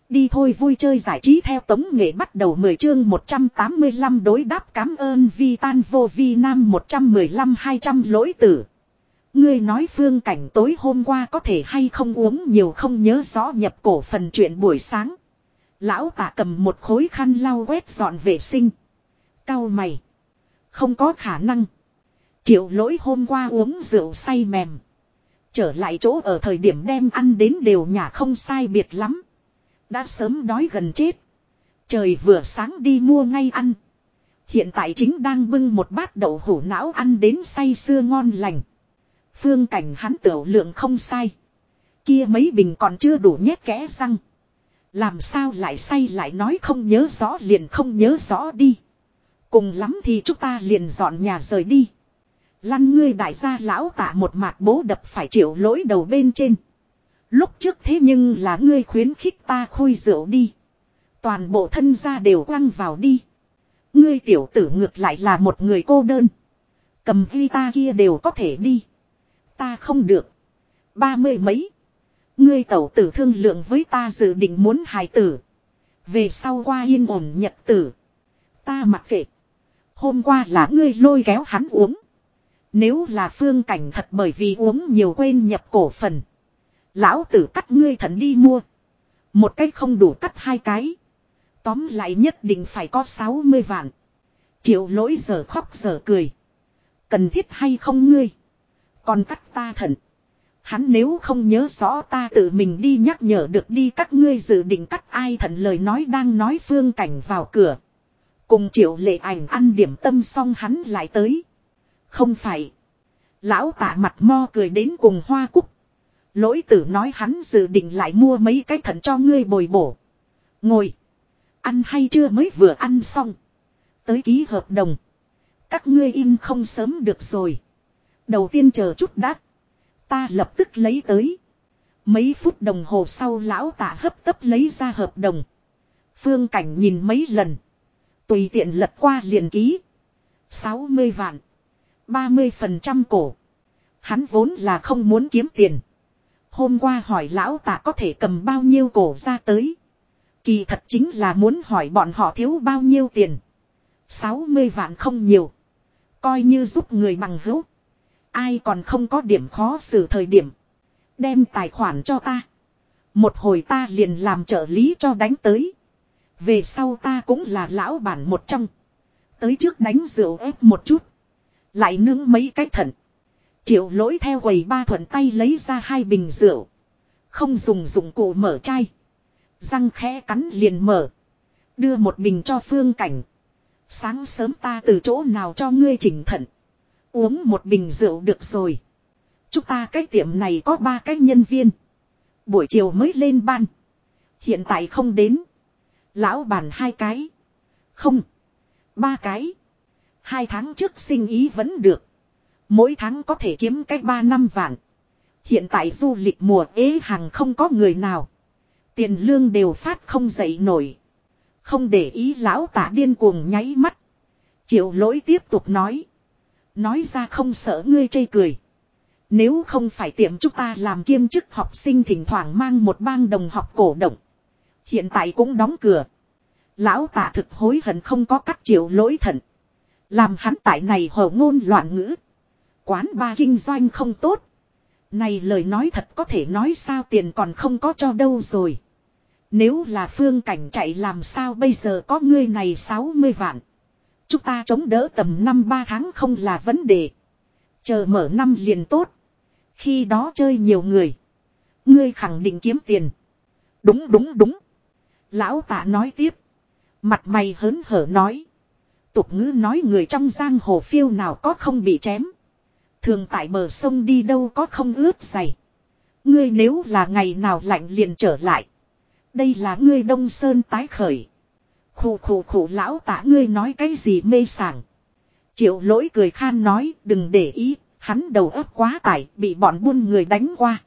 Đi thôi vui chơi giải trí theo tống nghệ bắt đầu 10 chương 185 đối đáp cảm ơn vi tan vô vi nam 115 200 lỗi tử. Ngươi nói phương cảnh tối hôm qua có thể hay không uống nhiều không nhớ rõ nhập cổ phần chuyện buổi sáng. Lão tạ cầm một khối khăn lau quét dọn vệ sinh. Cao mày. Không có khả năng. Triệu lỗi hôm qua uống rượu say mềm. Trở lại chỗ ở thời điểm đem ăn đến đều nhà không sai biệt lắm. Đã sớm đói gần chết. Trời vừa sáng đi mua ngay ăn. Hiện tại chính đang bưng một bát đậu hủ não ăn đến say sưa ngon lành. Phương cảnh hắn tiểu lượng không sai. Kia mấy bình còn chưa đủ nhét kẽ răng. Làm sao lại say lại nói không nhớ rõ liền không nhớ rõ đi. Cùng lắm thì chúng ta liền dọn nhà rời đi. Lăn ngươi đại gia lão tả một mạt bố đập phải chịu lỗi đầu bên trên. Lúc trước thế nhưng là ngươi khuyến khích ta khui rượu đi. Toàn bộ thân gia đều quăng vào đi. Ngươi tiểu tử ngược lại là một người cô đơn. Cầm ta kia đều có thể đi. Ta không được. Ba mươi mấy. Ngươi tẩu tử thương lượng với ta dự định muốn hài tử. Về sau qua yên ổn nhật tử. Ta mặc kệ. Hôm qua là ngươi lôi kéo hắn uống. Nếu là phương cảnh thật bởi vì uống nhiều quên nhập cổ phần. Lão tử cắt ngươi thần đi mua. Một cách không đủ cắt hai cái. Tóm lại nhất định phải có 60 vạn. Triệu lỗi giờ khóc giờ cười. Cần thiết hay không ngươi. Còn cắt ta thần. Hắn nếu không nhớ rõ ta tự mình đi nhắc nhở được đi các ngươi dự định cắt ai thận lời nói đang nói phương cảnh vào cửa. Cùng triệu lệ ảnh ăn điểm tâm xong hắn lại tới. Không phải. Lão tạ mặt mo cười đến cùng hoa cúc. Lỗi tử nói hắn dự định lại mua mấy cái thận cho ngươi bồi bổ. Ngồi. Ăn hay chưa mới vừa ăn xong. Tới ký hợp đồng. Các ngươi in không sớm được rồi. Đầu tiên chờ chút đã. Ta lập tức lấy tới. Mấy phút đồng hồ sau lão tạ hấp tấp lấy ra hợp đồng. Phương cảnh nhìn mấy lần. Tùy tiện lật qua liền ký. 60 vạn. 30% cổ. Hắn vốn là không muốn kiếm tiền. Hôm qua hỏi lão tạ có thể cầm bao nhiêu cổ ra tới. Kỳ thật chính là muốn hỏi bọn họ thiếu bao nhiêu tiền. 60 vạn không nhiều. Coi như giúp người bằng hữu. Ai còn không có điểm khó xử thời điểm. Đem tài khoản cho ta. Một hồi ta liền làm trợ lý cho đánh tới. Về sau ta cũng là lão bản một trong. Tới trước đánh rượu ép một chút. Lại nướng mấy cái thận. Triệu lỗi theo quầy ba thuận tay lấy ra hai bình rượu. Không dùng dụng cụ mở chai. Răng khẽ cắn liền mở. Đưa một bình cho phương cảnh. Sáng sớm ta từ chỗ nào cho ngươi chỉnh thận. Uống một bình rượu được rồi. Chúng ta cái tiệm này có ba cái nhân viên. Buổi chiều mới lên ban. Hiện tại không đến. Lão bàn hai cái. Không. Ba cái. Hai tháng trước sinh ý vẫn được. Mỗi tháng có thể kiếm cách ba năm vạn. Hiện tại du lịch mùa ế hàng không có người nào. Tiền lương đều phát không dậy nổi. Không để ý lão tả điên cuồng nháy mắt. Triệu lỗi tiếp tục nói. Nói ra không sợ ngươi chây cười. Nếu không phải tiệm chúng ta làm kiêm chức học sinh thỉnh thoảng mang một bang đồng học cổ động. Hiện tại cũng đóng cửa. Lão tả thực hối hận không có cắt triệu lỗi thận. Làm hắn tại này hở ngôn loạn ngữ. Quán ba kinh doanh không tốt. Này lời nói thật có thể nói sao tiền còn không có cho đâu rồi. Nếu là phương cảnh chạy làm sao bây giờ có ngươi này 60 vạn. Chúng ta chống đỡ tầm năm ba tháng không là vấn đề. Chờ mở năm liền tốt. Khi đó chơi nhiều người. Ngươi khẳng định kiếm tiền. Đúng đúng đúng. Lão tạ nói tiếp. Mặt mày hớn hở nói. Tục ngữ nói người trong giang hồ phiêu nào có không bị chém. Thường tại bờ sông đi đâu có không ướt dày. Ngươi nếu là ngày nào lạnh liền trở lại. Đây là ngươi đông sơn tái khởi. Khủ khủ khủ lão tả ngươi nói cái gì mê sảng. Triệu lỗi cười khan nói đừng để ý, hắn đầu ấp quá tải bị bọn buôn người đánh qua.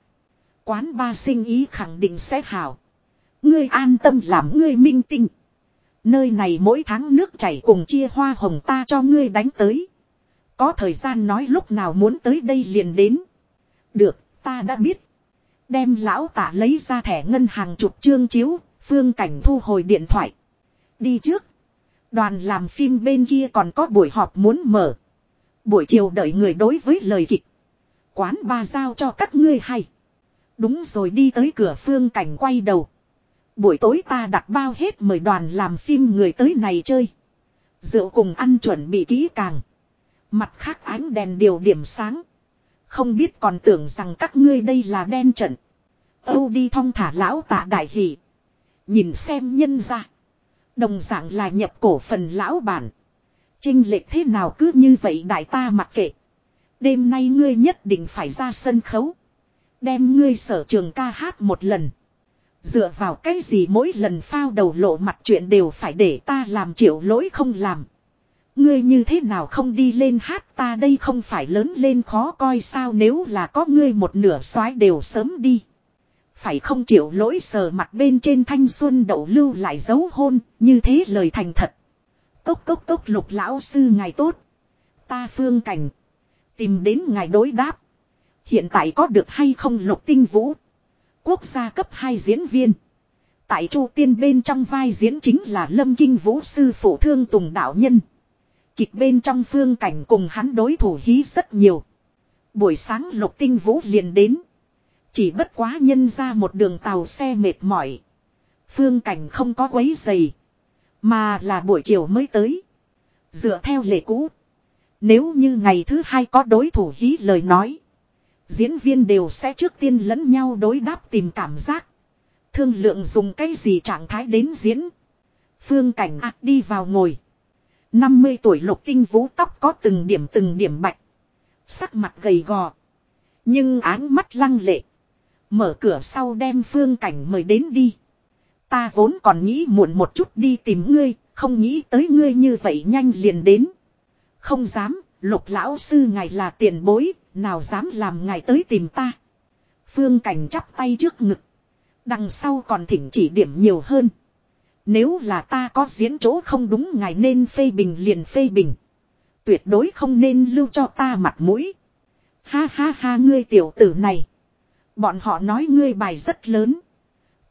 Quán ba sinh ý khẳng định sẽ hảo. Ngươi an tâm làm ngươi minh tinh. Nơi này mỗi tháng nước chảy cùng chia hoa hồng ta cho ngươi đánh tới. Có thời gian nói lúc nào muốn tới đây liền đến. Được, ta đã biết. Đem lão tả lấy ra thẻ ngân hàng chụp trương chiếu, phương cảnh thu hồi điện thoại. Đi trước. Đoàn làm phim bên kia còn có buổi họp muốn mở. Buổi chiều đợi người đối với lời kịch. Quán ba giao cho các ngươi hay. Đúng rồi đi tới cửa phương cảnh quay đầu. Buổi tối ta đặt bao hết mời đoàn làm phim người tới này chơi. Rượu cùng ăn chuẩn bị kỹ càng. Mặt khác ánh đèn điều điểm sáng. Không biết còn tưởng rằng các ngươi đây là đen trận. Âu đi thong thả lão tạ đại hỷ. Nhìn xem nhân ra. Đồng dạng là nhập cổ phần lão bản. Trinh lệch thế nào cứ như vậy đại ta mặc kệ. Đêm nay ngươi nhất định phải ra sân khấu. Đem ngươi sở trường ca hát một lần. Dựa vào cái gì mỗi lần phao đầu lộ mặt chuyện đều phải để ta làm chịu lỗi không làm. Ngươi như thế nào không đi lên hát ta đây không phải lớn lên khó coi sao nếu là có ngươi một nửa soái đều sớm đi. Phải không chịu lỗi sờ mặt bên trên thanh xuân đậu lưu lại dấu hôn, như thế lời thành thật. Cốc cốc cốc lục lão sư ngài tốt. Ta phương cảnh. Tìm đến ngài đối đáp. Hiện tại có được hay không lục tinh vũ. Quốc gia cấp 2 diễn viên. Tại chu tiên bên trong vai diễn chính là lâm kinh vũ sư phụ thương tùng đạo nhân. Kịch bên trong phương cảnh cùng hắn đối thủ hí rất nhiều. Buổi sáng lục tinh vũ liền đến. Chỉ bất quá nhân ra một đường tàu xe mệt mỏi. Phương cảnh không có quấy giày. Mà là buổi chiều mới tới. Dựa theo lệ cũ. Nếu như ngày thứ hai có đối thủ hí lời nói. Diễn viên đều sẽ trước tiên lẫn nhau đối đáp tìm cảm giác. Thương lượng dùng cái gì trạng thái đến diễn. Phương cảnh ác đi vào ngồi. 50 tuổi lục tinh vũ tóc có từng điểm từng điểm bạch. Sắc mặt gầy gò. Nhưng áng mắt lăng lệ. Mở cửa sau đem phương cảnh mời đến đi. Ta vốn còn nghĩ muộn một chút đi tìm ngươi, không nghĩ tới ngươi như vậy nhanh liền đến. Không dám, lục lão sư ngài là tiền bối, nào dám làm ngài tới tìm ta. Phương cảnh chắp tay trước ngực. Đằng sau còn thỉnh chỉ điểm nhiều hơn. Nếu là ta có diễn chỗ không đúng ngài nên phê bình liền phê bình. Tuyệt đối không nên lưu cho ta mặt mũi. Ha ha ha ngươi tiểu tử này. Bọn họ nói ngươi bài rất lớn.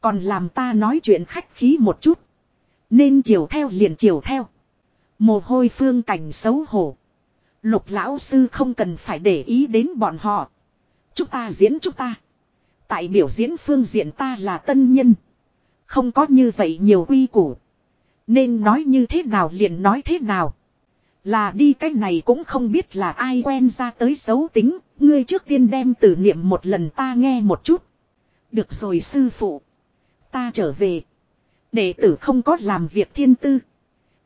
Còn làm ta nói chuyện khách khí một chút. Nên chiều theo liền chiều theo. Mồ hôi phương cảnh xấu hổ. Lục lão sư không cần phải để ý đến bọn họ. Chúng ta diễn chúng ta. Tại biểu diễn phương diện ta là tân nhân. Không có như vậy nhiều quy củ. Nên nói như thế nào liền nói thế nào. Là đi cái này cũng không biết là ai quen ra tới xấu tính. Ngươi trước tiên đem tử niệm một lần ta nghe một chút. Được rồi sư phụ. Ta trở về. Đệ tử không có làm việc thiên tư.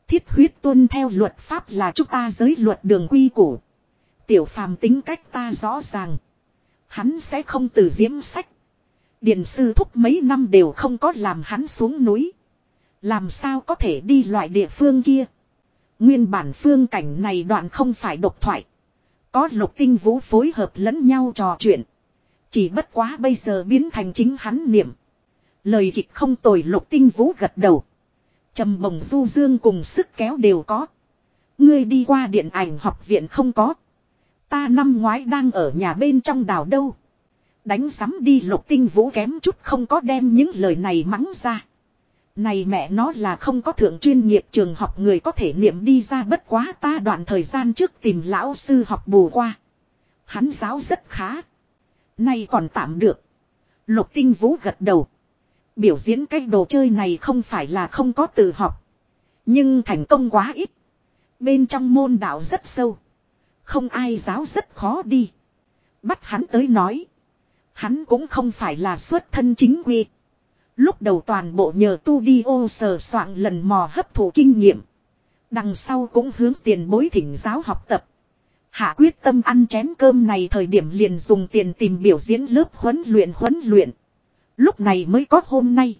Thiết huyết tuân theo luật pháp là chúng ta giới luật đường quy củ. Tiểu phàm tính cách ta rõ ràng. Hắn sẽ không từ diễm sách. Điền sư thúc mấy năm đều không có làm hắn xuống núi. Làm sao có thể đi loại địa phương kia. Nguyên bản phương cảnh này đoạn không phải độc thoại. Có lục tinh vũ phối hợp lẫn nhau trò chuyện. Chỉ bất quá bây giờ biến thành chính hắn niệm. Lời kịch không tồi lục tinh vũ gật đầu trầm bồng du dương cùng sức kéo đều có. Ngươi đi qua điện ảnh học viện không có. Ta năm ngoái đang ở nhà bên trong đảo đâu. Đánh sắm đi lục tinh vũ kém chút không có đem những lời này mắng ra. Này mẹ nó là không có thượng chuyên nghiệp trường học người có thể niệm đi ra bất quá ta đoạn thời gian trước tìm lão sư học bù qua. Hắn giáo rất khá. Nay còn tạm được. Lục tinh vũ gật đầu. Biểu diễn cái đồ chơi này không phải là không có tự học. Nhưng thành công quá ít. Bên trong môn đạo rất sâu. Không ai giáo rất khó đi. Bắt hắn tới nói. Hắn cũng không phải là xuất thân chính quy. Lúc đầu toàn bộ nhờ tu đi ô sờ soạn lần mò hấp thụ kinh nghiệm. Đằng sau cũng hướng tiền bối thỉnh giáo học tập. Hạ quyết tâm ăn chén cơm này thời điểm liền dùng tiền tìm biểu diễn lớp huấn luyện huấn luyện. Lúc này mới có hôm nay.